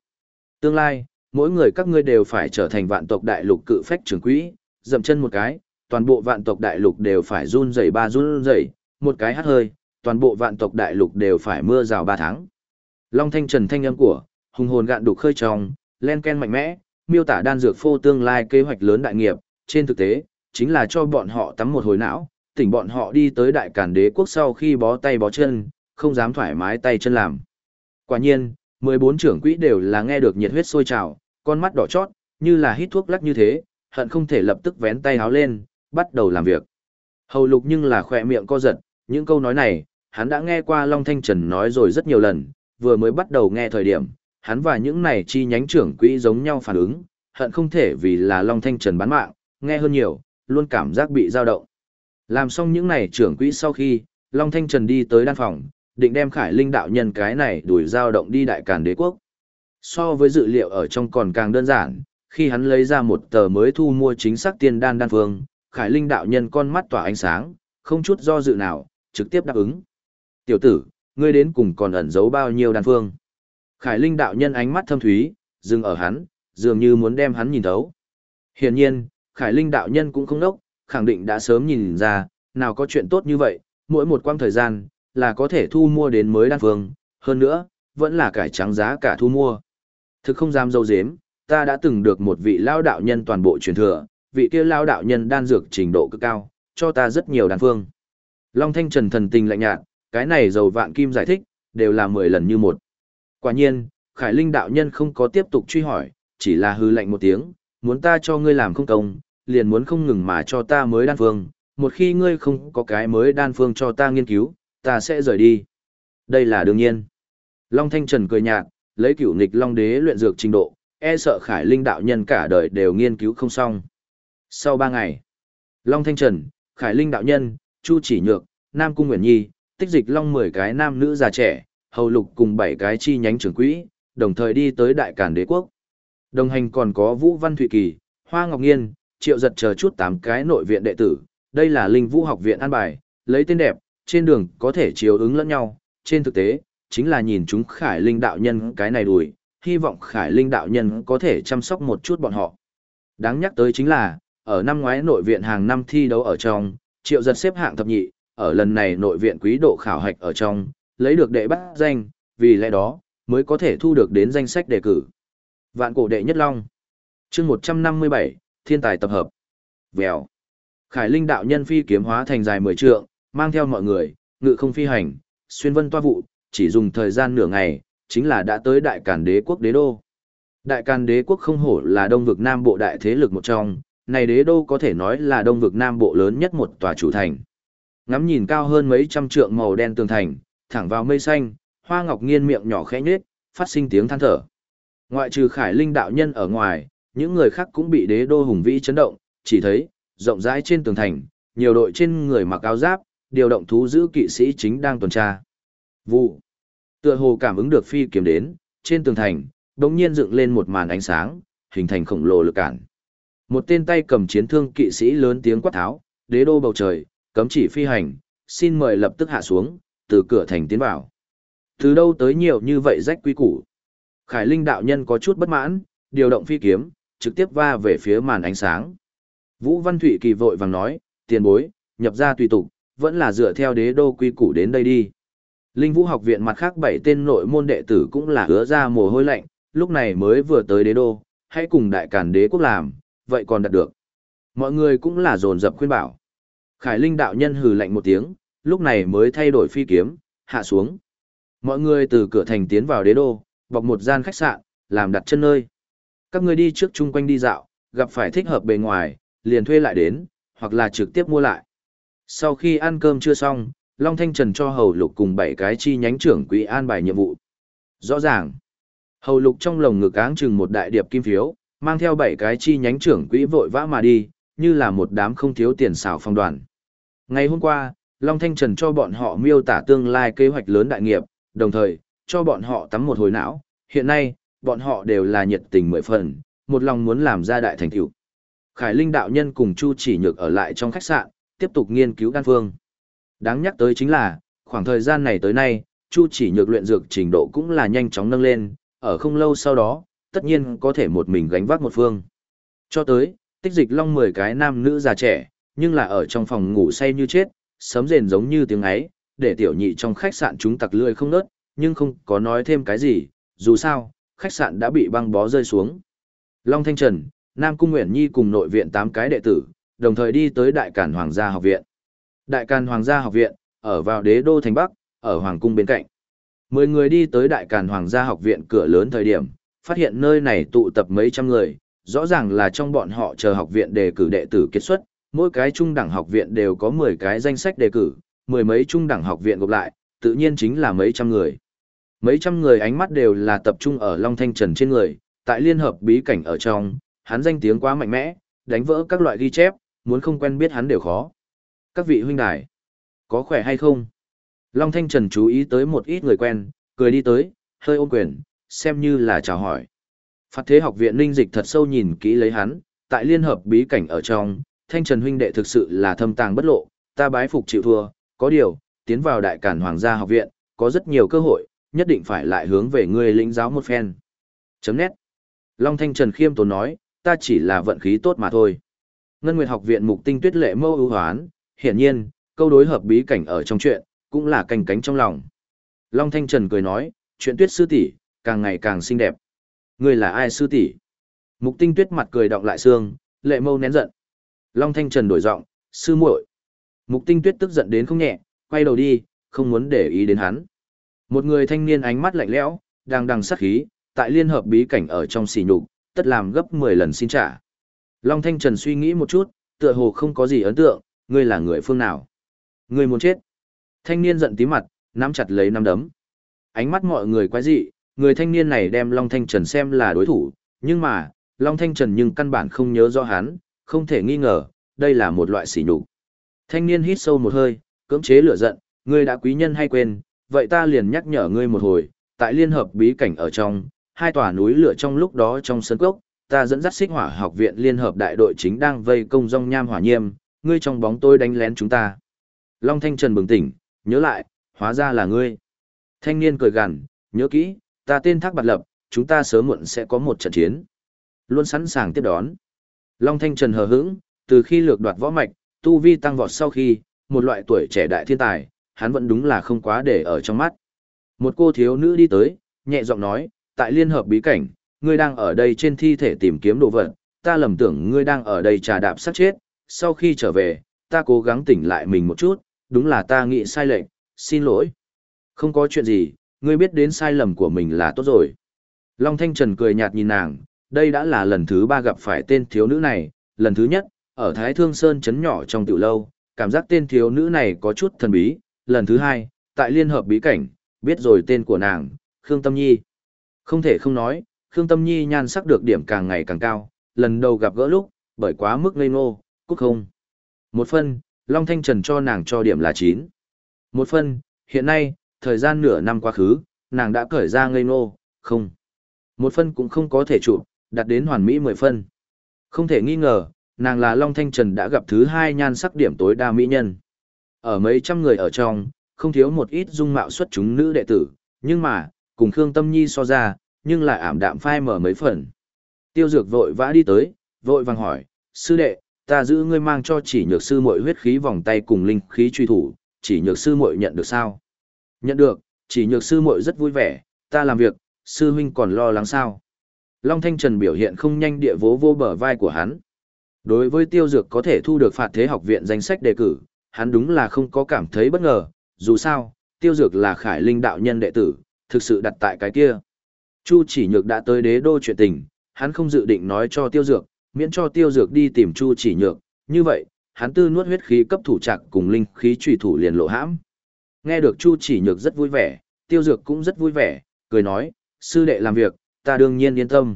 S1: Tương lai, mỗi người các ngươi đều phải trở thành vạn tộc đại lục cự phách trưởng quỹ, dậm chân một cái, toàn bộ vạn tộc đại lục đều phải run rẩy ba run rẩy, một cái hắt hơi, toàn bộ vạn tộc đại lục đều phải mưa rào ba tháng. Long thanh trần thanh âm của, hùng hồn gạn đục khơi trong, len ken mạnh mẽ, miêu tả đan dược phô tương lai kế hoạch lớn đại nghiệp, trên thực tế, chính là cho bọn họ tắm một hồi não, tỉnh bọn họ đi tới đại cản đế quốc sau khi bó tay bó chân, không dám thoải mái tay chân làm. Quả nhiên, 14 trưởng quỹ đều là nghe được nhiệt huyết sôi trào, con mắt đỏ chót, như là hít thuốc lắc như thế, hận không thể lập tức vén tay háo lên, bắt đầu làm việc. Hầu lục nhưng là khỏe miệng co giật, những câu nói này, hắn đã nghe qua Long Thanh Trần nói rồi rất nhiều lần, vừa mới bắt đầu nghe thời điểm, hắn và những này chi nhánh trưởng quỹ giống nhau phản ứng, hận không thể vì là Long Thanh Trần bán mạng, nghe hơn nhiều, luôn cảm giác bị dao động. Làm xong những này trưởng quỹ sau khi, Long Thanh Trần đi tới đan phòng, định đem Khải Linh đạo nhân cái này đuổi dao động đi đại càn đế quốc. So với dự liệu ở trong còn càng đơn giản, khi hắn lấy ra một tờ mới thu mua chính xác tiên đan đan phương, Khải Linh đạo nhân con mắt tỏa ánh sáng, không chút do dự nào, trực tiếp đáp ứng. Tiểu tử, ngươi đến cùng còn ẩn giấu bao nhiêu đan phương? Khải Linh đạo nhân ánh mắt thâm thúy, dừng ở hắn, dường như muốn đem hắn nhìn thấu. Hiển nhiên, Khải Linh đạo nhân cũng không đốc, khẳng định đã sớm nhìn ra, nào có chuyện tốt như vậy, mỗi một quãng thời gian, là có thể thu mua đến mới đan phương, hơn nữa, vẫn là cải trắng giá cả thu mua. Thực không dám dâu dếm, ta đã từng được một vị lao đạo nhân toàn bộ truyền thừa, vị kia lao đạo nhân đan dược trình độ cực cao, cho ta rất nhiều đan phương. Long Thanh Trần thần tình lạnh nhạt, cái này dầu vạn kim giải thích, đều là 10 lần như một. Quả nhiên, Khải Linh đạo nhân không có tiếp tục truy hỏi, chỉ là hư lạnh một tiếng, muốn ta cho ngươi làm không công, liền muốn không ngừng mà cho ta mới đan phương, một khi ngươi không có cái mới đan phương cho ta nghiên cứu, ta sẽ rời đi. Đây là đương nhiên. Long Thanh Trần cười nhạt, lấy cửu nghịch Long Đế luyện dược trình độ, e sợ Khải Linh đạo nhân cả đời đều nghiên cứu không xong. Sau ba ngày, Long Thanh Trần, Khải Linh đạo nhân, Chu Chỉ Nhược, Nam Cung Nguyễn Nhi, tích dịch Long 10 cái nam nữ già trẻ, hầu lục cùng bảy cái chi nhánh trưởng quỹ, đồng thời đi tới Đại Cản Đế Quốc. Đồng hành còn có Vũ Văn Thụy Kỳ, Hoa Ngọc Nghiên, Triệu Giật chờ chút tám cái nội viện đệ tử, đây là Linh Vũ học viện an bài, lấy tên đẹp, trên đường có thể chiếu ứng lẫn nhau, trên thực tế, chính là nhìn chúng Khải Linh đạo nhân cái này đùi, hy vọng Khải Linh đạo nhân có thể chăm sóc một chút bọn họ. Đáng nhắc tới chính là, ở năm ngoái nội viện hàng năm thi đấu ở trong, Triệu Giật xếp hạng thập nhị, ở lần này nội viện quý độ khảo hạch ở trong, lấy được đệ bắt danh, vì lẽ đó, mới có thể thu được đến danh sách đề cử. Vạn cổ đệ nhất long. chương 157, thiên tài tập hợp. Vèo. Khải Linh đạo nhân phi kiếm hóa thành dài 10 trượng, mang theo mọi người, ngự không phi hành, xuyên vân toa vụ, chỉ dùng thời gian nửa ngày, chính là đã tới đại càn đế quốc đế đô. Đại càn đế quốc không hổ là đông vực nam bộ đại thế lực một trong, này đế đô có thể nói là đông vực nam bộ lớn nhất một tòa chủ thành. Ngắm nhìn cao hơn mấy trăm trượng màu đen tường thành, thẳng vào mây xanh, hoa ngọc nghiên miệng nhỏ khẽ nhếch, phát sinh tiếng than thở. Ngoại trừ khải linh đạo nhân ở ngoài, những người khác cũng bị đế đô hùng vĩ chấn động, chỉ thấy, rộng rãi trên tường thành, nhiều đội trên người mặc áo giáp, điều động thú giữ kỵ sĩ chính đang tuần tra. Vụ. Tựa hồ cảm ứng được phi kiếm đến, trên tường thành, đống nhiên dựng lên một màn ánh sáng, hình thành khổng lồ lực cản. Một tên tay cầm chiến thương kỵ sĩ lớn tiếng quát tháo, đế đô bầu trời, cấm chỉ phi hành, xin mời lập tức hạ xuống, từ cửa thành tiến vào. Từ đâu tới nhiều như vậy rách quy củ. Khải Linh đạo nhân có chút bất mãn, điều động phi kiếm, trực tiếp va về phía màn ánh sáng. Vũ Văn Thụy kỳ vội vàng nói, tiền bối, nhập ra tùy tục, vẫn là dựa theo đế đô quy củ đến đây đi. Linh Vũ học viện mặt khác bảy tên nội môn đệ tử cũng là hứa ra mồ hôi lạnh, lúc này mới vừa tới đế đô, hãy cùng đại cản đế quốc làm, vậy còn đạt được. Mọi người cũng là dồn dập khuyên bảo. Khải Linh đạo nhân hừ lạnh một tiếng, lúc này mới thay đổi phi kiếm, hạ xuống. Mọi người từ cửa thành tiến vào đế đô, bọc một gian khách sạn, làm đặt chân nơi. Các người đi trước chung quanh đi dạo, gặp phải thích hợp bề ngoài, liền thuê lại đến, hoặc là trực tiếp mua lại. Sau khi ăn cơm chưa xong, Long Thanh Trần cho Hầu Lục cùng bảy cái chi nhánh trưởng quỹ an bài nhiệm vụ. Rõ ràng, Hầu Lục trong lồng ngực áng chừng một đại điệp kim phiếu, mang theo bảy cái chi nhánh trưởng quỹ vội vã mà đi, như là một đám không thiếu tiền xảo phong đoàn. Ngày hôm qua, Long Thanh Trần cho bọn họ miêu tả tương lai kế hoạch lớn đại nghiệp, đồng thời, cho bọn họ tắm một hồi não. Hiện nay, bọn họ đều là nhiệt tình mười phần, một lòng muốn làm ra đại thành tựu. Khải Linh đạo nhân cùng Chu Chỉ Nhược ở lại trong khách sạn, tiếp tục nghiên cứu đan phương. Đáng nhắc tới chính là, khoảng thời gian này tới nay, Chu Chỉ Nhược luyện dược trình độ cũng là nhanh chóng nâng lên, ở không lâu sau đó, tất nhiên có thể một mình gánh vác một phương. Cho tới, tích dịch long 10 cái nam nữ già trẻ, nhưng là ở trong phòng ngủ say như chết, sấm rền giống như tiếng ấy, để tiểu nhị trong khách sạn chúng tặc lươi không nớt, nhưng không có nói thêm cái gì, dù sao, khách sạn đã bị băng bó rơi xuống. Long Thanh Trần, Nam Cung Nguyễn Nhi cùng nội viện 8 cái đệ tử, đồng thời đi tới Đại Càn Hoàng gia học viện. Đại Càn Hoàng gia học viện, ở vào đế đô thành Bắc, ở Hoàng cung bên cạnh. Mười người đi tới Đại Càn Hoàng gia học viện cửa lớn thời điểm, phát hiện nơi này tụ tập mấy trăm người, rõ ràng là trong bọn họ chờ học viện đề cử đệ tử kết xuất, mỗi cái trung đẳng học viện đều có 10 cái danh sách đề cử, mười mấy trung đẳng học viện gộp lại, tự nhiên chính là mấy trăm người. Mấy trăm người ánh mắt đều là tập trung ở Long Thanh Trần trên người, tại liên hợp bí cảnh ở trong, hắn danh tiếng quá mạnh mẽ, đánh vỡ các loại ghi chép, muốn không quen biết hắn đều khó. Các vị huynh đài, có khỏe hay không? Long Thanh Trần chú ý tới một ít người quen, cười đi tới, hơi ôm quyền, xem như là chào hỏi. Phát thế học viện linh dịch thật sâu nhìn kỹ lấy hắn, tại liên hợp bí cảnh ở trong, Thanh Trần huynh đệ thực sự là thâm tàng bất lộ, ta bái phục chịu thua, có điều, tiến vào đại cản hoàng gia học viện, có rất nhiều cơ hội, nhất định phải lại hướng về ngươi lĩnh giáo một phen. Chấm nét. Long Thanh Trần khiêm tốn nói, ta chỉ là vận khí tốt mà thôi. Ngân Nguyệt học viện mục tinh tuyết lệ mâu ưu hoán, hiển nhiên, câu đối hợp bí cảnh ở trong chuyện, cũng là canh cánh trong lòng. Long Thanh Trần cười nói, chuyện tuyết sư tỷ càng ngày càng xinh đẹp. Ngươi là ai sư tỷ Mục tinh tuyết mặt cười đọng lại xương, lệ mâu nén giận. Long Thanh Trần đổi giọng, sư muội. Mục tinh tuyết tức giận đến không nhẹ, quay đầu đi, không muốn để ý đến hắn. Một người thanh niên ánh mắt lạnh lẽo, đang đằng sát khí, tại liên hợp bí cảnh ở trong xỉ nhục, tất làm gấp 10 lần xin trả. Long Thanh Trần suy nghĩ một chút, tựa hồ không có gì ấn tượng, ngươi là người phương nào? Ngươi muốn chết. Thanh niên giận tí mặt, nắm chặt lấy nắm đấm. Ánh mắt mọi người quái dị, người thanh niên này đem Long Thanh Trần xem là đối thủ, nhưng mà, Long Thanh Trần nhưng căn bản không nhớ rõ hắn, không thể nghi ngờ, đây là một loại sỉ nhục. Thanh niên hít sâu một hơi, cưỡng chế lửa giận, ngươi đã quý nhân hay quên, vậy ta liền nhắc nhở ngươi một hồi, tại liên hợp bí cảnh ở trong, hai tòa núi lửa trong lúc đó trong sân cốc, ta dẫn dắt xích hỏa học viện liên hợp đại đội chính đang vây công rong nham hỏa nhiêm, ngươi trong bóng tôi đánh lén chúng ta. Long Thanh Trần bừng tỉnh, nhớ lại, hóa ra là ngươi. Thanh niên cười gằn, nhớ kỹ, ta tên Thác Bạt Lập, chúng ta sớm muộn sẽ có một trận chiến. Luôn sẵn sàng tiếp đón. Long Thanh Trần hờ hững, từ khi lược đoạt võ mạch, tu vi tăng vọt sau khi, một loại tuổi trẻ đại thiên tài, hắn vẫn đúng là không quá để ở trong mắt. Một cô thiếu nữ đi tới, nhẹ giọng nói, tại liên hợp bí cảnh, ngươi đang ở đây trên thi thể tìm kiếm đồ vật, ta lầm tưởng ngươi đang ở đây trà đạp sát chết, sau khi trở về, ta cố gắng tỉnh lại mình một chút, đúng là ta nghĩ sai lệch, xin lỗi. Không có chuyện gì, ngươi biết đến sai lầm của mình là tốt rồi. Long Thanh Trần cười nhạt nhìn nàng, đây đã là lần thứ ba gặp phải tên thiếu nữ này, lần thứ nhất, ở Thái Thương Sơn chấn nhỏ trong tiểu lâu, cảm giác tên thiếu nữ này có chút thần bí, lần thứ hai, tại liên hợp bí cảnh, biết rồi tên của nàng, Khương Tâm Nhi. Không thể không nói, Khương Tâm Nhi nhan sắc được điểm càng ngày càng cao, lần đầu gặp gỡ lúc, bởi quá mức ngây ngô, cúc không. Một phân, Long Thanh Trần cho nàng cho điểm là 9. Một phân, hiện nay, thời gian nửa năm quá khứ, nàng đã cởi ra ngây ngô, không. Một phân cũng không có thể chụp, đạt đến hoàn mỹ 10 phân. Không thể nghi ngờ, nàng là Long Thanh Trần đã gặp thứ hai nhan sắc điểm tối đa mỹ nhân. Ở mấy trăm người ở trong, không thiếu một ít dung mạo xuất chúng nữ đệ tử, nhưng mà, cùng Khương Tâm Nhi so ra, nhưng lại ảm đạm phai mở mấy phần. Tiêu Dược vội vã đi tới, vội vàng hỏi, sư đệ, ta giữ ngươi mang cho chỉ nhược sư muội huyết khí vòng tay cùng linh khí truy thủ, chỉ nhược sư muội nhận được sao? Nhận được, chỉ nhược sư muội rất vui vẻ, ta làm việc, sư huynh còn lo lắng sao? Long Thanh Trần biểu hiện không nhanh địa vố vô bờ vai của hắn. Đối với tiêu dược có thể thu được phạt thế học viện danh sách đề cử, hắn đúng là không có cảm thấy bất ngờ, dù sao, tiêu dược là khải linh đạo nhân đệ tử, thực sự đặt tại cái kia. Chu chỉ nhược đã tới đế đô chuyện tình, hắn không dự định nói cho tiêu dược, miễn cho tiêu dược đi tìm chu chỉ nhược, như vậy, hắn tư nuốt huyết khí cấp thủ trạc cùng linh khí trùy thủ liền lộ hãm. Nghe được chu chỉ nhược rất vui vẻ, tiêu dược cũng rất vui vẻ, cười nói, sư đệ làm việc, ta đương nhiên yên tâm.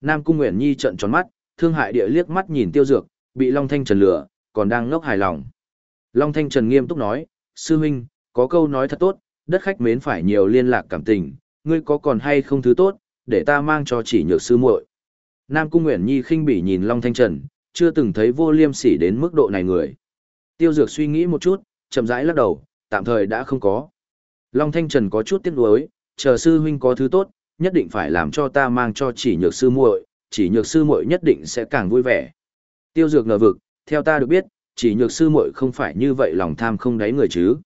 S1: Nam Cung Nguyễn Nhi trợn tròn mắt, thương hại địa liếc mắt nhìn tiêu dược, bị Long Thanh Trần lừa, còn đang ngốc hài lòng. Long Thanh Trần nghiêm túc nói, sư huynh, có câu nói thật tốt, đất khách mến phải nhiều liên lạc cảm tình, ngươi có còn hay không thứ tốt, để ta mang cho chỉ nhược sư muội. Nam Cung Nguyễn Nhi khinh bỉ nhìn Long Thanh Trần, chưa từng thấy vô liêm sỉ đến mức độ này người. Tiêu Dược suy nghĩ một chút, chậm rãi lắc đầu, tạm thời đã không có. Long Thanh Trần có chút tiếc nuối, chờ sư huynh có thứ tốt, nhất định phải làm cho ta mang cho chỉ nhược sư muội, chỉ nhược sư muội nhất định sẽ càng vui vẻ. Tiêu Dược ngờ vực, theo ta được biết, chỉ nhược sư muội không phải như vậy lòng tham không đáy người chứ.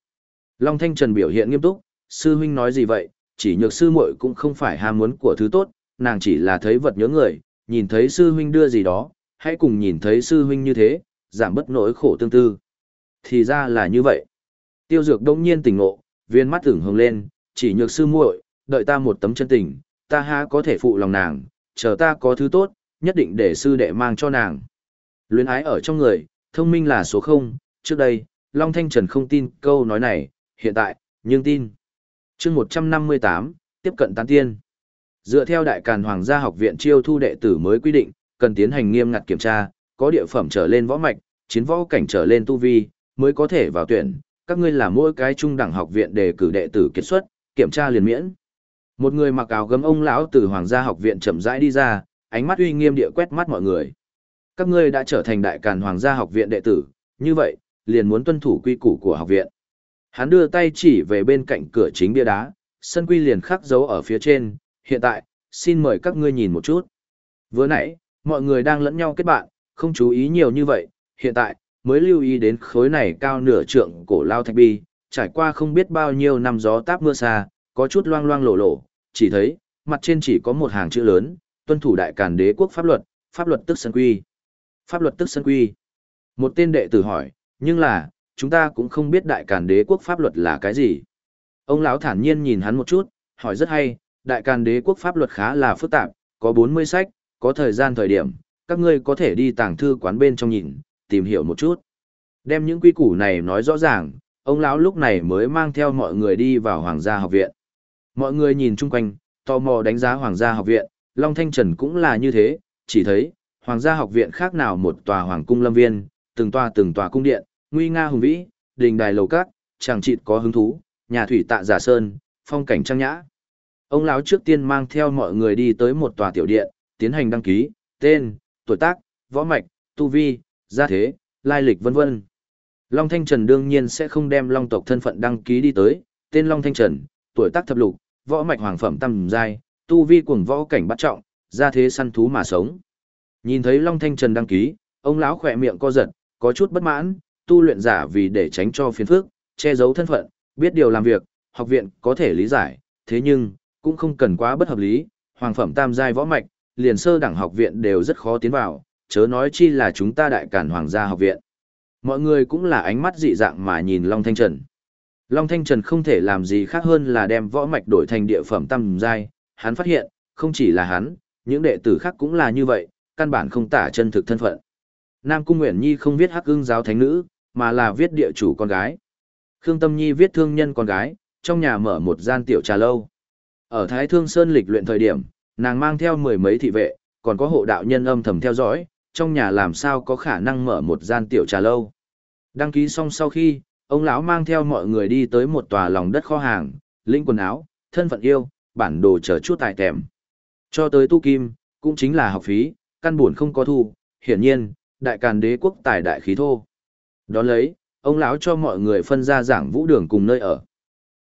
S1: Long Thanh Trần biểu hiện nghiêm túc, sư huynh nói gì vậy, chỉ nhược sư muội cũng không phải ham muốn của thứ tốt, nàng chỉ là thấy vật nhớ người, nhìn thấy sư huynh đưa gì đó, hãy cùng nhìn thấy sư huynh như thế, giảm bớt nỗi khổ tương tư. Thì ra là như vậy. Tiêu Dược đông nhiên tỉnh ngộ, viên mắt tưởng hồng lên, chỉ nhược sư muội, đợi ta một tấm chân tình, ta há có thể phụ lòng nàng, chờ ta có thứ tốt, nhất định để sư đệ mang cho nàng. Luyến ái ở trong người, thông minh là số không, trước đây, Long Thanh Trần không tin câu nói này, hiện tại, nhưng tin. chương 158, tiếp cận tán tiên. Dựa theo Đại Càn Hoàng gia học viện chiêu thu đệ tử mới quy định, cần tiến hành nghiêm ngặt kiểm tra, có địa phẩm trở lên võ mạch, chiến võ cảnh trở lên tu vi, mới có thể vào tuyển. Các ngươi là mỗi cái trung đẳng học viện đề cử đệ tử kết xuất, kiểm tra liền miễn. Một người mặc áo gấm ông lão từ Hoàng gia học viện chậm rãi đi ra, ánh mắt uy nghiêm địa quét mắt mọi người. Các ngươi đã trở thành đại càn Hoàng gia học viện đệ tử, như vậy, liền muốn tuân thủ quy củ của học viện. Hắn đưa tay chỉ về bên cạnh cửa chính bia đá, sân quy liền khắc dấu ở phía trên, hiện tại, xin mời các ngươi nhìn một chút. Vừa nãy, mọi người đang lẫn nhau kết bạn, không chú ý nhiều như vậy, hiện tại, mới lưu ý đến khối này cao nửa trượng cổ lao thạch bi, trải qua không biết bao nhiêu năm gió táp mưa xa, có chút loang loang lổ lổ, chỉ thấy, mặt trên chỉ có một hàng chữ lớn, tuân thủ đại càn đế quốc pháp luật, pháp luật tức sân quy. Pháp luật tức sân quy. Một tên đệ tử hỏi, nhưng là, chúng ta cũng không biết đại càn đế quốc pháp luật là cái gì. Ông lão thản nhiên nhìn hắn một chút, hỏi rất hay, đại càn đế quốc pháp luật khá là phức tạp, có 40 sách, có thời gian thời điểm, các ngươi có thể đi tàng thư quán bên trong nhìn, tìm hiểu một chút. Đem những quy củ này nói rõ ràng, ông lão lúc này mới mang theo mọi người đi vào hoàng gia học viện. Mọi người nhìn chung quanh, tò mò đánh giá hoàng gia học viện, Long Thanh Trần cũng là như thế, chỉ thấy, hoàng gia học viện khác nào một tòa hoàng cung lâm viên, từng tòa từng tòa cung điện, nguy nga hùng vĩ, đình đài lầu cát, chàng trịt có hứng thú, nhà thủy tạ giả sơn, phong cảnh trang nhã. Ông lão trước tiên mang theo mọi người đi tới một tòa tiểu điện, tiến hành đăng ký, tên, tuổi tác, võ mạch, tu vi, gia thế, lai lịch vân vân. Long Thanh Trần đương nhiên sẽ không đem Long tộc thân phận đăng ký đi tới, tên Long Thanh Trần, tuổi tác thập lục, võ mạch hoàng phẩm tầm giai, tu vi cuồng võ cảnh bắt trọng, gia thế săn thú mà sống. Nhìn thấy Long Thanh Trần đăng ký, ông lão khỏe miệng co giật, có chút bất mãn, tu luyện giả vì để tránh cho phiền phức, che giấu thân phận, biết điều làm việc, học viện có thể lý giải, thế nhưng, cũng không cần quá bất hợp lý, hoàng phẩm tam giai võ mạch, liền sơ đẳng học viện đều rất khó tiến vào, chớ nói chi là chúng ta đại cản hoàng gia học viện. Mọi người cũng là ánh mắt dị dạng mà nhìn Long Thanh Trần. Long Thanh Trần không thể làm gì khác hơn là đem võ mạch đổi thành địa phẩm tam giai, hắn phát hiện, không chỉ là hắn, những đệ tử khác cũng là như vậy, căn bản không tả chân thực thân phận. Nam Cung Nguyễn Nhi không viết hắc ưng giáo thánh nữ, mà là viết địa chủ con gái. Khương Tâm Nhi viết thương nhân con gái, trong nhà mở một gian tiểu trà lâu. Ở Thái Thương Sơn lịch luyện thời điểm, nàng mang theo mười mấy thị vệ, còn có hộ đạo nhân âm thầm theo dõi, trong nhà làm sao có khả năng mở một gian tiểu trà lâu. Đăng ký xong sau khi, ông lão mang theo mọi người đi tới một tòa lòng đất kho hàng, linh quần áo, thân phận yêu, bản đồ chờ chút tài tèm. Cho tới tu kim, cũng chính là học phí, căn buồn không có thu, hiển nhiên, đại càn đế quốc tài đại khí thô. Đón lấy, ông lão cho mọi người phân ra giảng vũ đường cùng nơi ở.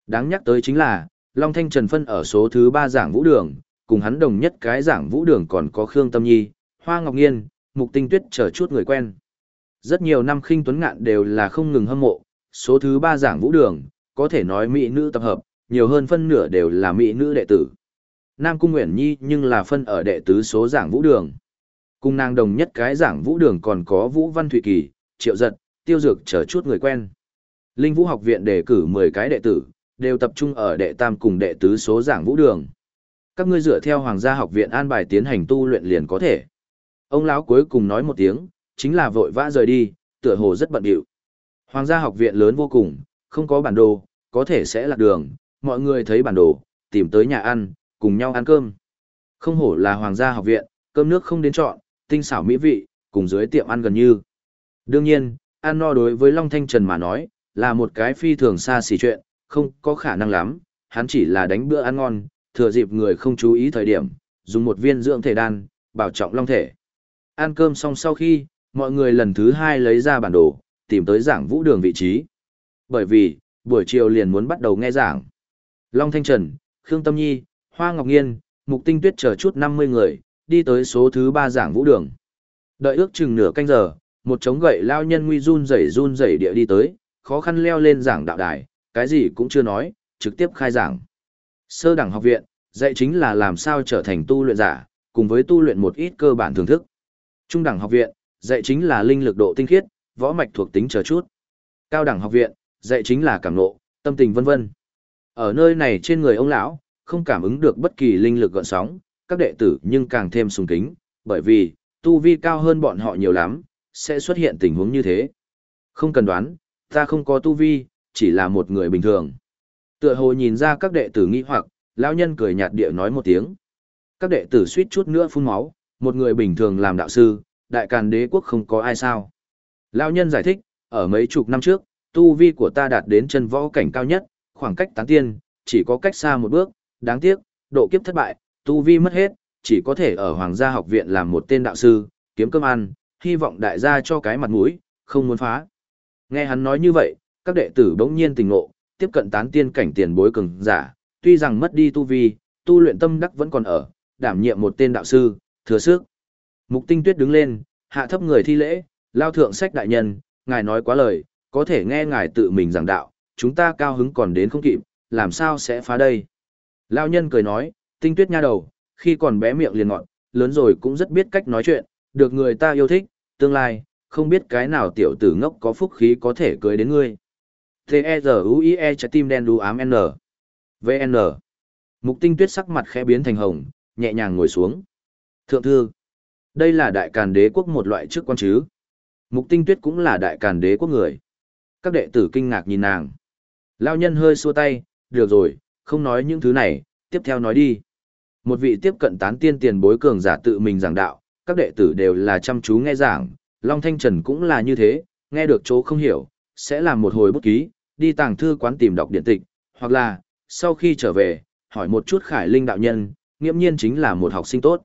S1: Đáng nhắc tới chính là, Long Thanh Trần phân ở số thứ ba giảng vũ đường, cùng hắn đồng nhất cái giảng vũ đường còn có Khương Tâm Nhi, Hoa Ngọc Nghiên, Mục Tinh Tuyết chờ chút người quen. Rất nhiều năm khinh tuấn ngạn đều là không ngừng hâm mộ, số thứ ba giảng vũ đường, có thể nói mỹ nữ tập hợp, nhiều hơn phân nửa đều là mỹ nữ đệ tử. Nam Cung Nguyễn Nhi nhưng là phân ở đệ tứ số giảng vũ đường. Cung nàng đồng nhất cái giảng vũ đường còn có Vũ Văn Thụy Kỳ, Triệu Giật, Tiêu Dược chờ chút người quen. Linh Vũ học viện đề cử 10 cái đệ tử, đều tập trung ở đệ tam cùng đệ tứ số giảng vũ đường. Các ngươi dựa theo Hoàng gia học viện an bài tiến hành tu luyện liền có thể. Ông lão cuối cùng nói một tiếng, chính là vội vã rời đi, tựa hồ rất bận rộn. Hoàng gia học viện lớn vô cùng, không có bản đồ, có thể sẽ lạc đường, mọi người thấy bản đồ, tìm tới nhà ăn, cùng nhau ăn cơm. Không hổ là hoàng gia học viện, cơm nước không đến chọn, tinh xảo mỹ vị, cùng dưới tiệm ăn gần như. Đương nhiên, ăn no đối với Long Thanh Trần mà nói, là một cái phi thường xa xỉ chuyện, không có khả năng lắm, hắn chỉ là đánh bữa ăn ngon, thừa dịp người không chú ý thời điểm, dùng một viên dưỡng thể đan, bảo trọng long thể. Ăn cơm xong sau khi, mọi người lần thứ hai lấy ra bản đồ, tìm tới giảng vũ đường vị trí. Bởi vì, buổi chiều liền muốn bắt đầu nghe giảng. Long Thanh Trần, Khương Tâm Nhi, Hoa Ngọc Nghiên, Mục Tinh Tuyết chờ chút 50 người, đi tới số thứ 3 giảng vũ đường. Đợi ước chừng nửa canh giờ, một chống gậy lao nhân nguy run rẩy run rẩy địa đi tới, khó khăn leo lên giảng đạo đài, cái gì cũng chưa nói, trực tiếp khai giảng. Sơ đẳng học viện, dạy chính là làm sao trở thành tu luyện giả, cùng với tu luyện một ít cơ bản thưởng thức. Trung đẳng học viện, dạy chính là linh lực độ tinh khiết, võ mạch thuộc tính chờ chút. Cao đẳng học viện, dạy chính là cảm ngộ, tâm tình vân vân. Ở nơi này trên người ông lão, không cảm ứng được bất kỳ linh lực gợn sóng, các đệ tử nhưng càng thêm sùng kính, bởi vì, tu vi cao hơn bọn họ nhiều lắm, sẽ xuất hiện tình huống như thế. Không cần đoán, ta không có tu vi, chỉ là một người bình thường. Tựa hồ nhìn ra các đệ tử nghi hoặc, lão nhân cười nhạt địa nói một tiếng. Các đệ tử suýt chút nữa phun máu, một người bình thường làm đạo sư, đại càn đế quốc không có ai sao. Lão nhân giải thích, ở mấy chục năm trước, tu vi của ta đạt đến chân võ cảnh cao nhất, khoảng cách tán tiên, chỉ có cách xa một bước, đáng tiếc, độ kiếp thất bại, tu vi mất hết, chỉ có thể ở Hoàng gia học viện làm một tên đạo sư, kiếm cơm ăn, hy vọng đại gia cho cái mặt mũi, không muốn phá. Nghe hắn nói như vậy, các đệ tử bỗng nhiên tình ngộ, tiếp cận tán tiên cảnh tiền bối cường giả, tuy rằng mất đi tu vi, tu luyện tâm đắc vẫn còn ở, đảm nhiệm một tên đạo sư, thừa sức. Mục Tinh Tuyết đứng lên, hạ thấp người thi lễ, lao thượng sách đại nhân, ngài nói quá lời, có thể nghe ngài tự mình giảng đạo, chúng ta cao hứng còn đến không kịp, làm sao sẽ phá đây. Lao nhân cười nói, Tinh Tuyết nha đầu, khi còn bé miệng liền ngọn, lớn rồi cũng rất biết cách nói chuyện, được người ta yêu thích, tương lai, không biết cái nào tiểu tử ngốc có phúc khí có thể cưới đến ngươi. T-E-Z-U-I-E trái tim đen đu ám N. VN. Mục tinh tuyết sắc mặt khẽ biến thành hồng, nhẹ nhàng ngồi xuống. Thượng thư. Đây là đại càn đế quốc một loại chức quan chứ. Mục tinh tuyết cũng là đại càn đế quốc người. Các đệ tử kinh ngạc nhìn nàng. Lao nhân hơi xua tay, được rồi, không nói những thứ này, tiếp theo nói đi. Một vị tiếp cận tán tiên tiền bối cường giả tự mình giảng đạo, các đệ tử đều là chăm chú nghe giảng, Long Thanh Trần cũng là như thế, nghe được chỗ không hiểu, sẽ làm một hồi bút ký, đi tàng thư quán tìm đọc điện tịch, hoặc là, sau khi trở về, hỏi một chút khải linh đạo nhân, nghiễm nhiên chính là một học sinh tốt.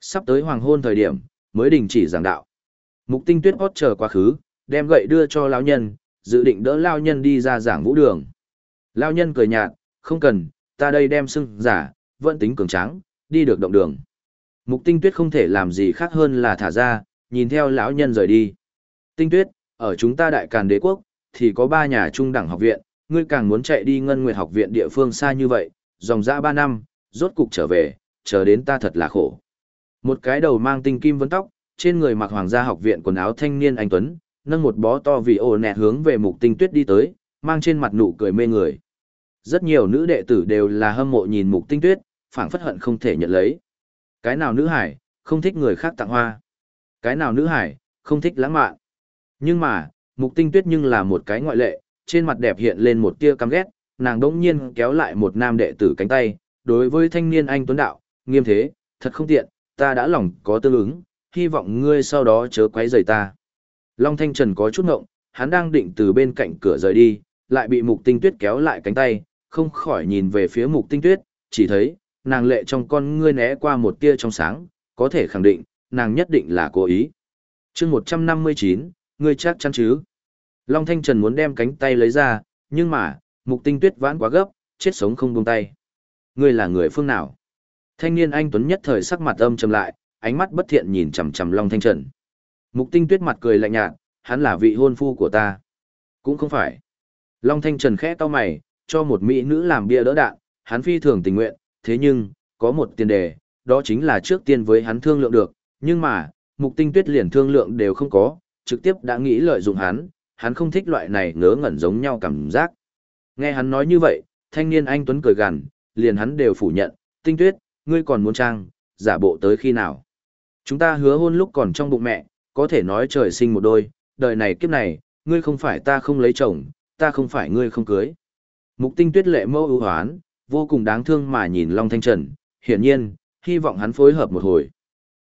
S1: Sắp tới hoàng hôn thời điểm, mới đình chỉ giảng đạo. Mục tinh tuyết hót chờ quá khứ, đem gậy đưa cho lão nhân, dự định đỡ lão nhân đi ra giảng vũ đường. Lão nhân cười nhạt, không cần, ta đây đem sưng giả, vẫn tính cường tráng, đi được động đường. Mục tinh tuyết không thể làm gì khác hơn là thả ra, nhìn theo lão nhân rời đi. Tinh tuyết, ở chúng ta đại càn đế quốc, thì có ba nhà trung đẳng học viện, ngươi càng muốn chạy đi ngân nguyệt học viện địa phương xa như vậy, dòng dã ba năm, rốt cục trở về, chờ đến ta thật là khổ. Một cái đầu mang tinh kim vấn tóc, trên người mặc hoàng gia học viện quần áo thanh niên anh Tuấn, nâng một bó to vì ồ nẹt hướng về mục tinh tuyết đi tới, mang trên mặt nụ cười mê người. Rất nhiều nữ đệ tử đều là hâm mộ nhìn mục tinh tuyết, phảng phất hận không thể nhận lấy. Cái nào nữ hải, không thích người khác tặng hoa. Cái nào nữ hải, không thích lãng mạn. Nhưng mà, mục tinh tuyết nhưng là một cái ngoại lệ, trên mặt đẹp hiện lên một tia căm ghét, nàng đỗng nhiên kéo lại một nam đệ tử cánh tay, đối với thanh niên anh tuấn đạo, nghiêm thế, thật không tiện, ta đã lòng có tương ứng, hy vọng ngươi sau đó chớ quấy rầy ta. Long Thanh Trần có chút ngộng, hắn đang định từ bên cạnh cửa rời đi, lại bị mục tinh tuyết kéo lại cánh tay, không khỏi nhìn về phía mục tinh tuyết, chỉ thấy, nàng lệ trong con ngươi né qua một tia trong sáng, có thể khẳng định, nàng nhất định là cố ý. chương 159, ngươi chắc chắn chứ? Long Thanh Trần muốn đem cánh tay lấy ra, nhưng mà, mục tinh tuyết vãn quá gấp, chết sống không buông tay. Ngươi là người phương nào? Thanh niên anh Tuấn nhất thời sắc mặt âm trầm lại, ánh mắt bất thiện nhìn chằm chằm Long Thanh Trần. Mục tinh tuyết mặt cười lạnh nhạt, hắn là vị hôn phu của ta. Cũng không phải. Long Thanh Trần khẽ to mày, cho một mỹ nữ làm bia đỡ đạn, hắn phi thường tình nguyện, thế nhưng, có một tiền đề, đó chính là trước tiên với hắn thương lượng được, nhưng mà, mục tinh tuyết liền thương lượng đều không có, trực tiếp đã nghĩ lợi dụng hắn, hắn không thích loại này ngớ ngẩn giống nhau cảm giác. Nghe hắn nói như vậy, thanh niên anh Tuấn cười gằn, liền hắn đều phủ nhận, tinh tuyết, ngươi còn muốn trang, giả bộ tới khi nào. Chúng ta hứa hôn lúc còn trong bụng mẹ, có thể nói trời sinh một đôi, đời này kiếp này, ngươi không phải ta không lấy chồng, ta không phải ngươi không cưới. Mục tinh tuyết lệ mâu ưu hoán, vô cùng đáng thương mà nhìn Long Thanh Trần, hiển nhiên, hy vọng hắn phối hợp một hồi.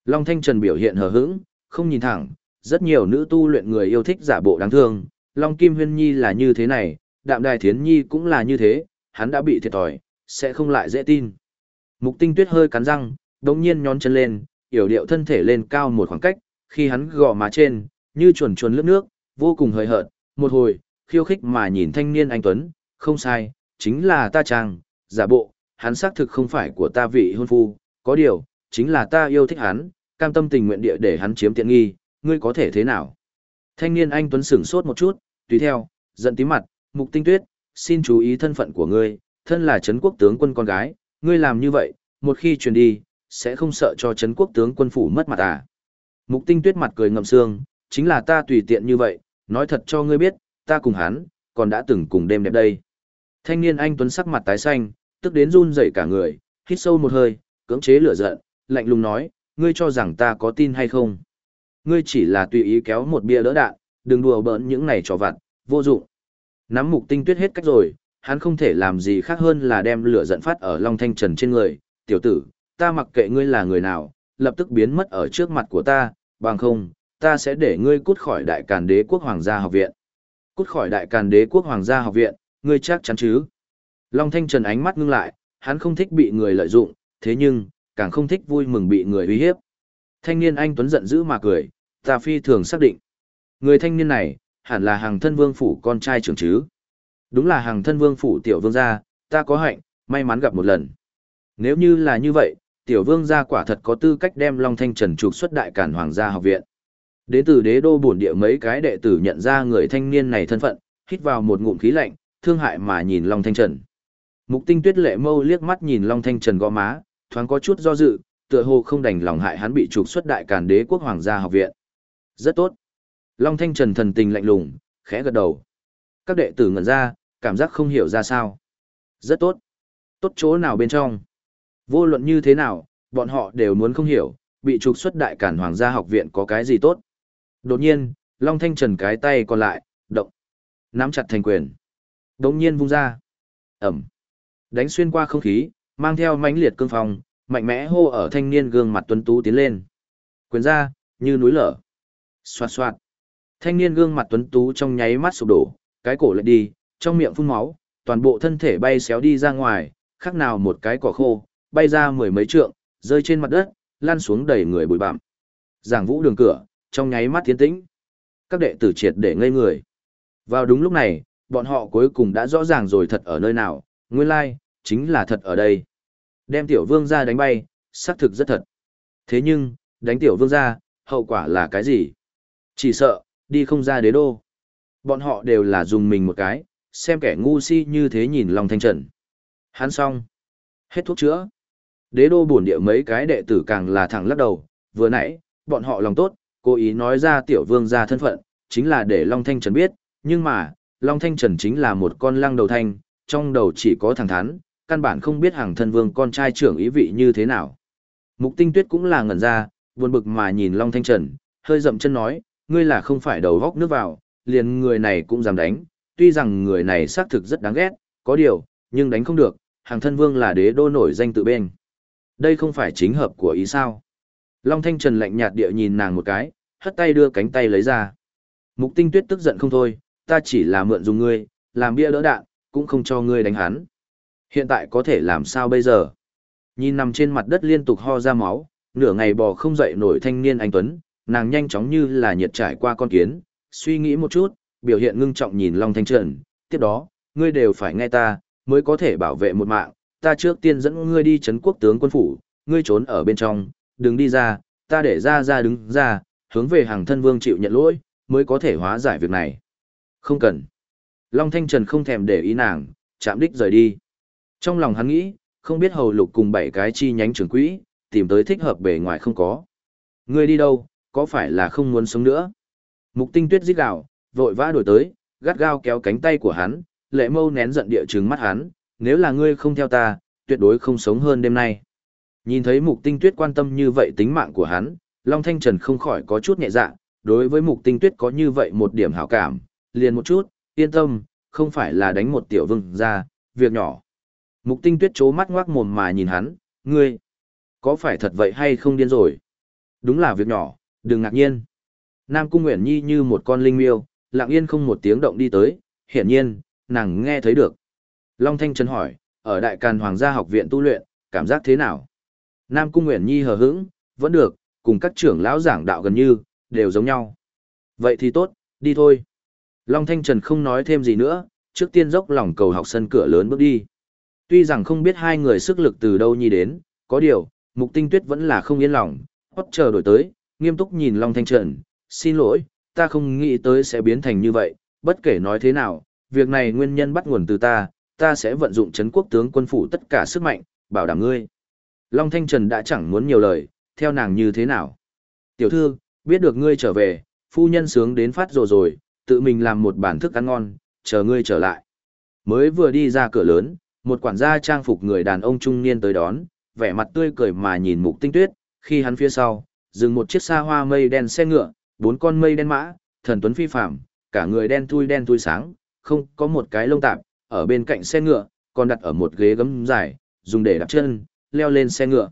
S1: Long Thanh Trần biểu hiện hờ hững, không nhìn thẳng, rất nhiều nữ tu luyện người yêu thích giả bộ đáng thương, Long Kim Huyên Nhi là như thế này, Đạm Đài Thiến Nhi cũng là như thế, hắn đã bị thiệt thòi, sẽ không lại dễ tin. Mục Tinh Tuyết hơi cắn răng, đống nhiên nhón chân lên, yểu điệu thân thể lên cao một khoảng cách, khi hắn gò má trên, như chuồn chuồn lướt nước, vô cùng hơi hợt, một hồi, khiêu khích mà nhìn thanh niên anh Tuấn, không sai, chính là ta chàng, giả bộ, hắn xác thực không phải của ta vị hôn phu, có điều, chính là ta yêu thích hắn, cam tâm tình nguyện địa để hắn chiếm tiện nghi, ngươi có thể thế nào? Thanh niên anh Tuấn sửng sốt một chút, tùy theo, giận tí mặt, mục tinh tuyết, xin chú ý thân phận của ngươi, thân là Trấn quốc tướng quân con gái, ngươi làm như vậy, một khi truyền đi, sẽ không sợ cho Trấn quốc tướng quân phủ mất mặt à. Mục tinh tuyết mặt cười ngậm sương, chính là ta tùy tiện như vậy, nói thật cho ngươi biết, ta cùng hắn, còn đã từng cùng đêm đẹp đây. Thanh niên anh Tuấn sắc mặt tái xanh, tức đến run rẩy cả người, hít sâu một hơi, cưỡng chế lửa giận, lạnh lùng nói, ngươi cho rằng ta có tin hay không? Ngươi chỉ là tùy ý kéo một bia đỡ đạn, đừng đùa bỡn những này trò vặt, vô dụng. Nắm mục tinh tuyết hết cách rồi, hắn không thể làm gì khác hơn là đem lửa giận phát ở Long Thanh Trần trên người, tiểu tử, ta mặc kệ ngươi là người nào, lập tức biến mất ở trước mặt của ta, bằng không, ta sẽ để ngươi cút khỏi đại càn đế quốc hoàng gia học viện. Cút khỏi đại càn đế quốc hoàng gia học viện, ngươi chắc chắn chứ? Long Thanh Trần ánh mắt ngưng lại, hắn không thích bị người lợi dụng, thế nhưng, càng không thích vui mừng bị người uy hiếp. Thanh niên anh Tuấn giận dữ mà cười, ta phi thường xác định. Người thanh niên này, hẳn là hàng thân vương phủ con trai trưởng chứ. Đúng là hàng thân vương phủ tiểu vương gia, ta có hạnh, may mắn gặp một lần. Nếu như là như vậy, tiểu vương gia quả thật có tư cách đem Long Thanh Trần trục xuất đại cản hoàng gia học viện. Đến từ đế đô bổn địa mấy cái đệ tử nhận ra người thanh niên này thân phận, hít vào một ngụm khí lạnh, thương hại mà nhìn Long Thanh Trần. Mục tinh tuyết lệ mâu liếc mắt nhìn Long Thanh Trần gõ má, thoáng có chút do dự, tựa hồ không đành lòng hại hắn bị trục xuất đại càn đế quốc hoàng gia học viện. Rất tốt. Long Thanh Trần thần tình lạnh lùng, khẽ gật đầu. Các đệ tử ngẩn ra, cảm giác không hiểu ra sao. Rất tốt. Tốt chỗ nào bên trong? Vô luận như thế nào, bọn họ đều muốn không hiểu, bị trục xuất đại cản hoàng gia học viện có cái gì tốt. Đột nhiên, Long Thanh Trần cái tay còn lại, động. Nắm chặt thành quyền. Đống nhiên vung ra. Ẩm. Đánh xuyên qua không khí, mang theo mãnh liệt cương phong, mạnh mẽ hô ở thanh niên gương mặt tuấn tú tiến lên. Quyền ra, như núi lở. Xoạt xoạt. Thanh niên gương mặt tuấn tú trong nháy mắt sụp đổ, cái cổ lại đi, trong miệng phun máu, toàn bộ thân thể bay xéo đi ra ngoài, khác nào một cái cỏ khô, bay ra mười mấy trượng, rơi trên mặt đất, lăn xuống đầy người bụi bặm. Giảng vũ đường cửa, trong nháy mắt tiến tĩnh. Các đệ tử triệt để ngây người. Vào đúng lúc này, bọn họ cuối cùng đã rõ ràng rồi thật ở nơi nào, nguyên lai, chính là thật ở đây. Đem tiểu vương ra đánh bay, xác thực rất thật. Thế nhưng, đánh tiểu vương ra, hậu quả là cái gì? Chỉ sợ, đi không ra đế đô. Bọn họ đều là dùng mình một cái, xem kẻ ngu si như thế nhìn Long Thanh Trần. Hắn xong. Hết thuốc chữa. Đế đô buồn địa mấy cái đệ tử càng là thẳng lắc đầu, vừa nãy, bọn họ lòng tốt, cố ý nói ra tiểu vương ra thân phận, chính là để Long Thanh Trần biết, nhưng mà, Long Thanh Trần chính là một con lăng đầu thanh, trong đầu chỉ có thằng thắn, căn bản không biết hàng thân vương con trai trưởng ý vị như thế nào. Mục tinh tuyết cũng là ngẩn ra, buồn bực mà nhìn Long Thanh Trần, hơi dậm chân nói, ngươi là không phải đầu góc nước vào, liền người này cũng dám đánh, tuy rằng người này xác thực rất đáng ghét, có điều, nhưng đánh không được, hàng thân vương là đế đô nổi danh tự bên. Đây không phải chính hợp của ý sao. Long Thanh Trần lạnh nhạt địa nhìn nàng một cái, hất tay đưa cánh tay lấy ra. Mục tinh tuyết tức giận không thôi, ta chỉ là mượn dùng ngươi, làm bia đỡ đạn, cũng không cho ngươi đánh hắn. Hiện tại có thể làm sao bây giờ? Nhìn nằm trên mặt đất liên tục ho ra máu, nửa ngày bò không dậy nổi thanh niên anh Tuấn, nàng nhanh chóng như là nhiệt trải qua con kiến, suy nghĩ một chút, biểu hiện ngưng trọng nhìn Long Thanh Trần, tiếp đó, ngươi đều phải nghe ta, mới có thể bảo vệ một mạng, ta trước tiên dẫn ngươi đi chấn quốc tướng quân phủ, ngươi trốn ở bên trong, đừng đi ra, ta để ra ra đứng ra, hướng về hàng thân vương chịu nhận lỗi, mới có thể hóa giải việc này. Không cần. Long Thanh Trần không thèm để ý nàng, chạm đích rời đi. Trong lòng hắn nghĩ, không biết hầu lục cùng bảy cái chi nhánh trưởng quỹ, tìm tới thích hợp bề ngoài không có. Ngươi đi đâu, có phải là không muốn sống nữa? Mục tinh tuyết giết gạo, vội vã đổi tới, gắt gao kéo cánh tay của hắn, lệ mâu nén giận địa trừng mắt hắn, nếu là ngươi không theo ta, tuyệt đối không sống hơn đêm nay. Nhìn thấy mục tinh tuyết quan tâm như vậy tính mạng của hắn, Long Thanh Trần không khỏi có chút nhẹ dạ, đối với mục tinh tuyết có như vậy một điểm hảo cảm, liền một chút, yên tâm, không phải là đánh một tiểu vương ra, việc nhỏ. Mục tinh tuyết chố mắt ngoác mồm mà nhìn hắn, ngươi, có phải thật vậy hay không điên rồi? Đúng là việc nhỏ, đừng ngạc nhiên. Nam Cung Nguyễn Nhi như một con linh miêu, lặng yên không một tiếng động đi tới, hiển nhiên, nàng nghe thấy được. Long Thanh Trần hỏi, ở Đại Càn Hoàng gia học viện tu luyện, cảm giác thế nào? Nam Cung Nguyễn Nhi hờ hững, vẫn được, cùng các trưởng lão giảng đạo gần như, đều giống nhau. Vậy thì tốt, đi thôi. Long Thanh Trần không nói thêm gì nữa, trước tiên dốc lòng cầu học sân cửa lớn bước đi. Tuy rằng không biết hai người sức lực từ đâu nhi đến, có điều, Mục Tinh Tuyết vẫn là không yên lòng, hót chờ đổi tới, nghiêm túc nhìn Long Thanh Trần, xin lỗi, ta không nghĩ tới sẽ biến thành như vậy, bất kể nói thế nào, việc này nguyên nhân bắt nguồn từ ta, ta sẽ vận dụng chấn quốc tướng quân phủ tất cả sức mạnh, bảo đảm ngươi. Long Thanh Trần đã chẳng muốn nhiều lời, theo nàng như thế nào. Tiểu thư, biết được ngươi trở về, phu nhân sướng đến phát rồi rồi, tự mình làm một bản thức ăn ngon, chờ ngươi trở lại. Mới vừa đi ra cửa lớn, một quản gia trang phục người đàn ông trung niên tới đón, vẻ mặt tươi cười mà nhìn mục tinh tuyết, khi hắn phía sau, dừng một chiếc xa hoa mây đen xe ngựa, bốn con mây đen mã, thần tuấn phi phạm, cả người đen thui đen thui sáng, không có một cái lông tạp, ở bên cạnh xe ngựa, còn đặt ở một ghế gấm dài, dùng để đạp chân, leo lên xe ngựa.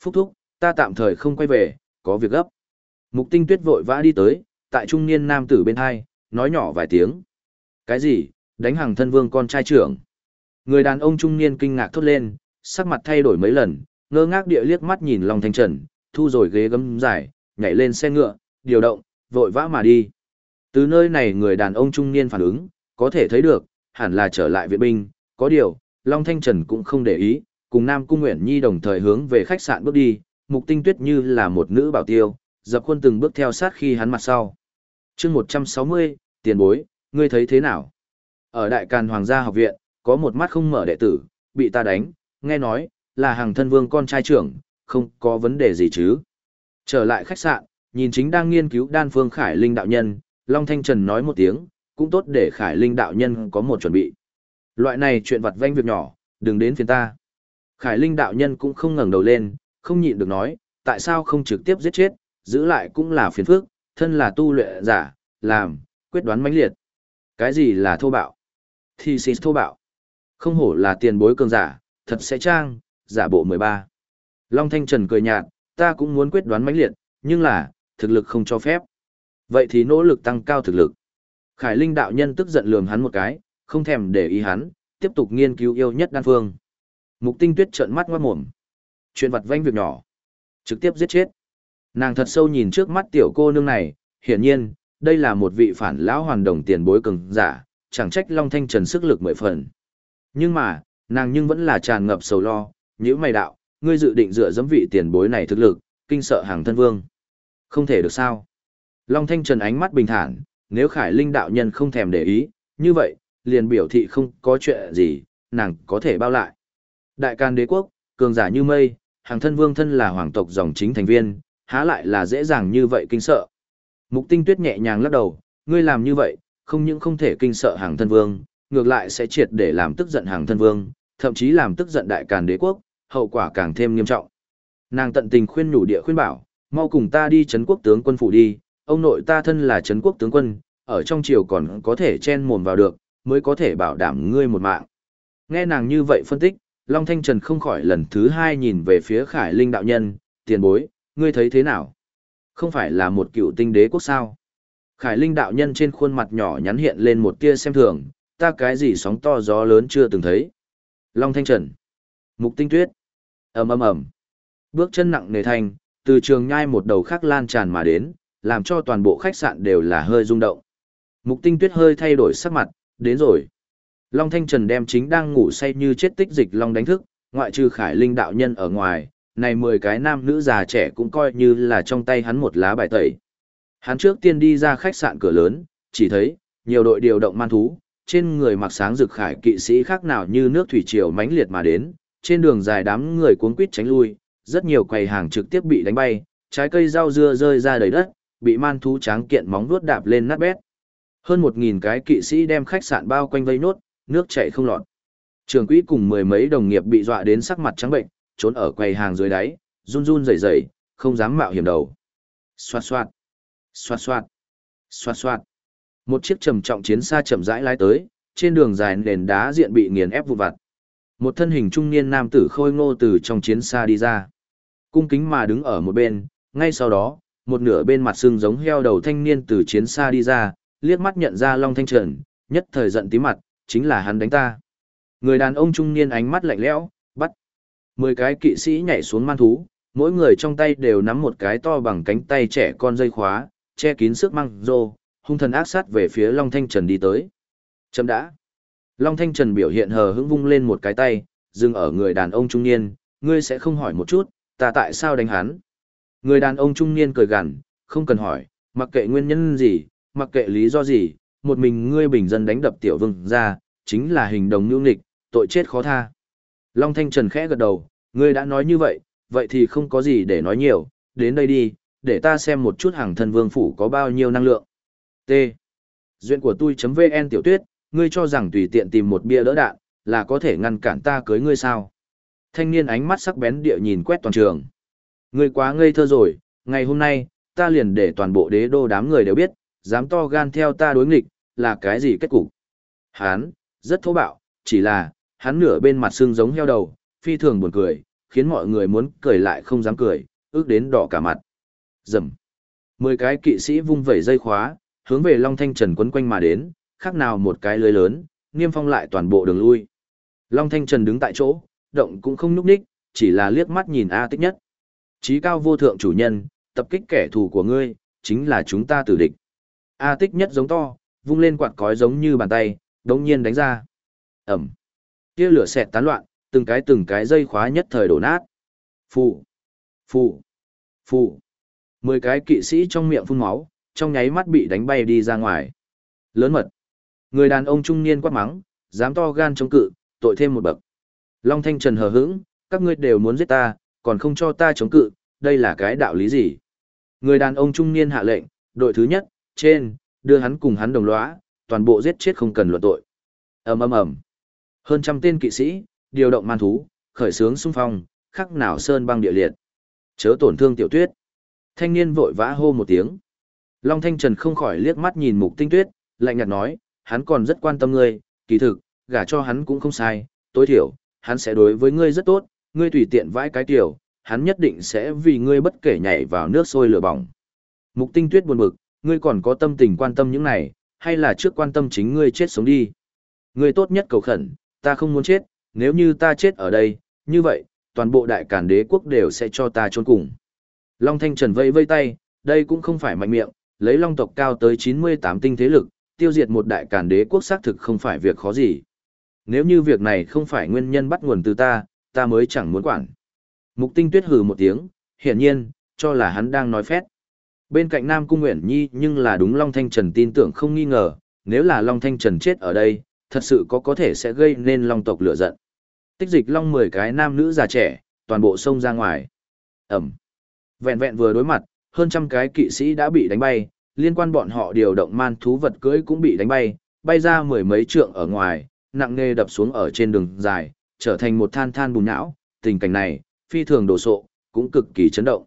S1: Phúc thúc, ta tạm thời không quay về, có việc gấp. Mục tinh tuyết vội vã đi tới, tại trung niên nam tử bên hai, nói nhỏ vài tiếng. Cái gì, đánh hàng thân vương con trai trưởng. Người đàn ông trung niên kinh ngạc thốt lên, sắc mặt thay đổi mấy lần, ngơ ngác địa liếc mắt nhìn Long Thanh Trần, thu rồi ghế gấm dài, nhảy lên xe ngựa, điều động, vội vã mà đi. Từ nơi này người đàn ông trung niên phản ứng, có thể thấy được, hẳn là trở lại viện binh, có điều, Long Thanh Trần cũng không để ý, cùng Nam Cung Nguyễn Nhi đồng thời hướng về khách sạn bước đi, mục tinh tuyết như là một nữ bảo tiêu, dập khuôn từng bước theo sát khi hắn mặt sau. chương 160, tiền bối, ngươi thấy thế nào? Ở Đại Càn Hoàng gia học viện, có một mắt không mở đệ tử, bị ta đánh, nghe nói, là hàng thân vương con trai trưởng, không có vấn đề gì chứ. Trở lại khách sạn, nhìn chính đang nghiên cứu đan phương Khải Linh đạo nhân, Long Thanh Trần nói một tiếng, cũng tốt để Khải Linh đạo nhân có một chuẩn bị. Loại này chuyện vặt vanh việc nhỏ, đừng đến phiền ta. Khải Linh đạo nhân cũng không ngẩng đầu lên, không nhịn được nói, tại sao không trực tiếp giết chết, giữ lại cũng là phiền phức, thân là tu luyện giả, làm, quyết đoán mãnh liệt. Cái gì là thô bạo? Thì xịt thô bạo. Không hổ là tiền bối cường giả, thật sẽ trang, giả bộ 13. Long Thanh Trần cười nhạt, ta cũng muốn quyết đoán mãnh liệt, nhưng là, thực lực không cho phép. Vậy thì nỗ lực tăng cao thực lực. Khải Linh đạo nhân tức giận lườm hắn một cái, không thèm để ý hắn, tiếp tục nghiên cứu yêu nhất đan phương. Mục tinh tuyết trợn mắt ngoát mồm. Chuyện vặt vanh việc nhỏ. Trực tiếp giết chết. Nàng thật sâu nhìn trước mắt tiểu cô nương này, hiển nhiên, đây là một vị phản lão hoàn đồng tiền bối cường giả, chẳng trách Long Thanh Trần sức lực mười phần. Nhưng mà, nàng nhưng vẫn là tràn ngập sầu lo, nhữ mày đạo, ngươi dự định dựa dẫm vị tiền bối này thực lực, kinh sợ hàng thân vương. Không thể được sao. Long Thanh Trần ánh mắt bình thản, nếu Khải Linh đạo nhân không thèm để ý, như vậy, liền biểu thị không có chuyện gì, nàng có thể bao lại. Đại can đế quốc, cường giả như mây, hàng thân vương thân là hoàng tộc dòng chính thành viên, há lại là dễ dàng như vậy kinh sợ. Mục tinh tuyết nhẹ nhàng lắc đầu, ngươi làm như vậy, không những không thể kinh sợ hàng thân vương, ngược lại sẽ triệt để làm tức giận hàng thân vương, thậm chí làm tức giận đại càn đế quốc, hậu quả càng thêm nghiêm trọng. Nàng tận tình khuyên nhủ địa khuyên bảo, mau cùng ta đi chấn quốc tướng quân phủ đi, ông nội ta thân là chấn quốc tướng quân, ở trong triều còn có thể chen mồm vào được, mới có thể bảo đảm ngươi một mạng. Nghe nàng như vậy phân tích, Long Thanh Trần không khỏi lần thứ hai nhìn về phía Khải Linh đạo nhân, tiền bối, ngươi thấy thế nào? Không phải là một cựu tinh đế quốc sao? Khải Linh đạo nhân trên khuôn mặt nhỏ nhắn hiện lên một tia xem thường, ta cái gì sóng to gió lớn chưa từng thấy. Long Thanh Trần, Mục Tinh Tuyết, ầm ầm ầm, bước chân nặng nề thành, từ trường nhai một đầu khác lan tràn mà đến, làm cho toàn bộ khách sạn đều là hơi rung động. Mục Tinh Tuyết hơi thay đổi sắc mặt, đến rồi. Long Thanh Trần đem chính đang ngủ say như chết tích dịch Long đánh thức, ngoại trừ Khải Linh đạo nhân ở ngoài, này 10 cái nam nữ già trẻ cũng coi như là trong tay hắn một lá bài tẩy. Hắn trước tiên đi ra khách sạn cửa lớn, chỉ thấy, nhiều đội điều động man thú, trên người mặc sáng rực khải kỵ sĩ khác nào như nước thủy triều mãnh liệt mà đến, trên đường dài đám người cuốn quýt tránh lui, rất nhiều quầy hàng trực tiếp bị đánh bay, trái cây rau dưa rơi ra đầy đất, bị man thú tráng kiện móng vuốt đạp lên nát bét. Hơn một nghìn cái kỵ sĩ đem khách sạn bao quanh vây nốt, nước chảy không lọt. Trường quỹ cùng mười mấy đồng nghiệp bị dọa đến sắc mặt trắng bệnh, trốn ở quầy hàng dưới đáy, run run rẩy rẩy, không dám mạo hiểm đầu. Xoạt xoạt, xoạt xoạt, xoạt xoạt. Một chiếc trầm trọng chiến xa chậm rãi lái tới, trên đường dài nền đá diện bị nghiền ép vụn vặt. Một thân hình trung niên nam tử khôi ngô từ trong chiến xa đi ra. Cung kính mà đứng ở một bên, ngay sau đó, một nửa bên mặt xương giống heo đầu thanh niên từ chiến xa đi ra, liếc mắt nhận ra Long Thanh Trần, nhất thời giận tí mặt, chính là hắn đánh ta. Người đàn ông trung niên ánh mắt lạnh lẽo, bắt. Mười cái kỵ sĩ nhảy xuống man thú, mỗi người trong tay đều nắm một cái to bằng cánh tay trẻ con dây khóa, che kín sức măng rô, hung thần ác sát về phía Long Thanh Trần đi tới. Chấm đã. Long Thanh Trần biểu hiện hờ hững vung lên một cái tay, dừng ở người đàn ông trung niên, ngươi sẽ không hỏi một chút, ta tại sao đánh hắn. Người đàn ông trung niên cười gằn, không cần hỏi, mặc kệ nguyên nhân gì, mặc kệ lý do gì, một mình ngươi bình dân đánh đập tiểu vương ra, chính là hình đồng nhu nghịch, tội chết khó tha. Long Thanh Trần khẽ gật đầu, ngươi đã nói như vậy, vậy thì không có gì để nói nhiều, đến đây đi, để ta xem một chút hàng thân vương phủ có bao nhiêu năng lượng. T. Duyện của tôi.vn tiểu tuyết, ngươi cho rằng tùy tiện tìm một bia đỡ đạn, là có thể ngăn cản ta cưới ngươi sao? Thanh niên ánh mắt sắc bén địa nhìn quét toàn trường. Ngươi quá ngây thơ rồi, ngày hôm nay, ta liền để toàn bộ đế đô đám người đều biết, dám to gan theo ta đối nghịch, là cái gì kết cục. Hán, rất thô bạo, chỉ là, hắn nửa bên mặt xương giống heo đầu, phi thường buồn cười, khiến mọi người muốn cười lại không dám cười, ước đến đỏ cả mặt. Dầm. Mười cái kỵ sĩ vung vẩy dây khóa, hướng về Long Thanh Trần quấn quanh mà đến, khác nào một cái lưới lớn, niêm phong lại toàn bộ đường lui. Long Thanh Trần đứng tại chỗ, động cũng không nhúc nhích, chỉ là liếc mắt nhìn A Tích Nhất. Chí cao vô thượng chủ nhân, tập kích kẻ thù của ngươi, chính là chúng ta tử địch. A Tích Nhất giống to, vung lên quạt cói giống như bàn tay, đống nhiên đánh ra. Ẩm. Kia lửa xẹt tán loạn, từng cái từng cái dây khóa nhất thời đổ nát. Phụ. Phụ. Phụ. Mười cái kỵ sĩ trong miệng phun máu, trong nháy mắt bị đánh bay đi ra ngoài. Lớn mật. Người đàn ông trung niên quát mắng, dám to gan chống cự, tội thêm một bậc. Long Thanh Trần hờ hững, các ngươi đều muốn giết ta, còn không cho ta chống cự, đây là cái đạo lý gì? Người đàn ông trung niên hạ lệnh, đội thứ nhất, trên, đưa hắn cùng hắn đồng lõa, toàn bộ giết chết không cần luận tội. ầm ầm ầm. Hơn trăm tên kỵ sĩ, điều động man thú, khởi sướng xung phong, khắc nào sơn băng địa liệt. Chớ tổn thương tiểu tuyết. Thanh niên vội vã hô một tiếng. Long Thanh Trần không khỏi liếc mắt nhìn mục tinh tuyết, lạnh nhạt nói, hắn còn rất quan tâm ngươi, kỳ thực, gả cho hắn cũng không sai, tối thiểu, hắn sẽ đối với ngươi rất tốt, ngươi tùy tiện vãi cái tiểu, hắn nhất định sẽ vì ngươi bất kể nhảy vào nước sôi lửa bỏng. Mục tinh tuyết buồn bực, ngươi còn có tâm tình quan tâm những này, hay là trước quan tâm chính ngươi chết sống đi. Ngươi tốt nhất cầu khẩn, ta không muốn chết, nếu như ta chết ở đây, như vậy, toàn bộ đại cản đế quốc đều sẽ cho ta trốn cùng. Long Thanh Trần vây vây tay, đây cũng không phải mạnh miệng, lấy long tộc cao tới 98 tinh thế lực, tiêu diệt một đại cản đế quốc xác thực không phải việc khó gì. Nếu như việc này không phải nguyên nhân bắt nguồn từ ta, ta mới chẳng muốn quản. Mục tinh tuyết hừ một tiếng, hiển nhiên, cho là hắn đang nói phét. Bên cạnh Nam Cung Nguyễn Nhi nhưng là đúng Long Thanh Trần tin tưởng không nghi ngờ, nếu là Long Thanh Trần chết ở đây, thật sự có có thể sẽ gây nên Long tộc lửa giận. Tích dịch Long 10 cái nam nữ già trẻ, toàn bộ sông ra ngoài. Ẩm. Vẹn vẹn vừa đối mặt, hơn trăm cái kỵ sĩ đã bị đánh bay, liên quan bọn họ điều động man thú vật cưỡi cũng bị đánh bay, bay ra mười mấy trượng ở ngoài, nặng nề đập xuống ở trên đường dài, trở thành một than than bùn não, tình cảnh này, phi thường đồ sộ, cũng cực kỳ chấn động.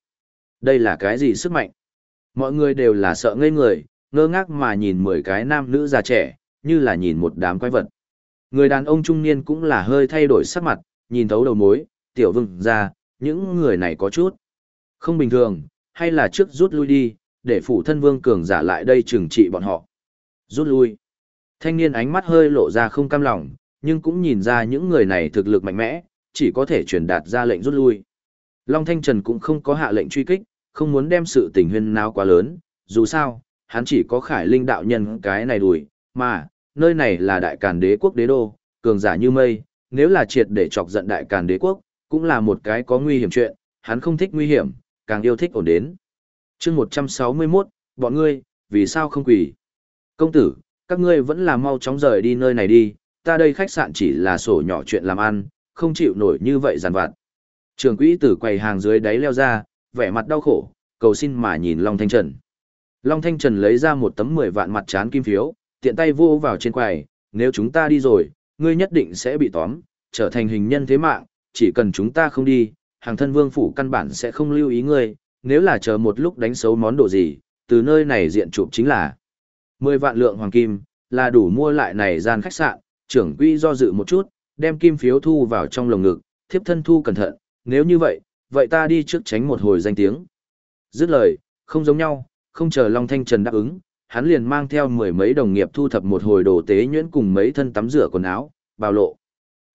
S1: Đây là cái gì sức mạnh? Mọi người đều là sợ ngây người, ngơ ngác mà nhìn mười cái nam nữ già trẻ, như là nhìn một đám quái vật. Người đàn ông trung niên cũng là hơi thay đổi sắc mặt, nhìn thấu đầu mối, tiểu vừng ra, những người này có chút không bình thường, hay là trước rút lui đi, để phủ thân vương cường giả lại đây trừng trị bọn họ. Rút lui. Thanh niên ánh mắt hơi lộ ra không cam lòng, nhưng cũng nhìn ra những người này thực lực mạnh mẽ, chỉ có thể truyền đạt ra lệnh rút lui. Long Thanh Trần cũng không có hạ lệnh truy kích, không muốn đem sự tình huyên náo quá lớn, dù sao, hắn chỉ có khải linh đạo nhân cái này đùi, mà, nơi này là đại càn đế quốc đế đô, cường giả như mây, nếu là triệt để chọc giận đại càn đế quốc, cũng là một cái có nguy hiểm chuyện, hắn không thích nguy hiểm, càng yêu thích ổn đến. chương 161, bọn ngươi, vì sao không quỳ? Công tử, các ngươi vẫn là mau chóng rời đi nơi này đi, ta đây khách sạn chỉ là sổ nhỏ chuyện làm ăn, không chịu nổi như vậy giàn vặt. Trường quỹ tử quầy hàng dưới đáy leo ra, vẻ mặt đau khổ, cầu xin mà nhìn Long Thanh Trần. Long Thanh Trần lấy ra một tấm 10 vạn mặt chán kim phiếu, tiện tay vô vào trên quầy, nếu chúng ta đi rồi, ngươi nhất định sẽ bị tóm, trở thành hình nhân thế mạng, chỉ cần chúng ta không đi, hàng thân vương phủ căn bản sẽ không lưu ý ngươi, nếu là chờ một lúc đánh xấu món đồ gì, từ nơi này diện chụp chính là 10 vạn lượng hoàng kim, là đủ mua lại này gian khách sạn, trưởng quỹ do dự một chút, đem kim phiếu thu vào trong lồng ngực, thiếp thân thu cẩn thận, nếu như vậy, vậy ta đi trước tránh một hồi danh tiếng. Dứt lời, không giống nhau, không chờ Long Thanh Trần đáp ứng, hắn liền mang theo mười mấy đồng nghiệp thu thập một hồi đồ tế nhuyễn cùng mấy thân tắm rửa quần áo, bào lộ.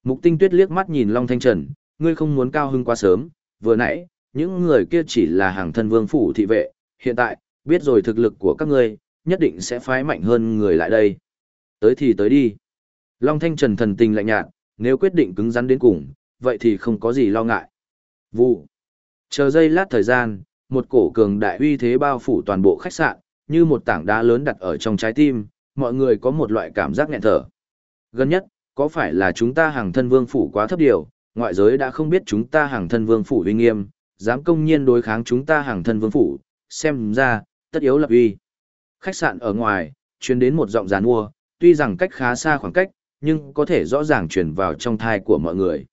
S1: Mục Tinh Tuyết liếc mắt nhìn Long Thanh Trần, ngươi không muốn cao hưng quá sớm, vừa nãy, những người kia chỉ là hàng thân vương phủ thị vệ, hiện tại, biết rồi thực lực của các ngươi, nhất định sẽ phái mạnh hơn người lại đây. Tới thì tới đi. Long Thanh Trần thần tình lạnh nhạt, nếu quyết định cứng rắn đến cùng, vậy thì không có gì lo ngại. Vụ. Chờ giây lát thời gian, một cổ cường đại uy thế bao phủ toàn bộ khách sạn, như một tảng đá lớn đặt ở trong trái tim, mọi người có một loại cảm giác nghẹn thở. Gần nhất, có phải là chúng ta hàng thân vương phủ quá thấp điều, ngoại giới đã không biết chúng ta hàng thân vương phủ uy nghiêm, dám công nhiên đối kháng chúng ta hàng thân vương phủ, xem ra, tất yếu lập uy. Khách sạn ở ngoài, chuyên đến một giọng giàn mua, tuy rằng cách khá xa khoảng cách, nhưng có thể rõ ràng truyền vào trong thai của mọi người.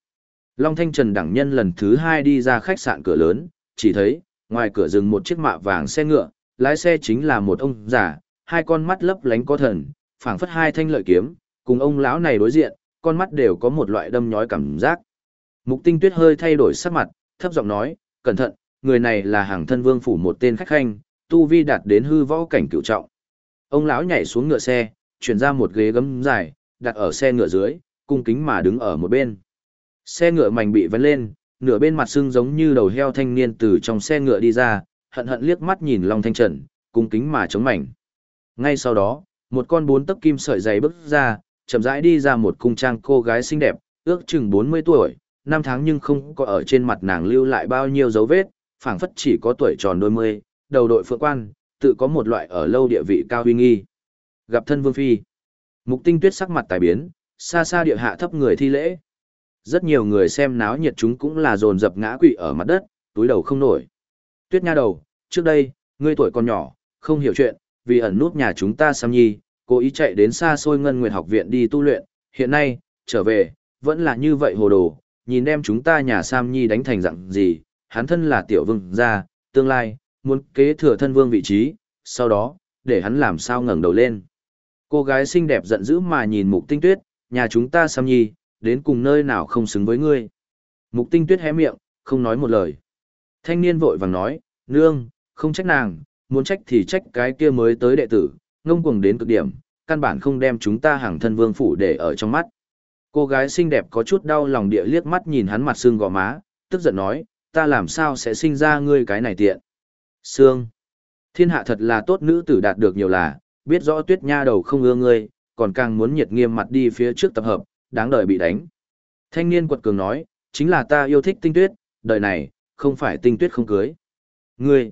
S1: Long Thanh Trần đẳng nhân lần thứ hai đi ra khách sạn cửa lớn, chỉ thấy, ngoài cửa dừng một chiếc mạ vàng xe ngựa, lái xe chính là một ông già, hai con mắt lấp lánh có thần, phảng phất hai thanh lợi kiếm, cùng ông lão này đối diện, con mắt đều có một loại đâm nhói cảm giác. Mục Tinh Tuyết hơi thay đổi sắc mặt, thấp giọng nói, cẩn thận, người này là hàng thân vương phủ một tên khách khanh, tu vi đạt đến hư võ cảnh cửu trọng. Ông lão nhảy xuống ngựa xe, chuyển ra một ghế gấm dài, đặt ở xe ngựa dưới, cung kính mà đứng ở một bên. Xe ngựa mảnh bị vấn lên, nửa bên mặt xương giống như đầu heo thanh niên từ trong xe ngựa đi ra, hận hận liếc mắt nhìn Long Thanh Trần, cung kính mà chống mảnh. Ngay sau đó, một con bốn tấc kim sợi dày bước ra, chậm rãi đi ra một cung trang cô gái xinh đẹp, ước chừng 40 tuổi, năm tháng nhưng không có ở trên mặt nàng lưu lại bao nhiêu dấu vết, phảng phất chỉ có tuổi tròn đôi mươi, đầu đội phượng quan, tự có một loại ở lâu địa vị cao uy nghi. Gặp thân vương phi, mục tinh tuyết sắc mặt tài biến, xa xa địa hạ thấp người thi lễ. Rất nhiều người xem náo nhiệt chúng cũng là dồn dập ngã quỵ ở mặt đất, túi đầu không nổi. Tuyết nha đầu, trước đây, ngươi tuổi còn nhỏ, không hiểu chuyện, vì ẩn nút nhà chúng ta Sam Nhi, cố ý chạy đến xa xôi ngân nguyệt học viện đi tu luyện, hiện nay, trở về, vẫn là như vậy hồ đồ, nhìn đem chúng ta nhà Sam Nhi đánh thành dạng gì, hắn thân là tiểu vương gia, tương lai, muốn kế thừa thân vương vị trí, sau đó, để hắn làm sao ngẩng đầu lên. Cô gái xinh đẹp giận dữ mà nhìn mục tinh tuyết, nhà chúng ta Sam Nhi, đến cùng nơi nào không xứng với ngươi. Mục tinh tuyết hé miệng, không nói một lời. Thanh niên vội vàng nói, nương, không trách nàng, muốn trách thì trách cái kia mới tới đệ tử, ngông cuồng đến cực điểm, căn bản không đem chúng ta hàng thân vương phủ để ở trong mắt. Cô gái xinh đẹp có chút đau lòng địa liếc mắt nhìn hắn mặt xương gò má, tức giận nói, ta làm sao sẽ sinh ra ngươi cái này tiện. Sương. Thiên hạ thật là tốt nữ tử đạt được nhiều là, biết rõ tuyết nha đầu không ưa ngươi, còn càng muốn nhiệt nghiêm mặt đi phía trước tập hợp, đáng đời bị đánh. Thanh niên quật cường nói, chính là ta yêu thích tinh tuyết, đời này, không phải tinh tuyết không cưới. Ngươi.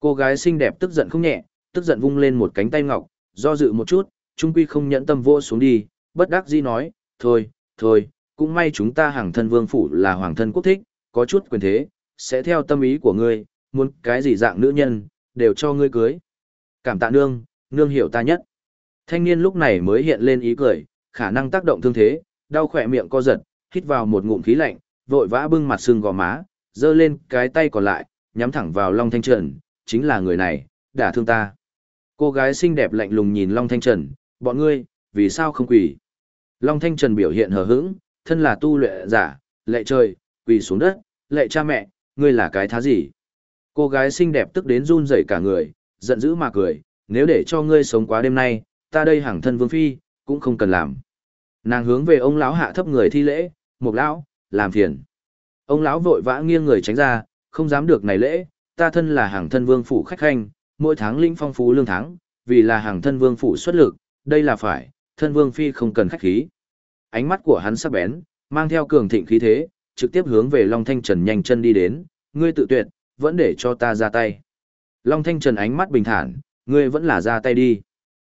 S1: Cô gái xinh đẹp tức giận không nhẹ, tức giận vung lên một cánh tay ngọc, do dự một chút, trung quy không nhẫn tâm vô xuống đi, bất đắc dĩ nói, thôi, thôi, cũng may chúng ta hàng thân vương phủ là hoàng thân quốc thích, có chút quyền thế, sẽ theo tâm ý của ngươi, muốn cái gì dạng nữ nhân, đều cho ngươi cưới. Cảm tạ nương, nương hiểu ta nhất. Thanh niên lúc này mới hiện lên ý cười, khả năng tác động thương thế, đau khỏe miệng co giật, hít vào một ngụm khí lạnh, vội vã bưng mặt sưng gò má, giơ lên cái tay còn lại, nhắm thẳng vào Long Thanh Trần, chính là người này, đã thương ta. Cô gái xinh đẹp lạnh lùng nhìn Long Thanh Trần, bọn ngươi, vì sao không quỳ? Long Thanh Trần biểu hiện hờ hững, thân là tu luyện giả, lệ trời, quỳ xuống đất, lệ cha mẹ, ngươi là cái thá gì? Cô gái xinh đẹp tức đến run rẩy cả người, giận dữ mà cười, nếu để cho ngươi sống quá đêm nay, ta đây hàng thân vương phi, cũng không cần làm. Nàng hướng về ông lão hạ thấp người thi lễ, một lão, làm phiền. Ông lão vội vã nghiêng người tránh ra, không dám được này lễ, ta thân là hàng thân vương phủ khách khanh, mỗi tháng linh phong phú lương tháng, vì là hàng thân vương phủ xuất lực, đây là phải, thân vương phi không cần khách khí. Ánh mắt của hắn sắc bén, mang theo cường thịnh khí thế, trực tiếp hướng về Long Thanh Trần nhanh chân đi đến, ngươi tự tuyệt, vẫn để cho ta ra tay. Long Thanh Trần ánh mắt bình thản, ngươi vẫn là ra tay đi.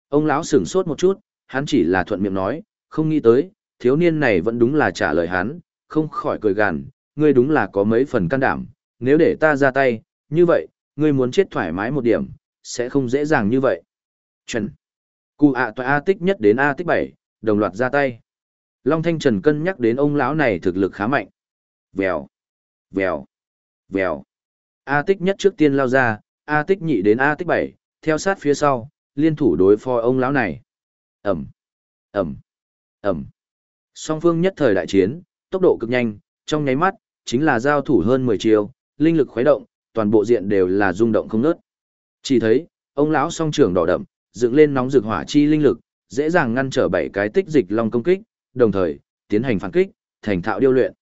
S1: Ông lão sửng sốt một chút, hắn chỉ là thuận miệng nói, không nghĩ tới, thiếu niên này vẫn đúng là trả lời hắn, không khỏi cười gằn, ngươi đúng là có mấy phần can đảm, nếu để ta ra tay, như vậy, ngươi muốn chết thoải mái một điểm, sẽ không dễ dàng như vậy. Trần, Cụ ạ à A tích nhất đến A tích 7, đồng loạt ra tay. Long Thanh Trần cân nhắc đến ông lão này thực lực khá mạnh. Vèo, vèo, vèo. A tích nhất trước tiên lao ra, A tích nhị đến A tích 7, theo sát phía sau, liên thủ đối phó ông lão này. Ẩm, Ẩm, Ẩm. Song phương nhất thời đại chiến, tốc độ cực nhanh, trong nháy mắt, chính là giao thủ hơn 10 chiều, linh lực khuấy động, toàn bộ diện đều là rung động không ngớt. Chỉ thấy, ông lão song trưởng đỏ đậm, dựng lên nóng rực hỏa chi linh lực, dễ dàng ngăn trở bảy cái tích dịch long công kích, đồng thời tiến hành phản kích, thành thạo điêu luyện.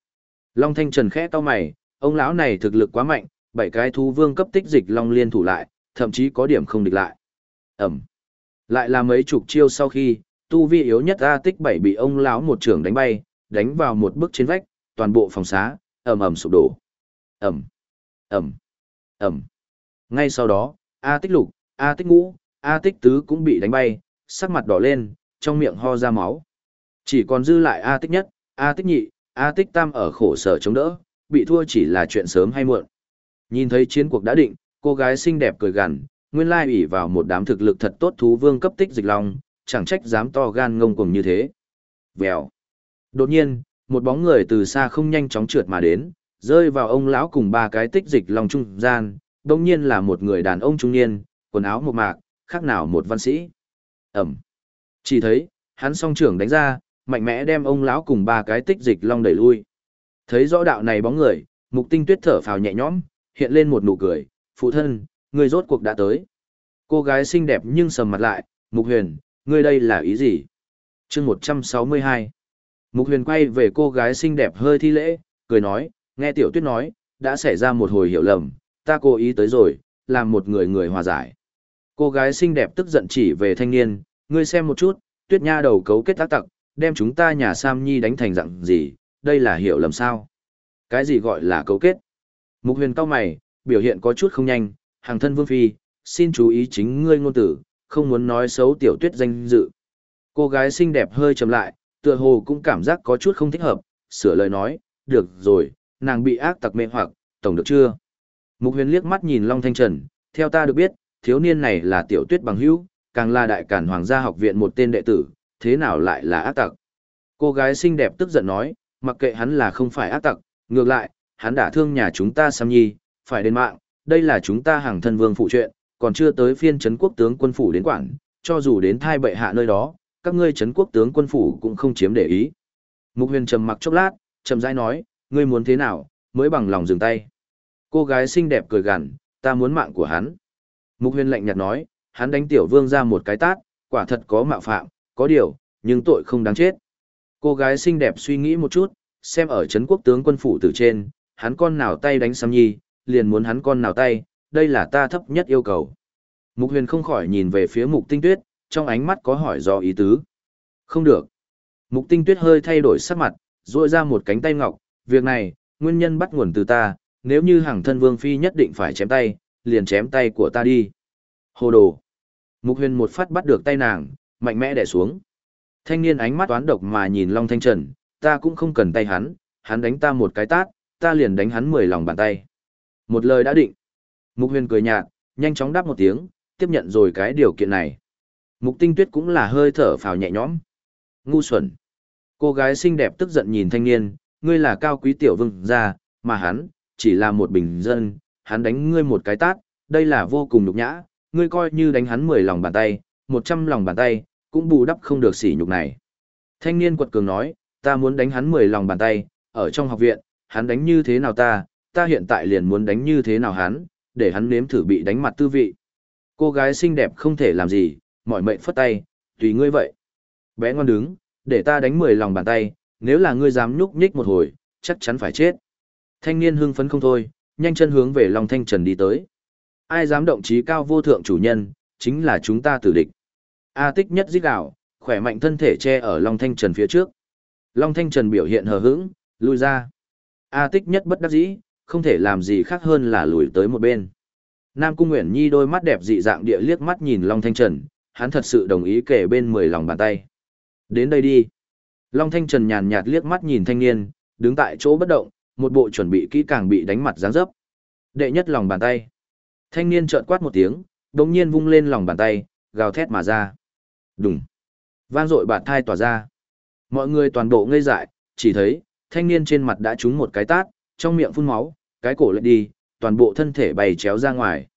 S1: Long Thanh Trần khẽ cau mày, ông lão này thực lực quá mạnh, bảy cái thú vương cấp tích dịch long liên thủ lại, thậm chí có điểm không địch lại. Ẩm. Lại là mấy chục chiêu sau khi, tu vi yếu nhất A tích bảy bị ông lão một trưởng đánh bay, đánh vào một bức trên vách, toàn bộ phòng xá, ầm ầm sụp đổ. Ẩm. Ẩm. Ẩm. Ngay sau đó, A tích lục, A tích ngũ, A tích tứ cũng bị đánh bay, sắc mặt đỏ lên, trong miệng ho ra máu. Chỉ còn dư lại A tích nhất, A tích nhị, A tích tam ở khổ sở chống đỡ, bị thua chỉ là chuyện sớm hay muộn. Nhìn thấy chiến cuộc đã định, cô gái xinh đẹp cười gằn, nguyên lai ủy vào một đám thực lực thật tốt thú vương cấp tích dịch long, chẳng trách dám to gan ngông cuồng như thế. Vèo. Đột nhiên, một bóng người từ xa không nhanh chóng trượt mà đến, rơi vào ông lão cùng ba cái tích dịch long trung gian, đồng nhiên là một người đàn ông trung niên, quần áo một mạc, khác nào một văn sĩ. Ẩm. Chỉ thấy, hắn song trưởng đánh ra, mạnh mẽ đem ông lão cùng ba cái tích dịch long đẩy lui. Thấy rõ đạo này bóng người, mục tinh tuyết thở phào nhẹ nhõm, hiện lên một nụ cười, phụ thân, người rốt cuộc đã tới. Cô gái xinh đẹp nhưng sầm mặt lại, mục huyền, ngươi đây là ý gì? chương 162 Mục huyền quay về cô gái xinh đẹp hơi thi lễ, cười nói, nghe tiểu tuyết nói, đã xảy ra một hồi hiểu lầm, ta cố ý tới rồi, làm một người người hòa giải. Cô gái xinh đẹp tức giận chỉ về thanh niên, ngươi xem một chút, tuyết nha đầu cấu kết tác tặc, đem chúng ta nhà Sam Nhi đánh thành dạng gì, đây là hiểu lầm sao? Cái gì gọi là cấu kết? Mục huyền cao mày, biểu hiện có chút không nhanh, hàng thân vương phi, xin chú ý chính ngươi ngôn tử, không muốn nói xấu tiểu tuyết danh dự. Cô gái xinh đẹp hơi chậm lại, tựa hồ cũng cảm giác có chút không thích hợp, sửa lời nói, được rồi, nàng bị ác tặc mê hoặc, tổng được chưa? Mục huyền liếc mắt nhìn Long Thanh Trần, theo ta được biết, thiếu niên này là tiểu tuyết bằng hữu, càng là đại cản hoàng gia học viện một tên đệ tử, thế nào lại là ác tặc? Cô gái xinh đẹp tức giận nói, mặc kệ hắn là không phải ác tặc, ngược lại, hắn đã thương nhà chúng ta Sam Nhi, phải đến mạng, đây là chúng ta hàng thân vương phụ chuyện, còn chưa tới phiên chấn quốc tướng quân phủ đến quản, cho dù đến thai bệ hạ nơi đó, các ngươi chấn quốc tướng quân phủ cũng không chiếm để ý. Mục huyền trầm mặc chốc lát, chậm rãi nói, ngươi muốn thế nào, mới bằng lòng dừng tay. Cô gái xinh đẹp cười gằn, ta muốn mạng của hắn. Mục huyền lạnh nhạt nói, hắn đánh tiểu vương ra một cái tát, quả thật có mạo phạm, có điều, nhưng tội không đáng chết. Cô gái xinh đẹp suy nghĩ một chút, xem ở chấn quốc tướng quân phủ từ trên, hắn con nào tay đánh xăm Nhi, liền muốn hắn con nào tay, đây là ta thấp nhất yêu cầu. Mục huyền không khỏi nhìn về phía mục tinh tuyết, trong ánh mắt có hỏi do ý tứ. Không được. Mục tinh tuyết hơi thay đổi sắc mặt, ruội ra một cánh tay ngọc, việc này, nguyên nhân bắt nguồn từ ta, nếu như hàng thân vương phi nhất định phải chém tay, liền chém tay của ta đi. Hồ đồ. Mục huyền một phát bắt được tay nàng, mạnh mẽ đè xuống. Thanh niên ánh mắt toán độc mà nhìn Long Thanh Trần, ta cũng không cần tay hắn, hắn đánh ta một cái tát, ta liền đánh hắn mười lòng bàn tay. Một lời đã định. Mục huyền cười nhạt, nhanh chóng đáp một tiếng, tiếp nhận rồi cái điều kiện này. Mục tinh tuyết cũng là hơi thở phào nhẹ nhõm. Ngu xuẩn. Cô gái xinh đẹp tức giận nhìn thanh niên, ngươi là cao quý tiểu vương gia, mà hắn, chỉ là một bình dân, hắn đánh ngươi một cái tát, đây là vô cùng nhục nhã, ngươi coi như đánh hắn mười lòng bàn tay, một trăm lòng bàn tay, cũng bù đắp không được sỉ nhục này. Thanh niên quật cường nói, ta muốn đánh hắn mười lòng bàn tay, ở trong học viện, hắn đánh như thế nào ta, ta hiện tại liền muốn đánh như thế nào hắn, để hắn nếm thử bị đánh mặt tư vị. Cô gái xinh đẹp không thể làm gì, mọi mệnh phất tay, tùy ngươi vậy. Bé ngoan đứng, để ta đánh mười lòng bàn tay, nếu là ngươi dám nhúc nhích một hồi, chắc chắn phải chết. Thanh niên hưng phấn không thôi, nhanh chân hướng về Long Thanh Trần đi tới. Ai dám động trí cao vô thượng chủ nhân, chính là chúng ta tử địch. A tích nhất giết gạo, khỏe mạnh thân thể che ở Long Thanh Trần phía trước. Long Thanh Trần biểu hiện hờ hững, lui ra. A tích nhất bất đắc dĩ, không thể làm gì khác hơn là lùi tới một bên. Nam Cung Nguyễn Nhi đôi mắt đẹp dị dạng địa liếc mắt nhìn Long Thanh Trần, hắn thật sự đồng ý kể bên mười lòng bàn tay. Đến đây đi. Long Thanh Trần nhàn nhạt liếc mắt nhìn thanh niên, đứng tại chỗ bất động, một bộ chuẩn bị kỹ càng bị đánh mặt dáng dấp. Đệ nhất lòng bàn tay. Thanh niên trợn quát một tiếng, đồng nhiên vung lên lòng bàn tay, gào thét mà ra. Đùng. Vang dội bạt thai tỏa ra. Mọi người toàn bộ ngây dại, chỉ thấy, thanh niên trên mặt đã trúng một cái tát, trong miệng phun máu, cái cổ lại đi, toàn bộ thân thể bày chéo ra ngoài.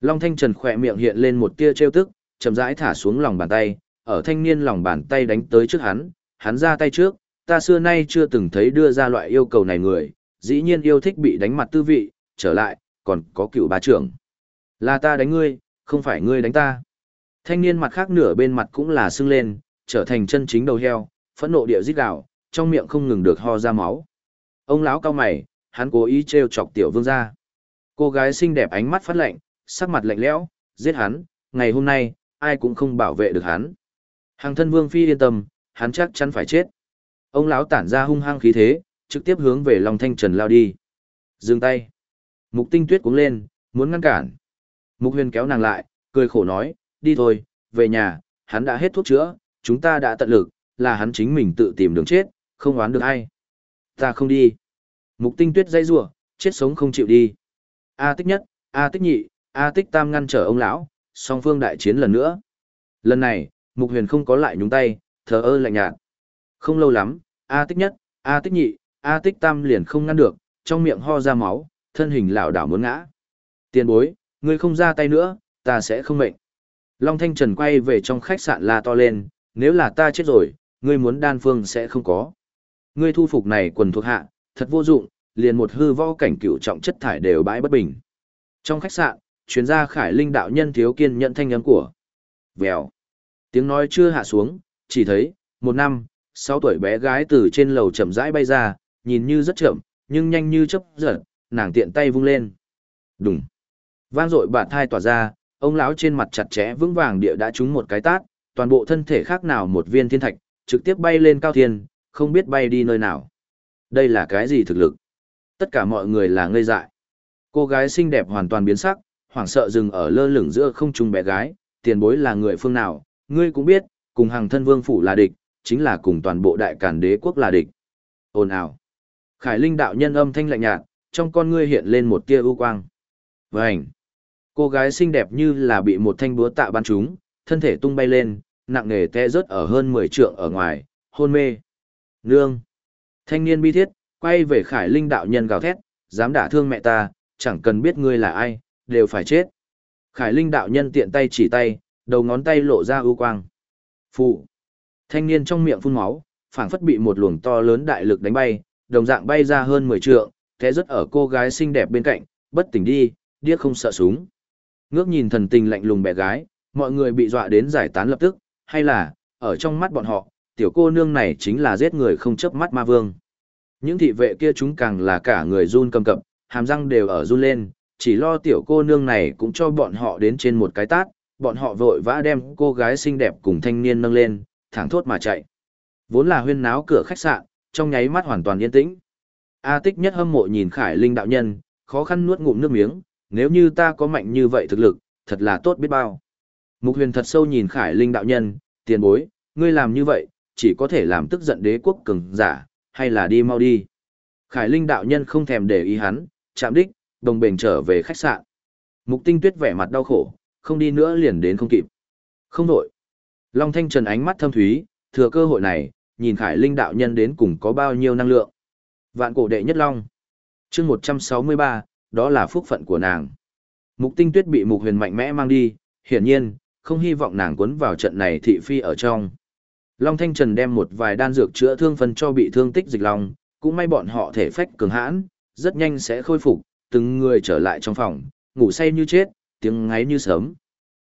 S1: Long Thanh Trần khỏe miệng hiện lên một tia trêu tức, chậm rãi thả xuống lòng bàn tay, ở thanh niên lòng bàn tay đánh tới trước hắn, hắn ra tay trước, ta xưa nay chưa từng thấy đưa ra loại yêu cầu này người, dĩ nhiên yêu thích bị đánh mặt tư vị, trở lại, còn có cựu bá trưởng. Là ta đánh ngươi, không phải ngươi đánh ta. Thanh niên mặt khác nửa bên mặt cũng là sưng lên, trở thành chân chính đầu heo, phẫn nộ địa giết gào, trong miệng không ngừng được ho ra máu. Ông lão cao mày, hắn cố ý trêu chọc tiểu vương gia. Cô gái xinh đẹp ánh mắt phát lạnh, sắc mặt lạnh lẽo, giết hắn, ngày hôm nay, ai cũng không bảo vệ được hắn. Hàng thân vương phi yên tâm, hắn chắc chắn phải chết. Ông lão tản ra hung hăng khí thế, trực tiếp hướng về Long Thanh Trần lao đi. Dừng tay. Mục tinh tuyết cũng lên, muốn ngăn cản. Mục huyền kéo nàng lại, cười khổ nói, đi thôi, về nhà, hắn đã hết thuốc chữa, chúng ta đã tận lực, là hắn chính mình tự tìm đường chết, không oán được ai. Ta không đi. Mục tinh tuyết dây rủa chết sống không chịu đi. A tích nhất, A tích nhị, A tích tam ngăn trở ông lão, song phương đại chiến lần nữa. Lần này, mục huyền không có lại nhúng tay, thờ ơ lạnh nhạt. Không lâu lắm, A tích nhất, A tích nhị, A tích tam liền không ngăn được, trong miệng ho ra máu, thân hình lảo đảo muốn ngã. Tiền bối, ngươi không ra tay nữa, ta sẽ không mệnh. Long Thanh Trần quay về trong khách sạn la to lên, nếu là ta chết rồi, ngươi muốn đan phương sẽ không có. Ngươi thu phục này quần thuộc hạ, thật vô dụng, liền một hư võ cảnh cửu trọng chất thải đều bãi bất bình. Trong khách sạn, chuyên gia Khải Linh đạo nhân thiếu kiên nhận thanh âm của. Vèo. Tiếng nói chưa hạ xuống, chỉ thấy, một năm, sáu tuổi bé gái từ trên lầu chậm rãi bay ra, nhìn như rất chậm, nhưng nhanh như chớp giật, nàng tiện tay vung lên. Đùng. Vang dội bạt thai tỏa ra, ông lão trên mặt chặt chẽ vững vàng địa đã trúng một cái tát, toàn bộ thân thể khác nào một viên thiên thạch, trực tiếp bay lên cao thiên, không biết bay đi nơi nào. Đây là cái gì thực lực? Tất cả mọi người là ngây dại. Cô gái xinh đẹp hoàn toàn biến sắc, hoảng sợ dừng ở lơ lửng giữa không trung bé gái, tiền bối là người phương nào, ngươi cũng biết, cùng hàng thân vương phủ là địch, chính là cùng toàn bộ đại càn đế quốc là địch. Ồn ào. Khải Linh đạo nhân âm thanh lạnh nhạt, trong con ngươi hiện lên một tia ưu quang. Vành. Cô gái xinh đẹp như là bị một thanh búa tạ bắn trúng, thân thể tung bay lên, nặng nề té rớt ở hơn 10 trượng ở ngoài, hôn mê. Nương. Thanh niên bi thiết, quay về Khải Linh đạo nhân gào thét, dám đả thương mẹ ta, chẳng cần biết ngươi là ai, đều phải chết. Khải Linh đạo nhân tiện tay chỉ tay, đầu ngón tay lộ ra ưu quang. Phụ. Thanh niên trong miệng phun máu, phảng phất bị một luồng to lớn đại lực đánh bay, đồng dạng bay ra hơn 10 trượng, té rất ở cô gái xinh đẹp bên cạnh, bất tỉnh đi, điếc không sợ súng. Ngước nhìn thần tình lạnh lùng bé gái, mọi người bị dọa đến giải tán lập tức, hay là, ở trong mắt bọn họ, tiểu cô nương này chính là giết người không chớp mắt ma vương. Những thị vệ kia chúng càng là cả người run cầm cập, hàm răng đều ở run lên, chỉ lo tiểu cô nương này cũng cho bọn họ đến trên một cái tát, bọn họ vội vã đem cô gái xinh đẹp cùng thanh niên nâng lên, thẳng thốt mà chạy. Vốn là huyên náo cửa khách sạn, trong nháy mắt hoàn toàn yên tĩnh. A tích nhất hâm mộ nhìn Khải Linh đạo nhân, khó khăn nuốt ngụm nước miếng, nếu như ta có mạnh như vậy thực lực, thật là tốt biết bao. Mục huyền thật sâu nhìn Khải Linh đạo nhân, tiền bối, ngươi làm như vậy, chỉ có thể làm tức giận đế quốc cường giả, hay là đi mau đi. Khải Linh đạo nhân không thèm để ý hắn, chạm đích, đồng bền trở về khách sạn. Mục tinh tuyết vẻ mặt đau khổ, không đi nữa liền đến không kịp. Không đổi. Long Thanh Trần ánh mắt thâm thúy, thừa cơ hội này, nhìn Khải Linh đạo nhân đến cùng có bao nhiêu năng lượng. Vạn cổ đệ nhất Long. chương 163, đó là phúc phận của nàng. Mục tinh tuyết bị mục huyền mạnh mẽ mang đi, hiển nhiên, không hy vọng nàng cuốn vào trận này thị phi ở trong. Long Thanh Trần đem một vài đan dược chữa thương phân cho bị thương tích dịch lòng, cũng may bọn họ thể phách cường hãn, rất nhanh sẽ khôi phục, từng người trở lại trong phòng, ngủ say như chết, tiếng ngáy như sớm.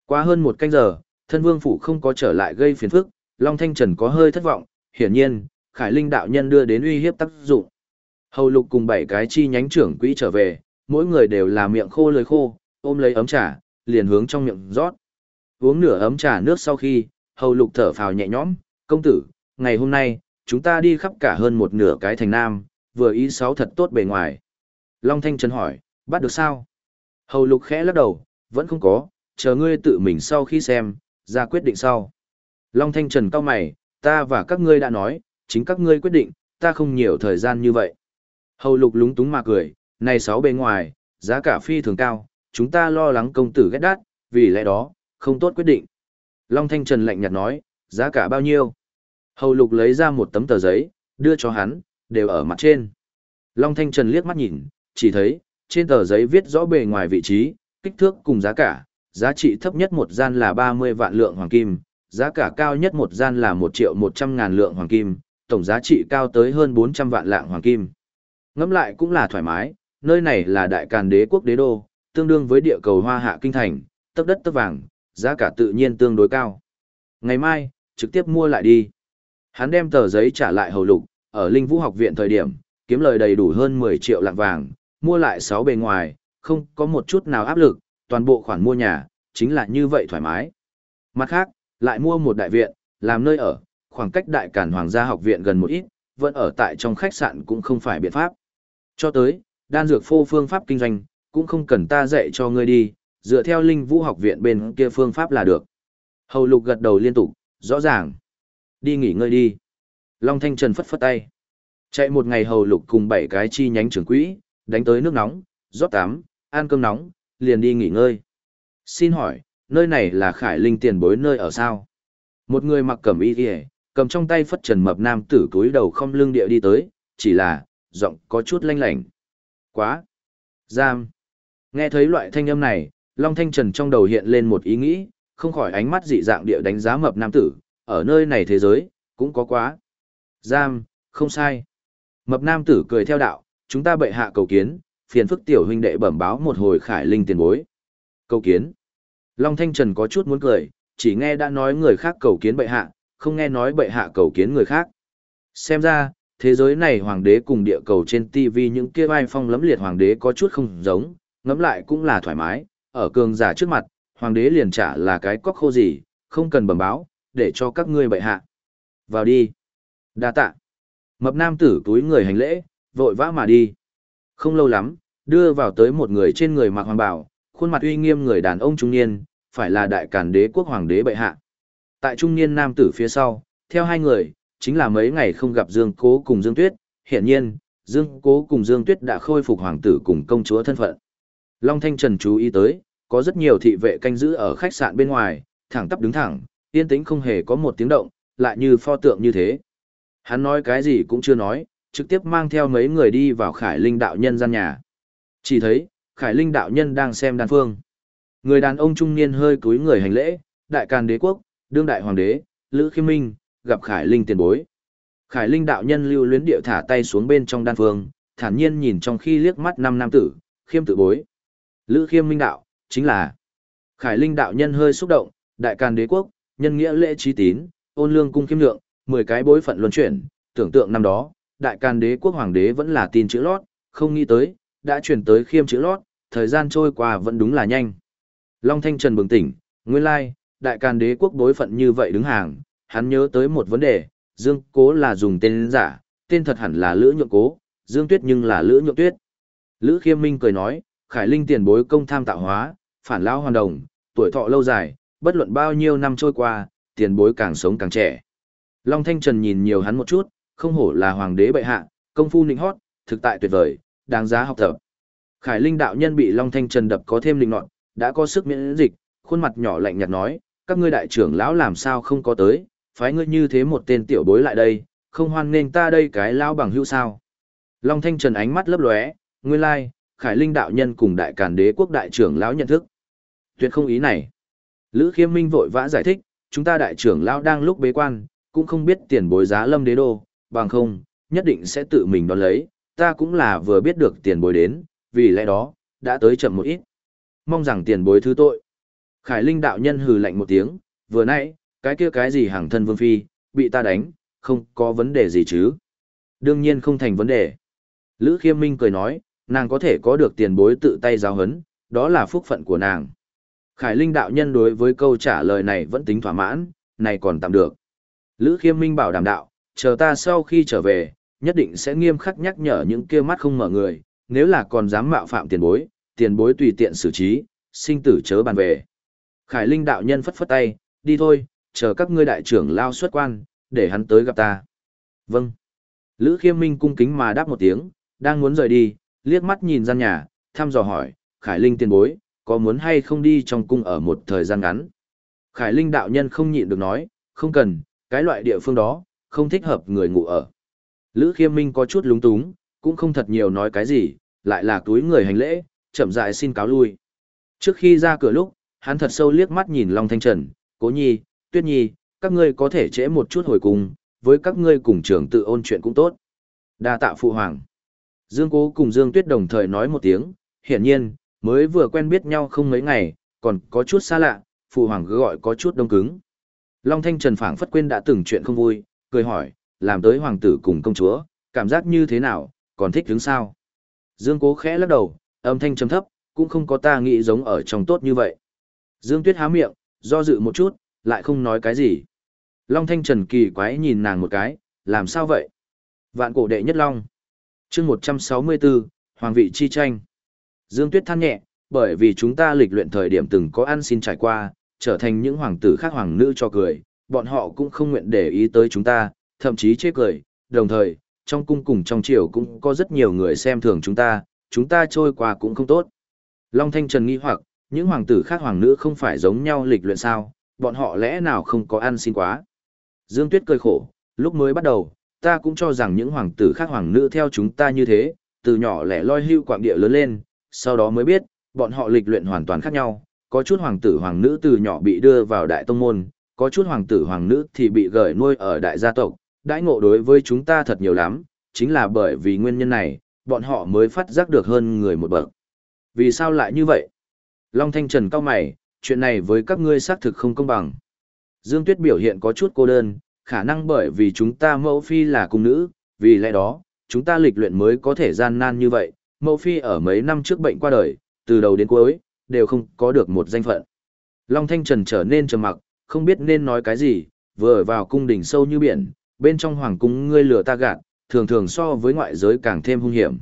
S1: Qua hơn một canh giờ, thân vương phủ không có trở lại gây phiền phức, Long Thanh Trần có hơi thất vọng, hiển nhiên, Khải Linh đạo nhân đưa đến uy hiếp tác dụng. Hầu lục cùng bảy cái chi nhánh trưởng quỹ trở về, mỗi người đều là miệng khô lưỡi khô, ôm lấy ấm trà, liền hướng trong miệng rót. Uống nửa ấm trà nước sau khi, hầu lục thở phào nhẹ nhõm, công tử, ngày hôm nay, chúng ta đi khắp cả hơn một nửa cái thành nam, vừa ý sáu thật tốt bề ngoài. Long Thanh Trần hỏi, bắt được sao? Hầu lục khẽ lắc đầu, vẫn không có, chờ ngươi tự mình sau khi xem, ra quyết định sau. Long Thanh Trần cao mày, ta và các ngươi đã nói, chính các ngươi quyết định, ta không nhiều thời gian như vậy. Hầu lục lúng túng mà cười, này sáu bề ngoài, giá cả phi thường cao, chúng ta lo lắng công tử ghét đắt, vì lẽ đó, không tốt quyết định. Long Thanh Trần lạnh nhạt nói, giá cả bao nhiêu? Hầu lục lấy ra một tấm tờ giấy, đưa cho hắn, đều ở mặt trên. Long Thanh Trần liếc mắt nhìn, chỉ thấy, trên tờ giấy viết rõ bề ngoài vị trí, kích thước cùng giá cả, giá trị thấp nhất một gian là 30 vạn lượng hoàng kim, giá cả cao nhất một gian là 1 triệu 100 ngàn lượng hoàng kim, tổng giá trị cao tới hơn 400 vạn lạng hoàng kim. Ngẫm lại cũng là thoải mái, nơi này là đại càn đế quốc đế đô, tương đương với địa cầu hoa hạ kinh thành, tấp đất tấp vàng, giá cả tự nhiên tương đối cao. Ngày mai, trực tiếp mua lại đi. Hắn đem tờ giấy trả lại hầu lục, ở Linh Vũ học viện thời điểm, kiếm lời đầy đủ hơn 10 triệu lạng vàng, mua lại 6 bề ngoài, không có một chút nào áp lực, toàn bộ khoản mua nhà, chính là như vậy thoải mái. Mặt khác, lại mua một đại viện, làm nơi ở, khoảng cách đại cản hoàng gia học viện gần một ít, vẫn ở tại trong khách sạn cũng không phải biện pháp. Cho tới, đan dược phô phương pháp kinh doanh, cũng không cần ta dạy cho ngươi đi, dựa theo linh vũ học viện bên kia phương pháp là được. Hầu lục gật đầu liên tục, rõ ràng. Đi nghỉ ngơi đi. Long Thanh Trần phất phất tay. Chạy một ngày hầu lục cùng bảy cái chi nhánh trưởng quỹ, đánh tới nước nóng, rót tắm, ăn cơm nóng, liền đi nghỉ ngơi. Xin hỏi, nơi này là khải linh tiền bối nơi ở sao? Một người mặc cẩm y kìa, cầm trong tay phất trần mập nam tử túi đầu không lưng địa đi tới, chỉ là, giọng có chút lanh lảnh. Quá! Giam! Nghe thấy loại thanh âm này, Long Thanh Trần trong đầu hiện lên một ý nghĩ, không khỏi ánh mắt dị dạng địa đánh giá mập nam tử, ở nơi này thế giới, cũng có quá. Giam, không sai. Mập nam tử cười theo đạo, chúng ta bệ hạ cầu kiến, phiền phức tiểu huynh đệ bẩm báo một hồi khải linh tiền bối. Cầu kiến. Long Thanh Trần có chút muốn cười, chỉ nghe đã nói người khác cầu kiến bệ hạ, không nghe nói bệ hạ cầu kiến người khác. Xem ra, thế giới này hoàng đế cùng địa cầu trên TV những kia vai phong lấm liệt hoàng đế có chút không giống, ngẫm lại cũng là thoải mái, ở cường giả trước mặt, hoàng đế liền trả là cái cóc khô gì, không cần bẩm báo, để cho các ngươi bệ hạ. Vào đi. Đa tạ. Mập nam tử túi người hành lễ, vội vã mà đi. Không lâu lắm, đưa vào tới một người trên người mặc hoàng bảo, khuôn mặt uy nghiêm người đàn ông trung niên, phải là đại cản đế quốc hoàng đế bệ hạ. Tại trung niên nam tử phía sau, theo hai người, chính là mấy ngày không gặp Dương Cố cùng Dương Tuyết, hiện nhiên, Dương Cố cùng Dương Tuyết đã khôi phục hoàng tử cùng công chúa thân phận. Long Thanh Trần chú ý tới, có rất nhiều thị vệ canh giữ ở khách sạn bên ngoài, thẳng tắp đứng thẳng, yên tĩnh không hề có một tiếng động, lại như pho tượng như thế. Hắn nói cái gì cũng chưa nói, trực tiếp mang theo mấy người đi vào Khải Linh đạo nhân gian nhà. Chỉ thấy, Khải Linh đạo nhân đang xem đàn phương. Người đàn ông trung niên hơi cúi người hành lễ, đại càn đế quốc, đương đại hoàng đế, Lữ Khiêm Minh, gặp Khải Linh tiền bối. Khải Linh đạo nhân lưu luyến điệu thả tay xuống bên trong đan phương, thản nhiên nhìn trong khi liếc mắt năm nam tử, khiêm tự bối. Lữ Khiêm Minh đạo, chính là Khải Linh đạo nhân hơi xúc động, đại càn đế quốc, nhân nghĩa lễ trí tín, ôn lương cung khiêm lượng, 10 cái bối phận luân chuyển, tưởng tượng năm đó, đại càn đế quốc hoàng đế vẫn là tin chữ lót, không nghĩ tới, đã chuyển tới khiêm chữ lót, thời gian trôi qua vẫn đúng là nhanh. Long Thanh Trần bừng tỉnh, nguyên lai, đại càn đế quốc bối phận như vậy đứng hàng, hắn nhớ tới một vấn đề, Dương Cố là dùng tên giả, tên thật hẳn là Lữ Nhượng Cố, Dương Tuyết nhưng là Lữ Nhượng Tuyết. Lữ Khiêm Minh cười nói, Khải Linh tiền bối công tham tạo hóa, phản lão hoàn đồng, tuổi thọ lâu dài, bất luận bao nhiêu năm trôi qua, tiền bối càng sống càng trẻ. Long Thanh Trần nhìn nhiều hắn một chút, không hổ là hoàng đế bệ hạ, công phu nịnh hót, thực tại tuyệt vời, đáng giá học tập. Khải Linh đạo nhân bị Long Thanh Trần đập có thêm linh nọt, đã có sức miễn dịch, khuôn mặt nhỏ lạnh nhạt nói, các ngươi đại trưởng lão làm sao không có tới, phái ngươi như thế một tên tiểu bối lại đây, không hoan nên ta đây cái lão bằng hữu sao. Long Thanh Trần ánh mắt lấp lóe, nguyên lai, like, Khải Linh đạo nhân cùng đại càn đế quốc đại trưởng lão nhận thức. Tuyệt không ý này. Lữ Khiêm Minh vội vã giải thích, chúng ta đại trưởng lão đang lúc bế quan, cũng không biết tiền bối giá lâm đế đô, bằng không, nhất định sẽ tự mình đón lấy, ta cũng là vừa biết được tiền bối đến, vì lẽ đó, đã tới chậm một ít. Mong rằng tiền bối thứ tội. Khải Linh đạo nhân hừ lạnh một tiếng, vừa nãy, cái kia cái gì hàng thân vương phi, bị ta đánh, không có vấn đề gì chứ. Đương nhiên không thành vấn đề. Lữ Khiêm Minh cười nói, nàng có thể có được tiền bối tự tay giáo hấn, đó là phúc phận của nàng. Khải Linh đạo nhân đối với câu trả lời này vẫn tính thỏa mãn, này còn tạm được. Lữ Khiêm Minh bảo đảm đạo, chờ ta sau khi trở về, nhất định sẽ nghiêm khắc nhắc nhở những kia mắt không mở người, nếu là còn dám mạo phạm tiền bối, tiền bối tùy tiện xử trí, sinh tử chớ bàn về. Khải Linh đạo nhân phất phất tay, đi thôi, chờ các ngươi đại trưởng lao xuất quan, để hắn tới gặp ta. Vâng. Lữ Khiêm Minh cung kính mà đáp một tiếng, đang muốn rời đi, liếc mắt nhìn gian nhà, thăm dò hỏi, Khải Linh tiền bối, có muốn hay không đi trong cung ở một thời gian ngắn? Khải Linh đạo nhân không nhịn được nói, không cần, cái loại địa phương đó, không thích hợp người ngủ ở. Lữ Khiêm Minh có chút lúng túng, cũng không thật nhiều nói cái gì, lại là túi người hành lễ, chậm rãi xin cáo lui. Trước khi ra cửa lúc, hắn thật sâu liếc mắt nhìn Long Thanh Trần, Cố Nhi, Tuyết Nhi, các ngươi có thể trễ một chút hồi cùng, với các ngươi cùng trưởng tự ôn chuyện cũng tốt. Đa tạ phụ hoàng. Dương Cố cùng Dương Tuyết đồng thời nói một tiếng, hiển nhiên, mới vừa quen biết nhau không mấy ngày, còn có chút xa lạ, phụ hoàng cứ gọi có chút đông cứng. Long Thanh Trần phảng phất quên đã từng chuyện không vui, cười hỏi, làm tới hoàng tử cùng công chúa, cảm giác như thế nào, còn thích đứng sao? Dương Cố khẽ lắc đầu, âm thanh trầm thấp, cũng không có ta nghĩ giống ở trong tốt như vậy. Dương Tuyết há miệng, do dự một chút, lại không nói cái gì. Long Thanh Trần kỳ quái nhìn nàng một cái, làm sao vậy? Vạn cổ đệ nhất Long. chương 164, Hoàng vị chi tranh. Dương Tuyết than nhẹ, bởi vì chúng ta lịch luyện thời điểm từng có ăn xin trải qua, trở thành những hoàng tử khác hoàng nữ cho cười, bọn họ cũng không nguyện để ý tới chúng ta, thậm chí chế cười, đồng thời, trong cung cùng trong triều cũng có rất nhiều người xem thường chúng ta, chúng ta trôi qua cũng không tốt. Long Thanh Trần nghi hoặc, những hoàng tử khác hoàng nữ không phải giống nhau lịch luyện sao, bọn họ lẽ nào không có ăn xin quá. Dương Tuyết cười khổ, lúc mới bắt đầu, ta cũng cho rằng những hoàng tử khác hoàng nữ theo chúng ta như thế, từ nhỏ lẻ loi hưu quạng địa lớn lên, sau đó mới biết, bọn họ lịch luyện hoàn toàn khác nhau, có chút hoàng tử hoàng nữ từ nhỏ bị đưa vào đại tông môn, có chút hoàng tử hoàng nữ thì bị gửi nuôi ở đại gia tộc, đãi ngộ đối với chúng ta thật nhiều lắm, chính là bởi vì nguyên nhân này, bọn họ mới phát giác được hơn người một bậc. Vì sao lại như vậy? Long Thanh Trần cao mày, chuyện này với các ngươi xác thực không công bằng. Dương Tuyết biểu hiện có chút cô đơn, khả năng bởi vì chúng ta mẫu phi là cung nữ, vì lẽ đó, chúng ta lịch luyện mới có thể gian nan như vậy. Mẫu phi ở mấy năm trước bệnh qua đời, từ đầu đến cuối, đều không có được một danh phận. Long Thanh Trần trở nên trầm mặc, không biết nên nói cái gì, vừa vào cung đỉnh sâu như biển, bên trong hoàng cung ngươi lừa ta gạt, thường thường so với ngoại giới càng thêm hung hiểm.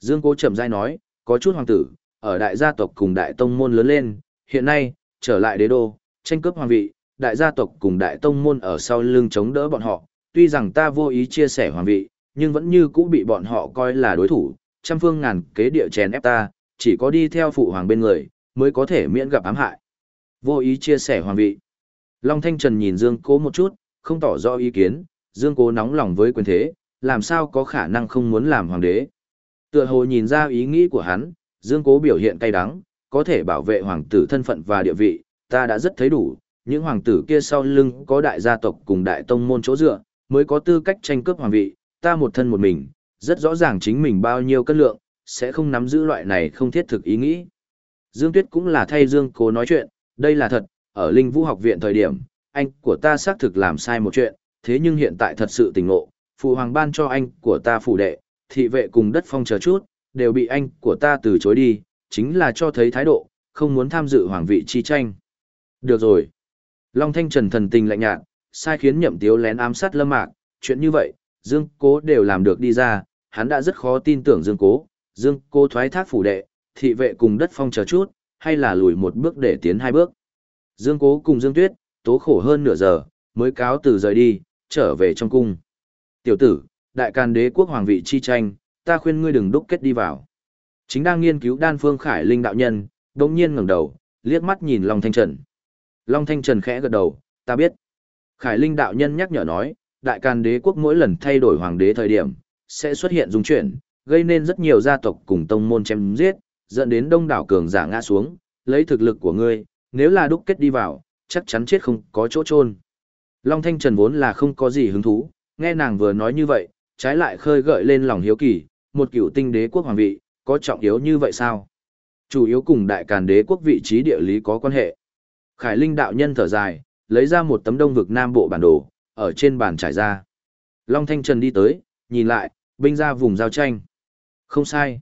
S1: Dương Cố chậm rãi nói, có chút hoàng tử, ở đại gia tộc cùng đại tông môn lớn lên, hiện nay, trở lại đế đô, tranh cướp hoàng vị, đại gia tộc cùng đại tông môn ở sau lưng chống đỡ bọn họ, tuy rằng ta vô ý chia sẻ hoàng vị, nhưng vẫn như cũ bị bọn họ coi là đối thủ, trăm phương ngàn kế địa chèn ép ta, chỉ có đi theo phụ hoàng bên người, mới có thể miễn gặp ám hại. Vô ý chia sẻ hoàng vị. Long Thanh Trần nhìn Dương Cố một chút, không tỏ rõ ý kiến, Dương Cố nóng lòng với quyền thế, làm sao có khả năng không muốn làm hoàng đế. Tựa hồ nhìn ra ý nghĩ của hắn, Dương Cố biểu hiện cay đắng, có thể bảo vệ hoàng tử thân phận và địa vị, ta đã rất thấy đủ, những hoàng tử kia sau lưng có đại gia tộc cùng đại tông môn chỗ dựa, mới có tư cách tranh cướp hoàng vị, ta một thân một mình, rất rõ ràng chính mình bao nhiêu cân lượng, sẽ không nắm giữ loại này không thiết thực ý nghĩ. Dương Tuyết cũng là thay Dương Cố nói chuyện, đây là thật, ở Linh Vũ học viện thời điểm, anh của ta xác thực làm sai một chuyện, thế nhưng hiện tại thật sự tỉnh ngộ, phụ hoàng ban cho anh của ta phủ đệ, thị vệ cùng đất phong chờ chút, đều bị anh của ta từ chối đi, chính là cho thấy thái độ, không muốn tham dự hoàng vị chi tranh. Được rồi. Long Thanh Trần thần tình lạnh nhạt, sai khiến nhậm tiếu lén ám sát lâm mạc, chuyện như vậy, Dương Cố đều làm được đi ra, hắn đã rất khó tin tưởng Dương Cố, Dương Cố thoái thác phủ đệ, thị vệ cùng đất phong chờ chút, hay là lùi một bước để tiến hai bước. Dương Cố cùng Dương Tuyết, tố khổ hơn nửa giờ, mới cáo từ rời đi, trở về trong cung. Tiểu tử, đại càn đế quốc hoàng vị chi tranh, ta khuyên ngươi đừng đúc kết đi vào. Chính đang nghiên cứu đan phương khải linh đạo nhân, đồng nhiên ngẩng đầu, liếc mắt nhìn Long Thanh Trần. Long Thanh Trần khẽ gật đầu, ta biết. Khải linh đạo nhân nhắc nhở nói, đại càn đế quốc mỗi lần thay đổi hoàng đế thời điểm, sẽ xuất hiện dung chuyển, gây nên rất nhiều gia tộc cùng tông môn chém giết, dẫn đến đông đảo cường giả ngã xuống, lấy thực lực của ngươi, nếu là đúc kết đi vào, chắc chắn chết không có chỗ trôn. Long Thanh Trần vốn là không có gì hứng thú, nghe nàng vừa nói như vậy, trái lại khơi gợi lên lòng hiếu kỳ, một cựu tinh đế quốc hoàng vị, có trọng yếu như vậy sao? Chủ yếu cùng đại càn đế quốc vị trí địa lý có quan hệ. Khải Linh đạo nhân thở dài, lấy ra một tấm đông vực nam bộ bản đồ, ở trên bàn trải ra. Long Thanh Trần đi tới, nhìn lại, binh ra vùng giao tranh. Không sai.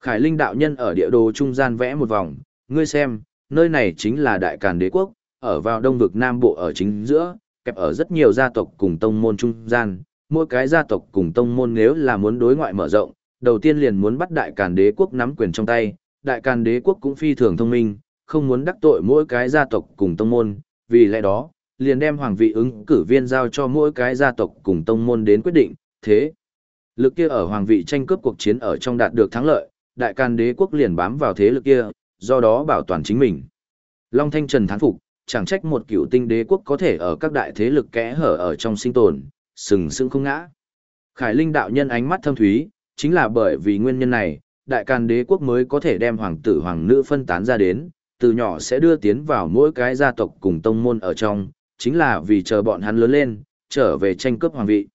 S1: Khải Linh đạo nhân ở địa đồ trung gian vẽ một vòng, ngươi xem, nơi này chính là đại càn đế quốc, ở vào đông vực nam bộ ở chính giữa, kẹp ở rất nhiều gia tộc cùng tông môn trung gian, mỗi cái gia tộc cùng tông môn nếu là muốn đối ngoại mở rộng, đầu tiên liền muốn bắt đại càn đế quốc nắm quyền trong tay, đại càn đế quốc cũng phi thường thông minh, không muốn đắc tội mỗi cái gia tộc cùng tông môn, vì lẽ đó, liền đem hoàng vị ứng cử viên giao cho mỗi cái gia tộc cùng tông môn đến quyết định, thế. Lực kia ở hoàng vị tranh cướp cuộc chiến ở trong đạt được thắng lợi, đại can đế quốc liền bám vào thế lực kia, do đó bảo toàn chính mình. Long Thanh Trần thán phục, chẳng trách một cựu tinh đế quốc có thể ở các đại thế lực kẽ hở ở trong sinh tồn, sừng sững không ngã. Khải Linh đạo nhân ánh mắt thâm thúy, chính là bởi vì nguyên nhân này, đại can đế quốc mới có thể đem hoàng tử hoàng nữ phân tán ra đến, từ nhỏ sẽ đưa tiến vào mỗi cái gia tộc cùng tông môn ở trong, chính là vì chờ bọn hắn lớn lên, trở về tranh cướp hoàng vị.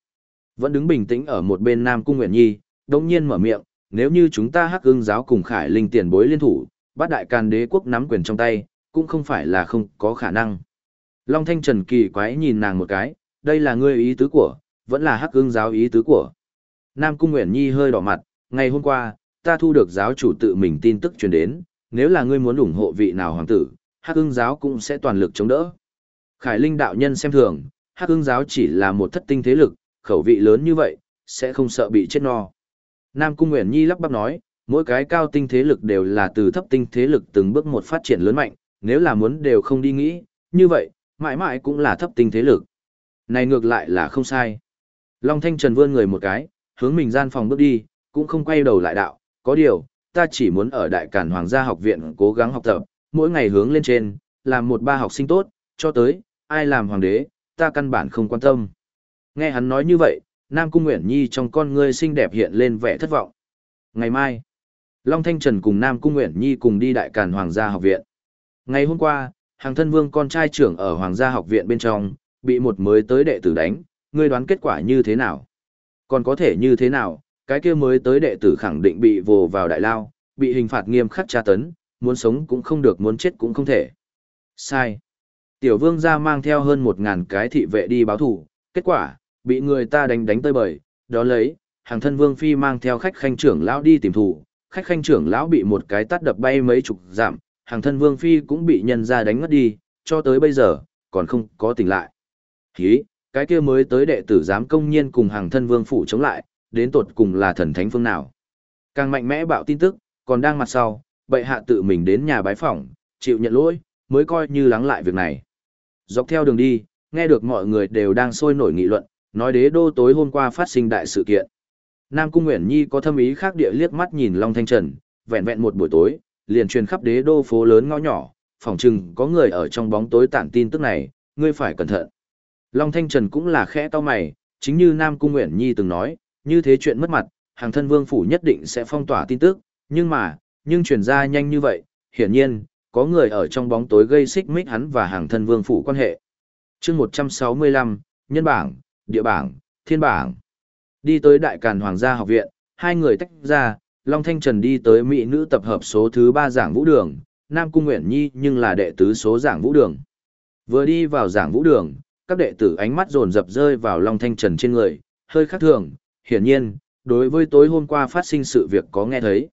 S1: Vẫn đứng bình tĩnh ở một bên Nam Cung Nguyện Nhi, đồng nhiên mở miệng, nếu như chúng ta hắc ưng giáo cùng khải linh tiền bối liên thủ, bắt đại càn đế quốc nắm quyền trong tay, cũng không phải là không có khả năng. Long Thanh Trần kỳ quái nhìn nàng một cái, đây là ngươi ý tứ của, vẫn là hắc ưng giáo ý tứ của. Nam Cung Nguyễn Nhi hơi đỏ mặt, ngày hôm qua, ta thu được giáo chủ tự mình tin tức truyền đến, nếu là ngươi muốn ủng hộ vị nào hoàng tử, hắc ưng giáo cũng sẽ toàn lực chống đỡ. Khải Linh đạo nhân xem thường, hắc ưng giáo chỉ là một thất tinh thế lực, khẩu vị lớn như vậy, sẽ không sợ bị chết no. Nam Cung Nguyễn Nhi lắp bắp nói, mỗi cái cao tinh thế lực đều là từ thấp tinh thế lực từng bước một phát triển lớn mạnh, nếu là muốn đều không đi nghĩ, như vậy, mãi mãi cũng là thấp tinh thế lực. Này ngược lại là không sai. Long Thanh Trần vươn người một cái, hướng mình gian phòng bước đi, cũng không quay đầu lại đạo, có điều, ta chỉ muốn ở Đại Cản Hoàng gia học viện cố gắng học tập, mỗi ngày hướng lên trên, làm một ba học sinh tốt, cho tới, ai làm hoàng đế, ta căn bản không quan tâm. Nghe hắn nói như vậy, Nam Cung Nguyễn Nhi trong con ngươi xinh đẹp hiện lên vẻ thất vọng. Ngày mai, Long Thanh Trần cùng Nam Cung Nguyễn Nhi cùng đi Đại Càn Hoàng gia học viện. Ngày hôm qua, hàng thân vương con trai trưởng ở Hoàng gia học viện bên trong, bị một mới tới đệ tử đánh, ngươi đoán kết quả như thế nào? Còn có thể như thế nào, cái kia mới tới đệ tử khẳng định bị vồ vào đại lao, bị hình phạt nghiêm khắc tra tấn, muốn sống cũng không được muốn chết cũng không thể. Sai. Tiểu vương gia mang theo hơn một ngàn cái thị vệ đi báo thủ, kết quả, bị người ta đánh đánh tơi bời, đó lấy, hàng thân vương phi mang theo khách khanh trưởng lão đi tìm thủ, khách khanh trưởng lão bị một cái tát đập bay mấy chục giảm, hàng thân vương phi cũng bị nhân ra đánh ngất đi, cho tới bây giờ, còn không có tỉnh lại. Hí, cái kia mới tới đệ tử dám công nhiên cùng hàng thân vương phủ chống lại, đến tột cùng là thần thánh phương nào. Càng mạnh mẽ bạo tin tức, còn đang mặt sau, bệ hạ tự mình đến nhà bái phỏng, chịu nhận lỗi, mới coi như lắng lại việc này. Dọc theo đường đi, nghe được mọi người đều đang sôi nổi nghị luận, nói đế đô tối hôm qua phát sinh đại sự kiện. Nam Cung Nguyễn Nhi có thâm ý khác địa liếc mắt nhìn Long Thanh Trần, vẹn vẹn một buổi tối, liền truyền khắp đế đô phố lớn ngõ nhỏ, phỏng chừng có người ở trong bóng tối tản tin tức này, ngươi phải cẩn thận. Long Thanh Trần cũng là khẽ to mày, chính như Nam Cung Nguyễn Nhi từng nói, như thế chuyện mất mặt, hàng thân vương phủ nhất định sẽ phong tỏa tin tức, nhưng mà, nhưng truyền ra nhanh như vậy, hiển nhiên, có người ở trong bóng tối gây xích mích hắn và hàng thân vương phủ quan hệ. chương 165, nhân bảng, địa bảng, thiên bảng. Đi tới Đại Càn Hoàng gia học viện, hai người tách ra, Long Thanh Trần đi tới Mỹ nữ tập hợp số thứ 3 giảng vũ đường, Nam Cung Nguyễn Nhi nhưng là đệ tứ số giảng vũ đường. Vừa đi vào giảng vũ đường, các đệ tử ánh mắt dồn dập rơi vào Long Thanh Trần trên người, hơi khác thường, hiển nhiên, đối với tối hôm qua phát sinh sự việc có nghe thấy.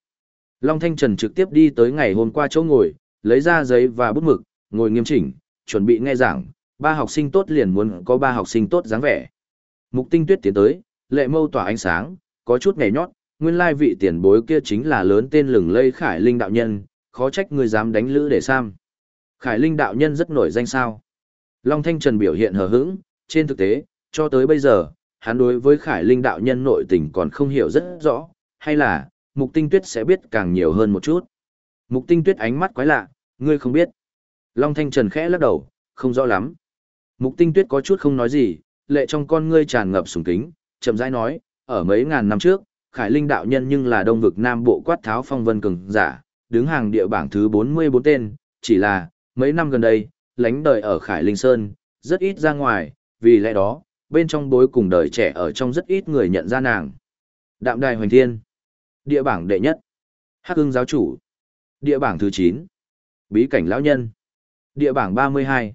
S1: Long Thanh Trần trực tiếp đi tới ngày hôm qua chỗ ngồi, lấy ra giấy và bút mực, ngồi nghiêm chỉnh, chuẩn bị nghe giảng, ba học sinh tốt liền muốn có ba học sinh tốt dáng vẻ. Mục Tinh Tuyết tiến tới, lệ mâu tỏa ánh sáng, có chút nhẹ nhót, nguyên lai vị tiền bối kia chính là lớn tên lừng lây Khải Linh đạo nhân, khó trách người dám đánh lữ để sam. Khải Linh đạo nhân rất nổi danh sao. Long Thanh Trần biểu hiện hờ hững, trên thực tế, cho tới bây giờ, hắn đối với Khải Linh đạo nhân nội tình còn không hiểu rất rõ, hay là, Mục Tinh Tuyết sẽ biết càng nhiều hơn một chút. Mục Tinh Tuyết ánh mắt quái lạ, ngươi không biết. Long Thanh Trần khẽ lắc đầu, không rõ lắm. Mục Tinh Tuyết có chút không nói gì, lệ trong con ngươi tràn ngập sùng kính, chậm rãi nói, ở mấy ngàn năm trước, Khải Linh đạo nhân nhưng là đông vực Nam Bộ quát tháo phong vân cường giả, đứng hàng địa bảng thứ 44 tên, chỉ là, mấy năm gần đây, lánh đời ở Khải Linh Sơn, rất ít ra ngoài, vì lẽ đó, bên trong bối cùng đời trẻ ở trong rất ít người nhận ra nàng. Đạm đài hoành thiên, địa bảng đệ nhất, hắc hưng giáo chủ, địa bảng thứ 9, bí cảnh lão nhân, địa bảng 32.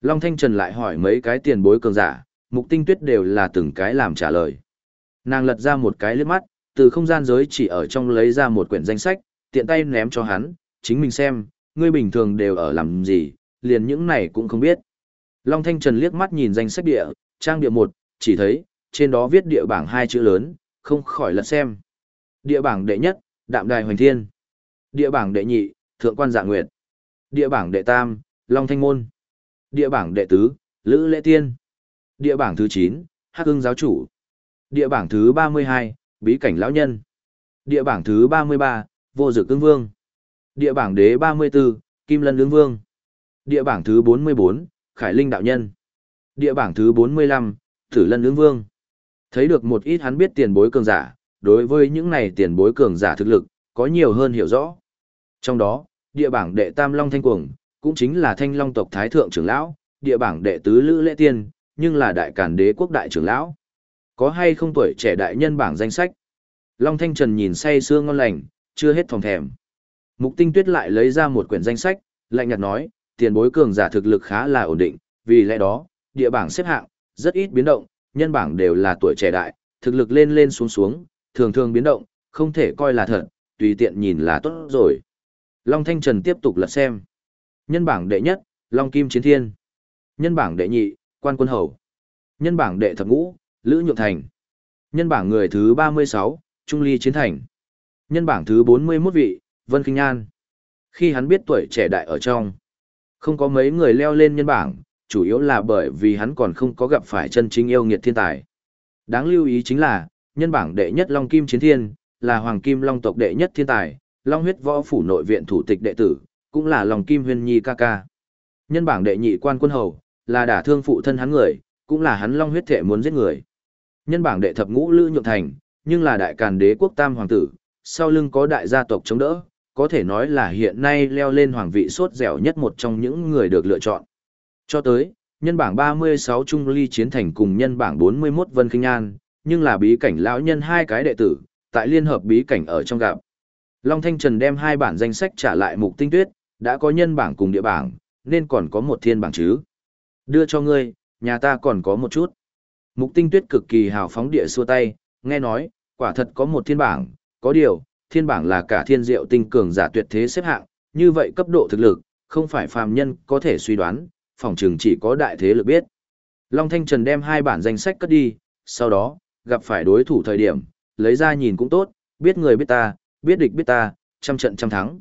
S1: Long Thanh Trần lại hỏi mấy cái tiền bối cường giả, mục tinh tuyết đều là từng cái làm trả lời. Nàng lật ra một cái liếc mắt, từ không gian giới chỉ ở trong lấy ra một quyển danh sách, tiện tay ném cho hắn, chính mình xem, ngươi bình thường đều ở làm gì, liền những này cũng không biết. Long Thanh Trần liếc mắt nhìn danh sách địa, trang địa một, chỉ thấy, trên đó viết địa bảng hai chữ lớn, không khỏi lật xem. Địa bảng đệ nhất, đạm đài hoành thiên. Địa bảng đệ nhị, Thượng quan Dạ Nguyệt. Địa bảng đệ tam, Long Thanh Môn. Địa bảng đệ tứ, Lữ Lễ Tiên. Địa bảng thứ 9, Hắc Ưng giáo chủ. Địa bảng thứ 32, Bí cảnh lão nhân. Địa bảng thứ 33, Vô dược Ưng Vương. Địa bảng đế 34, Kim Lân Ưng Vương. Địa bảng thứ 44, Khải Linh đạo nhân. Địa bảng thứ 45, Tử Lân Ưng Vương. Thấy được một ít hắn biết tiền bối cường giả, đối với những này tiền bối cường giả thực lực, có nhiều hơn hiểu rõ. Trong đó, địa bảng đệ Tam Long Thanh Cuồng, cũng chính là Thanh Long tộc Thái Thượng trưởng lão, địa bảng đệ tứ Lữ Lễ Tiên, nhưng là đại cản đế quốc đại trưởng lão. Có hay không tuổi trẻ đại nhân bảng danh sách? Long Thanh Trần nhìn say sưa ngon lành, chưa hết phòng thèm. Mục Tinh Tuyết lại lấy ra một quyển danh sách, lạnh nhạt nói, tiền bối cường giả thực lực khá là ổn định, vì lẽ đó, địa bảng xếp hạng, rất ít biến động, nhân bảng đều là tuổi trẻ đại, thực lực lên lên xuống xuống, thường thường biến động, không thể coi là thật, tùy tiện nhìn là tốt rồi. Long Thanh Trần tiếp tục lật xem. Nhân bảng đệ nhất, Long Kim Chiến Thiên. Nhân bảng đệ nhị, Quan Quân Hầu. Nhân bảng đệ thập ngũ, Lữ Nhượng Thành. Nhân bảng người thứ 36, Trung Ly Chiến Thành. Nhân bảng thứ 41 vị, Vân Kinh An. Khi hắn biết tuổi trẻ đại ở trong, không có mấy người leo lên nhân bảng, chủ yếu là bởi vì hắn còn không có gặp phải chân chính yêu nghiệt thiên tài. Đáng lưu ý chính là, nhân bảng đệ nhất Long Kim Chiến Thiên, là Hoàng Kim Long tộc đệ nhất thiên tài, Long huyết võ phủ nội viện thủ tịch đệ tử, cũng là lòng Kim Huyền Nhi ca ca. Nhân bảng đệ nhị quan quân hầu, là đả thương phụ thân hắn người, cũng là hắn Long huyết thể muốn giết người. Nhân bảng đệ thập ngũ Lữ Nhượng Thành, nhưng là đại càn đế quốc tam hoàng tử, sau lưng có đại gia tộc chống đỡ, có thể nói là hiện nay leo lên hoàng vị sốt dẻo nhất một trong những người được lựa chọn. Cho tới, nhân bảng 36 Trung Ly Chiến Thành cùng nhân bảng 41 Vân Kinh An, nhưng là bí cảnh lão nhân hai cái đệ tử, tại liên hợp bí cảnh ở trong gặp. Long Thanh Trần đem hai bản danh sách trả lại mục tinh tuyết, đã có nhân bảng cùng địa bảng, nên còn có một thiên bảng chứ. Đưa cho ngươi, nhà ta còn có một chút. Mục tinh tuyết cực kỳ hào phóng địa xua tay, nghe nói, quả thật có một thiên bảng, có điều, thiên bảng là cả thiên diệu tinh cường giả tuyệt thế xếp hạng, như vậy cấp độ thực lực, không phải phàm nhân có thể suy đoán, phòng trường chỉ có đại thế lực biết. Long Thanh Trần đem hai bản danh sách cất đi, sau đó, gặp phải đối thủ thời điểm, lấy ra nhìn cũng tốt, biết người biết ta, biết địch biết ta, trăm trận trăm thắng.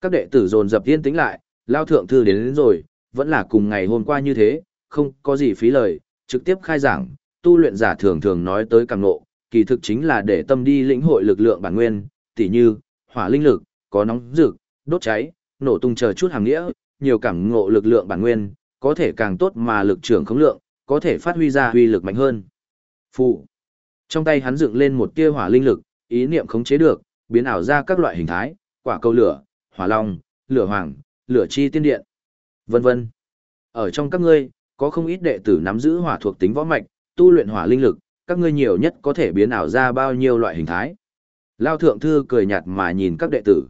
S1: Các đệ tử dồn dập yên tĩnh lại, lao thượng thư đến, đến rồi, vẫn là cùng ngày hôm qua như thế, không có gì phí lời, trực tiếp khai giảng, tu luyện giả thường thường nói tới càng nộ, kỳ thực chính là để tâm đi lĩnh hội lực lượng bản nguyên, tỉ như, hỏa linh lực, có nóng rực, đốt cháy, nổ tung chờ chút hàng nghĩa, nhiều cảm ngộ lực lượng bản nguyên, có thể càng tốt mà lực trưởng không lượng, có thể phát huy ra huy lực mạnh hơn. Phụ. Trong tay hắn dựng lên một tia hỏa linh lực, ý niệm khống chế được, biến ảo ra các loại hình thái, quả cầu lửa, hỏa long, lửa hoàng, lửa chi tiên điện, vân vân. Ở trong các ngươi, có không ít đệ tử nắm giữ hỏa thuộc tính võ mạch, tu luyện hỏa linh lực, các ngươi nhiều nhất có thể biến ảo ra bao nhiêu loại hình thái. Lao thượng thư cười nhạt mà nhìn các đệ tử.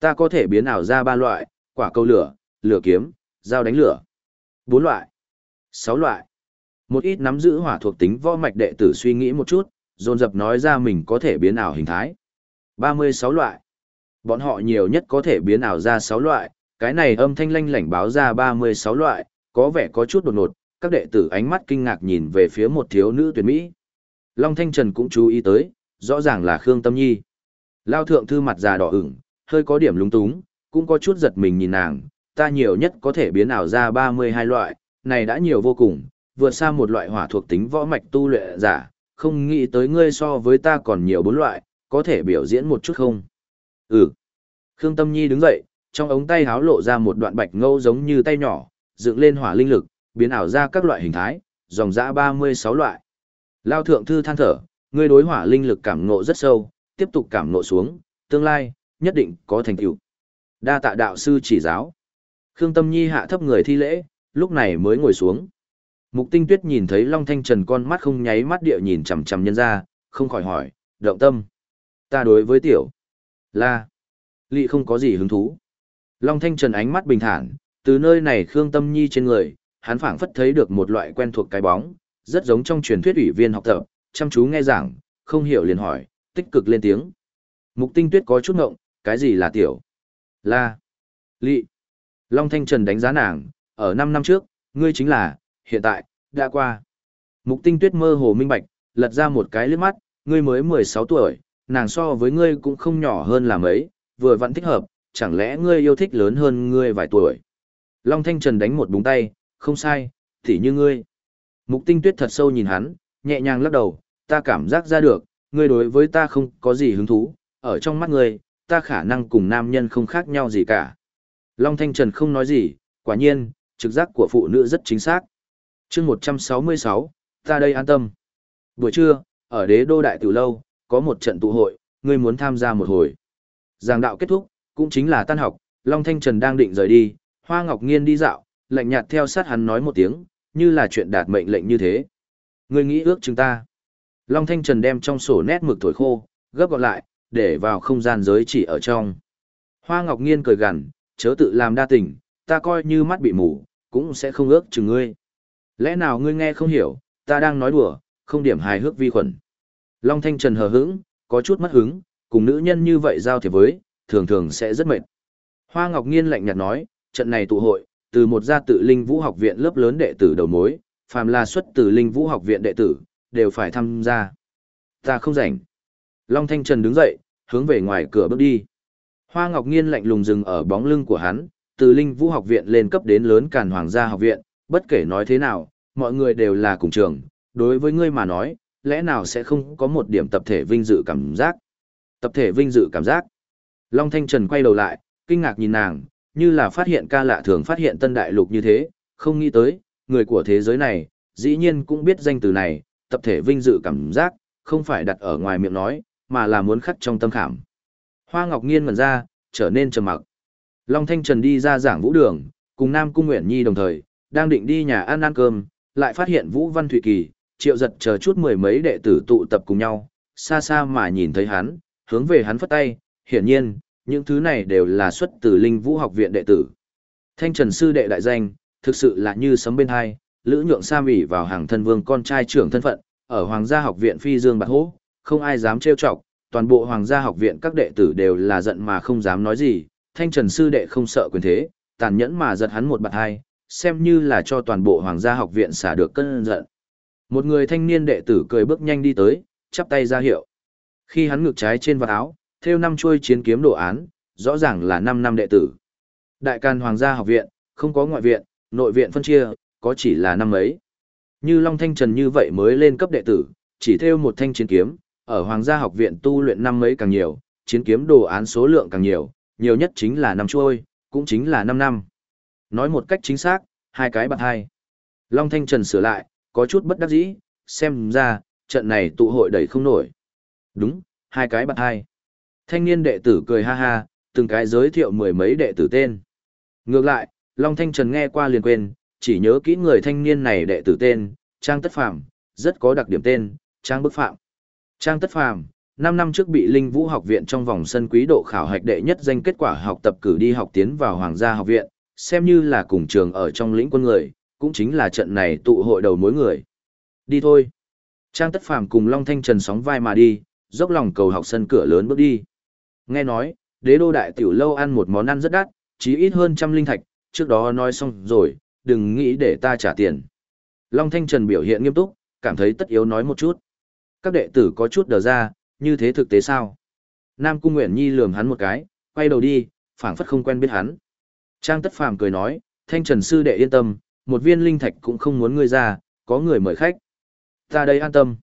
S1: Ta có thể biến ảo ra ba loại, quả cầu lửa, lửa kiếm, dao đánh lửa. Bốn loại, sáu loại. Một ít nắm giữ hỏa thuộc tính võ mạch đệ tử suy nghĩ một chút, dồn dập nói ra mình có thể biến ảo hình thái. 36 loại. Bọn họ nhiều nhất có thể biến ảo ra 6 loại, cái này âm thanh lanh lảnh báo ra 36 loại, có vẻ có chút đột ngột, các đệ tử ánh mắt kinh ngạc nhìn về phía một thiếu nữ tuyệt mỹ. Long Thanh Trần cũng chú ý tới, rõ ràng là Khương Tâm Nhi. Lao thượng thư mặt già đỏ ửng, hơi có điểm lúng túng, cũng có chút giật mình nhìn nàng, ta nhiều nhất có thể biến ảo ra 32 loại, này đã nhiều vô cùng, vượt xa một loại hỏa thuộc tính võ mạch tu luyện giả, không nghĩ tới ngươi so với ta còn nhiều bốn loại, có thể biểu diễn một chút không? Ừ. Khương Tâm Nhi đứng dậy, trong ống tay háo lộ ra một đoạn bạch ngâu giống như tay nhỏ, dựng lên hỏa linh lực, biến ảo ra các loại hình thái, dòng dã 36 loại. Lao thượng thư than thở, ngươi đối hỏa linh lực cảm ngộ rất sâu, tiếp tục cảm ngộ xuống, tương lai, nhất định có thành tựu. Đa tạ đạo sư chỉ giáo. Khương Tâm Nhi hạ thấp người thi lễ, lúc này mới ngồi xuống. Mục Tinh Tuyết nhìn thấy Long Thanh Trần con mắt không nháy mắt địa nhìn chằm chằm nhân ra, không khỏi hỏi, động tâm. Ta đối với tiểu. La. Lị không có gì hứng thú. Long Thanh Trần ánh mắt bình thản, từ nơi này Khương Tâm Nhi trên người, hắn phảng phất thấy được một loại quen thuộc cái bóng, rất giống trong truyền thuyết ủy viên học tập, chăm chú nghe giảng, không hiểu liền hỏi, tích cực lên tiếng. Mục Tinh Tuyết có chút ngộng, cái gì là tiểu? La. Lị. Long Thanh Trần đánh giá nàng, ở 5 năm trước, ngươi chính là, hiện tại, đã qua. Mục tinh tuyết mơ hồ minh bạch, lật ra một cái liếc mắt, ngươi mới 16 tuổi, nàng so với ngươi cũng không nhỏ hơn là mấy, vừa vẫn thích hợp, chẳng lẽ ngươi yêu thích lớn hơn ngươi vài tuổi. Long Thanh Trần đánh một búng tay, không sai, thì như ngươi. Mục tinh tuyết thật sâu nhìn hắn, nhẹ nhàng lắc đầu, ta cảm giác ra được, ngươi đối với ta không có gì hứng thú, ở trong mắt ngươi, ta khả năng cùng nam nhân không khác nhau gì cả. Long Thanh Trần không nói gì, quả nhiên, trực giác của phụ nữ rất chính xác. chương 166, ta đây an tâm. Buổi trưa, ở đế đô đại Tiểu lâu, có một trận tụ hội, ngươi muốn tham gia một hồi. Giảng đạo kết thúc, cũng chính là tan học, Long Thanh Trần đang định rời đi, Hoa Ngọc Nghiên đi dạo, lạnh nhạt theo sát hắn nói một tiếng, như là chuyện đạt mệnh lệnh như thế. Ngươi nghĩ ước chúng ta. Long Thanh Trần đem trong sổ nét mực thổi khô, gấp gọn lại, để vào không gian giới chỉ ở trong. Hoa Ngọc Nghiên cười gằn, chớ tự làm đa tình, ta coi như mắt bị mù, cũng sẽ không ước chừng ngươi. Lẽ nào ngươi nghe không hiểu, ta đang nói đùa, không điểm hài hước vi khuẩn. Long Thanh Trần hờ hững, có chút mất hứng, cùng nữ nhân như vậy giao thiệp với, thường thường sẽ rất mệt. Hoa Ngọc Nghiên lạnh nhạt nói, trận này tụ hội, từ một gia tự linh vũ học viện lớp lớn đệ tử đầu mối, phàm là xuất từ linh vũ học viện đệ tử, đều phải tham gia. Ta không rảnh. Long Thanh Trần đứng dậy, hướng về ngoài cửa bước đi. Hoa Ngọc Nghiên lạnh lùng dừng ở bóng lưng của hắn, từ linh vũ học viện lên cấp đến lớn càn hoàng gia học viện, bất kể nói thế nào, mọi người đều là cùng trường, đối với ngươi mà nói, lẽ nào sẽ không có một điểm tập thể vinh dự cảm giác. Tập thể vinh dự cảm giác. Long Thanh Trần quay đầu lại, kinh ngạc nhìn nàng, như là phát hiện ca lạ thường phát hiện tân đại lục như thế, không nghĩ tới, người của thế giới này, dĩ nhiên cũng biết danh từ này, tập thể vinh dự cảm giác, không phải đặt ở ngoài miệng nói, mà là muốn khắc trong tâm khảm. Hoa Ngọc Nghiên ngẩn ra, trở nên trầm mặc. Long Thanh Trần đi ra giảng vũ đường, cùng Nam Cung Nguyễn Nhi đồng thời, đang định đi nhà ăn ăn cơm, lại phát hiện Vũ Văn Thụy Kỳ, triệu giật chờ chút mười mấy đệ tử tụ tập cùng nhau, xa xa mà nhìn thấy hắn, hướng về hắn phất tay, hiển nhiên, những thứ này đều là xuất từ Linh Vũ học viện đệ tử. Thanh Trần sư đệ đại danh, thực sự là như sấm bên hai, lữ nhượng sa mỉ vào hàng thân vương con trai trưởng thân phận, ở Hoàng gia học viện phi dương bạc hố, không ai dám trêu chọc, toàn bộ Hoàng gia học viện các đệ tử đều là giận mà không dám nói gì, Thanh Trần sư đệ không sợ quyền thế, tàn nhẫn mà giật hắn một bạt hai, xem như là cho toàn bộ Hoàng gia học viện xả được cơn giận. Một người thanh niên đệ tử cười bước nhanh đi tới, chắp tay ra hiệu. Khi hắn ngược trái trên vạt áo, theo năm chuôi chiến kiếm đồ án, rõ ràng là 5 năm đệ tử. Đại can Hoàng gia học viện, không có ngoại viện, nội viện phân chia, có chỉ là năm ấy. Như Long Thanh Trần như vậy mới lên cấp đệ tử, chỉ theo một thanh chiến kiếm, ở Hoàng gia học viện tu luyện năm ấy càng nhiều, chiến kiếm đồ án số lượng càng nhiều, nhiều nhất chính là năm chuôi, cũng chính là 5 năm. Nói một cách chính xác, hai cái bạc hai. Long Thanh Trần sửa lại, có chút bất đắc dĩ, xem ra, trận này tụ hội đẩy không nổi. Đúng, hai cái bạc hai. Thanh niên đệ tử cười ha ha, từng cái giới thiệu mười mấy đệ tử tên. Ngược lại, Long Thanh Trần nghe qua liền quên, chỉ nhớ kỹ người thanh niên này đệ tử tên, Trang Tất Phạm, rất có đặc điểm tên, Trang Bức Phạm. Trang Tất Phạm, 5 năm trước bị Linh Vũ học viện trong vòng sân quý độ khảo hạch đệ nhất danh kết quả học tập cử đi học tiến vào Hoàng gia học viện, xem như là cùng trường ở trong lĩnh quân người, cũng chính là trận này tụ hội đầu mối người. Đi thôi. Trang Tất Phàm cùng Long Thanh Trần sóng vai mà đi, dốc lòng cầu học sân cửa lớn bước đi. Nghe nói, đế đô đại tiểu lâu ăn một món ăn rất đắt, chí ít hơn trăm linh thạch, trước đó nói xong rồi, đừng nghĩ để ta trả tiền. Long Thanh Trần biểu hiện nghiêm túc, cảm thấy tất yếu nói một chút. Các đệ tử có chút đờ ra, như thế thực tế sao? Nam Cung Nguyễn Nhi lườm hắn một cái, quay đầu đi, phảng phất không quen biết hắn. Trang Tất Phàm cười nói, Thanh Trần sư đệ yên tâm, một viên linh thạch cũng không muốn ngươi ra, có người mời khách. Ta đây an tâm.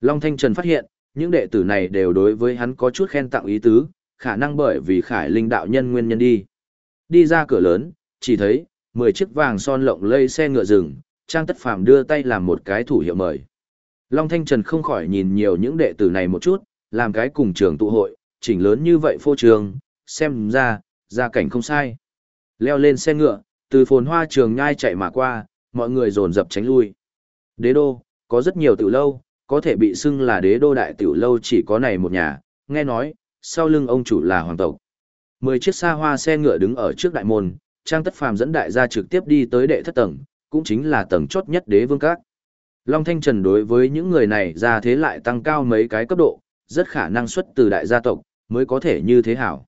S1: Long Thanh Trần phát hiện, những đệ tử này đều đối với hắn có chút khen tặng ý tứ, khả năng bởi vì khải linh đạo nhân nguyên nhân đi. Đi ra cửa lớn, chỉ thấy, 10 chiếc vàng son lộng lây xe ngựa rừng, Trang Tất Phàm đưa tay làm một cái thủ hiệu mời. Long Thanh Trần không khỏi nhìn nhiều những đệ tử này một chút, làm cái cùng trường tụ hội, chỉnh lớn như vậy phô trường, xem ra, gia cảnh không sai. Leo lên xe ngựa, từ phồn hoa trường nhai chạy mà qua, mọi người dồn dập tránh lui. Đế đô, có rất nhiều tiểu lâu, có thể bị xưng là đế đô đại tiểu lâu chỉ có này một nhà, nghe nói, sau lưng ông chủ là hoàng tộc. Mười chiếc xa hoa xe ngựa đứng ở trước đại môn, Trang Tất Phàm dẫn đại gia trực tiếp đi tới đệ thất tầng, cũng chính là tầng chốt nhất đế vương các. Long Thanh Trần đối với những người này ra thế lại tăng cao mấy cái cấp độ, rất khả năng xuất từ đại gia tộc, mới có thể như thế hảo.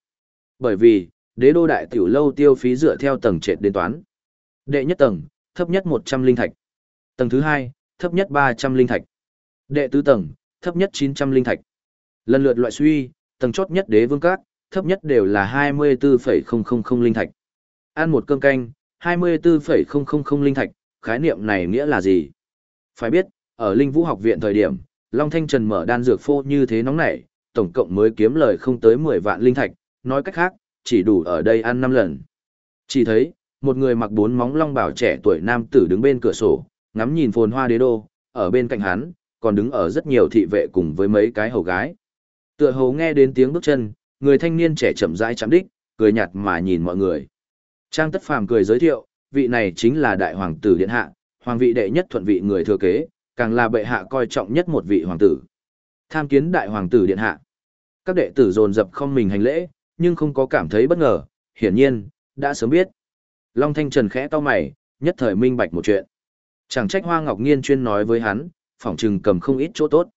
S1: Bởi vì, đế đô đại tiểu lâu tiêu phí dựa theo tầng trệt đến toán. Đệ nhất tầng, thấp nhất 100 linh thạch. Tầng thứ hai, thấp nhất 300 linh thạch. Đệ tứ tầng, thấp nhất 900 linh thạch. Lần lượt loại suy, tầng chốt nhất đế vương các, thấp nhất đều là 24,000 linh thạch. Ăn một cơm canh, 24,000 linh thạch, khái niệm này nghĩa là gì? Phải biết, ở Linh Vũ học viện thời điểm, Long Thanh Trần mở đan dược phô như thế nóng nảy, tổng cộng mới kiếm lời không tới 10 vạn linh thạch, nói cách khác, chỉ đủ ở đây ăn 5 lần. Chỉ thấy, một người mặc bốn móng long bảo trẻ tuổi nam tử đứng bên cửa sổ, ngắm nhìn phồn hoa đế đô, ở bên cạnh hắn, còn đứng ở rất nhiều thị vệ cùng với mấy cái hầu gái. Tựa hầu nghe đến tiếng bước chân, người thanh niên trẻ chậm rãi chạm đích, cười nhạt mà nhìn mọi người. Trang Tất Phàm cười giới thiệu, vị này chính là đại hoàng tử điện hạ, hoàng vị đệ nhất thuận vị người thừa kế, càng là bệ hạ coi trọng nhất một vị hoàng tử. Tham kiến đại hoàng tử điện hạ. Các đệ tử dồn dập không mình hành lễ, nhưng không có cảm thấy bất ngờ, hiển nhiên, đã sớm biết. Long Thanh Trần khẽ to mày, nhất thời minh bạch một chuyện. Chẳng trách Hoa Ngọc Nghiên chuyên nói với hắn, phỏng trừng cầm không ít chỗ tốt.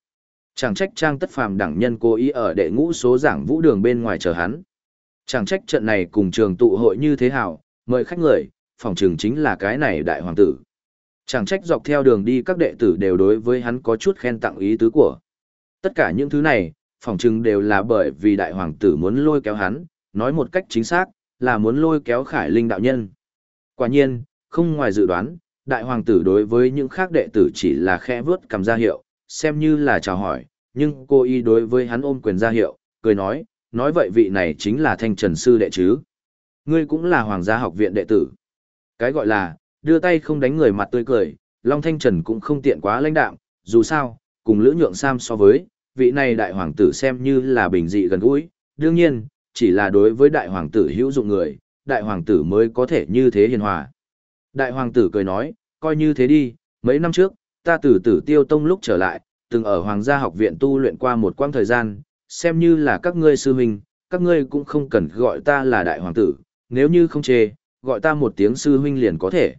S1: Chẳng trách Trang Tất Phàm đẳng nhân cố ý ở đệ ngũ số giảng vũ đường bên ngoài chờ hắn. Chẳng trách trận này cùng trường tụ hội như thế hảo, mời khách người, phỏng trừng chính là cái này đại hoàng tử. Chẳng trách dọc theo đường đi các đệ tử đều đối với hắn có chút khen tặng ý tứ của. Tất cả những thứ này, phỏng chừng đều là bởi vì đại hoàng tử muốn lôi kéo hắn, nói một cách chính xác, là muốn lôi kéo khải linh đạo nhân. Quả nhiên, không ngoài dự đoán, đại hoàng tử đối với những khác đệ tử chỉ là khẽ vướt cầm ra hiệu, xem như là chào hỏi, nhưng cô y đối với hắn ôm quyền ra hiệu, cười nói, nói vậy vị này chính là thanh trần sư đệ chứ. Ngươi cũng là hoàng gia học viện đệ tử. Cái gọi là, đưa tay không đánh người mặt tươi cười, Long Thanh Trần cũng không tiện quá lãnh đạm, dù sao, cùng Lữ Nhượng Sam so với, vị này đại hoàng tử xem như là bình dị gần gũi, đương nhiên, chỉ là đối với đại hoàng tử hữu dụng người, đại hoàng tử mới có thể như thế hiền hòa. Đại hoàng tử cười nói, coi như thế đi, mấy năm trước, ta từ tử tiêu tông lúc trở lại, từng ở hoàng gia học viện tu luyện qua một quãng thời gian, xem như là các ngươi sư huynh, các ngươi cũng không cần gọi ta là đại hoàng tử, nếu như không chê, gọi ta một tiếng sư huynh liền có thể.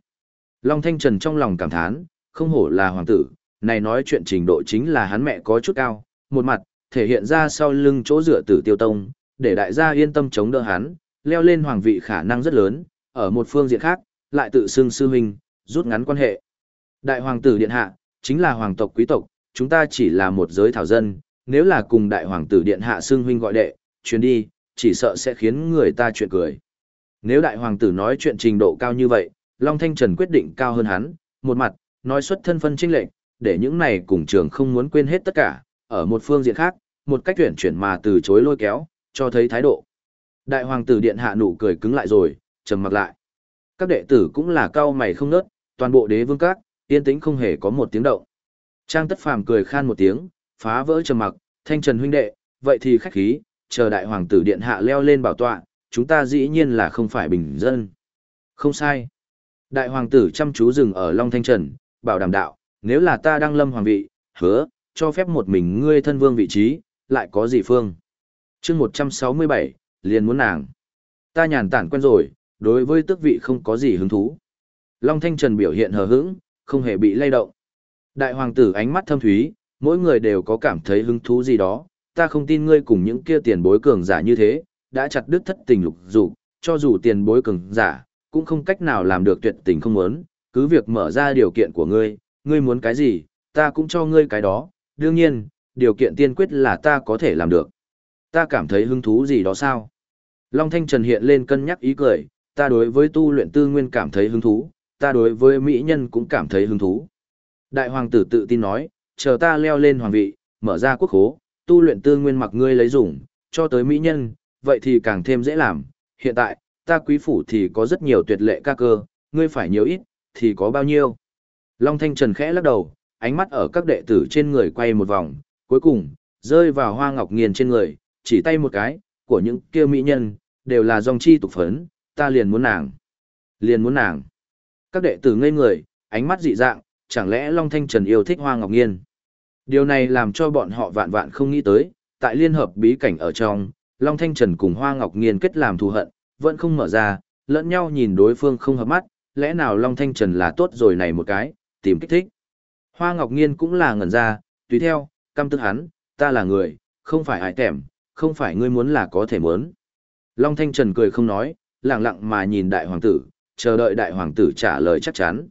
S1: Long Thanh Trần trong lòng cảm thán, không hổ là hoàng tử, này nói chuyện trình độ chính là hắn mẹ có chút cao, một mặt, thể hiện ra sau lưng chỗ dựa tử tiêu tông, để đại gia yên tâm chống đỡ hắn, leo lên hoàng vị khả năng rất lớn, ở một phương diện khác, lại tự xưng sư huynh, rút ngắn quan hệ. Đại hoàng tử điện hạ, chính là hoàng tộc quý tộc, chúng ta chỉ là một giới thảo dân, nếu là cùng đại hoàng tử điện hạ xưng huynh gọi đệ, chuyến đi, chỉ sợ sẽ khiến người ta chuyện cười. Nếu đại hoàng tử nói chuyện trình độ cao như vậy, Long Thanh Trần quyết định cao hơn hắn, một mặt, nói xuất thân phân trinh lệnh, để những này cùng trường không muốn quên hết tất cả, ở một phương diện khác, một cách tuyển chuyển mà từ chối lôi kéo, cho thấy thái độ. Đại hoàng tử điện hạ nụ cười cứng lại rồi, trầm mặc lại. Các đệ tử cũng là cao mày không nớt, toàn bộ đế vương các, yên tĩnh không hề có một tiếng động. Trang tất phàm cười khan một tiếng, phá vỡ trầm mặc, thanh trần huynh đệ, vậy thì khách khí, chờ đại hoàng tử điện hạ leo lên bảo tọa, chúng ta dĩ nhiên là không phải bình dân. Không sai. Đại hoàng tử chăm chú dừng ở Long Thanh Trần, bảo đảm đạo, nếu là ta đang lâm hoàng vị, hứa, cho phép một mình ngươi thân vương vị trí, lại có gì phương. chương 167, liền muốn nàng. Ta nhàn tản quen rồi, đối với tước vị không có gì hứng thú. Long Thanh Trần biểu hiện hờ hững, không hề bị lay động. Đại hoàng tử ánh mắt thâm thúy, mỗi người đều có cảm thấy hứng thú gì đó, ta không tin ngươi cùng những kia tiền bối cường giả như thế, đã chặt đứt thất tình lục dục, cho dù tiền bối cường giả, cũng không cách nào làm được tuyệt tình không muốn, cứ việc mở ra điều kiện của ngươi, ngươi muốn cái gì, ta cũng cho ngươi cái đó, đương nhiên, điều kiện tiên quyết là ta có thể làm được. Ta cảm thấy hứng thú gì đó sao? Long Thanh Trần hiện lên cân nhắc ý cười, ta đối với tu luyện tư nguyên cảm thấy hứng thú, ta đối với mỹ nhân cũng cảm thấy hứng thú. Đại hoàng tử tự tin nói, chờ ta leo lên hoàng vị, mở ra quốc hố, tu luyện tư nguyên mặc ngươi lấy dùng, cho tới mỹ nhân, vậy thì càng thêm dễ làm. Hiện tại, ta quý phủ thì có rất nhiều tuyệt lệ ca cơ, ngươi phải nhiều ít, thì có bao nhiêu. Long Thanh Trần khẽ lắc đầu, ánh mắt ở các đệ tử trên người quay một vòng, cuối cùng, rơi vào hoa ngọc nghiền trên người, chỉ tay một cái, của những kia mỹ nhân, đều là dòng chi tục phấn, ta liền muốn nàng. Liền muốn nàng. Các đệ tử ngây người, ánh mắt dị dạng, chẳng lẽ Long Thanh Trần yêu thích hoa ngọc nghiên. Điều này làm cho bọn họ vạn vạn không nghĩ tới, tại liên hợp bí cảnh ở trong, Long Thanh Trần cùng Hoa Ngọc Nghiên kết làm thù hận, vẫn không mở ra, lẫn nhau nhìn đối phương không hợp mắt, lẽ nào Long Thanh Trần là tốt rồi này một cái, tìm kích thích. Hoa Ngọc Nghiên cũng là ngẩn ra, tùy theo, căm tức hắn, ta là người, không phải hại tẻm, không phải ngươi muốn là có thể muốn. Long Thanh Trần cười không nói, lặng lặng mà nhìn đại hoàng tử, chờ đợi đại hoàng tử trả lời chắc chắn.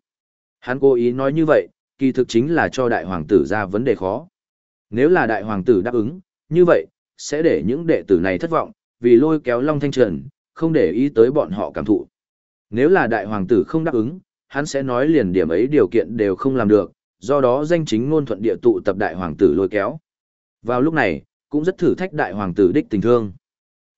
S1: Hắn cố ý nói như vậy, kỳ thực chính là cho đại hoàng tử ra vấn đề khó. Nếu là đại hoàng tử đáp ứng, như vậy, sẽ để những đệ tử này thất vọng, vì lôi kéo Long Thanh Trần, không để ý tới bọn họ cảm thụ. Nếu là đại hoàng tử không đáp ứng, hắn sẽ nói liền điểm ấy điều kiện đều không làm được, do đó danh chính ngôn thuận địa tụ tập đại hoàng tử lôi kéo. Vào lúc này, cũng rất thử thách đại hoàng tử đích tình thương.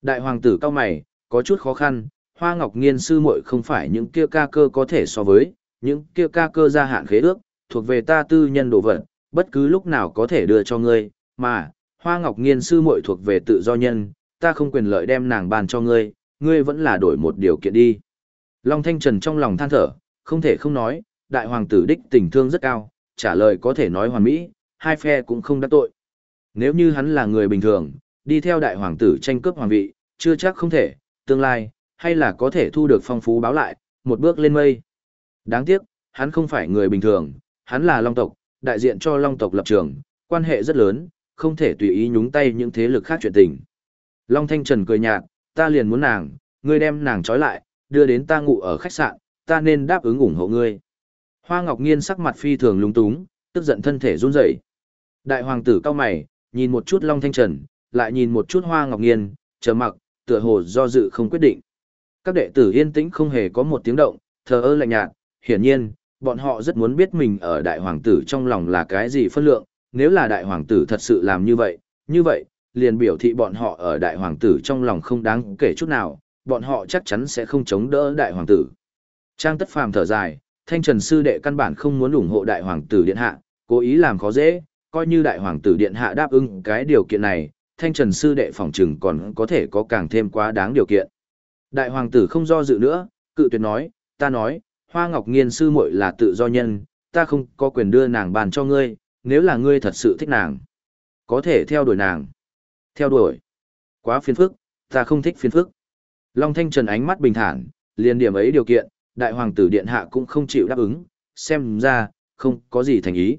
S1: Đại hoàng tử cao mày, có chút khó khăn, hoa ngọc nghiên sư muội không phải những kia ca cơ có thể so với, những kia ca cơ gia hạn khế ước, thuộc về ta tư nhân đồ vật, bất cứ lúc nào có thể đưa cho ngươi, mà, hoa ngọc nghiên sư muội thuộc về tự do nhân, ta không quyền lợi đem nàng bàn cho ngươi, ngươi vẫn là đổi một điều kiện đi. Long Thanh Trần trong lòng than thở, không thể không nói, đại hoàng tử đích tình thương rất cao, trả lời có thể nói hoàn mỹ, hai phe cũng không đắc tội. Nếu như hắn là người bình thường, đi theo đại hoàng tử tranh cướp hoàng vị, chưa chắc không thể, tương lai, hay là có thể thu được phong phú báo lại, một bước lên mây. Đáng tiếc, hắn không phải người bình thường, hắn là Long tộc, đại diện cho Long tộc lập trường, quan hệ rất lớn, không thể tùy ý nhúng tay những thế lực khác chuyện tình. Long Thanh Trần cười nhạt, ta liền muốn nàng, ngươi đem nàng trói lại, đưa đến ta ngủ ở khách sạn, ta nên đáp ứng ủng hộ ngươi. Hoa Ngọc Nghiên sắc mặt phi thường lung túng, tức giận thân thể run rẩy. Đại hoàng tử cao mày, nhìn một chút Long Thanh Trần, lại nhìn một chút Hoa Ngọc Nghiên, chờ mặc, tựa hồ do dự không quyết định. Các đệ tử yên tĩnh không hề có một tiếng động, thờ ơ lạnh nhạt, hiển nhiên, bọn họ rất muốn biết mình ở đại hoàng tử trong lòng là cái gì phân lượng, nếu là đại hoàng tử thật sự làm như vậy, như vậy, liền biểu thị bọn họ ở đại hoàng tử trong lòng không đáng kể chút nào, bọn họ chắc chắn sẽ không chống đỡ đại hoàng tử. Trang tất phàm thở dài, thanh trần sư đệ căn bản không muốn ủng hộ đại hoàng tử điện hạ, cố ý làm khó dễ, coi như đại hoàng tử điện hạ đáp ứng cái điều kiện này, thanh trần sư đệ phỏng chừng còn có thể có càng thêm quá đáng điều kiện. Đại hoàng tử không do dự nữa, cự tuyệt nói, ta nói, hoa ngọc nghiên sư muội là tự do nhân, ta không có quyền đưa nàng bàn cho ngươi, nếu là ngươi thật sự thích nàng. Có thể theo đuổi nàng. Theo đuổi. Quá phiền phức, ta không thích phiền phức. Long Thanh Trần ánh mắt bình thản, liền điểm ấy điều kiện, đại hoàng tử điện hạ cũng không chịu đáp ứng, xem ra, không có gì thành ý.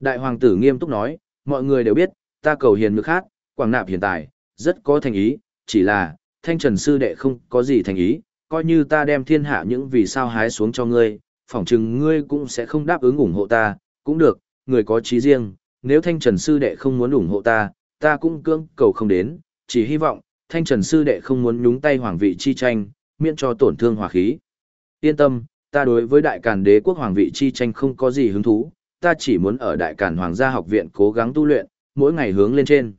S1: Đại hoàng tử nghiêm túc nói, mọi người đều biết, ta cầu hiền nước khác, quảng nạp hiện tại, rất có thành ý, chỉ là, thanh trần sư đệ không có gì thành ý, coi như ta đem thiên hạ những vì sao hái xuống cho ngươi, phỏng chừng ngươi cũng sẽ không đáp ứng ủng hộ ta, cũng được, người có trí riêng, nếu thanh trần sư đệ không muốn ủng hộ ta, ta cũng cưỡng cầu không đến, chỉ hy vọng, thanh trần sư đệ không muốn nhúng tay hoàng vị chi tranh, miễn cho tổn thương hòa khí. Yên tâm, ta đối với đại càn đế quốc hoàng vị chi tranh không có gì hứng thú, ta chỉ muốn ở đại càn hoàng gia học viện cố gắng tu luyện, mỗi ngày hướng lên trên.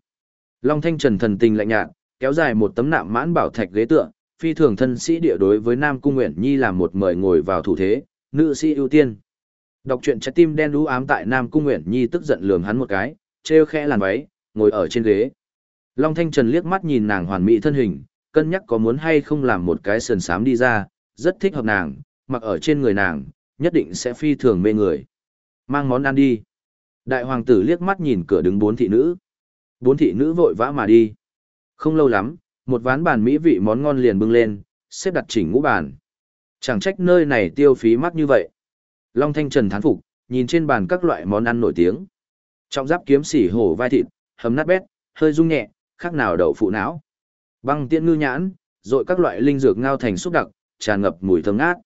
S1: Long thanh trần thần tình lạnh nhạt, kéo dài một tấm nạm mãn bảo thạch ghế tựa, phi thường thân sĩ địa đối với Nam Cung Nguyện Nhi làm một mời ngồi vào thủ thế, nữ sĩ ưu tiên. Đọc truyện trái tim đen đú ám tại Nam Cung Nguyện Nhi tức giận lườm hắn một cái, treo khẽ làn váy, ngồi ở trên ghế. Long Thanh Trần liếc mắt nhìn nàng hoàn mỹ thân hình, cân nhắc có muốn hay không làm một cái sườn sám đi ra, rất thích hợp nàng, mặc ở trên người nàng, nhất định sẽ phi thường mê người. Mang món ăn đi. Đại hoàng tử liếc mắt nhìn cửa đứng bốn thị nữ. Bốn thị nữ vội vã mà đi. Không lâu lắm, một ván bàn mỹ vị món ngon liền bưng lên, xếp đặt chỉnh ngũ bàn. Chẳng trách nơi này tiêu phí mắc như vậy. Long Thanh Trần thán phục, nhìn trên bàn các loại món ăn nổi tiếng. Trong giáp kiếm sỉ hổ vai thịt, hầm nát bét, hơi rung nhẹ, khác nào đậu phụ não. Băng tiễn ngư nhãn, rồi các loại linh dược ngao thành xúc đặc, tràn ngập mùi thơm ngát.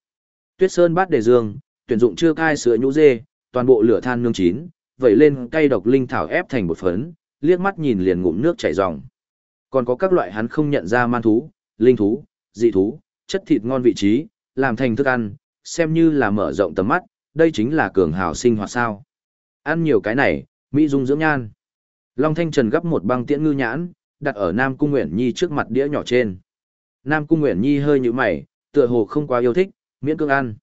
S1: Tuyết sơn bát đề dương, tuyển dụng chưa cai sữa nhũ dê, toàn bộ lửa than nương chín, vẩy lên cây độc linh thảo ép thành bột phấn, liếc mắt nhìn liền ngụm nước chảy ròng. Còn có các loại hắn không nhận ra man thú, linh thú, dị thú, chất thịt ngon vị trí, làm thành thức ăn, xem như là mở rộng tầm mắt, đây chính là cường hào sinh hoạt sao. Ăn nhiều cái này, Mỹ dung dưỡng nhan. Long Thanh Trần gấp một băng tiễn ngư nhãn, đặt ở Nam Cung Nguyễn Nhi trước mặt đĩa nhỏ trên. Nam Cung Nguyễn Nhi hơi như mày, tựa hồ không quá yêu thích, miễn cưỡng ăn.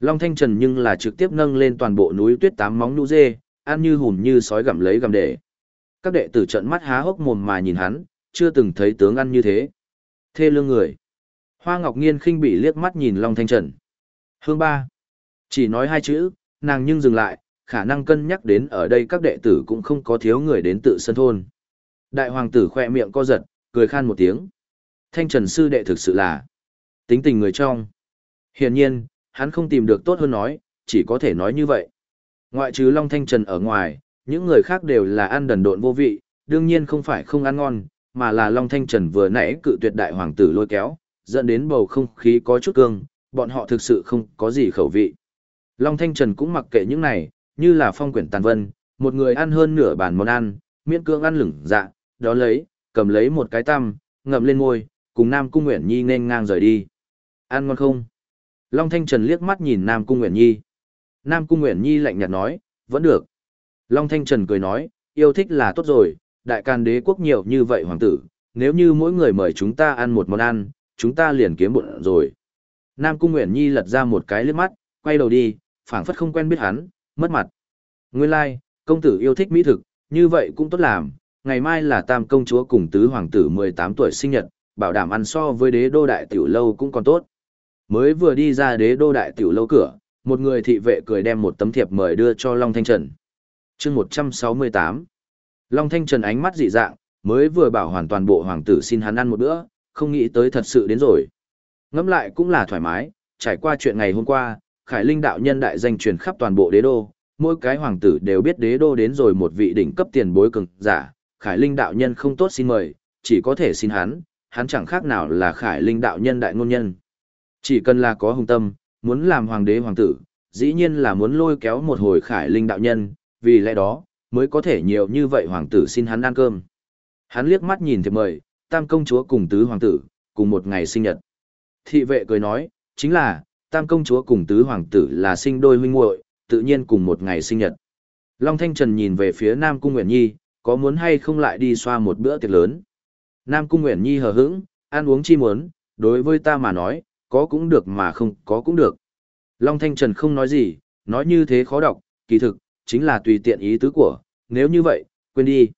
S1: Long Thanh Trần nhưng là trực tiếp nâng lên toàn bộ núi tuyết tám móng nhũ dê, ăn như hùm như sói gặm lấy gặm để. Các đệ tử trận mắt há hốc mồm mà nhìn hắn, chưa từng thấy tướng ăn như thế. Thê lương người. Hoa Ngọc Nghiên khinh bị liếc mắt nhìn Long Thanh Trần. Hương ba. Chỉ nói hai chữ, nàng nhưng dừng lại, khả năng cân nhắc đến ở đây các đệ tử cũng không có thiếu người đến tự sân thôn. Đại hoàng tử khoe miệng co giật, cười khan một tiếng. Thanh Trần sư đệ thực sự là tính tình người trong. Hiển nhiên, hắn không tìm được tốt hơn nói, chỉ có thể nói như vậy. Ngoại trừ Long Thanh Trần ở ngoài, những người khác đều là ăn đần độn vô vị, đương nhiên không phải không ăn ngon, mà là Long Thanh Trần vừa nãy cự tuyệt đại hoàng tử lôi kéo, dẫn đến bầu không khí có chút cương, bọn họ thực sự không có gì khẩu vị. Long Thanh Trần cũng mặc kệ những này, như là phong quyển tàn vân, một người ăn hơn nửa bàn món ăn, miễn cương ăn lửng dạ, đó lấy, cầm lấy một cái tăm, ngậm lên môi, cùng Nam Cung Nguyễn Nhi nên ngang rời đi. Ăn ngon không? Long Thanh Trần liếc mắt nhìn Nam Cung Nguyễn Nhi. Nam Cung Nguyễn Nhi lạnh nhạt nói, vẫn được. Long Thanh Trần cười nói, yêu thích là tốt rồi, đại can đế quốc nhiều như vậy hoàng tử, nếu như mỗi người mời chúng ta ăn một món ăn, chúng ta liền kiếm bụng rồi. Nam Cung Nguyễn Nhi lật ra một cái liếc mắt, quay đầu đi, phảng phất không quen biết hắn, mất mặt. Nguyên lai, like, công tử yêu thích mỹ thực, như vậy cũng tốt làm, ngày mai là tam công chúa cùng tứ hoàng tử 18 tuổi sinh nhật, bảo đảm ăn so với đế đô đại tiểu lâu cũng còn tốt. Mới vừa đi ra đế đô đại tiểu lâu cửa, một người thị vệ cười đem một tấm thiệp mời đưa cho Long Thanh Trần. chương 168 Long Thanh Trần ánh mắt dị dạng, mới vừa bảo hoàn toàn bộ hoàng tử xin hắn ăn một bữa, không nghĩ tới thật sự đến rồi. Ngẫm lại cũng là thoải mái, trải qua chuyện ngày hôm qua, Khải Linh đạo nhân đại danh truyền khắp toàn bộ đế đô, mỗi cái hoàng tử đều biết đế đô đến rồi một vị đỉnh cấp tiền bối cường giả, Khải Linh đạo nhân không tốt xin mời, chỉ có thể xin hắn, hắn chẳng khác nào là Khải Linh đạo nhân đại ngôn nhân. Chỉ cần là có hùng tâm, muốn làm hoàng đế hoàng tử, dĩ nhiên là muốn lôi kéo một hồi Khải Linh đạo nhân, vì lẽ đó, mới có thể nhiều như vậy hoàng tử xin hắn ăn cơm. Hắn liếc mắt nhìn thiệp mời, tam công chúa cùng tứ hoàng tử, cùng một ngày sinh nhật. Thị vệ cười nói, chính là, tam công chúa cùng tứ hoàng tử là sinh đôi huynh muội, tự nhiên cùng một ngày sinh nhật. Long Thanh Trần nhìn về phía Nam Cung Nguyễn Nhi, có muốn hay không lại đi xoa một bữa tiệc lớn. Nam Cung Nguyễn Nhi hờ hững, ăn uống chi muốn, đối với ta mà nói, có cũng được mà không có cũng được. Long Thanh Trần không nói gì, nói như thế khó đọc, kỳ thực, chính là tùy tiện ý tứ của, nếu như vậy, quên đi.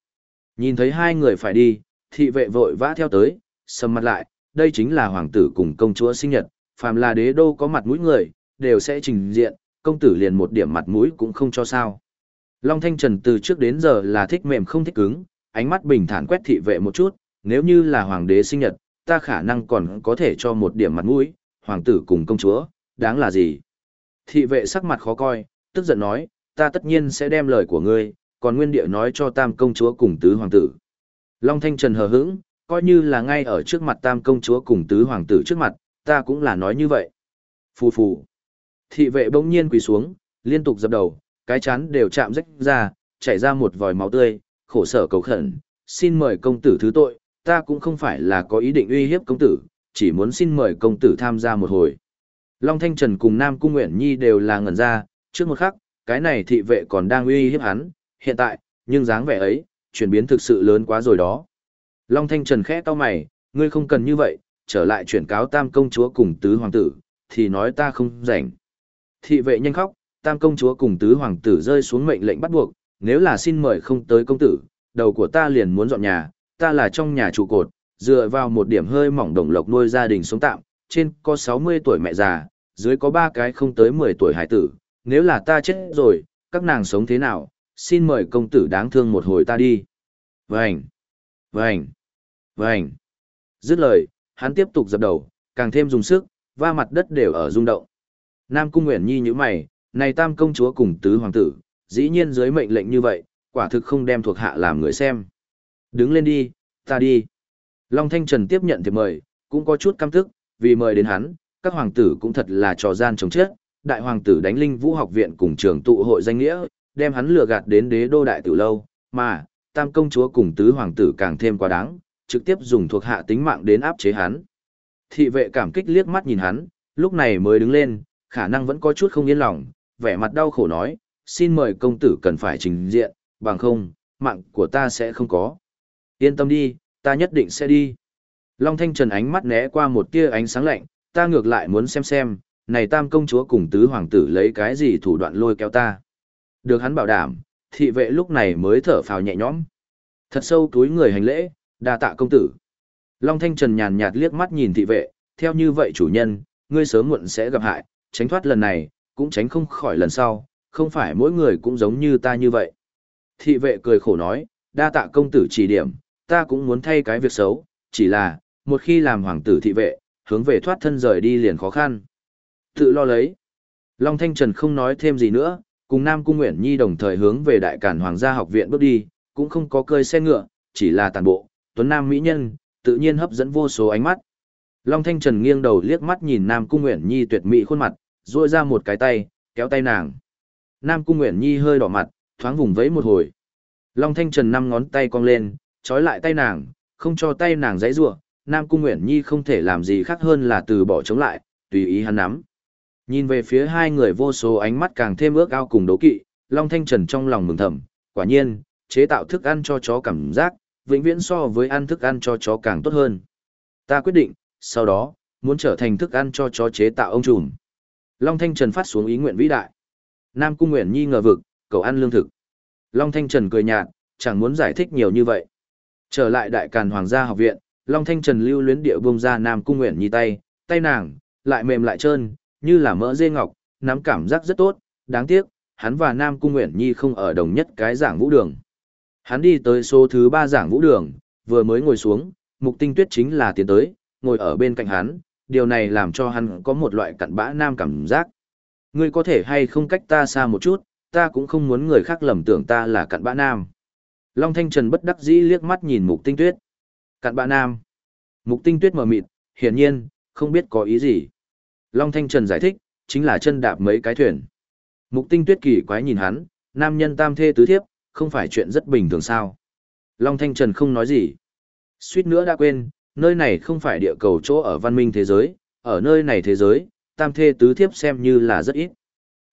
S1: Nhìn thấy hai người phải đi, thị vệ vội vã theo tới, sầm mặt lại, đây chính là hoàng tử cùng công chúa sinh nhật, phàm là đế đô có mặt mũi người, đều sẽ trình diện, công tử liền một điểm mặt mũi cũng không cho sao. Long Thanh Trần từ trước đến giờ là thích mềm không thích cứng, ánh mắt bình thản quét thị vệ một chút, nếu như là hoàng đế sinh nhật, ta khả năng còn có thể cho một điểm mặt mũi, hoàng tử cùng công chúa, đáng là gì? Thị vệ sắc mặt khó coi, tức giận nói, ta tất nhiên sẽ đem lời của ngươi, còn nguyên địa nói cho tam công chúa cùng tứ hoàng tử. Long Thanh Trần hờ hững, coi như là ngay ở trước mặt tam công chúa cùng tứ hoàng tử trước mặt, ta cũng là nói như vậy. Phù phù. Thị vệ bỗng nhiên quỳ xuống, liên tục dập đầu, cái chán đều chạm rách ra, chảy ra một vòi máu tươi, khổ sở cầu khẩn, xin mời công tử thứ tội, ta cũng không phải là có ý định uy hiếp công tử, chỉ muốn xin mời công tử tham gia một hồi. Long Thanh Trần cùng Nam Cung Nguyễn Nhi đều là ngẩn ra, trước một khắc, cái này thị vệ còn đang uy hiếp hắn, hiện tại, nhưng dáng vẻ ấy, chuyển biến thực sự lớn quá rồi đó. Long Thanh Trần khẽ cau mày, ngươi không cần như vậy, trở lại chuyển cáo tam công chúa cùng tứ hoàng tử, thì nói ta không rảnh. Thị vệ nhanh khóc, tam công chúa cùng tứ hoàng tử rơi xuống mệnh lệnh bắt buộc, nếu là xin mời không tới công tử, đầu của ta liền muốn dọn nhà, ta là trong nhà trụ cột, dựa vào một điểm hơi mỏng đồng lộc nuôi gia đình sống tạm, trên có 60 tuổi mẹ già, dưới có ba cái không tới 10 tuổi hải tử, nếu là ta chết rồi, các nàng sống thế nào, xin mời công tử đáng thương một hồi ta đi. Vành, vành, vành. Dứt lời, hắn tiếp tục dập đầu, càng thêm dùng sức, va mặt đất đều ở rung động. Nam Cung Nguyễn Nhi như mày, này tam công chúa cùng tứ hoàng tử, dĩ nhiên dưới mệnh lệnh như vậy, quả thực không đem thuộc hạ làm người xem. Đứng lên đi, ta đi. Long Thanh Trần tiếp nhận thiệp mời, cũng có chút căm tức, vì mời đến hắn, các hoàng tử cũng thật là trò gian chống chết, đại hoàng tử đánh linh vũ học viện cùng trường tụ hội danh nghĩa, đem hắn lừa gạt đến đế đô đại tử lâu, mà, tam công chúa cùng tứ hoàng tử càng thêm quá đáng, trực tiếp dùng thuộc hạ tính mạng đến áp chế hắn. Thị vệ cảm kích liếc mắt nhìn hắn, lúc này mới đứng lên, khả năng vẫn có chút không yên lòng, vẻ mặt đau khổ nói, xin mời công tử cần phải trình diện, bằng không, mạng của ta sẽ không có. Yên tâm đi, ta nhất định sẽ đi. Long Thanh Trần ánh mắt né qua một tia ánh sáng lạnh, ta ngược lại muốn xem xem, này tam công chúa cùng tứ hoàng tử lấy cái gì thủ đoạn lôi kéo ta. Được hắn bảo đảm, thị vệ lúc này mới thở phào nhẹ nhõm. Thật sâu túi người hành lễ, đa tạ công tử. Long Thanh Trần nhàn nhạt liếc mắt nhìn thị vệ, theo như vậy chủ nhân, ngươi sớm muộn sẽ gặp hại, tránh thoát lần này, cũng tránh không khỏi lần sau, không phải mỗi người cũng giống như ta như vậy. Thị vệ cười khổ nói, đa tạ công tử chỉ điểm, ta cũng muốn thay cái việc xấu, chỉ là, một khi làm hoàng tử thị vệ, hướng về thoát thân rời đi liền khó khăn. Tự lo lấy. Long Thanh Trần không nói thêm gì nữa, cùng Nam Cung Nguyễn Nhi đồng thời hướng về Đại Cản Hoàng gia học viện bước đi, cũng không có cơi xe ngựa, chỉ là tàn bộ, tuấn nam mỹ nhân, tự nhiên hấp dẫn vô số ánh mắt. Long Thanh Trần nghiêng đầu liếc mắt nhìn Nam Cung Nguyễn Nhi tuyệt mỹ khuôn mặt, duỗi ra một cái tay, kéo tay nàng. Nam Cung Nguyễn Nhi hơi đỏ mặt, thoáng vùng vẫy một hồi. Long Thanh Trần năm ngón tay cong lên, trói lại tay nàng, không cho tay nàng giãy giụa, Nam Cung Uyển Nhi không thể làm gì khác hơn là từ bỏ chống lại, tùy ý hắn nắm. Nhìn về phía hai người vô số ánh mắt càng thêm ước ao cùng đố kỵ, Long Thanh Trần trong lòng mừng thầm, quả nhiên, chế tạo thức ăn cho chó cảm giác, vĩnh viễn so với ăn thức ăn cho chó càng tốt hơn. Ta quyết định, sau đó, muốn trở thành thức ăn cho chó chế tạo ông trùm. Long Thanh Trần phát xuống ý nguyện vĩ đại. Nam Cung Nguyễn Nhi ngờ vực, cầu ăn lương thực. Long Thanh Trần cười nhạt, chẳng muốn giải thích nhiều như vậy. Trở lại đại càn hoàng gia học viện, Long Thanh Trần lưu luyến địa bông ra Nam Cung Nguyễn Nhi tay, tay nàng, lại mềm lại trơn, như là mỡ dê ngọc, nắm cảm giác rất tốt, đáng tiếc, hắn và Nam Cung Nguyễn Nhi không ở đồng nhất cái giảng vũ đường. Hắn đi tới số thứ ba giảng vũ đường, vừa mới ngồi xuống, mục tinh tuyết chính là tiến tới, ngồi ở bên cạnh hắn, điều này làm cho hắn có một loại cặn bã nam cảm giác. Ngươi có thể hay không cách ta xa một chút, ta cũng không muốn người khác lầm tưởng ta là cặn bã nam. Long Thanh Trần bất đắc dĩ liếc mắt nhìn mục tinh tuyết. cạn bạ nam. Mục tinh tuyết mở mịt, hiển nhiên, không biết có ý gì. Long Thanh Trần giải thích, chính là chân đạp mấy cái thuyền. Mục tinh tuyết kỳ quái nhìn hắn, nam nhân tam thê tứ thiếp, không phải chuyện rất bình thường sao. Long Thanh Trần không nói gì. Suýt nữa đã quên, nơi này không phải địa cầu chỗ ở văn minh thế giới, ở nơi này thế giới, tam thê tứ thiếp xem như là rất ít.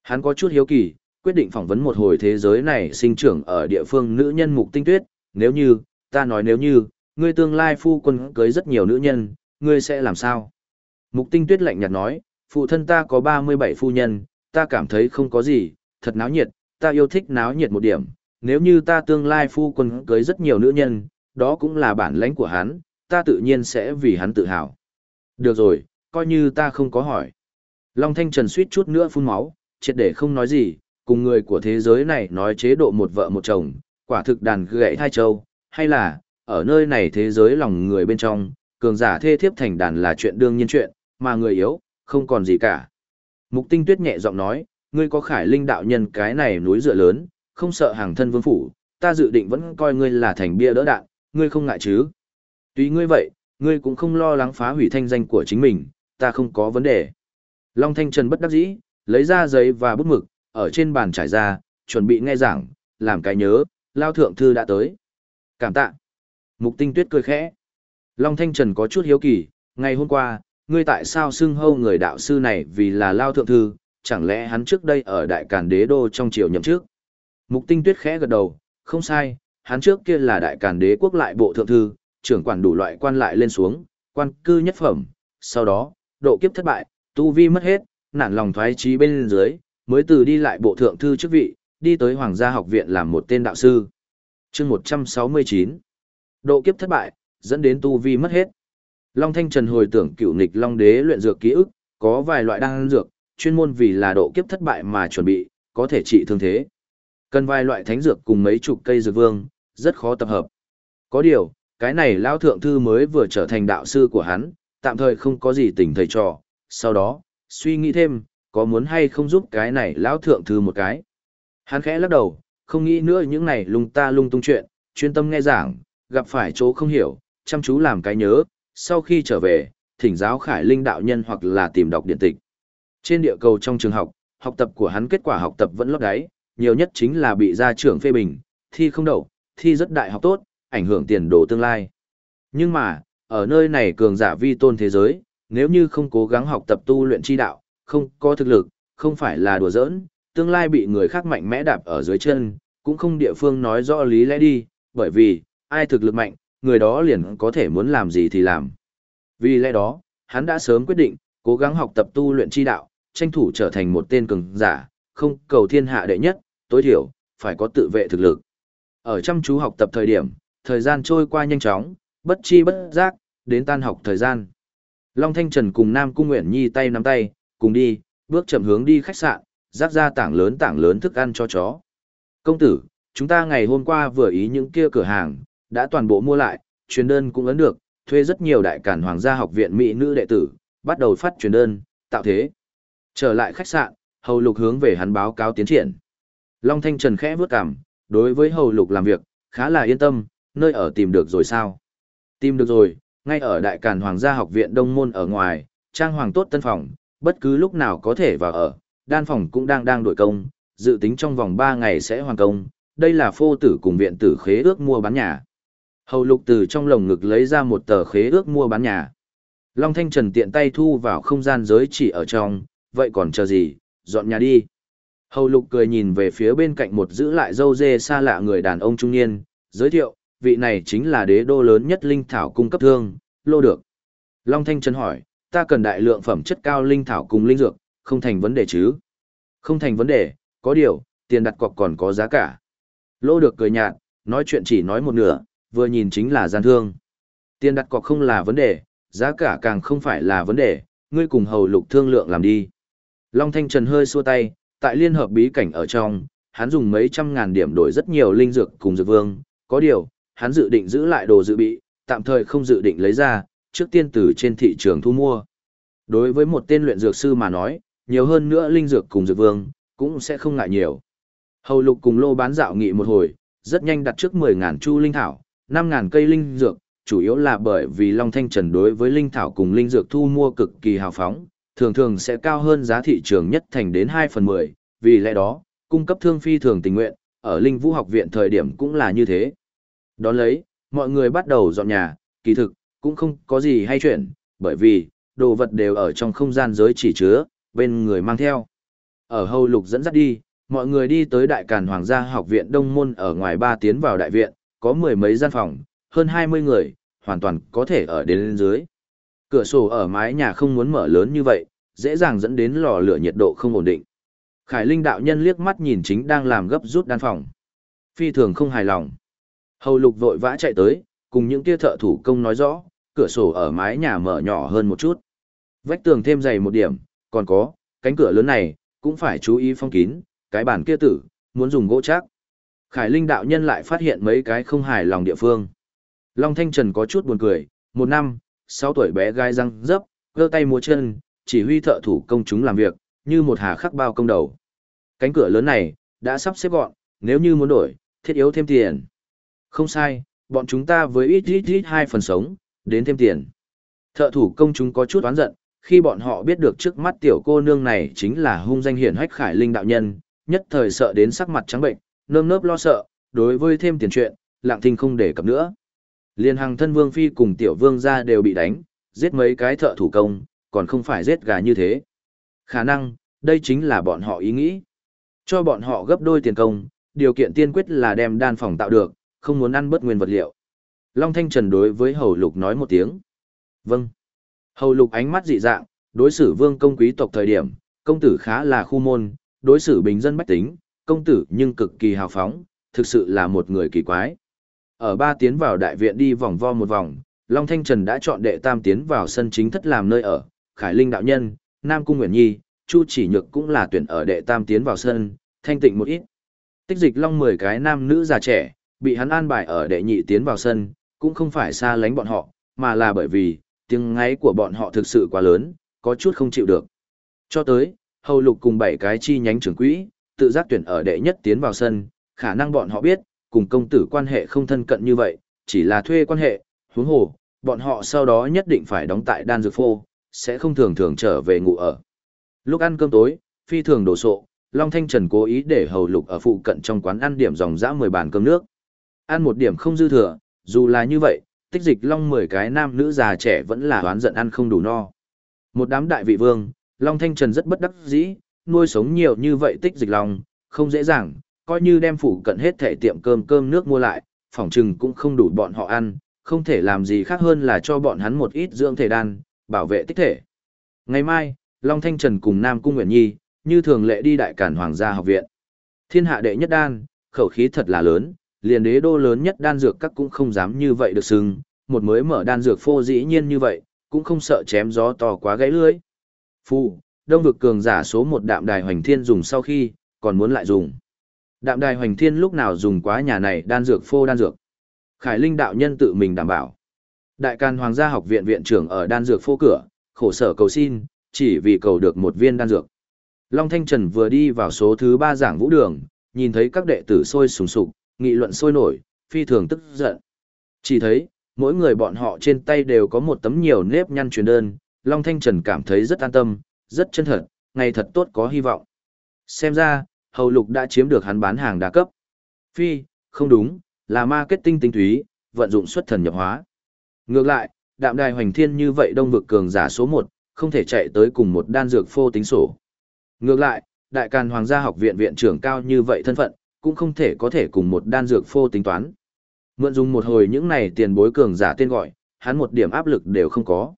S1: Hắn có chút hiếu kỳ, quyết định phỏng vấn một hồi thế giới này sinh trưởng ở địa phương nữ nhân mục tinh tuyết, nếu như, ta nói nếu như, ngươi tương lai phu quân cưới rất nhiều nữ nhân, ngươi sẽ làm sao? Mục tinh tuyết lạnh nhạt nói, phụ thân ta có 37 phu nhân, ta cảm thấy không có gì, thật náo nhiệt, ta yêu thích náo nhiệt một điểm, nếu như ta tương lai phu quân cưới rất nhiều nữ nhân, đó cũng là bản lãnh của hắn, ta tự nhiên sẽ vì hắn tự hào. Được rồi, coi như ta không có hỏi. Long Thanh Trần suýt chút nữa phun máu, triệt để không nói gì, cùng người của thế giới này nói chế độ một vợ một chồng, quả thực đàn gãy thai châu, hay là, ở nơi này thế giới lòng người bên trong, cường giả thê thiếp thành đàn là chuyện đương nhiên chuyện, mà người yếu, không còn gì cả. Mục tinh tuyết nhẹ giọng nói, ngươi có khải linh đạo nhân cái này núi dựa lớn, không sợ hàng thân vương phủ, ta dự định vẫn coi ngươi là thành bia đỡ đạn, ngươi không ngại chứ. Tuy ngươi vậy, ngươi cũng không lo lắng phá hủy thanh danh của chính mình, ta không có vấn đề. Long Thanh Trần bất đắc dĩ, lấy ra giấy và bút mực, ở trên bàn trải ra, chuẩn bị nghe giảng, làm cái nhớ, lao thượng thư đã tới. Cảm tạ. Mục tinh tuyết cười khẽ. Long Thanh Trần có chút hiếu kỳ, ngày hôm qua, ngươi tại sao xưng hâu người đạo sư này vì là lao thượng thư, chẳng lẽ hắn trước đây ở đại càn đế đô trong triều nhậm trước? Mục tinh tuyết khẽ gật đầu, không sai, hắn trước kia là đại càn đế quốc lại bộ thượng thư, trưởng quản đủ loại quan lại lên xuống, quan cư nhất phẩm, sau đó, độ kiếp thất bại, tu vi mất hết, nản lòng thoái trí bên dưới, mới từ đi lại bộ thượng thư chức vị, đi tới Hoàng gia học viện làm một tên đạo sư. chương 169 Độ kiếp thất bại, dẫn đến tu vi mất hết. Long Thanh Trần hồi tưởng cựu nịch Long Đế luyện dược ký ức, có vài loại đan dược, chuyên môn vì là độ kiếp thất bại mà chuẩn bị, có thể trị thương thế. Cần vài loại thánh dược cùng mấy chục cây dược vương, rất khó tập hợp. Có điều, cái này lao thượng thư mới vừa trở thành đạo sư của hắn, tạm thời không có gì tình thầy trò, sau đó, suy nghĩ thêm, có muốn hay không giúp cái này lão thượng thư một cái. Hắn khẽ lắc đầu, không nghĩ nữa những này lung ta lung tung chuyện, chuyên tâm nghe giảng, gặp phải chỗ không hiểu, chăm chú làm cái nhớ, sau khi trở về, thỉnh giáo khải linh đạo nhân hoặc là tìm đọc điện tịch. Trên địa cầu trong trường học, học tập của hắn kết quả học tập vẫn lót đáy, nhiều nhất chính là bị gia trưởng phê bình, thi không đậu, thi rất đại học tốt, ảnh hưởng tiền đồ tương lai. Nhưng mà, ở nơi này cường giả vi tôn thế giới, nếu như không cố gắng học tập tu luyện chi đạo, không có thực lực, không phải là đùa giỡn, tương lai bị người khác mạnh mẽ đạp ở dưới chân, cũng không địa phương nói rõ lý lẽ đi, bởi vì, ai thực lực mạnh, người đó liền có thể muốn làm gì thì làm. Vì lẽ đó, hắn đã sớm quyết định, cố gắng học tập tu luyện chi đạo, tranh thủ trở thành một tên cường giả, không cầu thiên hạ đệ nhất, tối thiểu, phải có tự vệ thực lực. Ở chăm chú học tập thời điểm, thời gian trôi qua nhanh chóng, bất chi bất giác, đến tan học thời gian. Long Thanh Trần cùng Nam Cung Nguyễn Nhi tay nắm tay, cùng đi, bước chậm hướng đi khách sạn, rác ra tảng lớn tảng lớn thức ăn cho chó. Công tử, chúng ta ngày hôm qua vừa ý những kia cửa hàng, đã toàn bộ mua lại, truyền đơn cũng ấn được, thuê rất nhiều đại cản hoàng gia học viện mỹ nữ đệ tử, bắt đầu phát truyền đơn, tạo thế. Trở lại khách sạn, Hầu Lục hướng về hắn báo cáo tiến triển. Long Thanh Trần khẽ vước cằm, đối với Hầu Lục làm việc, khá là yên tâm, nơi ở tìm được rồi sao? Tìm được rồi, ngay ở Đại Càn Hoàng gia học viện Đông Môn ở ngoài, trang hoàng tốt tân phòng, bất cứ lúc nào có thể vào ở, đan phòng cũng đang đang đổi công, dự tính trong vòng 3 ngày sẽ hoàn công, đây là phô tử cùng viện tử khế ước mua bán nhà. Hầu lục từ trong lồng ngực lấy ra một tờ khế ước mua bán nhà. Long Thanh Trần tiện tay thu vào không gian giới chỉ ở trong, vậy còn chờ gì, dọn nhà đi. Hầu lục cười nhìn về phía bên cạnh một giữ lại dâu dê xa lạ người đàn ông trung niên, giới thiệu, vị này chính là đế đô lớn nhất linh thảo cung cấp thương, lô được. Long Thanh Trần hỏi, ta cần đại lượng phẩm chất cao linh thảo cùng linh dược, không thành vấn đề chứ? Không thành vấn đề, có điều, tiền đặt cọc còn có giá cả. Lô được cười nhạt, nói chuyện chỉ nói một nửa, vừa nhìn chính là gian thương. Tiền đặt cọc không là vấn đề, giá cả càng không phải là vấn đề, ngươi cùng hầu lục thương lượng làm đi. Long Thanh Trần hơi xua tay, tại liên hợp bí cảnh ở trong, hắn dùng mấy trăm ngàn điểm đổi rất nhiều linh dược cùng dược vương, có điều, hắn dự định giữ lại đồ dự bị, tạm thời không dự định lấy ra, trước tiên từ trên thị trường thu mua. Đối với một tên luyện dược sư mà nói, nhiều hơn nữa linh dược cùng dược vương, cũng sẽ không ngại nhiều. Hầu lục cùng lô bán dạo nghị một hồi, rất nhanh đặt trước 10.000 chu linh thảo, 5.000 cây linh dược, chủ yếu là bởi vì Long Thanh Trần đối với linh thảo cùng linh dược thu mua cực kỳ hào phóng, thường thường sẽ cao hơn giá thị trường nhất thành đến 2 phần 10, vì lẽ đó, cung cấp thương phi thường tình nguyện, ở Linh Vũ học viện thời điểm cũng là như thế. Đón lấy, mọi người bắt đầu dọn nhà, kỳ thực, cũng không có gì hay chuyện, bởi vì, đồ vật đều ở trong không gian giới chỉ chứa, bên người mang theo. Ở hầu lục dẫn dắt đi, mọi người đi tới đại càn hoàng gia học viện đông môn ở ngoài ba tiến vào đại viện, có mười mấy gian phòng, hơn 20 người, hoàn toàn có thể ở đến lên dưới. Cửa sổ ở mái nhà không muốn mở lớn như vậy, dễ dàng dẫn đến lò lửa nhiệt độ không ổn định. Khải Linh đạo nhân liếc mắt nhìn chính đang làm gấp rút đan phòng. Phi thường không hài lòng. Hầu lục vội vã chạy tới, cùng những kia thợ thủ công nói rõ, cửa sổ ở mái nhà mở nhỏ hơn một chút. Vách tường thêm dày một điểm, còn có, cánh cửa lớn này, cũng phải chú ý phong kín, cái bàn kia tử, muốn dùng gỗ chắc. Khải Linh đạo nhân lại phát hiện mấy cái không hài lòng địa phương. Long Thanh Trần có chút buồn cười, một năm, sáu tuổi bé gai răng dấp, gơ tay múa chân, chỉ huy thợ thủ công chúng làm việc, như một hà khắc bao công đầu. Cánh cửa lớn này, đã sắp xếp gọn, nếu như muốn đổi, thiết yếu thêm tiền. Không sai, bọn chúng ta với ít ít ít hai phần sống, đến thêm tiền. Thợ thủ công chúng có chút oán giận, khi bọn họ biết được trước mắt tiểu cô nương này chính là hung danh hiển hách khải linh đạo nhân, nhất thời sợ đến sắc mặt trắng bệnh, nơm nớp lo sợ, đối với thêm tiền chuyện, lạng thinh không để cập nữa. Liên hàng thân vương phi cùng tiểu vương gia đều bị đánh, giết mấy cái thợ thủ công, còn không phải giết gà như thế. Khả năng, đây chính là bọn họ ý nghĩ. Cho bọn họ gấp đôi tiền công, điều kiện tiên quyết là đem đan phòng tạo được, không muốn ăn bất nguyên vật liệu. Long Thanh Trần đối với Hầu Lục nói một tiếng. Vâng. Hầu Lục ánh mắt dị dạng, đối xử vương công quý tộc thời điểm, công tử khá là khu môn, đối xử bình dân bách tính, công tử nhưng cực kỳ hào phóng, thực sự là một người kỳ quái. Ở ba tiến vào đại viện đi vòng vo một vòng, Long Thanh Trần đã chọn đệ tam tiến vào sân chính thất làm nơi ở, Khải Linh đạo nhân, Nam Cung Nguyễn Nhi, Chu Chỉ Nhược cũng là tuyển ở đệ tam tiến vào sân, thanh tịnh một ít. Tích dịch Long 10 cái nam nữ già trẻ, bị hắn an bài ở đệ nhị tiến vào sân, cũng không phải xa lánh bọn họ, mà là bởi vì, tiếng ngáy của bọn họ thực sự quá lớn, có chút không chịu được. Cho tới, hầu lục cùng bảy cái chi nhánh trưởng quỹ, tự giác tuyển ở đệ nhất tiến vào sân, khả năng bọn họ biết, cùng công tử quan hệ không thân cận như vậy, chỉ là thuê quan hệ, huống hồ, bọn họ sau đó nhất định phải đóng tại đan dược phô, sẽ không thường thường trở về ngủ ở. Lúc ăn cơm tối, phi thường đổ sộ, Long Thanh Trần cố ý để hầu lục ở phụ cận trong quán ăn điểm dòng dã 10 bàn cơm nước. Ăn một điểm không dư thừa, dù là như vậy, tích dịch Long 10 cái nam nữ già trẻ vẫn là oán giận ăn không đủ no. Một đám đại vị vương, Long Thanh Trần rất bất đắc dĩ, nuôi sống nhiều như vậy tích dịch Long, không dễ dàng, coi như đem phủ cận hết thể tiệm cơm cơm nước mua lại, phỏng chừng cũng không đủ bọn họ ăn, không thể làm gì khác hơn là cho bọn hắn một ít dưỡng thể đan, bảo vệ tích thể. Ngày mai, Long Thanh Trần cùng Nam Cung Nguyễn Nhi, như thường lệ đi đại cản hoàng gia học viện. Thiên hạ đệ nhất đan, khẩu khí thật là lớn, liền đế đô lớn nhất đan dược các cũng không dám như vậy được xưng, một mới mở đan dược phô dĩ nhiên như vậy, cũng không sợ chém gió to quá gãy lưới. Phu, đông vực cường giả số một đạm đài hoành thiên dùng sau khi, còn muốn lại dùng. Đạm đài hoành thiên lúc nào dùng quá nhà này đan dược phô đan dược. Khải Linh đạo nhân tự mình đảm bảo. Đại can Hoàng gia học viện viện trưởng ở đan dược phô cửa, khổ sở cầu xin, chỉ vì cầu được một viên đan dược. Long Thanh Trần vừa đi vào số thứ ba giảng vũ đường, nhìn thấy các đệ tử sôi sùng sục, nghị luận sôi nổi, phi thường tức giận. Chỉ thấy, mỗi người bọn họ trên tay đều có một tấm nhiều nếp nhăn truyền đơn, Long Thanh Trần cảm thấy rất an tâm, rất chân thật, ngày thật tốt có hy vọng. Xem ra, Hầu Lục đã chiếm được hắn bán hàng đa cấp. Phi, không đúng, là marketing tinh túy, vận dụng xuất thần nhập hóa. Ngược lại, đạm đài hoành thiên như vậy đông vực cường giả số 1, không thể chạy tới cùng một đan dược phô tính sổ. Ngược lại, đại càn hoàng gia học viện viện trưởng cao như vậy thân phận, cũng không thể có thể cùng một đan dược phô tính toán. Mượn dùng một hồi những này tiền bối cường giả tên gọi, hắn một điểm áp lực đều không có.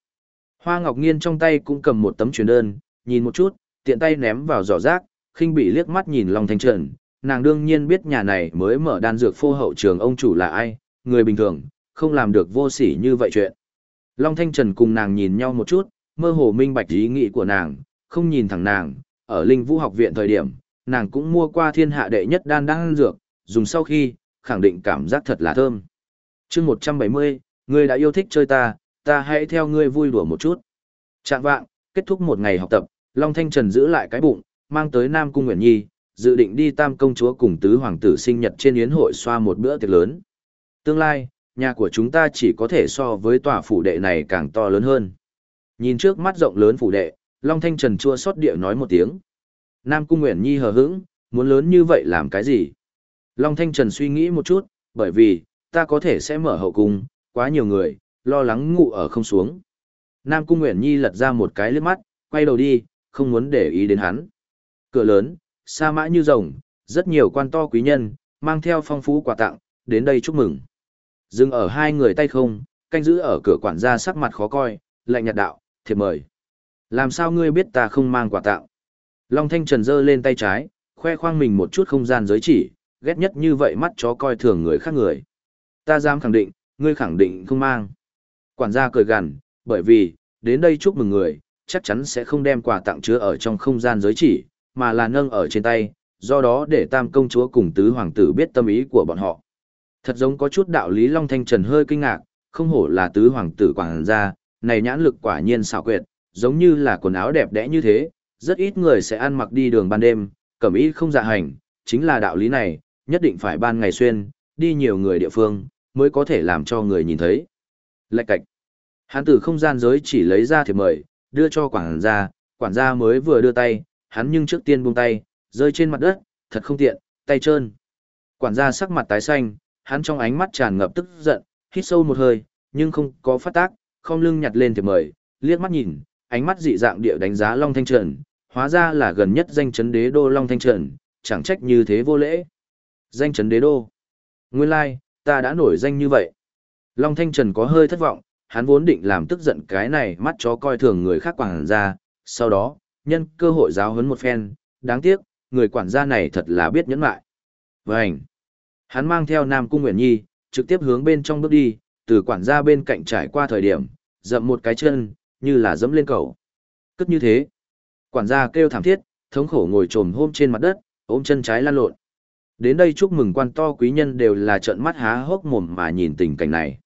S1: Hoa Ngọc Nghiên trong tay cũng cầm một tấm truyền đơn, nhìn một chút, tiện tay ném vào giỏ rác, khinh bị liếc mắt nhìn Long Thanh Trần, nàng đương nhiên biết nhà này mới mở đan dược phô hậu trường ông chủ là ai, người bình thường, không làm được vô sỉ như vậy chuyện. Long Thanh Trần cùng nàng nhìn nhau một chút, mơ hồ minh bạch ý nghĩ của nàng, không nhìn thẳng nàng, ở Linh Vũ học viện thời điểm, nàng cũng mua qua thiên hạ đệ nhất đan đan dược, dùng sau khi, khẳng định cảm giác thật là thơm. chương 170, ngươi đã yêu thích chơi ta, ta hãy theo ngươi vui đùa một chút. Trạng vạng, kết thúc một ngày học tập, Long Thanh Trần giữ lại cái bụng, mang tới Nam Cung Nguyễn Nhi, dự định đi tam công chúa cùng tứ hoàng tử sinh nhật trên yến hội xoa một bữa tiệc lớn. Tương lai, nhà của chúng ta chỉ có thể so với tòa phủ đệ này càng to lớn hơn. Nhìn trước mắt rộng lớn phủ đệ, Long Thanh Trần chua xót địa nói một tiếng. Nam Cung Nguyễn Nhi hờ hững, muốn lớn như vậy làm cái gì? Long Thanh Trần suy nghĩ một chút, bởi vì, ta có thể sẽ mở hậu cung, quá nhiều người, lo lắng ngủ ở không xuống. Nam Cung Nguyễn Nhi lật ra một cái liếc mắt, quay đầu đi, không muốn để ý đến hắn. Cửa lớn, sa mã như rồng, rất nhiều quan to quý nhân, mang theo phong phú quà tặng, đến đây chúc mừng. Dừng ở hai người tay không, canh giữ ở cửa quản gia sắc mặt khó coi, lạnh nhạt đạo, thiệp mời. Làm sao ngươi biết ta không mang quà tặng? Long Thanh Trần giơ lên tay trái, khoe khoang mình một chút không gian giới chỉ, ghét nhất như vậy mắt chó coi thường người khác người. Ta dám khẳng định, ngươi khẳng định không mang. Quản gia cười gằn, bởi vì, đến đây chúc mừng người, chắc chắn sẽ không đem quà tặng chứa ở trong không gian giới chỉ, mà là nâng ở trên tay, do đó để tam công chúa cùng tứ hoàng tử biết tâm ý của bọn họ. Thật giống có chút đạo lý Long Thanh Trần hơi kinh ngạc, không hổ là tứ hoàng tử quảng gia, này nhãn lực quả nhiên xảo quyệt, giống như là quần áo đẹp đẽ như thế, rất ít người sẽ ăn mặc đi đường ban đêm, cẩm ý không dạ hành, chính là đạo lý này, nhất định phải ban ngày xuyên, đi nhiều người địa phương, mới có thể làm cho người nhìn thấy. Lạch cạch. Hắn từ không gian giới chỉ lấy ra thiệp mời, đưa cho quản gia, quản gia mới vừa đưa tay, hắn nhưng trước tiên buông tay, rơi trên mặt đất, thật không tiện, tay trơn. Quản gia sắc mặt tái xanh, hắn trong ánh mắt tràn ngập tức giận, hít sâu một hơi, nhưng không có phát tác, không lưng nhặt lên thiệp mời, liếc mắt nhìn, ánh mắt dị dạng địa đánh giá Long Thanh Trần, hóa ra là gần nhất danh chấn đế đô Long Thanh Trần, chẳng trách như thế vô lễ. Danh chấn đế đô. Nguyên lai, like, ta đã nổi danh như vậy. Long Thanh Trần có hơi thất vọng, hắn vốn định làm tức giận cái này mắt chó coi thường người khác quảng ra, sau đó, nhân cơ hội giáo huấn một phen, đáng tiếc, người quản gia này thật là biết nhẫn lại. Vânh! Hắn mang theo Nam Cung Nguyễn Nhi, trực tiếp hướng bên trong bước đi, từ quản gia bên cạnh trải qua thời điểm, dậm một cái chân, như là dẫm lên cầu. Cất như thế. Quản gia kêu thảm thiết, thống khổ ngồi trồm hôm trên mặt đất, ôm chân trái lan lộn. Đến đây chúc mừng quan to quý nhân đều là trợn mắt há hốc mồm mà nhìn tình cảnh này.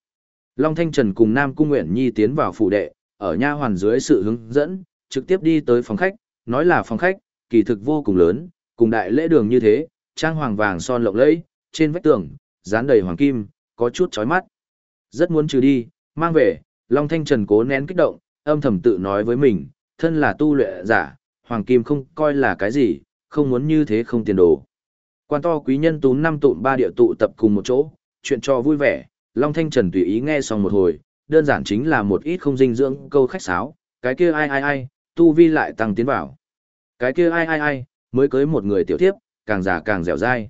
S1: Long Thanh Trần cùng Nam Cung Nguyễn Nhi tiến vào phủ đệ, ở nha hoàn dưới sự hướng dẫn, trực tiếp đi tới phòng khách, nói là phòng khách, kỳ thực vô cùng lớn, cùng đại lễ đường như thế, trang hoàng vàng son lộng lẫy, trên vách tường, dán đầy hoàng kim, có chút chói mắt. Rất muốn trừ đi, mang về, Long Thanh Trần cố nén kích động, âm thầm tự nói với mình, thân là tu luyện giả, hoàng kim không coi là cái gì, không muốn như thế không tiền đồ. Quan to quý nhân tú năm tụm ba địa tụ tập cùng một chỗ, chuyện cho vui vẻ, Long Thanh Trần tùy ý nghe xong một hồi, đơn giản chính là một ít không dinh dưỡng câu khách sáo, cái kia ai ai ai, tu vi lại tăng tiến vào. Cái kia ai ai ai, mới cưới một người tiểu thiếp, càng già càng dẻo dai.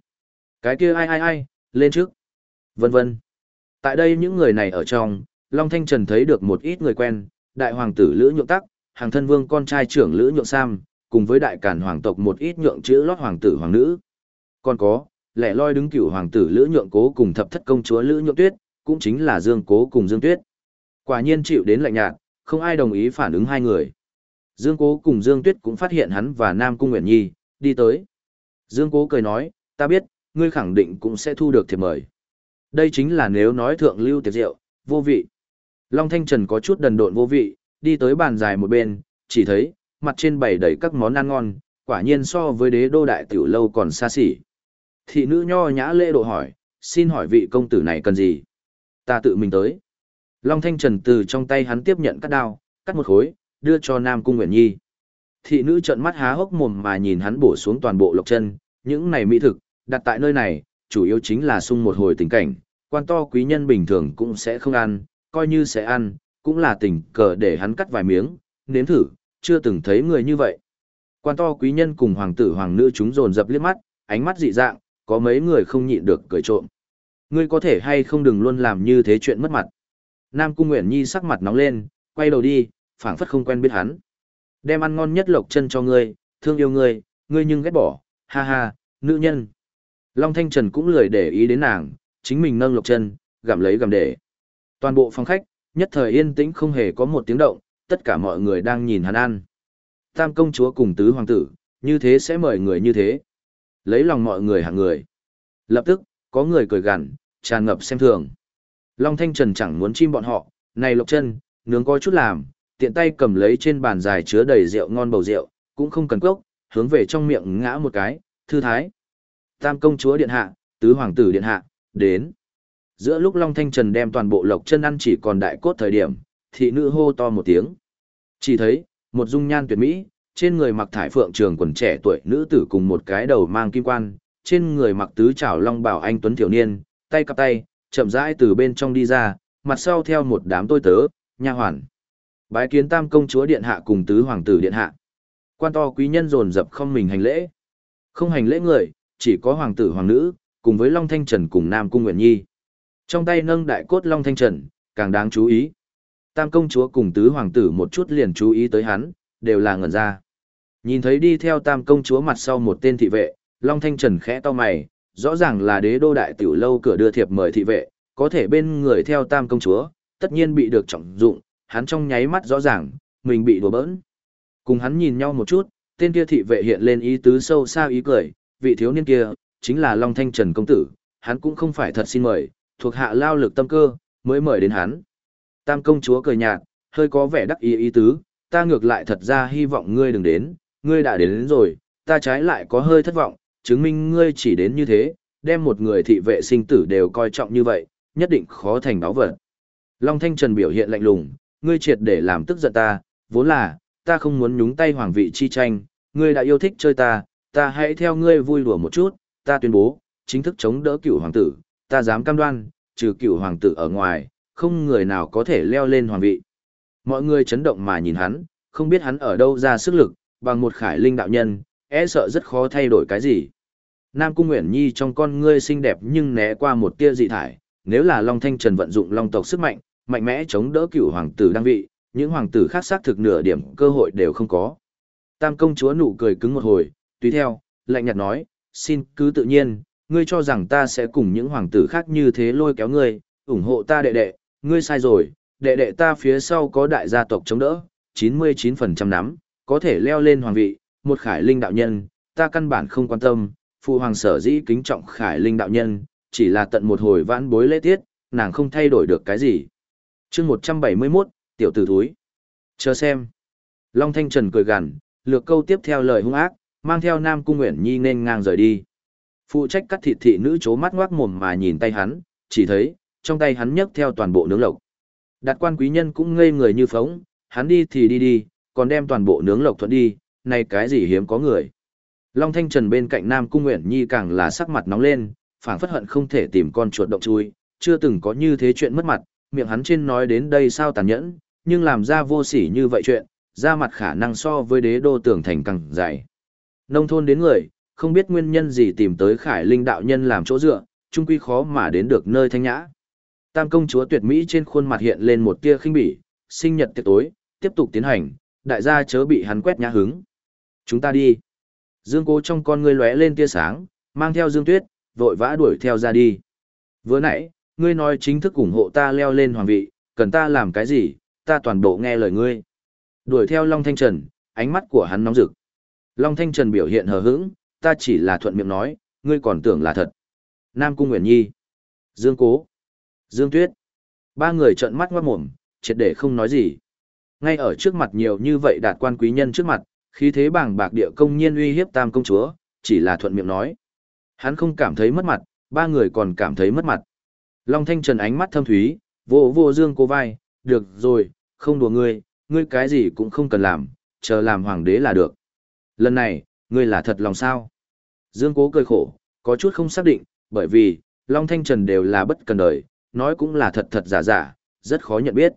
S1: Cái kia ai ai ai, lên trước. Vân vân. Tại đây những người này ở trong, Long Thanh Trần thấy được một ít người quen, đại hoàng tử Lữ Nhượng Tắc, hàng thân vương con trai trưởng Lữ Nhượng Sam, cùng với đại cản hoàng tộc một ít nhượng chữ lót hoàng tử hoàng nữ. Còn có, lẻ loi đứng cửu hoàng tử Lữ Nhượng Cố cùng thập thất công chúa Lữ Nhượng Tuyết, cũng chính là Dương Cố cùng Dương Tuyết. Quả nhiên chịu đến lạnh nhạt, không ai đồng ý phản ứng hai người. Dương Cố cùng Dương Tuyết cũng phát hiện hắn và Nam Cung Nguyễn Nhi, đi tới. Dương Cố cười nói, ta biết, ngươi khẳng định cũng sẽ thu được thiệp mời. Đây chính là nếu nói thượng lưu tiệc rượu, vô vị. Long Thanh Trần có chút đần độn vô vị, đi tới bàn dài một bên, chỉ thấy, mặt trên bày đầy các món ăn ngon, quả nhiên so với đế đô đại tiểu lâu còn xa xỉ. Thị nữ nho nhã lễ độ hỏi, xin hỏi vị công tử này cần gì? Ta tự mình tới. Long Thanh Trần từ trong tay hắn tiếp nhận cắt đao, cắt một khối, đưa cho Nam Cung Nguyễn Nhi. Thị nữ trợn mắt há hốc mồm mà nhìn hắn bổ xuống toàn bộ lộc chân, những này mỹ thực, đặt tại nơi này, chủ yếu chính là sung một hồi tình cảnh, quan to quý nhân bình thường cũng sẽ không ăn, coi như sẽ ăn, cũng là tình cờ để hắn cắt vài miếng, nếm thử, chưa từng thấy người như vậy. Quan to quý nhân cùng hoàng tử hoàng nữ chúng dồn dập liếc mắt, ánh mắt dị dạng, có mấy người không nhịn được cười trộm. Ngươi có thể hay không đừng luôn làm như thế chuyện mất mặt. Nam Cung Nguyễn Nhi sắc mặt nóng lên, quay đầu đi, phảng phất không quen biết hắn. Đem ăn ngon nhất lộc chân cho ngươi, thương yêu ngươi, ngươi nhưng ghét bỏ, ha ha, nữ nhân. Long Thanh Trần cũng lười để ý đến nàng, chính mình nâng lộc chân, gặm lấy gặm để. Toàn bộ phòng khách, nhất thời yên tĩnh không hề có một tiếng động, tất cả mọi người đang nhìn hắn ăn. Tam công chúa cùng tứ hoàng tử, như thế sẽ mời người như thế. Lấy lòng mọi người hạng người. Lập tức, có người cười gằn, tràn ngập xem thường. Long Thanh Trần chẳng muốn chim bọn họ, này lộc chân, nướng coi chút làm, tiện tay cầm lấy trên bàn dài chứa đầy rượu ngon bầu rượu, cũng không cần cốc, hướng về trong miệng ngã một cái, thư thái. Tam công chúa điện hạ, tứ hoàng tử điện hạ, đến. Giữa lúc Long Thanh Trần đem toàn bộ lộc chân ăn chỉ còn đại cốt thời điểm, thị nữ hô to một tiếng. Chỉ thấy, một dung nhan tuyệt mỹ, trên người mặc thải phượng trường quần trẻ tuổi nữ tử cùng một cái đầu mang kim quan, trên người mặc tứ trảo long bảo anh tuấn thiếu niên, tay cặp tay, chậm rãi từ bên trong đi ra, mặt sau theo một đám tôi tớ, nha hoàn. Bái kiến tam công chúa điện hạ cùng tứ hoàng tử điện hạ. Quan to quý nhân dồn dập không mình hành lễ. Không hành lễ người, chỉ có hoàng tử hoàng nữ, cùng với Long Thanh Trần cùng Nam Cung Nguyện Nhi. Trong tay nâng đại cốt Long Thanh Trần, càng đáng chú ý. Tam công chúa cùng tứ hoàng tử một chút liền chú ý tới hắn, đều là ngẩn ra. Nhìn thấy đi theo tam công chúa mặt sau một tên thị vệ, Long Thanh Trần khẽ to mày, rõ ràng là đế đô đại tiểu lâu cửa đưa thiệp mời thị vệ, có thể bên người theo tam công chúa, tất nhiên bị được trọng dụng, hắn trong nháy mắt rõ ràng, mình bị đùa bỡn. Cùng hắn nhìn nhau một chút, tên kia thị vệ hiện lên ý tứ sâu xa ý cười, vị thiếu niên kia, chính là Long Thanh Trần công tử, hắn cũng không phải thật xin mời, thuộc hạ lao lực tâm cơ, mới mời đến hắn. Tam công chúa cười nhạt, hơi có vẻ đắc ý ý tứ, ta ngược lại thật ra hy vọng ngươi đừng đến, ngươi đã đến, đến rồi, ta trái lại có hơi thất vọng, chứng minh ngươi chỉ đến như thế, đem một người thị vệ sinh tử đều coi trọng như vậy, nhất định khó thành báo vật. Long Thanh Trần biểu hiện lạnh lùng, ngươi triệt để làm tức giận ta, vốn là, ta không muốn nhúng tay hoàng vị chi tranh, ngươi đã yêu thích chơi ta, ta hãy theo ngươi vui đùa một chút, ta tuyên bố, chính thức chống đỡ cửu hoàng tử, ta dám cam đoan, trừ cửu hoàng tử ở ngoài, không người nào có thể leo lên hoàng vị. Mọi người chấn động mà nhìn hắn, không biết hắn ở đâu ra sức lực, bằng một khải linh đạo nhân, e sợ rất khó thay đổi cái gì. Nam Cung Nguyễn Nhi trong con ngươi xinh đẹp nhưng né qua một tia dị thải, nếu là Long Thanh Trần vận dụng Long tộc sức mạnh, mạnh mẽ chống đỡ cửu hoàng tử đăng vị, những hoàng tử khác xác thực nửa điểm cơ hội đều không có. Tam công chúa nụ cười cứng một hồi, tùy theo, lạnh nhạt nói, xin cứ tự nhiên, ngươi cho rằng ta sẽ cùng những hoàng tử khác như thế lôi kéo ngươi, ủng hộ ta đệ đệ, ngươi sai rồi, đệ đệ ta phía sau có đại gia tộc chống đỡ, 99% nắm, có thể leo lên hoàng vị, một khải linh đạo nhân, ta căn bản không quan tâm, phụ hoàng sở dĩ kính trọng khải linh đạo nhân, chỉ là tận một hồi vãn bối lễ tiết, nàng không thay đổi được cái gì. chương 171, tiểu tử thúi. Chờ xem. Long Thanh Trần cười gằn, lược câu tiếp theo lời hung ác, mang theo Nam Cung Nguyễn Nhi nên ngang rời đi. Phụ trách cắt thịt thị nữ chố mắt ngoác mồm mà nhìn tay hắn, chỉ thấy, trong tay hắn nhấc theo toàn bộ nướng lộc. Đạt quan quý nhân cũng ngây người như phóng, hắn đi thì đi đi, còn đem toàn bộ nướng lộc thuận đi, này cái gì hiếm có người. Long Thanh Trần bên cạnh Nam Cung Nguyễn Nhi càng là sắc mặt nóng lên, phảng phất hận không thể tìm con chuột động chui, chưa từng có như thế chuyện mất mặt, miệng hắn trên nói đến đây sao tàn nhẫn, nhưng làm ra vô sỉ như vậy chuyện, ra mặt khả năng so với đế đô tưởng thành càng dày. Nông thôn đến người, không biết nguyên nhân gì tìm tới khải linh đạo nhân làm chỗ dựa, trung quy khó mà đến được nơi thanh nhã. Tam công chúa tuyệt mỹ trên khuôn mặt hiện lên một tia khinh bỉ, sinh nhật tiệc tối, tiếp tục tiến hành, đại gia chớ bị hắn quét nhã hứng. Chúng ta đi. Dương cố trong con ngươi lóe lên tia sáng, mang theo Dương Tuyết, vội vã đuổi theo ra đi. Vừa nãy, ngươi nói chính thức ủng hộ ta leo lên hoàng vị, cần ta làm cái gì, ta toàn bộ nghe lời ngươi. Đuổi theo Long Thanh Trần, ánh mắt của hắn nóng rực. Long Thanh Trần biểu hiện hờ hững, ta chỉ là thuận miệng nói, ngươi còn tưởng là thật. Nam Cung Nguyễn Nhi, Dương Cố, Dương Tuyết. Ba người trợn mắt ngoát mồm, triệt để không nói gì. Ngay ở trước mặt nhiều như vậy đạt quan quý nhân trước mặt, khí thế bảng bạc địa công nhiên uy hiếp tam công chúa, chỉ là thuận miệng nói. Hắn không cảm thấy mất mặt, ba người còn cảm thấy mất mặt. Long Thanh Trần ánh mắt thâm thúy, vô vô dương Cố vai, được rồi, không đùa ngươi, ngươi cái gì cũng không cần làm, chờ làm hoàng đế là được. Lần này, ngươi là thật lòng sao? Dương cố cười khổ, có chút không xác định, bởi vì, Long Thanh Trần đều là bất cần đời, nói cũng là thật thật giả giả, rất khó nhận biết.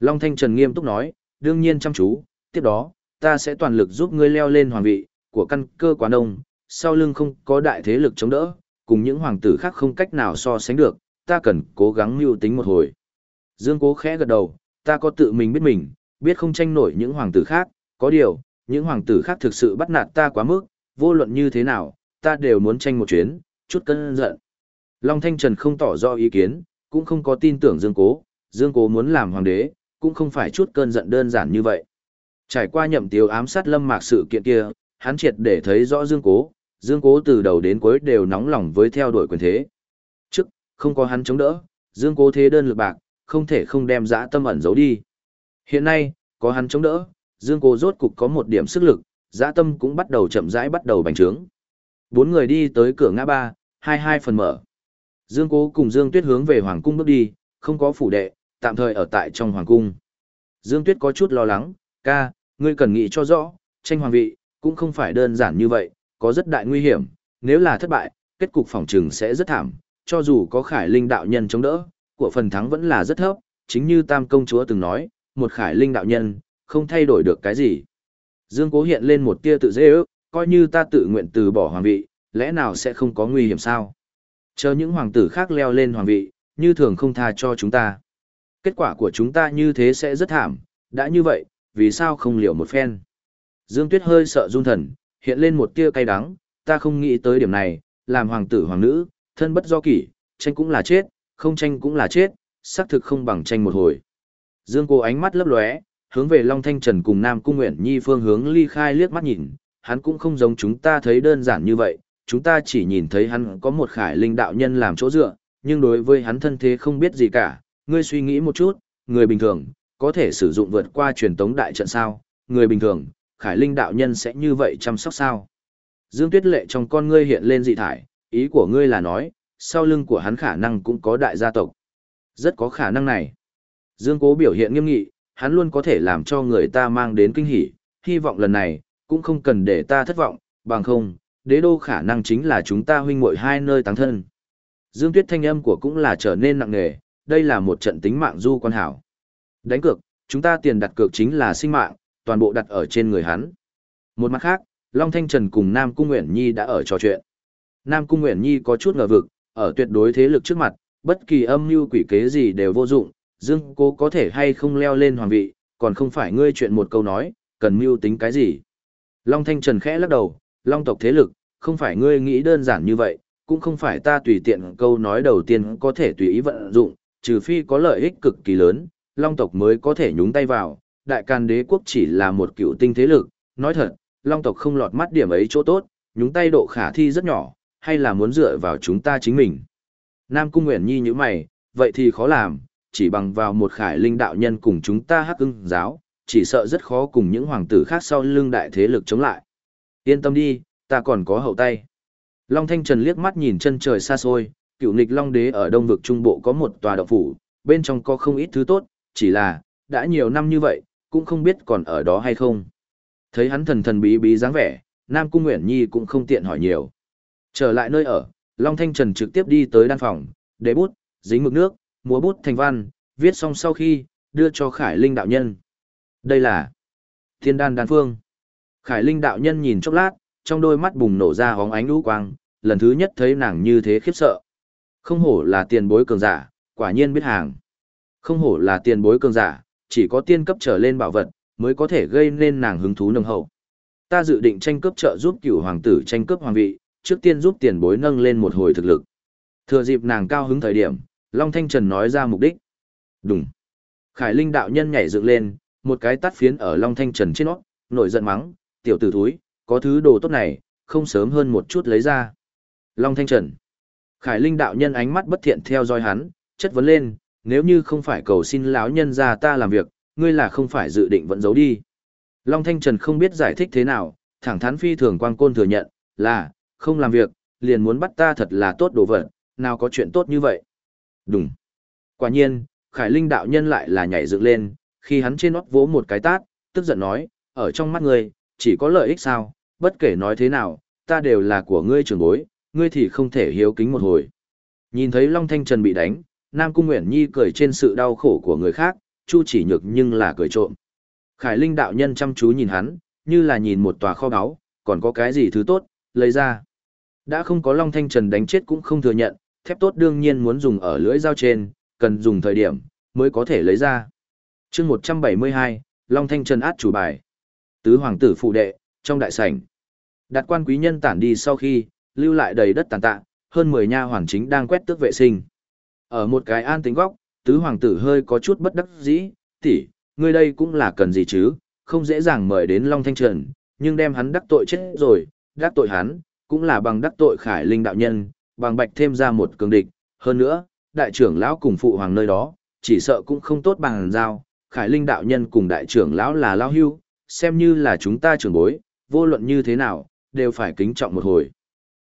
S1: Long Thanh Trần nghiêm túc nói, đương nhiên chăm chú, tiếp đó, ta sẽ toàn lực giúp ngươi leo lên hoàng vị, của căn cơ quá đông, sau lưng không có đại thế lực chống đỡ, cùng những hoàng tử khác không cách nào so sánh được, ta cần cố gắng mưu tính một hồi. Dương Cố khẽ gật đầu, ta có tự mình biết mình, biết không tranh nổi những hoàng tử khác, có điều, những hoàng tử khác thực sự bắt nạt ta quá mức, vô luận như thế nào, ta đều muốn tranh một chuyến, chút cân giận. Long Thanh Trần không tỏ rõ ý kiến, cũng không có tin tưởng Dương Cố, Dương Cố muốn làm hoàng đế, cũng không phải chút cơn giận đơn giản như vậy. Trải qua nhậm tiêu ám sát lâm mạc sự kiện kia, hắn triệt để thấy rõ Dương Cố, Dương Cố từ đầu đến cuối đều nóng lòng với theo đuổi quyền thế. Trước, không có hắn chống đỡ, Dương Cố thế đơn lực bạc, không thể không đem dã tâm ẩn giấu đi. Hiện nay, có hắn chống đỡ, Dương Cố rốt cục có một điểm sức lực, dã tâm cũng bắt đầu chậm rãi bắt đầu bành trướng. Bốn người đi tới cửa ngã ba, hai hai phần mở. Dương Cố cùng Dương Tuyết hướng về Hoàng Cung bước đi, không có phủ đệ, tạm thời ở tại trong Hoàng Cung. Dương Tuyết có chút lo lắng, ca, ngươi cần nghĩ cho rõ, tranh hoàng vị, cũng không phải đơn giản như vậy, có rất đại nguy hiểm, nếu là thất bại, kết cục phòng trừng sẽ rất thảm, cho dù có khải linh đạo nhân chống đỡ, của phần thắng vẫn là rất thấp, chính như Tam Công Chúa từng nói, một khải linh đạo nhân, không thay đổi được cái gì. Dương Cố hiện lên một tia tự dễ ước, coi như ta tự nguyện từ bỏ hoàng vị, lẽ nào sẽ không có nguy hiểm sao? Chờ những hoàng tử khác leo lên hoàng vị, như thường không tha cho chúng ta. Kết quả của chúng ta như thế sẽ rất thảm, đã như vậy, vì sao không liều một phen? Dương Tuyết hơi sợ run thần, hiện lên một tia cay đắng, ta không nghĩ tới điểm này, làm hoàng tử hoàng nữ, thân bất do kỷ, tranh cũng là chết, không tranh cũng là chết, xác thực không bằng tranh một hồi. Dương cô ánh mắt lấp lóe, hướng về Long Thanh Trần cùng Nam Cung Nguyện Nhi phương hướng ly khai liếc mắt nhìn, hắn cũng không giống chúng ta thấy đơn giản như vậy, chúng ta chỉ nhìn thấy hắn có một khải linh đạo nhân làm chỗ dựa, nhưng đối với hắn thân thế không biết gì cả, ngươi suy nghĩ một chút, người bình thường, có thể sử dụng vượt qua truyền tống đại trận sao, người bình thường, khải linh đạo nhân sẽ như vậy chăm sóc sao. Dương Tuyết Lệ trong con ngươi hiện lên dị thải, ý của ngươi là nói, sau lưng của hắn khả năng cũng có đại gia tộc. Rất có khả năng này. Dương Cố biểu hiện nghiêm nghị, hắn luôn có thể làm cho người ta mang đến kinh hỉ, hy vọng lần này, cũng không cần để ta thất vọng, bằng không, đế đô khả năng chính là chúng ta huynh muội hai nơi táng thân. Dương Tuyết thanh âm của cũng là trở nên nặng nề, đây là một trận tính mạng du quan hảo. Đánh cược, chúng ta tiền đặt cược chính là sinh mạng, toàn bộ đặt ở trên người hắn. Một mặt khác, Long Thanh Trần cùng Nam Cung Nguyễn Nhi đã ở trò chuyện. Nam Cung Nguyễn Nhi có chút ngờ vực, ở tuyệt đối thế lực trước mặt, bất kỳ âm mưu quỷ kế gì đều vô dụng, Dương cố có thể hay không leo lên hoàng vị, còn không phải ngươi chuyện một câu nói, cần mưu tính cái gì. Long Thanh Trần khẽ lắc đầu, Long tộc thế lực, không phải ngươi nghĩ đơn giản như vậy, cũng không phải ta tùy tiện câu nói đầu tiên có thể tùy ý vận dụng, trừ phi có lợi ích cực kỳ lớn, Long tộc mới có thể nhúng tay vào, đại càn đế quốc chỉ là một cựu tinh thế lực, nói thật, Long tộc không lọt mắt điểm ấy chỗ tốt, nhúng tay độ khả thi rất nhỏ, hay là muốn dựa vào chúng ta chính mình. Nam Cung Nguyễn Nhi như mày, vậy thì khó làm, chỉ bằng vào một khải linh đạo nhân cùng chúng ta hắc ưng giáo, chỉ sợ rất khó cùng những hoàng tử khác sau lưng đại thế lực chống lại. Yên tâm đi, ta còn có hậu tay. Long Thanh Trần liếc mắt nhìn chân trời xa xôi, cựu nịch Long Đế ở đông vực trung bộ có một tòa động phủ, bên trong có không ít thứ tốt, chỉ là, đã nhiều năm như vậy, cũng không biết còn ở đó hay không. Thấy hắn thần thần bí bí dáng vẻ, Nam Cung Nguyễn Nhi cũng không tiện hỏi nhiều. Trở lại nơi ở, Long Thanh Trần trực tiếp đi tới đan phòng, đế bút, dính mực nước, múa bút thành văn, viết xong sau khi, đưa cho Khải Linh đạo nhân. Đây là Thiên đan đan phương. Khải Linh đạo nhân nhìn chốc lát, trong đôi mắt bùng nổ ra hóng ánh lũ quang, lần thứ nhất thấy nàng như thế khiếp sợ. Không hổ là tiền bối cường giả, quả nhiên biết hàng. Không hổ là tiền bối cường giả, chỉ có tiên cấp trở lên bảo vật, mới có thể gây nên nàng hứng thú nâng hậu. Ta dự định tranh cướp trợ giúp cửu hoàng tử tranh cướp hoàng vị, trước tiên giúp tiền bối nâng lên một hồi thực lực. Thừa dịp nàng cao hứng thời điểm, Long Thanh Trần nói ra mục đích. Đúng. Khải Linh đạo nhân nhảy dựng lên, một cái tát phiến ở Long Thanh Trần trên nó, nổi giận mắng, tiểu tử thúi, có thứ đồ tốt này, không sớm hơn một chút lấy ra. Long Thanh Trần. Khải Linh đạo nhân ánh mắt bất thiện theo dõi hắn, chất vấn lên, nếu như không phải cầu xin lão nhân ra ta làm việc, ngươi là không phải dự định vẫn giấu đi. Long Thanh Trần không biết giải thích thế nào, thẳng thắn phi thường quang côn thừa nhận, là, không làm việc, liền muốn bắt ta thật là tốt đồ vật, nào có chuyện tốt như vậy. Đúng. Quả nhiên, Khải Linh đạo nhân lại là nhảy dựng lên, khi hắn trên nót vỗ một cái tát, tức giận nói, ở trong mắt ngươi, chỉ có lợi ích sao, bất kể nói thế nào, ta đều là của ngươi trưởng bối, ngươi thì không thể hiếu kính một hồi. Nhìn thấy Long Thanh Trần bị đánh, Nam Cung Nguyễn Nhi cười trên sự đau khổ của người khác, Chu chỉ nhược nhưng là cười trộm. Khải Linh đạo nhân chăm chú nhìn hắn, như là nhìn một tòa kho báu, còn có cái gì thứ tốt, lấy ra. Đã không có Long Thanh Trần đánh chết cũng không thừa nhận, thép tốt đương nhiên muốn dùng ở lưỡi dao trên, cần dùng thời điểm, mới có thể lấy ra chương 172, Long Thanh Trần át chủ bài. Tứ hoàng tử phụ đệ, trong đại sảnh. Đặt quan quý nhân tản đi sau khi, lưu lại đầy đất tàn tạ, hơn 10 nha hoàn chính đang quét tước vệ sinh. Ở một cái an tính góc, tứ hoàng tử hơi có chút bất đắc dĩ, tỷ, ngươi đây cũng là cần gì chứ, không dễ dàng mời đến Long Thanh Trần, nhưng đem hắn đắc tội chết rồi, đắc tội hắn, cũng là bằng đắc tội khải linh đạo nhân, bằng bạch thêm ra một cường địch, hơn nữa, đại trưởng lão cùng phụ hoàng nơi đó, chỉ sợ cũng không tốt bằng giao, khải linh đạo nhân cùng đại trưởng lão là lão hưu, xem như là chúng ta trưởng bối, vô luận như thế nào, đều phải kính trọng một hồi.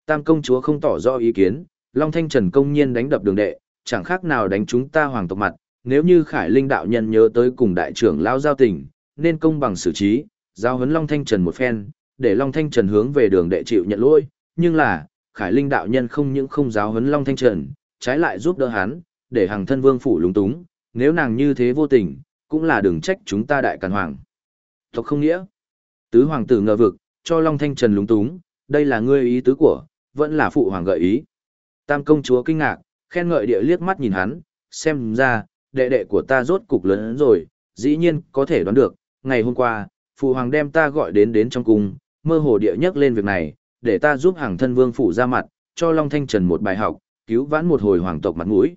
S1: Tam công chúa không tỏ rõ ý kiến, Long Thanh Trần công nhiên đánh đập đường đệ, chẳng khác nào đánh chúng ta hoàng tộc mặt, nếu như Khải Linh đạo nhân nhớ tới cùng đại trưởng lão giao tình, nên công bằng xử trí, giao huấn Long Thanh Trần một phen, để Long Thanh Trần hướng về đường đệ chịu nhận lỗi, nhưng là, Khải Linh đạo nhân không những không giáo huấn Long Thanh Trần, trái lại giúp đỡ hắn, để hàng thân vương phủ lúng túng, nếu nàng như thế vô tình, cũng là đừng trách chúng ta đại càn hoàng. Tộc không nghĩa. Tứ hoàng tử ngờ vực, cho Long Thanh Trần lúng túng, đây là ngươi ý tứ của, vẫn là phụ hoàng gợi ý. Tam công chúa kinh ngạc, khen ngợi địa liếc mắt nhìn hắn, xem ra, đệ đệ của ta rốt cục lớn rồi, dĩ nhiên có thể đoán được, ngày hôm qua, phụ hoàng đem ta gọi đến đến trong cung, mơ hồ địa nhắc lên việc này, để ta giúp hàng thân vương phủ ra mặt, cho Long Thanh Trần một bài học, cứu vãn một hồi hoàng tộc mặt mũi.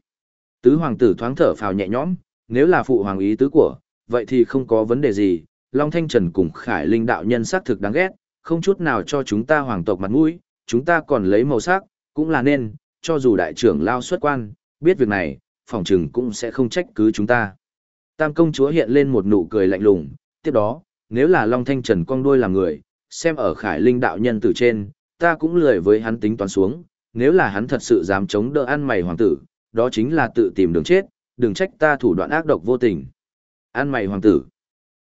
S1: Tứ hoàng tử thoáng thở phào nhẹ nhõm, nếu là phụ hoàng ý tứ của, vậy thì không có vấn đề gì, Long Thanh Trần cùng Khải Linh đạo nhân xác thực đáng ghét, không chút nào cho chúng ta hoàng tộc mặt mũi, chúng ta còn lấy màu sắc, cũng là nên, cho dù đại trưởng lao xuất quan, biết việc này, phòng trừng cũng sẽ không trách cứ chúng ta. Tam công chúa hiện lên một nụ cười lạnh lùng, tiếp đó, nếu là Long Thanh Trần cong đuôi làm người, xem ở Khải Linh đạo nhân từ trên, ta cũng lười với hắn tính toán xuống, nếu là hắn thật sự dám chống đỡ ăn mày hoàng tử, đó chính là tự tìm đường chết, đừng trách ta thủ đoạn ác độc vô tình. an mày hoàng tử.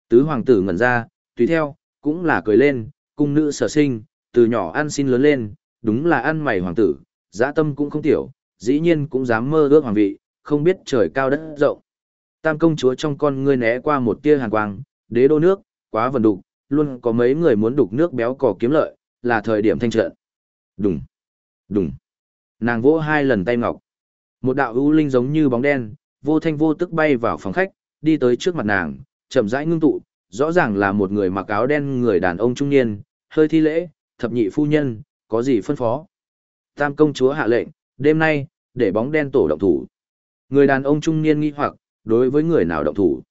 S1: Tứ hoàng tử ngẩn ra, tùy theo, cũng là cười lên, cung nữ sở sinh, từ nhỏ ăn xin lớn lên, đúng là ăn mày hoàng tử, dã tâm cũng không tiểu, dĩ nhiên cũng dám mơ ước hoàng vị, không biết trời cao đất rộng. Tam công chúa trong con ngươi né qua một tia hàn quang, đế đô nước, quá vần đục, luôn có mấy người muốn đục nước béo cò kiếm lợi, là thời điểm thanh trận. Đùng, đùng. Nàng vỗ hai lần tay ngọc. Một đạo ưu linh giống như bóng đen, vô thanh vô tức bay vào phòng khách, đi tới trước mặt nàng, chậm rãi ngưng tụ, rõ ràng là một người mặc áo đen người đàn ông trung niên, hơi thi lễ, thập nhị phu nhân, có gì phân phó. Tam công chúa hạ lệnh, đêm nay, để bóng đen tổ động thủ. Người đàn ông trung niên nghi hoặc, đối với người nào động thủ.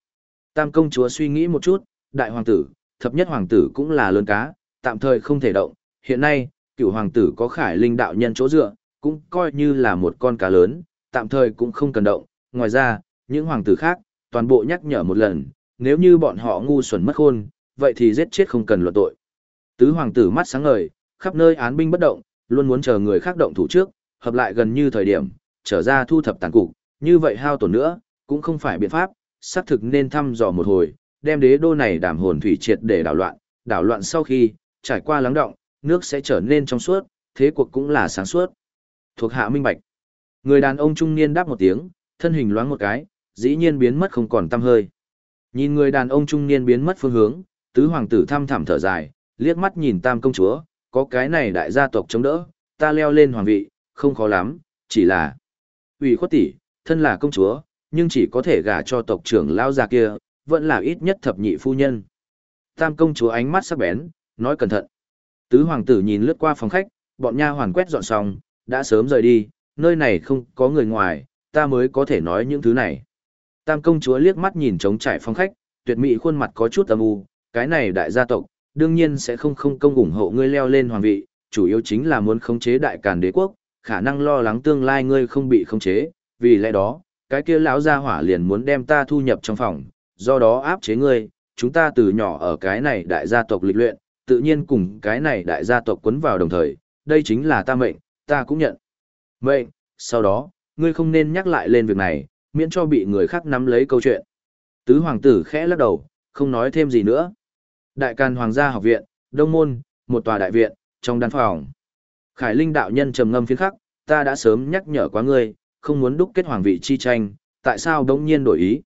S1: Tam công chúa suy nghĩ một chút, đại hoàng tử, thập nhất hoàng tử cũng là lớn cá, tạm thời không thể động. Hiện nay, cựu hoàng tử có khải linh đạo nhân chỗ dựa, cũng coi như là một con cá lớn, tạm thời cũng không cần động. Ngoài ra, những hoàng tử khác, toàn bộ nhắc nhở một lần, nếu như bọn họ ngu xuẩn mất khôn, vậy thì giết chết không cần luận tội. Tứ hoàng tử mắt sáng ngời, khắp nơi án binh bất động, luôn muốn chờ người khác động thủ trước, hợp lại gần như thời điểm, trở ra thu thập tàn cục, như vậy hao tổn nữa, cũng không phải biện pháp, xác thực nên thăm dò một hồi, đem đế đô này đảm hồn thủy triệt để đảo loạn, đảo loạn sau khi, trải qua lắng động, nước sẽ trở nên trong suốt, thế cuộc cũng là sáng suốt. Thuộc hạ minh bạch. Người đàn ông trung niên đáp một tiếng, thân hình loáng một cái, dĩ nhiên biến mất không còn tăm hơi. Nhìn người đàn ông trung niên biến mất phương hướng, tứ hoàng tử thăm thẳm thở dài, liếc mắt nhìn tam công chúa, có cái này đại gia tộc chống đỡ, ta leo lên hoàng vị, không khó lắm, chỉ là ủy khuất tỷ, thân là công chúa, nhưng chỉ có thể gả cho tộc trưởng lao già kia, vẫn là ít nhất thập nhị phu nhân. Tam công chúa ánh mắt sắc bén, nói cẩn thận. Tứ hoàng tử nhìn lướt qua phòng khách, bọn nha hoàn quét dọn xong, đã sớm rời đi, nơi này không có người ngoài, ta mới có thể nói những thứ này. Tam công chúa liếc mắt nhìn trống trải phong khách, tuyệt mỹ khuôn mặt có chút âm u, cái này đại gia tộc, đương nhiên sẽ không không công ủng hộ ngươi leo lên hoàng vị, chủ yếu chính là muốn khống chế đại càn đế quốc, khả năng lo lắng tương lai ngươi không bị khống chế, vì lẽ đó, cái kia lão gia hỏa liền muốn đem ta thu nhập trong phòng, do đó áp chế ngươi, chúng ta từ nhỏ ở cái này đại gia tộc lịch luyện, tự nhiên cùng cái này đại gia tộc quấn vào đồng thời, đây chính là ta mệnh, ta cũng nhận. Mệnh, sau đó, ngươi không nên nhắc lại lên việc này, miễn cho bị người khác nắm lấy câu chuyện. Tứ hoàng tử khẽ lắc đầu, không nói thêm gì nữa. Đại Càn Hoàng gia học viện, Đông Môn, một tòa đại viện, trong đan phòng. Khải Linh đạo nhân trầm ngâm phiến khắc, ta đã sớm nhắc nhở quá ngươi, không muốn đúc kết hoàng vị chi tranh, tại sao đống nhiên đổi ý?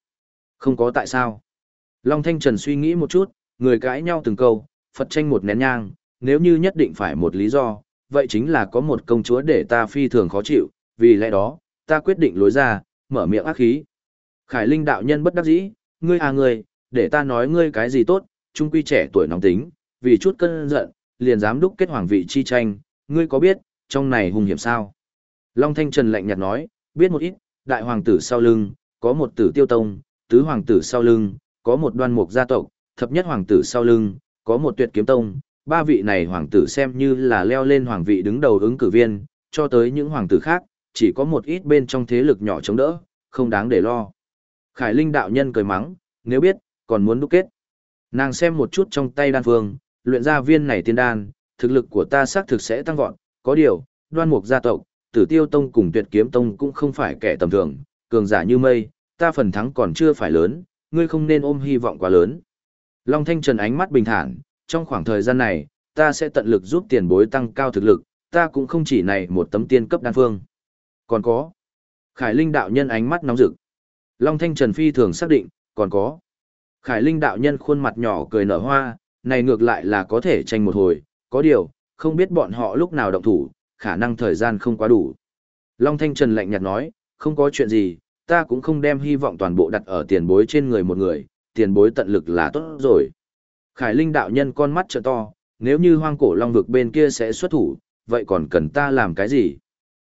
S1: Không có tại sao. Long Thanh Trần suy nghĩ một chút, người cãi nhau từng câu, Phật tranh một nén nhang, nếu như nhất định phải một lý do, vậy chính là có một công chúa để ta phi thường khó chịu, vì lẽ đó, ta quyết định lối ra, mở miệng ác khí. Khải Linh đạo nhân bất đắc dĩ, ngươi à ngươi, để ta nói ngươi cái gì tốt, trung quy trẻ tuổi nóng tính, vì chút cơn giận, liền dám đúc kết hoàng vị chi tranh, ngươi có biết, trong này hung hiểm sao? Long Thanh Trần lạnh nhạt nói, biết một ít, đại hoàng tử sau lưng, có một tử tiêu tông, tứ hoàng tử sau lưng, có một đoan mục gia tộc, thập nhất hoàng tử sau lưng, có một tuyệt kiếm tông, ba vị này hoàng tử xem như là leo lên hoàng vị đứng đầu ứng cử viên, cho tới những hoàng tử khác, chỉ có một ít bên trong thế lực nhỏ chống đỡ, không đáng để lo. Khải Linh đạo nhân cười mắng, nếu biết, còn muốn đúc kết. Nàng xem một chút trong tay đan phương, luyện ra viên này tiên đan, thực lực của ta xác thực sẽ tăng vọt, có điều, đoan mục gia tộc, tử tiêu tông cùng tuyệt kiếm tông cũng không phải kẻ tầm thường, cường giả như mây, ta phần thắng còn chưa phải lớn, ngươi không nên ôm hy vọng quá lớn. Long Thanh Trần ánh mắt bình thản, trong khoảng thời gian này, ta sẽ tận lực giúp tiền bối tăng cao thực lực, ta cũng không chỉ này một tấm tiên cấp đan phương. Còn có. Khải Linh đạo nhân ánh mắt nóng rực. Long Thanh Trần phi thường xác định, còn có. Khải Linh đạo nhân khuôn mặt nhỏ cười nở hoa, này ngược lại là có thể tranh một hồi, có điều, không biết bọn họ lúc nào động thủ, khả năng thời gian không quá đủ. Long Thanh Trần lạnh nhạt nói, không có chuyện gì, ta cũng không đem hy vọng toàn bộ đặt ở tiền bối trên người một người, tiền bối tận lực là tốt rồi. Khải Linh đạo nhân con mắt trợ to, nếu như hoang cổ long vực bên kia sẽ xuất thủ, vậy còn cần ta làm cái gì?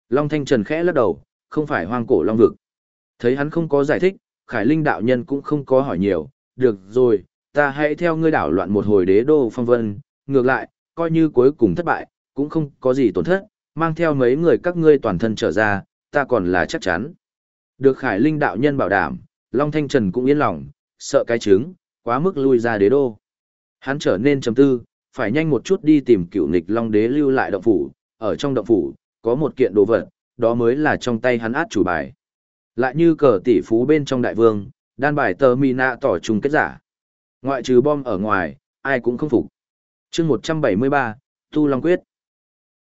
S1: Long Thanh Trần khẽ lắc đầu, không phải hoang cổ long vực. Thấy hắn không có giải thích, Khải Linh đạo nhân cũng không có hỏi nhiều, được rồi, ta hãy theo ngươi đảo loạn một hồi đế đô phong vân, ngược lại, coi như cuối cùng thất bại, cũng không có gì tổn thất, mang theo mấy người các ngươi toàn thân trở ra, ta còn là chắc chắn. Được Khải Linh đạo nhân bảo đảm, Long Thanh Trần cũng yên lòng, sợ cái trứng, quá mức lui ra đế đô. Hắn trở nên trầm tư, phải nhanh một chút đi tìm cựu nghịch Long Đế lưu lại động phủ, ở trong động phủ, có một kiện đồ vật, đó mới là trong tay hắn át chủ bài. Lại như cờ tỷ phú bên trong đại vương, đan bài tờ mì nạ tỏ trùng kết giả. Ngoại trừ bom ở ngoài, ai cũng không phục. chương 173, Tu Long Quyết.